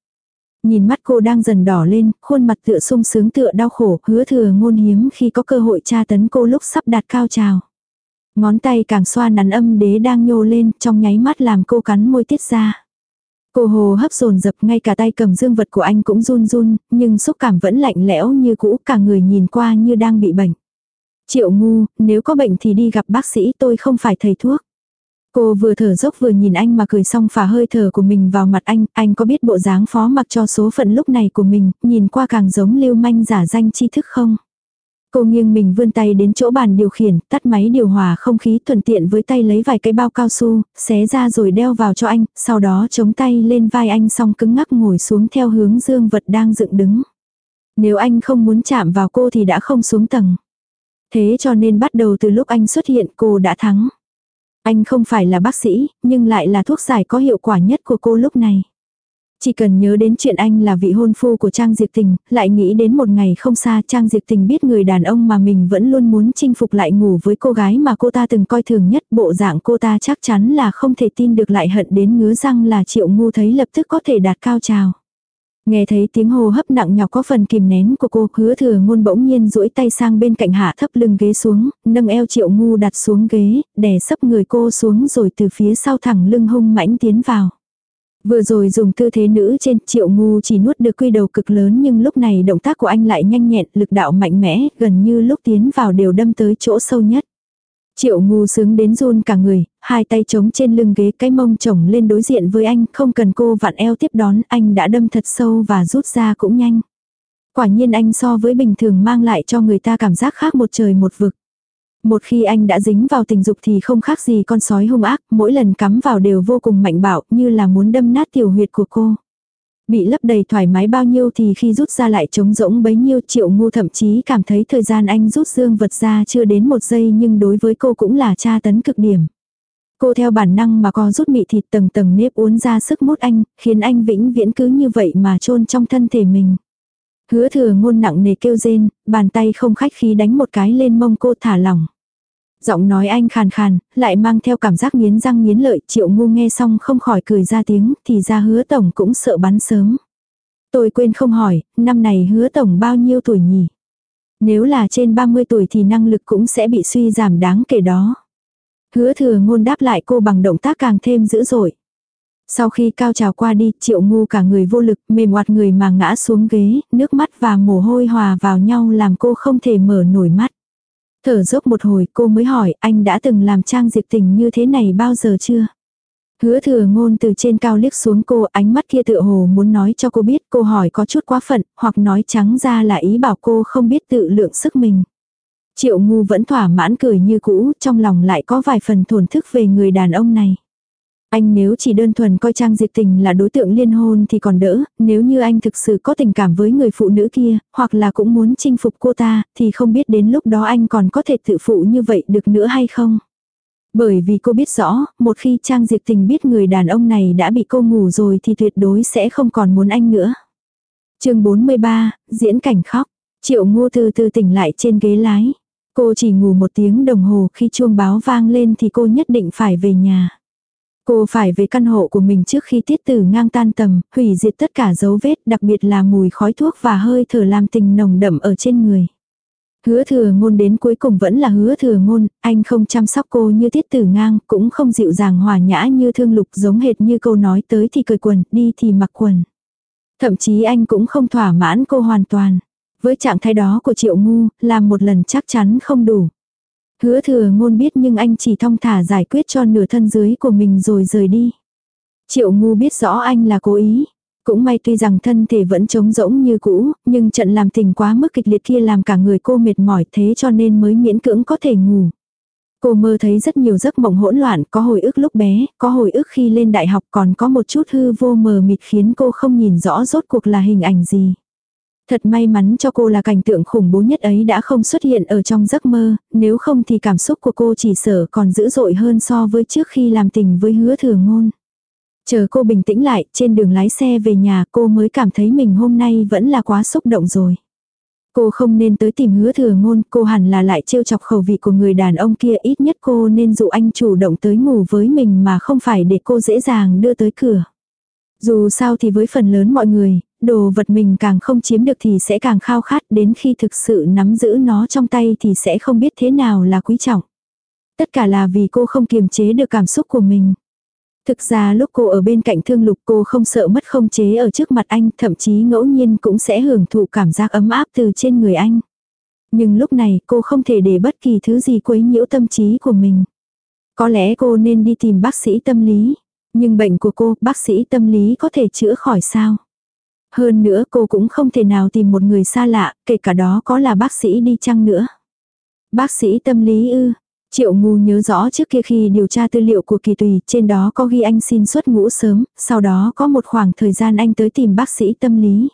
Nhìn mắt cô đang dần đỏ lên, khuôn mặt tựa sung sướng tựa đau khổ, hứa thừa ngôn hiếm khi có cơ hội tra tấn cô lúc sắp đạt cao trào. Ngón tay càng xoa nắn âm đế đang nhô lên, trong nháy mắt làm cô cắn môi tiết ra. Cô hồ hấp dồn dập ngay cả tay cầm dương vật của anh cũng run run, nhưng xúc cảm vẫn lạnh lẽo như cũ, cả người nhìn qua như đang bị bệnh. Triệu ngu, nếu có bệnh thì đi gặp bác sĩ tôi không phải thầy thuốc. Cô vừa thở dốc vừa nhìn anh mà cười xong phả hơi thở của mình vào mặt anh, anh có biết bộ dáng phó mặc cho số phận lúc này của mình, nhìn qua càng giống lưu manh giả danh tri thức không? Cô nghiêng mình vươn tay đến chỗ bàn điều khiển, tắt máy điều hòa không khí thuận tiện với tay lấy vài cái bao cao su, xé ra rồi đeo vào cho anh, sau đó chống tay lên vai anh xong cứng ngắc ngồi xuống theo hướng dương vật đang dựng đứng. Nếu anh không muốn chạm vào cô thì đã không xuống tầng. Thế cho nên bắt đầu từ lúc anh xuất hiện cô đã thắng. Anh không phải là bác sĩ, nhưng lại là thuốc giải có hiệu quả nhất của cô lúc này. Chỉ cần nhớ đến chuyện anh là vị hôn phu của Trang Diệp Tình, lại nghĩ đến một ngày không xa Trang Diệp Tình biết người đàn ông mà mình vẫn luôn muốn chinh phục lại ngủ với cô gái mà cô ta từng coi thường nhất. Bộ dạng cô ta chắc chắn là không thể tin được lại hận đến ngứa răng là triệu ngu thấy lập tức có thể đạt cao trào. Nghe thấy tiếng hô hấp nặng nhọc có phần kìm nén của cô, hứa thừa ngôn bỗng nhiên duỗi tay sang bên cạnh hạ thấp lưng ghế xuống, nâng eo triệu ngu đặt xuống ghế, đè sấp người cô xuống rồi từ phía sau thẳng lưng hung mãnh tiến vào. Vừa rồi dùng tư thế nữ trên triệu ngu chỉ nuốt được quy đầu cực lớn nhưng lúc này động tác của anh lại nhanh nhẹn, lực đạo mạnh mẽ, gần như lúc tiến vào đều đâm tới chỗ sâu nhất. Triệu ngu sướng đến run cả người, hai tay trống trên lưng ghế cái mông chồng lên đối diện với anh, không cần cô vặn eo tiếp đón, anh đã đâm thật sâu và rút ra cũng nhanh. Quả nhiên anh so với bình thường mang lại cho người ta cảm giác khác một trời một vực. Một khi anh đã dính vào tình dục thì không khác gì con sói hung ác, mỗi lần cắm vào đều vô cùng mạnh bạo như là muốn đâm nát tiểu huyệt của cô. Bị lấp đầy thoải mái bao nhiêu thì khi rút ra lại trống rỗng bấy nhiêu triệu ngu thậm chí cảm thấy thời gian anh rút dương vật ra chưa đến một giây nhưng đối với cô cũng là tra tấn cực điểm. Cô theo bản năng mà co rút mị thịt tầng tầng nếp uốn ra sức mút anh, khiến anh vĩnh viễn cứ như vậy mà chôn trong thân thể mình. Hứa thừa ngôn nặng nề kêu rên, bàn tay không khách khí đánh một cái lên mông cô thả lỏng. Giọng nói anh khàn khàn, lại mang theo cảm giác nghiến răng nghiến lợi, triệu ngu nghe xong không khỏi cười ra tiếng, thì ra hứa tổng cũng sợ bắn sớm. Tôi quên không hỏi, năm này hứa tổng bao nhiêu tuổi nhỉ? Nếu là trên 30 tuổi thì năng lực cũng sẽ bị suy giảm đáng kể đó. Hứa thừa ngôn đáp lại cô bằng động tác càng thêm dữ dội. Sau khi cao trào qua đi, triệu ngu cả người vô lực, mềm oạt người mà ngã xuống ghế, nước mắt và mồ hôi hòa vào nhau làm cô không thể mở nổi mắt. Thở dốc một hồi cô mới hỏi anh đã từng làm trang diệt tình như thế này bao giờ chưa? Hứa thừa ngôn từ trên cao liếc xuống cô ánh mắt kia tựa hồ muốn nói cho cô biết cô hỏi có chút quá phận hoặc nói trắng ra là ý bảo cô không biết tự lượng sức mình. Triệu ngu vẫn thỏa mãn cười như cũ trong lòng lại có vài phần thổn thức về người đàn ông này. Anh nếu chỉ đơn thuần coi Trang Diệp Tình là đối tượng liên hôn thì còn đỡ, nếu như anh thực sự có tình cảm với người phụ nữ kia, hoặc là cũng muốn chinh phục cô ta, thì không biết đến lúc đó anh còn có thể tự phụ như vậy được nữa hay không. Bởi vì cô biết rõ, một khi Trang Diệp Tình biết người đàn ông này đã bị cô ngủ rồi thì tuyệt đối sẽ không còn muốn anh nữa. chương 43, diễn cảnh khóc. Triệu ngô từ từ tỉnh lại trên ghế lái. Cô chỉ ngủ một tiếng đồng hồ khi chuông báo vang lên thì cô nhất định phải về nhà. Cô phải về căn hộ của mình trước khi tiết tử ngang tan tầm, hủy diệt tất cả dấu vết, đặc biệt là mùi khói thuốc và hơi thở làm tình nồng đậm ở trên người. Hứa thừa ngôn đến cuối cùng vẫn là hứa thừa ngôn, anh không chăm sóc cô như tiết tử ngang, cũng không dịu dàng hòa nhã như thương lục giống hệt như câu nói tới thì cười quần, đi thì mặc quần. Thậm chí anh cũng không thỏa mãn cô hoàn toàn. Với trạng thái đó của triệu ngu, làm một lần chắc chắn không đủ. Hứa thừa ngôn biết nhưng anh chỉ thong thả giải quyết cho nửa thân dưới của mình rồi rời đi. Triệu ngu biết rõ anh là cố ý. Cũng may tuy rằng thân thể vẫn trống rỗng như cũ, nhưng trận làm tình quá mức kịch liệt kia làm cả người cô mệt mỏi thế cho nên mới miễn cưỡng có thể ngủ. Cô mơ thấy rất nhiều giấc mộng hỗn loạn, có hồi ức lúc bé, có hồi ức khi lên đại học còn có một chút hư vô mờ mịt khiến cô không nhìn rõ rốt cuộc là hình ảnh gì. Thật may mắn cho cô là cảnh tượng khủng bố nhất ấy đã không xuất hiện ở trong giấc mơ, nếu không thì cảm xúc của cô chỉ sợ còn dữ dội hơn so với trước khi làm tình với hứa thừa ngôn. Chờ cô bình tĩnh lại, trên đường lái xe về nhà cô mới cảm thấy mình hôm nay vẫn là quá xúc động rồi. Cô không nên tới tìm hứa thừa ngôn, cô hẳn là lại trêu chọc khẩu vị của người đàn ông kia ít nhất cô nên dụ anh chủ động tới ngủ với mình mà không phải để cô dễ dàng đưa tới cửa. Dù sao thì với phần lớn mọi người, đồ vật mình càng không chiếm được thì sẽ càng khao khát đến khi thực sự nắm giữ nó trong tay thì sẽ không biết thế nào là quý trọng. Tất cả là vì cô không kiềm chế được cảm xúc của mình. Thực ra lúc cô ở bên cạnh thương lục cô không sợ mất không chế ở trước mặt anh, thậm chí ngẫu nhiên cũng sẽ hưởng thụ cảm giác ấm áp từ trên người anh. Nhưng lúc này cô không thể để bất kỳ thứ gì quấy nhiễu tâm trí của mình. Có lẽ cô nên đi tìm bác sĩ tâm lý. Nhưng bệnh của cô, bác sĩ tâm lý có thể chữa khỏi sao? Hơn nữa cô cũng không thể nào tìm một người xa lạ, kể cả đó có là bác sĩ đi chăng nữa. Bác sĩ tâm lý ư. Triệu ngu nhớ rõ trước kia khi điều tra tư liệu của kỳ tùy, trên đó có ghi anh xin xuất ngũ sớm, sau đó có một khoảng thời gian anh tới tìm bác sĩ tâm lý.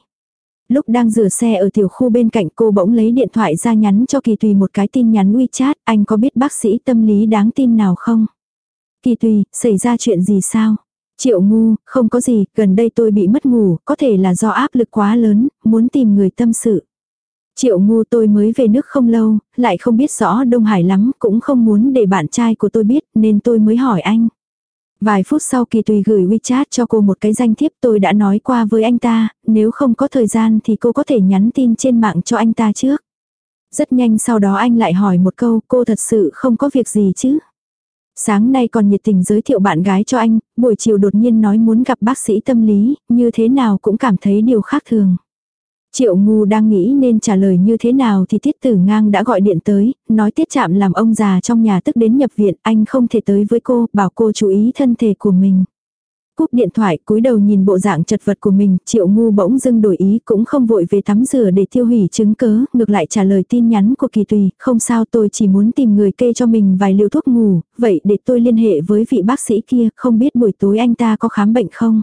Lúc đang rửa xe ở tiểu khu bên cạnh cô bỗng lấy điện thoại ra nhắn cho kỳ tùy một cái tin nhắn WeChat, anh có biết bác sĩ tâm lý đáng tin nào không? Kỳ tùy, xảy ra chuyện gì sao? Triệu ngu, không có gì, gần đây tôi bị mất ngủ, có thể là do áp lực quá lớn, muốn tìm người tâm sự. Triệu ngu tôi mới về nước không lâu, lại không biết rõ Đông Hải lắm, cũng không muốn để bạn trai của tôi biết nên tôi mới hỏi anh. Vài phút sau kỳ tùy gửi WeChat cho cô một cái danh thiếp tôi đã nói qua với anh ta, nếu không có thời gian thì cô có thể nhắn tin trên mạng cho anh ta trước. Rất nhanh sau đó anh lại hỏi một câu cô thật sự không có việc gì chứ. Sáng nay còn nhiệt tình giới thiệu bạn gái cho anh, buổi chiều đột nhiên nói muốn gặp bác sĩ tâm lý, như thế nào cũng cảm thấy điều khác thường. Triệu ngu đang nghĩ nên trả lời như thế nào thì tiết tử ngang đã gọi điện tới, nói tiết chạm làm ông già trong nhà tức đến nhập viện, anh không thể tới với cô, bảo cô chú ý thân thể của mình. Cúp điện thoại cúi đầu nhìn bộ dạng chật vật của mình, triệu ngu bỗng dưng đổi ý cũng không vội về tắm rửa để tiêu hủy chứng cớ, ngược lại trả lời tin nhắn của kỳ tùy, không sao tôi chỉ muốn tìm người kê cho mình vài liều thuốc ngủ, vậy để tôi liên hệ với vị bác sĩ kia, không biết buổi tối anh ta có khám bệnh không?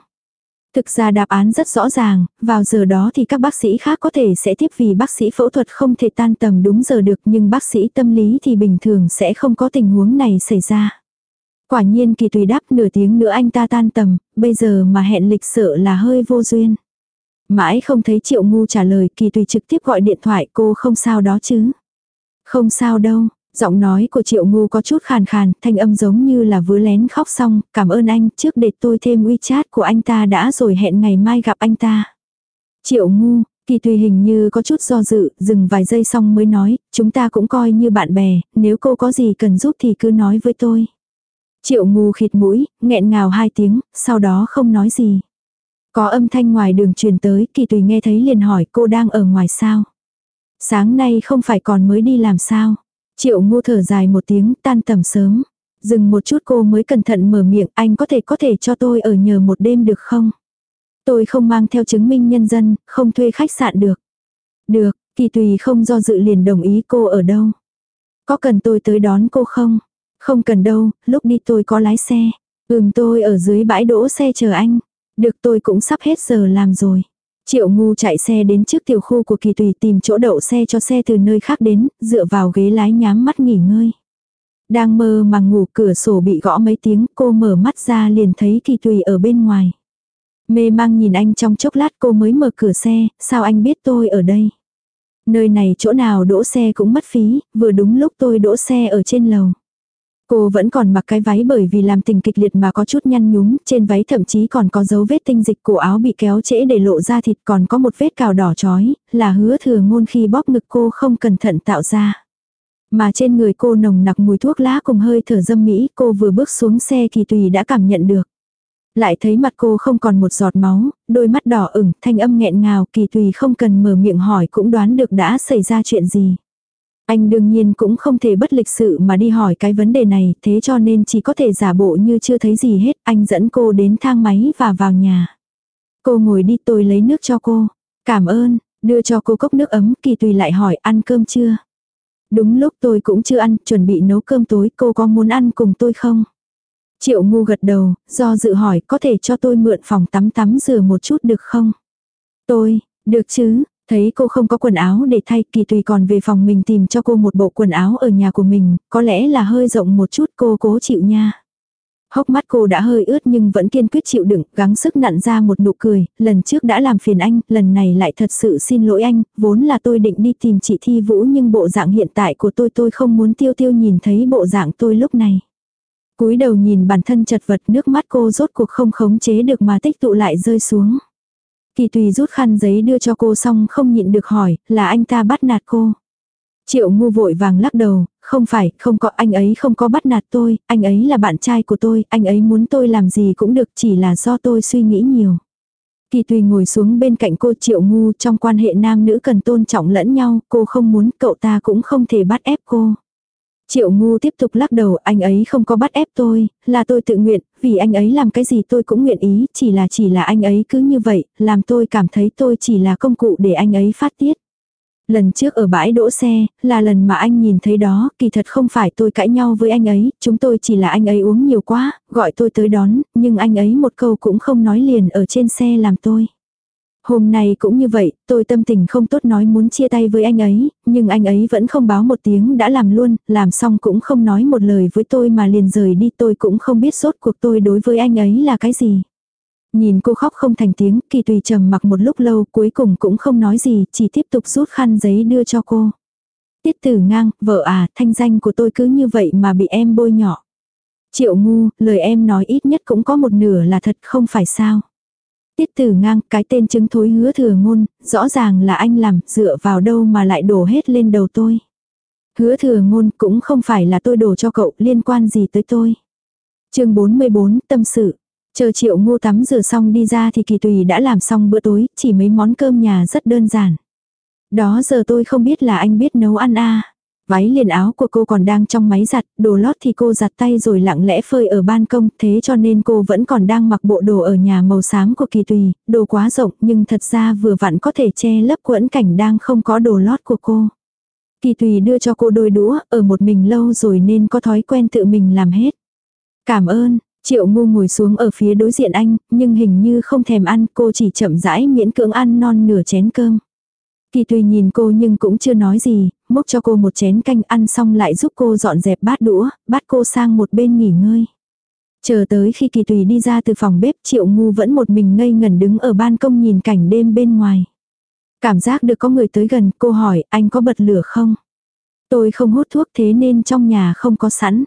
Thực ra đáp án rất rõ ràng, vào giờ đó thì các bác sĩ khác có thể sẽ tiếp vì bác sĩ phẫu thuật không thể tan tầm đúng giờ được nhưng bác sĩ tâm lý thì bình thường sẽ không có tình huống này xảy ra. Quả nhiên kỳ tùy đáp nửa tiếng nữa anh ta tan tầm, bây giờ mà hẹn lịch sợ là hơi vô duyên. Mãi không thấy triệu ngu trả lời kỳ tùy trực tiếp gọi điện thoại cô không sao đó chứ. Không sao đâu, giọng nói của triệu ngu có chút khàn khàn, thanh âm giống như là vứa lén khóc xong, cảm ơn anh, trước để tôi thêm WeChat của anh ta đã rồi hẹn ngày mai gặp anh ta. Triệu ngu, kỳ tùy hình như có chút do dự, dừng vài giây xong mới nói, chúng ta cũng coi như bạn bè, nếu cô có gì cần giúp thì cứ nói với tôi. Triệu ngu khịt mũi, nghẹn ngào hai tiếng, sau đó không nói gì. Có âm thanh ngoài đường truyền tới, kỳ tùy nghe thấy liền hỏi cô đang ở ngoài sao. Sáng nay không phải còn mới đi làm sao. Triệu ngu thở dài một tiếng tan tầm sớm. Dừng một chút cô mới cẩn thận mở miệng anh có thể có thể cho tôi ở nhờ một đêm được không? Tôi không mang theo chứng minh nhân dân, không thuê khách sạn được. Được, kỳ tùy không do dự liền đồng ý cô ở đâu. Có cần tôi tới đón cô không? Không cần đâu, lúc đi tôi có lái xe. Ừm tôi ở dưới bãi đỗ xe chờ anh. Được tôi cũng sắp hết giờ làm rồi. Triệu ngu chạy xe đến trước tiểu khu của kỳ tùy tìm chỗ đậu xe cho xe từ nơi khác đến, dựa vào ghế lái nhám mắt nghỉ ngơi. Đang mơ mà ngủ cửa sổ bị gõ mấy tiếng, cô mở mắt ra liền thấy kỳ tùy ở bên ngoài. Mê mang nhìn anh trong chốc lát cô mới mở cửa xe, sao anh biết tôi ở đây? Nơi này chỗ nào đỗ xe cũng mất phí, vừa đúng lúc tôi đỗ xe ở trên lầu. Cô vẫn còn mặc cái váy bởi vì làm tình kịch liệt mà có chút nhăn nhúm, trên váy thậm chí còn có dấu vết tinh dịch cổ áo bị kéo trễ để lộ ra thịt còn có một vết cào đỏ chói, là hứa thừa ngôn khi bóp ngực cô không cẩn thận tạo ra. Mà trên người cô nồng nặc mùi thuốc lá cùng hơi thở dâm mỹ cô vừa bước xuống xe thì tùy đã cảm nhận được. Lại thấy mặt cô không còn một giọt máu, đôi mắt đỏ ửng, thanh âm nghẹn ngào kỳ tùy không cần mở miệng hỏi cũng đoán được đã xảy ra chuyện gì. Anh đương nhiên cũng không thể bất lịch sự mà đi hỏi cái vấn đề này, thế cho nên chỉ có thể giả bộ như chưa thấy gì hết, anh dẫn cô đến thang máy và vào nhà. Cô ngồi đi tôi lấy nước cho cô. Cảm ơn, đưa cho cô cốc nước ấm, kỳ tùy lại hỏi ăn cơm chưa. Đúng lúc tôi cũng chưa ăn, chuẩn bị nấu cơm tối, cô có muốn ăn cùng tôi không? Triệu ngu gật đầu, do dự hỏi có thể cho tôi mượn phòng tắm tắm rửa một chút được không? Tôi, được chứ, Thấy cô không có quần áo để thay kỳ tùy còn về phòng mình tìm cho cô một bộ quần áo ở nhà của mình, có lẽ là hơi rộng một chút cô cố chịu nha. Hốc mắt cô đã hơi ướt nhưng vẫn kiên quyết chịu đựng, gắng sức nặn ra một nụ cười, lần trước đã làm phiền anh, lần này lại thật sự xin lỗi anh, vốn là tôi định đi tìm chị Thi Vũ nhưng bộ dạng hiện tại của tôi tôi không muốn tiêu tiêu nhìn thấy bộ dạng tôi lúc này. cúi đầu nhìn bản thân chật vật nước mắt cô rốt cuộc không khống chế được mà tích tụ lại rơi xuống. Kỳ tùy rút khăn giấy đưa cho cô xong không nhịn được hỏi, là anh ta bắt nạt cô. Triệu ngu vội vàng lắc đầu, không phải, không có, anh ấy không có bắt nạt tôi, anh ấy là bạn trai của tôi, anh ấy muốn tôi làm gì cũng được chỉ là do tôi suy nghĩ nhiều. Kỳ tùy ngồi xuống bên cạnh cô triệu ngu trong quan hệ nam nữ cần tôn trọng lẫn nhau, cô không muốn, cậu ta cũng không thể bắt ép cô. Triệu ngu tiếp tục lắc đầu, anh ấy không có bắt ép tôi, là tôi tự nguyện, vì anh ấy làm cái gì tôi cũng nguyện ý, chỉ là chỉ là anh ấy cứ như vậy, làm tôi cảm thấy tôi chỉ là công cụ để anh ấy phát tiết. Lần trước ở bãi đỗ xe, là lần mà anh nhìn thấy đó, kỳ thật không phải tôi cãi nhau với anh ấy, chúng tôi chỉ là anh ấy uống nhiều quá, gọi tôi tới đón, nhưng anh ấy một câu cũng không nói liền ở trên xe làm tôi. Hôm nay cũng như vậy, tôi tâm tình không tốt nói muốn chia tay với anh ấy, nhưng anh ấy vẫn không báo một tiếng đã làm luôn, làm xong cũng không nói một lời với tôi mà liền rời đi tôi cũng không biết sốt cuộc tôi đối với anh ấy là cái gì. Nhìn cô khóc không thành tiếng, kỳ tùy trầm mặc một lúc lâu cuối cùng cũng không nói gì, chỉ tiếp tục rút khăn giấy đưa cho cô. Tiết tử ngang, vợ à, thanh danh của tôi cứ như vậy mà bị em bôi nhỏ. Triệu ngu, lời em nói ít nhất cũng có một nửa là thật không phải sao. Tiết tử ngang, cái tên chứng thối hứa thừa ngôn, rõ ràng là anh làm, dựa vào đâu mà lại đổ hết lên đầu tôi. Hứa thừa ngôn cũng không phải là tôi đổ cho cậu, liên quan gì tới tôi. chương 44, tâm sự. Chờ triệu ngô tắm rửa xong đi ra thì kỳ tùy đã làm xong bữa tối, chỉ mấy món cơm nhà rất đơn giản. Đó giờ tôi không biết là anh biết nấu ăn à. Váy liền áo của cô còn đang trong máy giặt, đồ lót thì cô giặt tay rồi lặng lẽ phơi ở ban công, thế cho nên cô vẫn còn đang mặc bộ đồ ở nhà màu xám của kỳ tùy, đồ quá rộng nhưng thật ra vừa vặn có thể che lấp quẫn cảnh đang không có đồ lót của cô. Kỳ tùy đưa cho cô đôi đũa, ở một mình lâu rồi nên có thói quen tự mình làm hết. Cảm ơn, Triệu ngu ngồi xuống ở phía đối diện anh, nhưng hình như không thèm ăn, cô chỉ chậm rãi miễn cưỡng ăn non nửa chén cơm. Kỳ tùy nhìn cô nhưng cũng chưa nói gì, múc cho cô một chén canh ăn xong lại giúp cô dọn dẹp bát đũa, bắt cô sang một bên nghỉ ngơi. Chờ tới khi kỳ tùy đi ra từ phòng bếp triệu ngu vẫn một mình ngây ngẩn đứng ở ban công nhìn cảnh đêm bên ngoài. Cảm giác được có người tới gần, cô hỏi anh có bật lửa không? Tôi không hút thuốc thế nên trong nhà không có sẵn.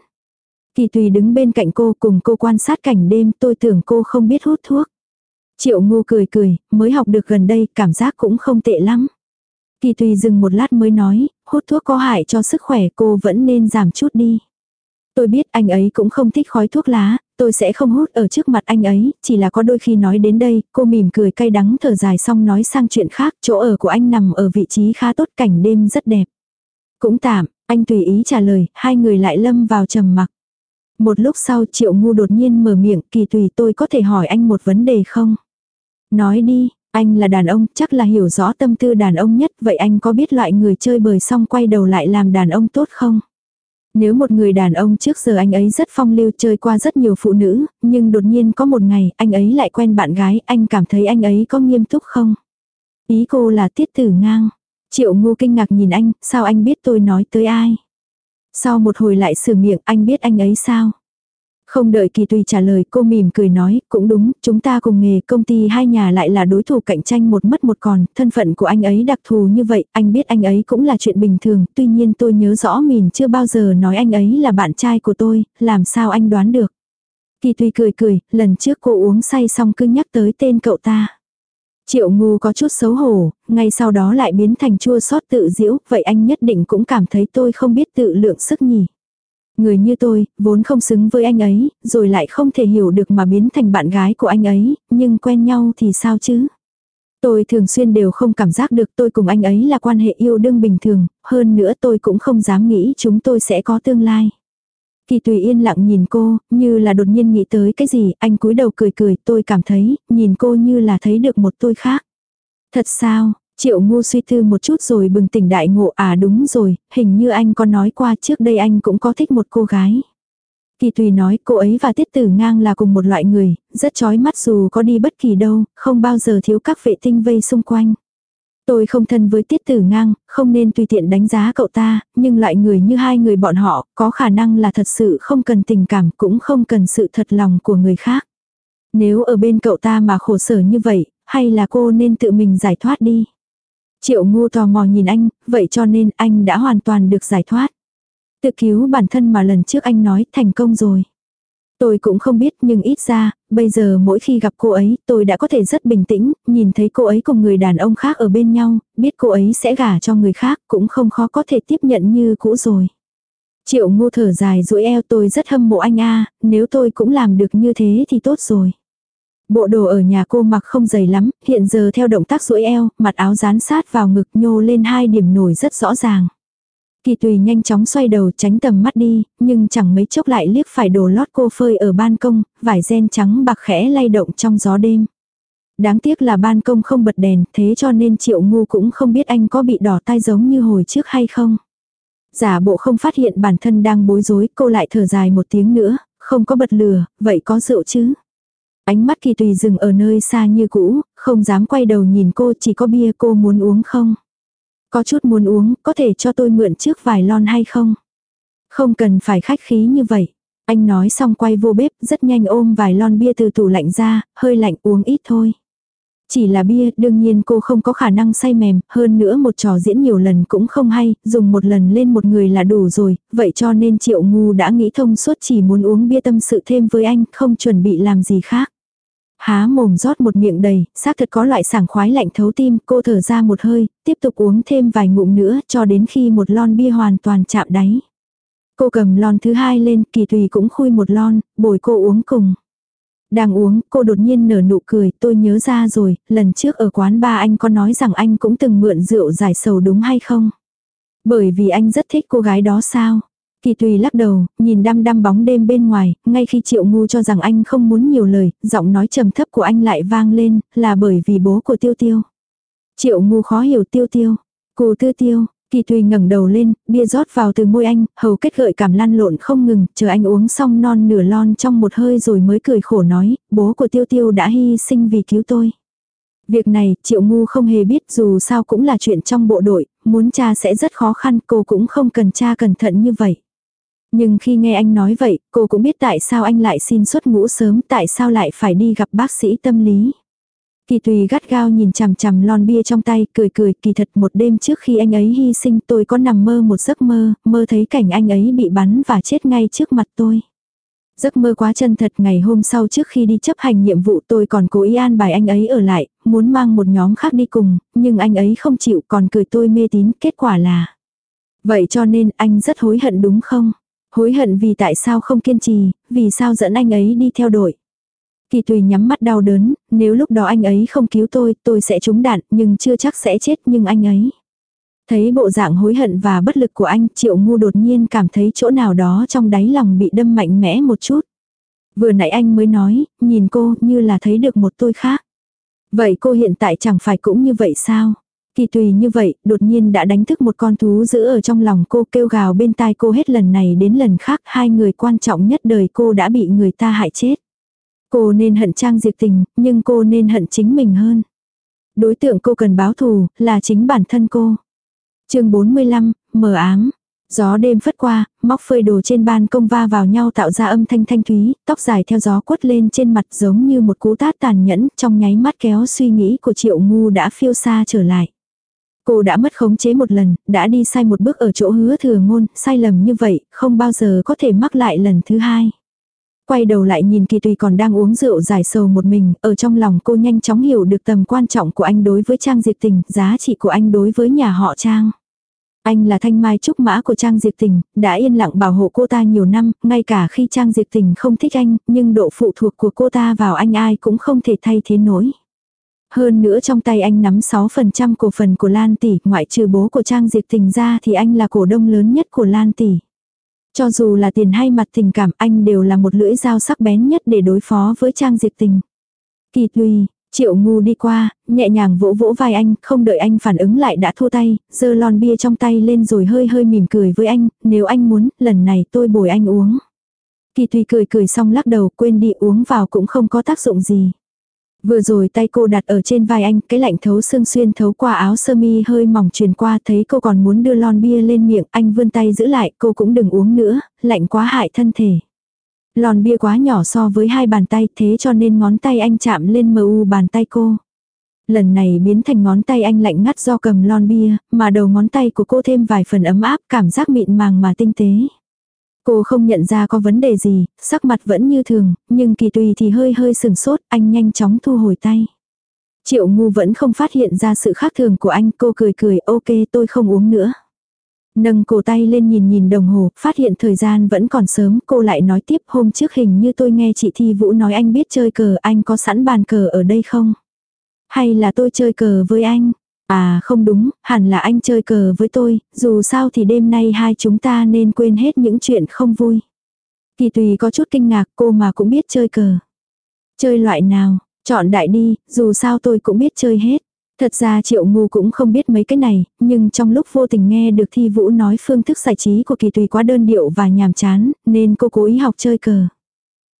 Kỳ tùy đứng bên cạnh cô cùng cô quan sát cảnh đêm tôi tưởng cô không biết hút thuốc. Triệu ngu cười cười, mới học được gần đây, cảm giác cũng không tệ lắm. Kỳ tùy dừng một lát mới nói, hút thuốc có hại cho sức khỏe cô vẫn nên giảm chút đi. Tôi biết anh ấy cũng không thích khói thuốc lá, tôi sẽ không hút ở trước mặt anh ấy, chỉ là có đôi khi nói đến đây, cô mỉm cười cay đắng thở dài xong nói sang chuyện khác, chỗ ở của anh nằm ở vị trí khá tốt cảnh đêm rất đẹp. Cũng tạm, anh tùy ý trả lời, hai người lại lâm vào trầm mặc. Một lúc sau triệu ngu đột nhiên mở miệng kỳ tùy tôi có thể hỏi anh một vấn đề không? Nói đi, anh là đàn ông chắc là hiểu rõ tâm tư đàn ông nhất vậy anh có biết loại người chơi bời xong quay đầu lại làm đàn ông tốt không? Nếu một người đàn ông trước giờ anh ấy rất phong lưu chơi qua rất nhiều phụ nữ, nhưng đột nhiên có một ngày anh ấy lại quen bạn gái, anh cảm thấy anh ấy có nghiêm túc không? Ý cô là tiết tử ngang. Triệu ngu kinh ngạc nhìn anh, sao anh biết tôi nói tới ai? Sau một hồi lại sửa miệng anh biết anh ấy sao? Không đợi kỳ tùy trả lời cô mỉm cười nói, cũng đúng, chúng ta cùng nghề công ty hai nhà lại là đối thủ cạnh tranh một mất một còn, thân phận của anh ấy đặc thù như vậy, anh biết anh ấy cũng là chuyện bình thường, tuy nhiên tôi nhớ rõ mình chưa bao giờ nói anh ấy là bạn trai của tôi, làm sao anh đoán được. Kỳ tùy cười cười, lần trước cô uống say xong cứ nhắc tới tên cậu ta. Triệu ngu có chút xấu hổ, ngay sau đó lại biến thành chua xót tự diễu, vậy anh nhất định cũng cảm thấy tôi không biết tự lượng sức nhỉ. Người như tôi, vốn không xứng với anh ấy, rồi lại không thể hiểu được mà biến thành bạn gái của anh ấy, nhưng quen nhau thì sao chứ? Tôi thường xuyên đều không cảm giác được tôi cùng anh ấy là quan hệ yêu đương bình thường, hơn nữa tôi cũng không dám nghĩ chúng tôi sẽ có tương lai. Kỳ tùy yên lặng nhìn cô, như là đột nhiên nghĩ tới cái gì, anh cúi đầu cười cười, tôi cảm thấy, nhìn cô như là thấy được một tôi khác. Thật sao, triệu ngu suy tư một chút rồi bừng tỉnh đại ngộ à đúng rồi, hình như anh có nói qua trước đây anh cũng có thích một cô gái. Kỳ tùy nói cô ấy và tiết tử ngang là cùng một loại người, rất chói mắt dù có đi bất kỳ đâu, không bao giờ thiếu các vệ tinh vây xung quanh. Tôi không thân với tiết tử ngang, không nên tùy tiện đánh giá cậu ta, nhưng loại người như hai người bọn họ, có khả năng là thật sự không cần tình cảm cũng không cần sự thật lòng của người khác. Nếu ở bên cậu ta mà khổ sở như vậy, hay là cô nên tự mình giải thoát đi. Triệu ngu tò mò nhìn anh, vậy cho nên anh đã hoàn toàn được giải thoát. Tự cứu bản thân mà lần trước anh nói thành công rồi. Tôi cũng không biết nhưng ít ra, bây giờ mỗi khi gặp cô ấy tôi đã có thể rất bình tĩnh, nhìn thấy cô ấy cùng người đàn ông khác ở bên nhau, biết cô ấy sẽ gả cho người khác cũng không khó có thể tiếp nhận như cũ rồi. Triệu ngô thở dài duỗi eo tôi rất hâm mộ anh a nếu tôi cũng làm được như thế thì tốt rồi. Bộ đồ ở nhà cô mặc không dày lắm, hiện giờ theo động tác duỗi eo, mặt áo dán sát vào ngực nhô lên hai điểm nổi rất rõ ràng. Kỳ tùy nhanh chóng xoay đầu tránh tầm mắt đi, nhưng chẳng mấy chốc lại liếc phải đồ lót cô phơi ở ban công, vải ren trắng bạc khẽ lay động trong gió đêm. Đáng tiếc là ban công không bật đèn, thế cho nên triệu ngu cũng không biết anh có bị đỏ tai giống như hồi trước hay không. Giả bộ không phát hiện bản thân đang bối rối, cô lại thở dài một tiếng nữa, không có bật lửa, vậy có rượu chứ. Ánh mắt kỳ tùy dừng ở nơi xa như cũ, không dám quay đầu nhìn cô chỉ có bia cô muốn uống không. Có chút muốn uống, có thể cho tôi mượn trước vài lon hay không? Không cần phải khách khí như vậy. Anh nói xong quay vô bếp, rất nhanh ôm vài lon bia từ tủ lạnh ra, hơi lạnh uống ít thôi. Chỉ là bia, đương nhiên cô không có khả năng say mềm, hơn nữa một trò diễn nhiều lần cũng không hay, dùng một lần lên một người là đủ rồi, vậy cho nên triệu ngu đã nghĩ thông suốt chỉ muốn uống bia tâm sự thêm với anh, không chuẩn bị làm gì khác. Há mồm rót một miệng đầy, xác thật có loại sảng khoái lạnh thấu tim, cô thở ra một hơi, tiếp tục uống thêm vài ngụm nữa cho đến khi một lon bia hoàn toàn chạm đáy. Cô cầm lon thứ hai lên, kỳ tùy cũng khui một lon, bồi cô uống cùng. Đang uống, cô đột nhiên nở nụ cười, tôi nhớ ra rồi, lần trước ở quán ba anh có nói rằng anh cũng từng mượn rượu giải sầu đúng hay không? Bởi vì anh rất thích cô gái đó sao? Kỳ tùy lắc đầu, nhìn đăm đăm bóng đêm bên ngoài, ngay khi triệu ngu cho rằng anh không muốn nhiều lời, giọng nói trầm thấp của anh lại vang lên, là bởi vì bố của tiêu tiêu. Triệu ngu khó hiểu tiêu tiêu. Cô tư tiêu, Kỳ tùy ngẩng đầu lên, bia rót vào từ môi anh, hầu kết gợi cảm lan lộn không ngừng, chờ anh uống xong non nửa lon trong một hơi rồi mới cười khổ nói, bố của tiêu tiêu đã hy sinh vì cứu tôi. Việc này, triệu ngu không hề biết dù sao cũng là chuyện trong bộ đội, muốn cha sẽ rất khó khăn, cô cũng không cần cha cẩn thận như vậy. Nhưng khi nghe anh nói vậy, cô cũng biết tại sao anh lại xin xuất ngũ sớm, tại sao lại phải đi gặp bác sĩ tâm lý. Kỳ tùy gắt gao nhìn chằm chằm lon bia trong tay, cười cười, kỳ thật một đêm trước khi anh ấy hy sinh tôi có nằm mơ một giấc mơ, mơ thấy cảnh anh ấy bị bắn và chết ngay trước mặt tôi. Giấc mơ quá chân thật ngày hôm sau trước khi đi chấp hành nhiệm vụ tôi còn cố ý an bài anh ấy ở lại, muốn mang một nhóm khác đi cùng, nhưng anh ấy không chịu còn cười tôi mê tín, kết quả là. Vậy cho nên anh rất hối hận đúng không? Hối hận vì tại sao không kiên trì, vì sao dẫn anh ấy đi theo đội. Kỳ tùy nhắm mắt đau đớn, nếu lúc đó anh ấy không cứu tôi, tôi sẽ trúng đạn, nhưng chưa chắc sẽ chết nhưng anh ấy. Thấy bộ dạng hối hận và bất lực của anh, triệu ngu đột nhiên cảm thấy chỗ nào đó trong đáy lòng bị đâm mạnh mẽ một chút. Vừa nãy anh mới nói, nhìn cô như là thấy được một tôi khác. Vậy cô hiện tại chẳng phải cũng như vậy sao? Kỳ tùy như vậy, đột nhiên đã đánh thức một con thú giữ ở trong lòng cô kêu gào bên tai cô hết lần này đến lần khác hai người quan trọng nhất đời cô đã bị người ta hại chết. Cô nên hận Trang Diệp Tình, nhưng cô nên hận chính mình hơn. Đối tượng cô cần báo thù, là chính bản thân cô. chương 45, mờ ám. Gió đêm phất qua, móc phơi đồ trên ban công va vào nhau tạo ra âm thanh thanh thúy, tóc dài theo gió quất lên trên mặt giống như một cú tát tàn nhẫn, trong nháy mắt kéo suy nghĩ của triệu ngu đã phiêu xa trở lại. Cô đã mất khống chế một lần, đã đi sai một bước ở chỗ hứa thừa ngôn, sai lầm như vậy, không bao giờ có thể mắc lại lần thứ hai. Quay đầu lại nhìn kỳ tùy còn đang uống rượu giải sầu một mình, ở trong lòng cô nhanh chóng hiểu được tầm quan trọng của anh đối với Trang Diệp Tình, giá trị của anh đối với nhà họ Trang. Anh là thanh mai trúc mã của Trang Diệp Tình, đã yên lặng bảo hộ cô ta nhiều năm, ngay cả khi Trang Diệp Tình không thích anh, nhưng độ phụ thuộc của cô ta vào anh ai cũng không thể thay thế nổi. Hơn nữa trong tay anh nắm 6% cổ phần của Lan Tỷ, ngoại trừ bố của Trang Diệp Tình ra thì anh là cổ đông lớn nhất của Lan Tỷ. Cho dù là tiền hay mặt tình cảm anh đều là một lưỡi dao sắc bén nhất để đối phó với Trang Diệp Tình. Kỳ tùy, Triệu ngu đi qua, nhẹ nhàng vỗ vỗ vai anh, không đợi anh phản ứng lại đã thua tay, giơ lon bia trong tay lên rồi hơi hơi mỉm cười với anh, nếu anh muốn, lần này tôi bồi anh uống. Kỳ tùy cười cười xong lắc đầu quên đi uống vào cũng không có tác dụng gì. Vừa rồi tay cô đặt ở trên vai anh, cái lạnh thấu xương xuyên thấu qua áo sơ mi hơi mỏng truyền qua thấy cô còn muốn đưa lon bia lên miệng, anh vươn tay giữ lại, cô cũng đừng uống nữa, lạnh quá hại thân thể. Lon bia quá nhỏ so với hai bàn tay thế cho nên ngón tay anh chạm lên mờ u bàn tay cô. Lần này biến thành ngón tay anh lạnh ngắt do cầm lon bia, mà đầu ngón tay của cô thêm vài phần ấm áp cảm giác mịn màng mà tinh tế. Cô không nhận ra có vấn đề gì, sắc mặt vẫn như thường, nhưng kỳ tùy thì hơi hơi sừng sốt, anh nhanh chóng thu hồi tay. Triệu ngu vẫn không phát hiện ra sự khác thường của anh, cô cười cười, ok tôi không uống nữa. Nâng cổ tay lên nhìn nhìn đồng hồ, phát hiện thời gian vẫn còn sớm, cô lại nói tiếp hôm trước hình như tôi nghe chị Thi Vũ nói anh biết chơi cờ, anh có sẵn bàn cờ ở đây không? Hay là tôi chơi cờ với anh? À không đúng, hẳn là anh chơi cờ với tôi, dù sao thì đêm nay hai chúng ta nên quên hết những chuyện không vui. Kỳ tùy có chút kinh ngạc cô mà cũng biết chơi cờ. Chơi loại nào, chọn đại đi, dù sao tôi cũng biết chơi hết. Thật ra triệu ngu cũng không biết mấy cái này, nhưng trong lúc vô tình nghe được thi vũ nói phương thức giải trí của kỳ tùy quá đơn điệu và nhàm chán, nên cô cố ý học chơi cờ.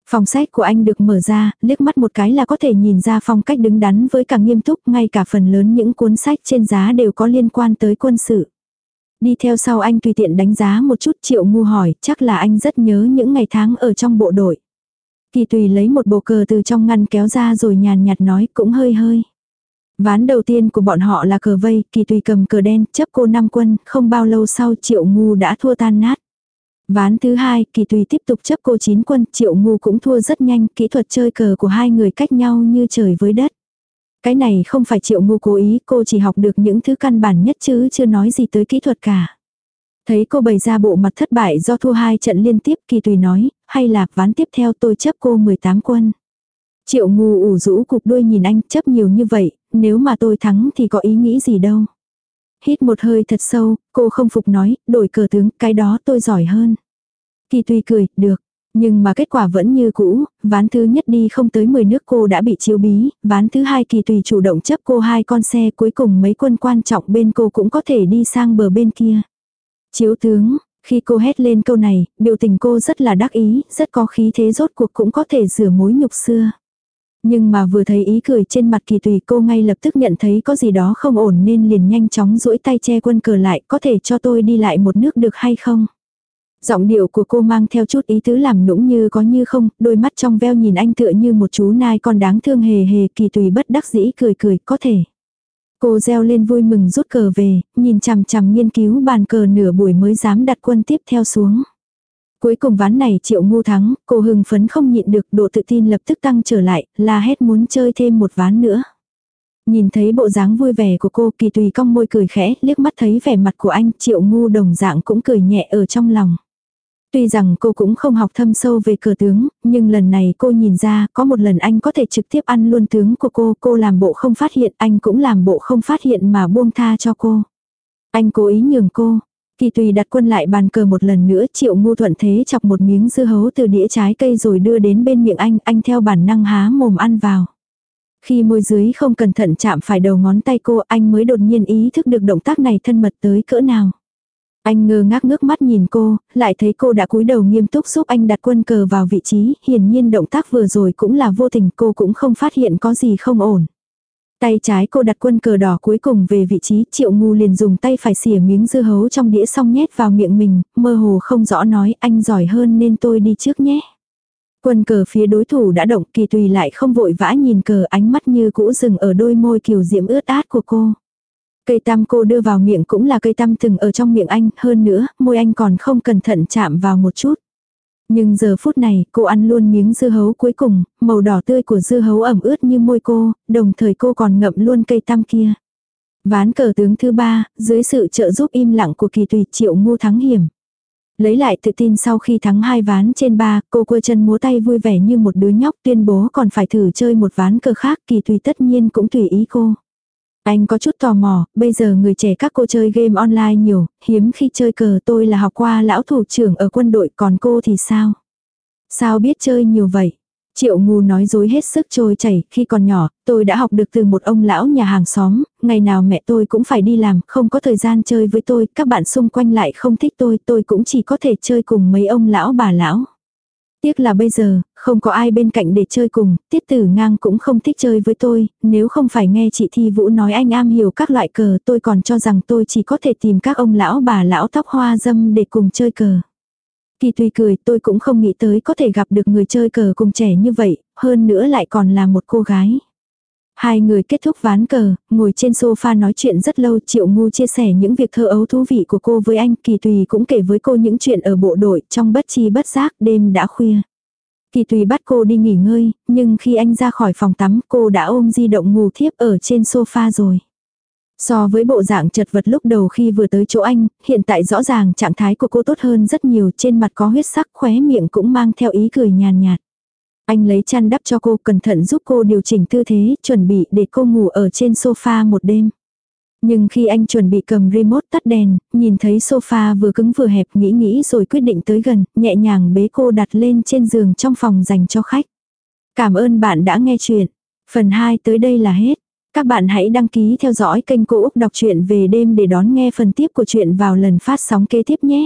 Phòng sách của anh được mở ra, liếc mắt một cái là có thể nhìn ra phong cách đứng đắn với cả nghiêm túc, ngay cả phần lớn những cuốn sách trên giá đều có liên quan tới quân sự. Đi theo sau anh tùy tiện đánh giá một chút triệu ngu hỏi, chắc là anh rất nhớ những ngày tháng ở trong bộ đội. Kỳ tùy lấy một bộ cờ từ trong ngăn kéo ra rồi nhàn nhạt nói cũng hơi hơi. Ván đầu tiên của bọn họ là cờ vây, kỳ tùy cầm cờ đen, chấp cô năm quân, không bao lâu sau triệu ngu đã thua tan nát. Ván thứ hai, kỳ tùy tiếp tục chấp cô chín quân, triệu ngu cũng thua rất nhanh, kỹ thuật chơi cờ của hai người cách nhau như trời với đất. Cái này không phải triệu ngu cố ý, cô chỉ học được những thứ căn bản nhất chứ chưa nói gì tới kỹ thuật cả. Thấy cô bày ra bộ mặt thất bại do thua hai trận liên tiếp kỳ tùy nói, hay là ván tiếp theo tôi chấp cô 18 quân. Triệu ngu ủ rũ cục đuôi nhìn anh chấp nhiều như vậy, nếu mà tôi thắng thì có ý nghĩ gì đâu. Hít một hơi thật sâu, cô không phục nói, đổi cờ tướng, cái đó tôi giỏi hơn. Kỳ tùy cười, được. Nhưng mà kết quả vẫn như cũ, ván thứ nhất đi không tới 10 nước cô đã bị chiếu bí, ván thứ hai kỳ tùy chủ động chấp cô hai con xe cuối cùng mấy quân quan trọng bên cô cũng có thể đi sang bờ bên kia. Chiếu tướng, khi cô hét lên câu này, biểu tình cô rất là đắc ý, rất có khí thế rốt cuộc cũng có thể rửa mối nhục xưa. Nhưng mà vừa thấy ý cười trên mặt kỳ tùy cô ngay lập tức nhận thấy có gì đó không ổn nên liền nhanh chóng duỗi tay che quân cờ lại có thể cho tôi đi lại một nước được hay không. Giọng điệu của cô mang theo chút ý tứ làm nũng như có như không, đôi mắt trong veo nhìn anh tựa như một chú nai con đáng thương hề hề kỳ tùy bất đắc dĩ cười cười có thể. Cô reo lên vui mừng rút cờ về, nhìn chằm chằm nghiên cứu bàn cờ nửa buổi mới dám đặt quân tiếp theo xuống. Cuối cùng ván này triệu ngu thắng, cô hưng phấn không nhịn được độ tự tin lập tức tăng trở lại, la hét muốn chơi thêm một ván nữa. Nhìn thấy bộ dáng vui vẻ của cô kỳ tùy cong môi cười khẽ, liếc mắt thấy vẻ mặt của anh, triệu ngu đồng dạng cũng cười nhẹ ở trong lòng. Tuy rằng cô cũng không học thâm sâu về cờ tướng, nhưng lần này cô nhìn ra có một lần anh có thể trực tiếp ăn luôn tướng của cô, cô làm bộ không phát hiện, anh cũng làm bộ không phát hiện mà buông tha cho cô. Anh cố ý nhường cô. Kỳ tùy đặt quân lại bàn cờ một lần nữa triệu ngu thuận thế chọc một miếng dưa hấu từ đĩa trái cây rồi đưa đến bên miệng anh, anh theo bản năng há mồm ăn vào. Khi môi dưới không cẩn thận chạm phải đầu ngón tay cô anh mới đột nhiên ý thức được động tác này thân mật tới cỡ nào. Anh ngơ ngác ngước mắt nhìn cô, lại thấy cô đã cúi đầu nghiêm túc giúp anh đặt quân cờ vào vị trí, hiển nhiên động tác vừa rồi cũng là vô tình cô cũng không phát hiện có gì không ổn. Tay trái cô đặt quân cờ đỏ cuối cùng về vị trí, triệu ngu liền dùng tay phải xỉa miếng dưa hấu trong đĩa xong nhét vào miệng mình, mơ hồ không rõ nói anh giỏi hơn nên tôi đi trước nhé. Quân cờ phía đối thủ đã động kỳ tùy lại không vội vã nhìn cờ ánh mắt như cũ dừng ở đôi môi kiều diễm ướt át của cô. Cây tam cô đưa vào miệng cũng là cây tam từng ở trong miệng anh, hơn nữa, môi anh còn không cẩn thận chạm vào một chút. Nhưng giờ phút này, cô ăn luôn miếng dưa hấu cuối cùng, màu đỏ tươi của dưa hấu ẩm ướt như môi cô, đồng thời cô còn ngậm luôn cây tam kia. Ván cờ tướng thứ ba, dưới sự trợ giúp im lặng của kỳ tùy triệu ngu thắng hiểm. Lấy lại tự tin sau khi thắng hai ván trên ba, cô quơ chân múa tay vui vẻ như một đứa nhóc tuyên bố còn phải thử chơi một ván cờ khác kỳ tùy tất nhiên cũng tùy ý cô. Anh có chút tò mò, bây giờ người trẻ các cô chơi game online nhiều, hiếm khi chơi cờ tôi là học qua lão thủ trưởng ở quân đội còn cô thì sao? Sao biết chơi nhiều vậy? Triệu ngu nói dối hết sức trôi chảy, khi còn nhỏ, tôi đã học được từ một ông lão nhà hàng xóm, ngày nào mẹ tôi cũng phải đi làm, không có thời gian chơi với tôi, các bạn xung quanh lại không thích tôi, tôi cũng chỉ có thể chơi cùng mấy ông lão bà lão. Tiếc là bây giờ, không có ai bên cạnh để chơi cùng, tiết tử ngang cũng không thích chơi với tôi, nếu không phải nghe chị Thi Vũ nói anh am hiểu các loại cờ tôi còn cho rằng tôi chỉ có thể tìm các ông lão bà lão tóc hoa dâm để cùng chơi cờ. Kỳ tùy cười tôi cũng không nghĩ tới có thể gặp được người chơi cờ cùng trẻ như vậy, hơn nữa lại còn là một cô gái. Hai người kết thúc ván cờ, ngồi trên sofa nói chuyện rất lâu Triệu Ngu chia sẻ những việc thơ ấu thú vị của cô với anh, Kỳ Tùy cũng kể với cô những chuyện ở bộ đội, trong bất chi bất giác đêm đã khuya. Kỳ Tùy bắt cô đi nghỉ ngơi, nhưng khi anh ra khỏi phòng tắm cô đã ôm di động ngủ thiếp ở trên sofa rồi. So với bộ dạng chật vật lúc đầu khi vừa tới chỗ anh, hiện tại rõ ràng trạng thái của cô tốt hơn rất nhiều trên mặt có huyết sắc khóe miệng cũng mang theo ý cười nhàn nhạt. Anh lấy chăn đắp cho cô cẩn thận giúp cô điều chỉnh tư thế, chuẩn bị để cô ngủ ở trên sofa một đêm. Nhưng khi anh chuẩn bị cầm remote tắt đèn, nhìn thấy sofa vừa cứng vừa hẹp nghĩ nghĩ rồi quyết định tới gần, nhẹ nhàng bế cô đặt lên trên giường trong phòng dành cho khách. Cảm ơn bạn đã nghe chuyện. Phần 2 tới đây là hết. Các bạn hãy đăng ký theo dõi kênh Cô Úc Đọc truyện về đêm để đón nghe phần tiếp của chuyện vào lần phát sóng kế tiếp nhé.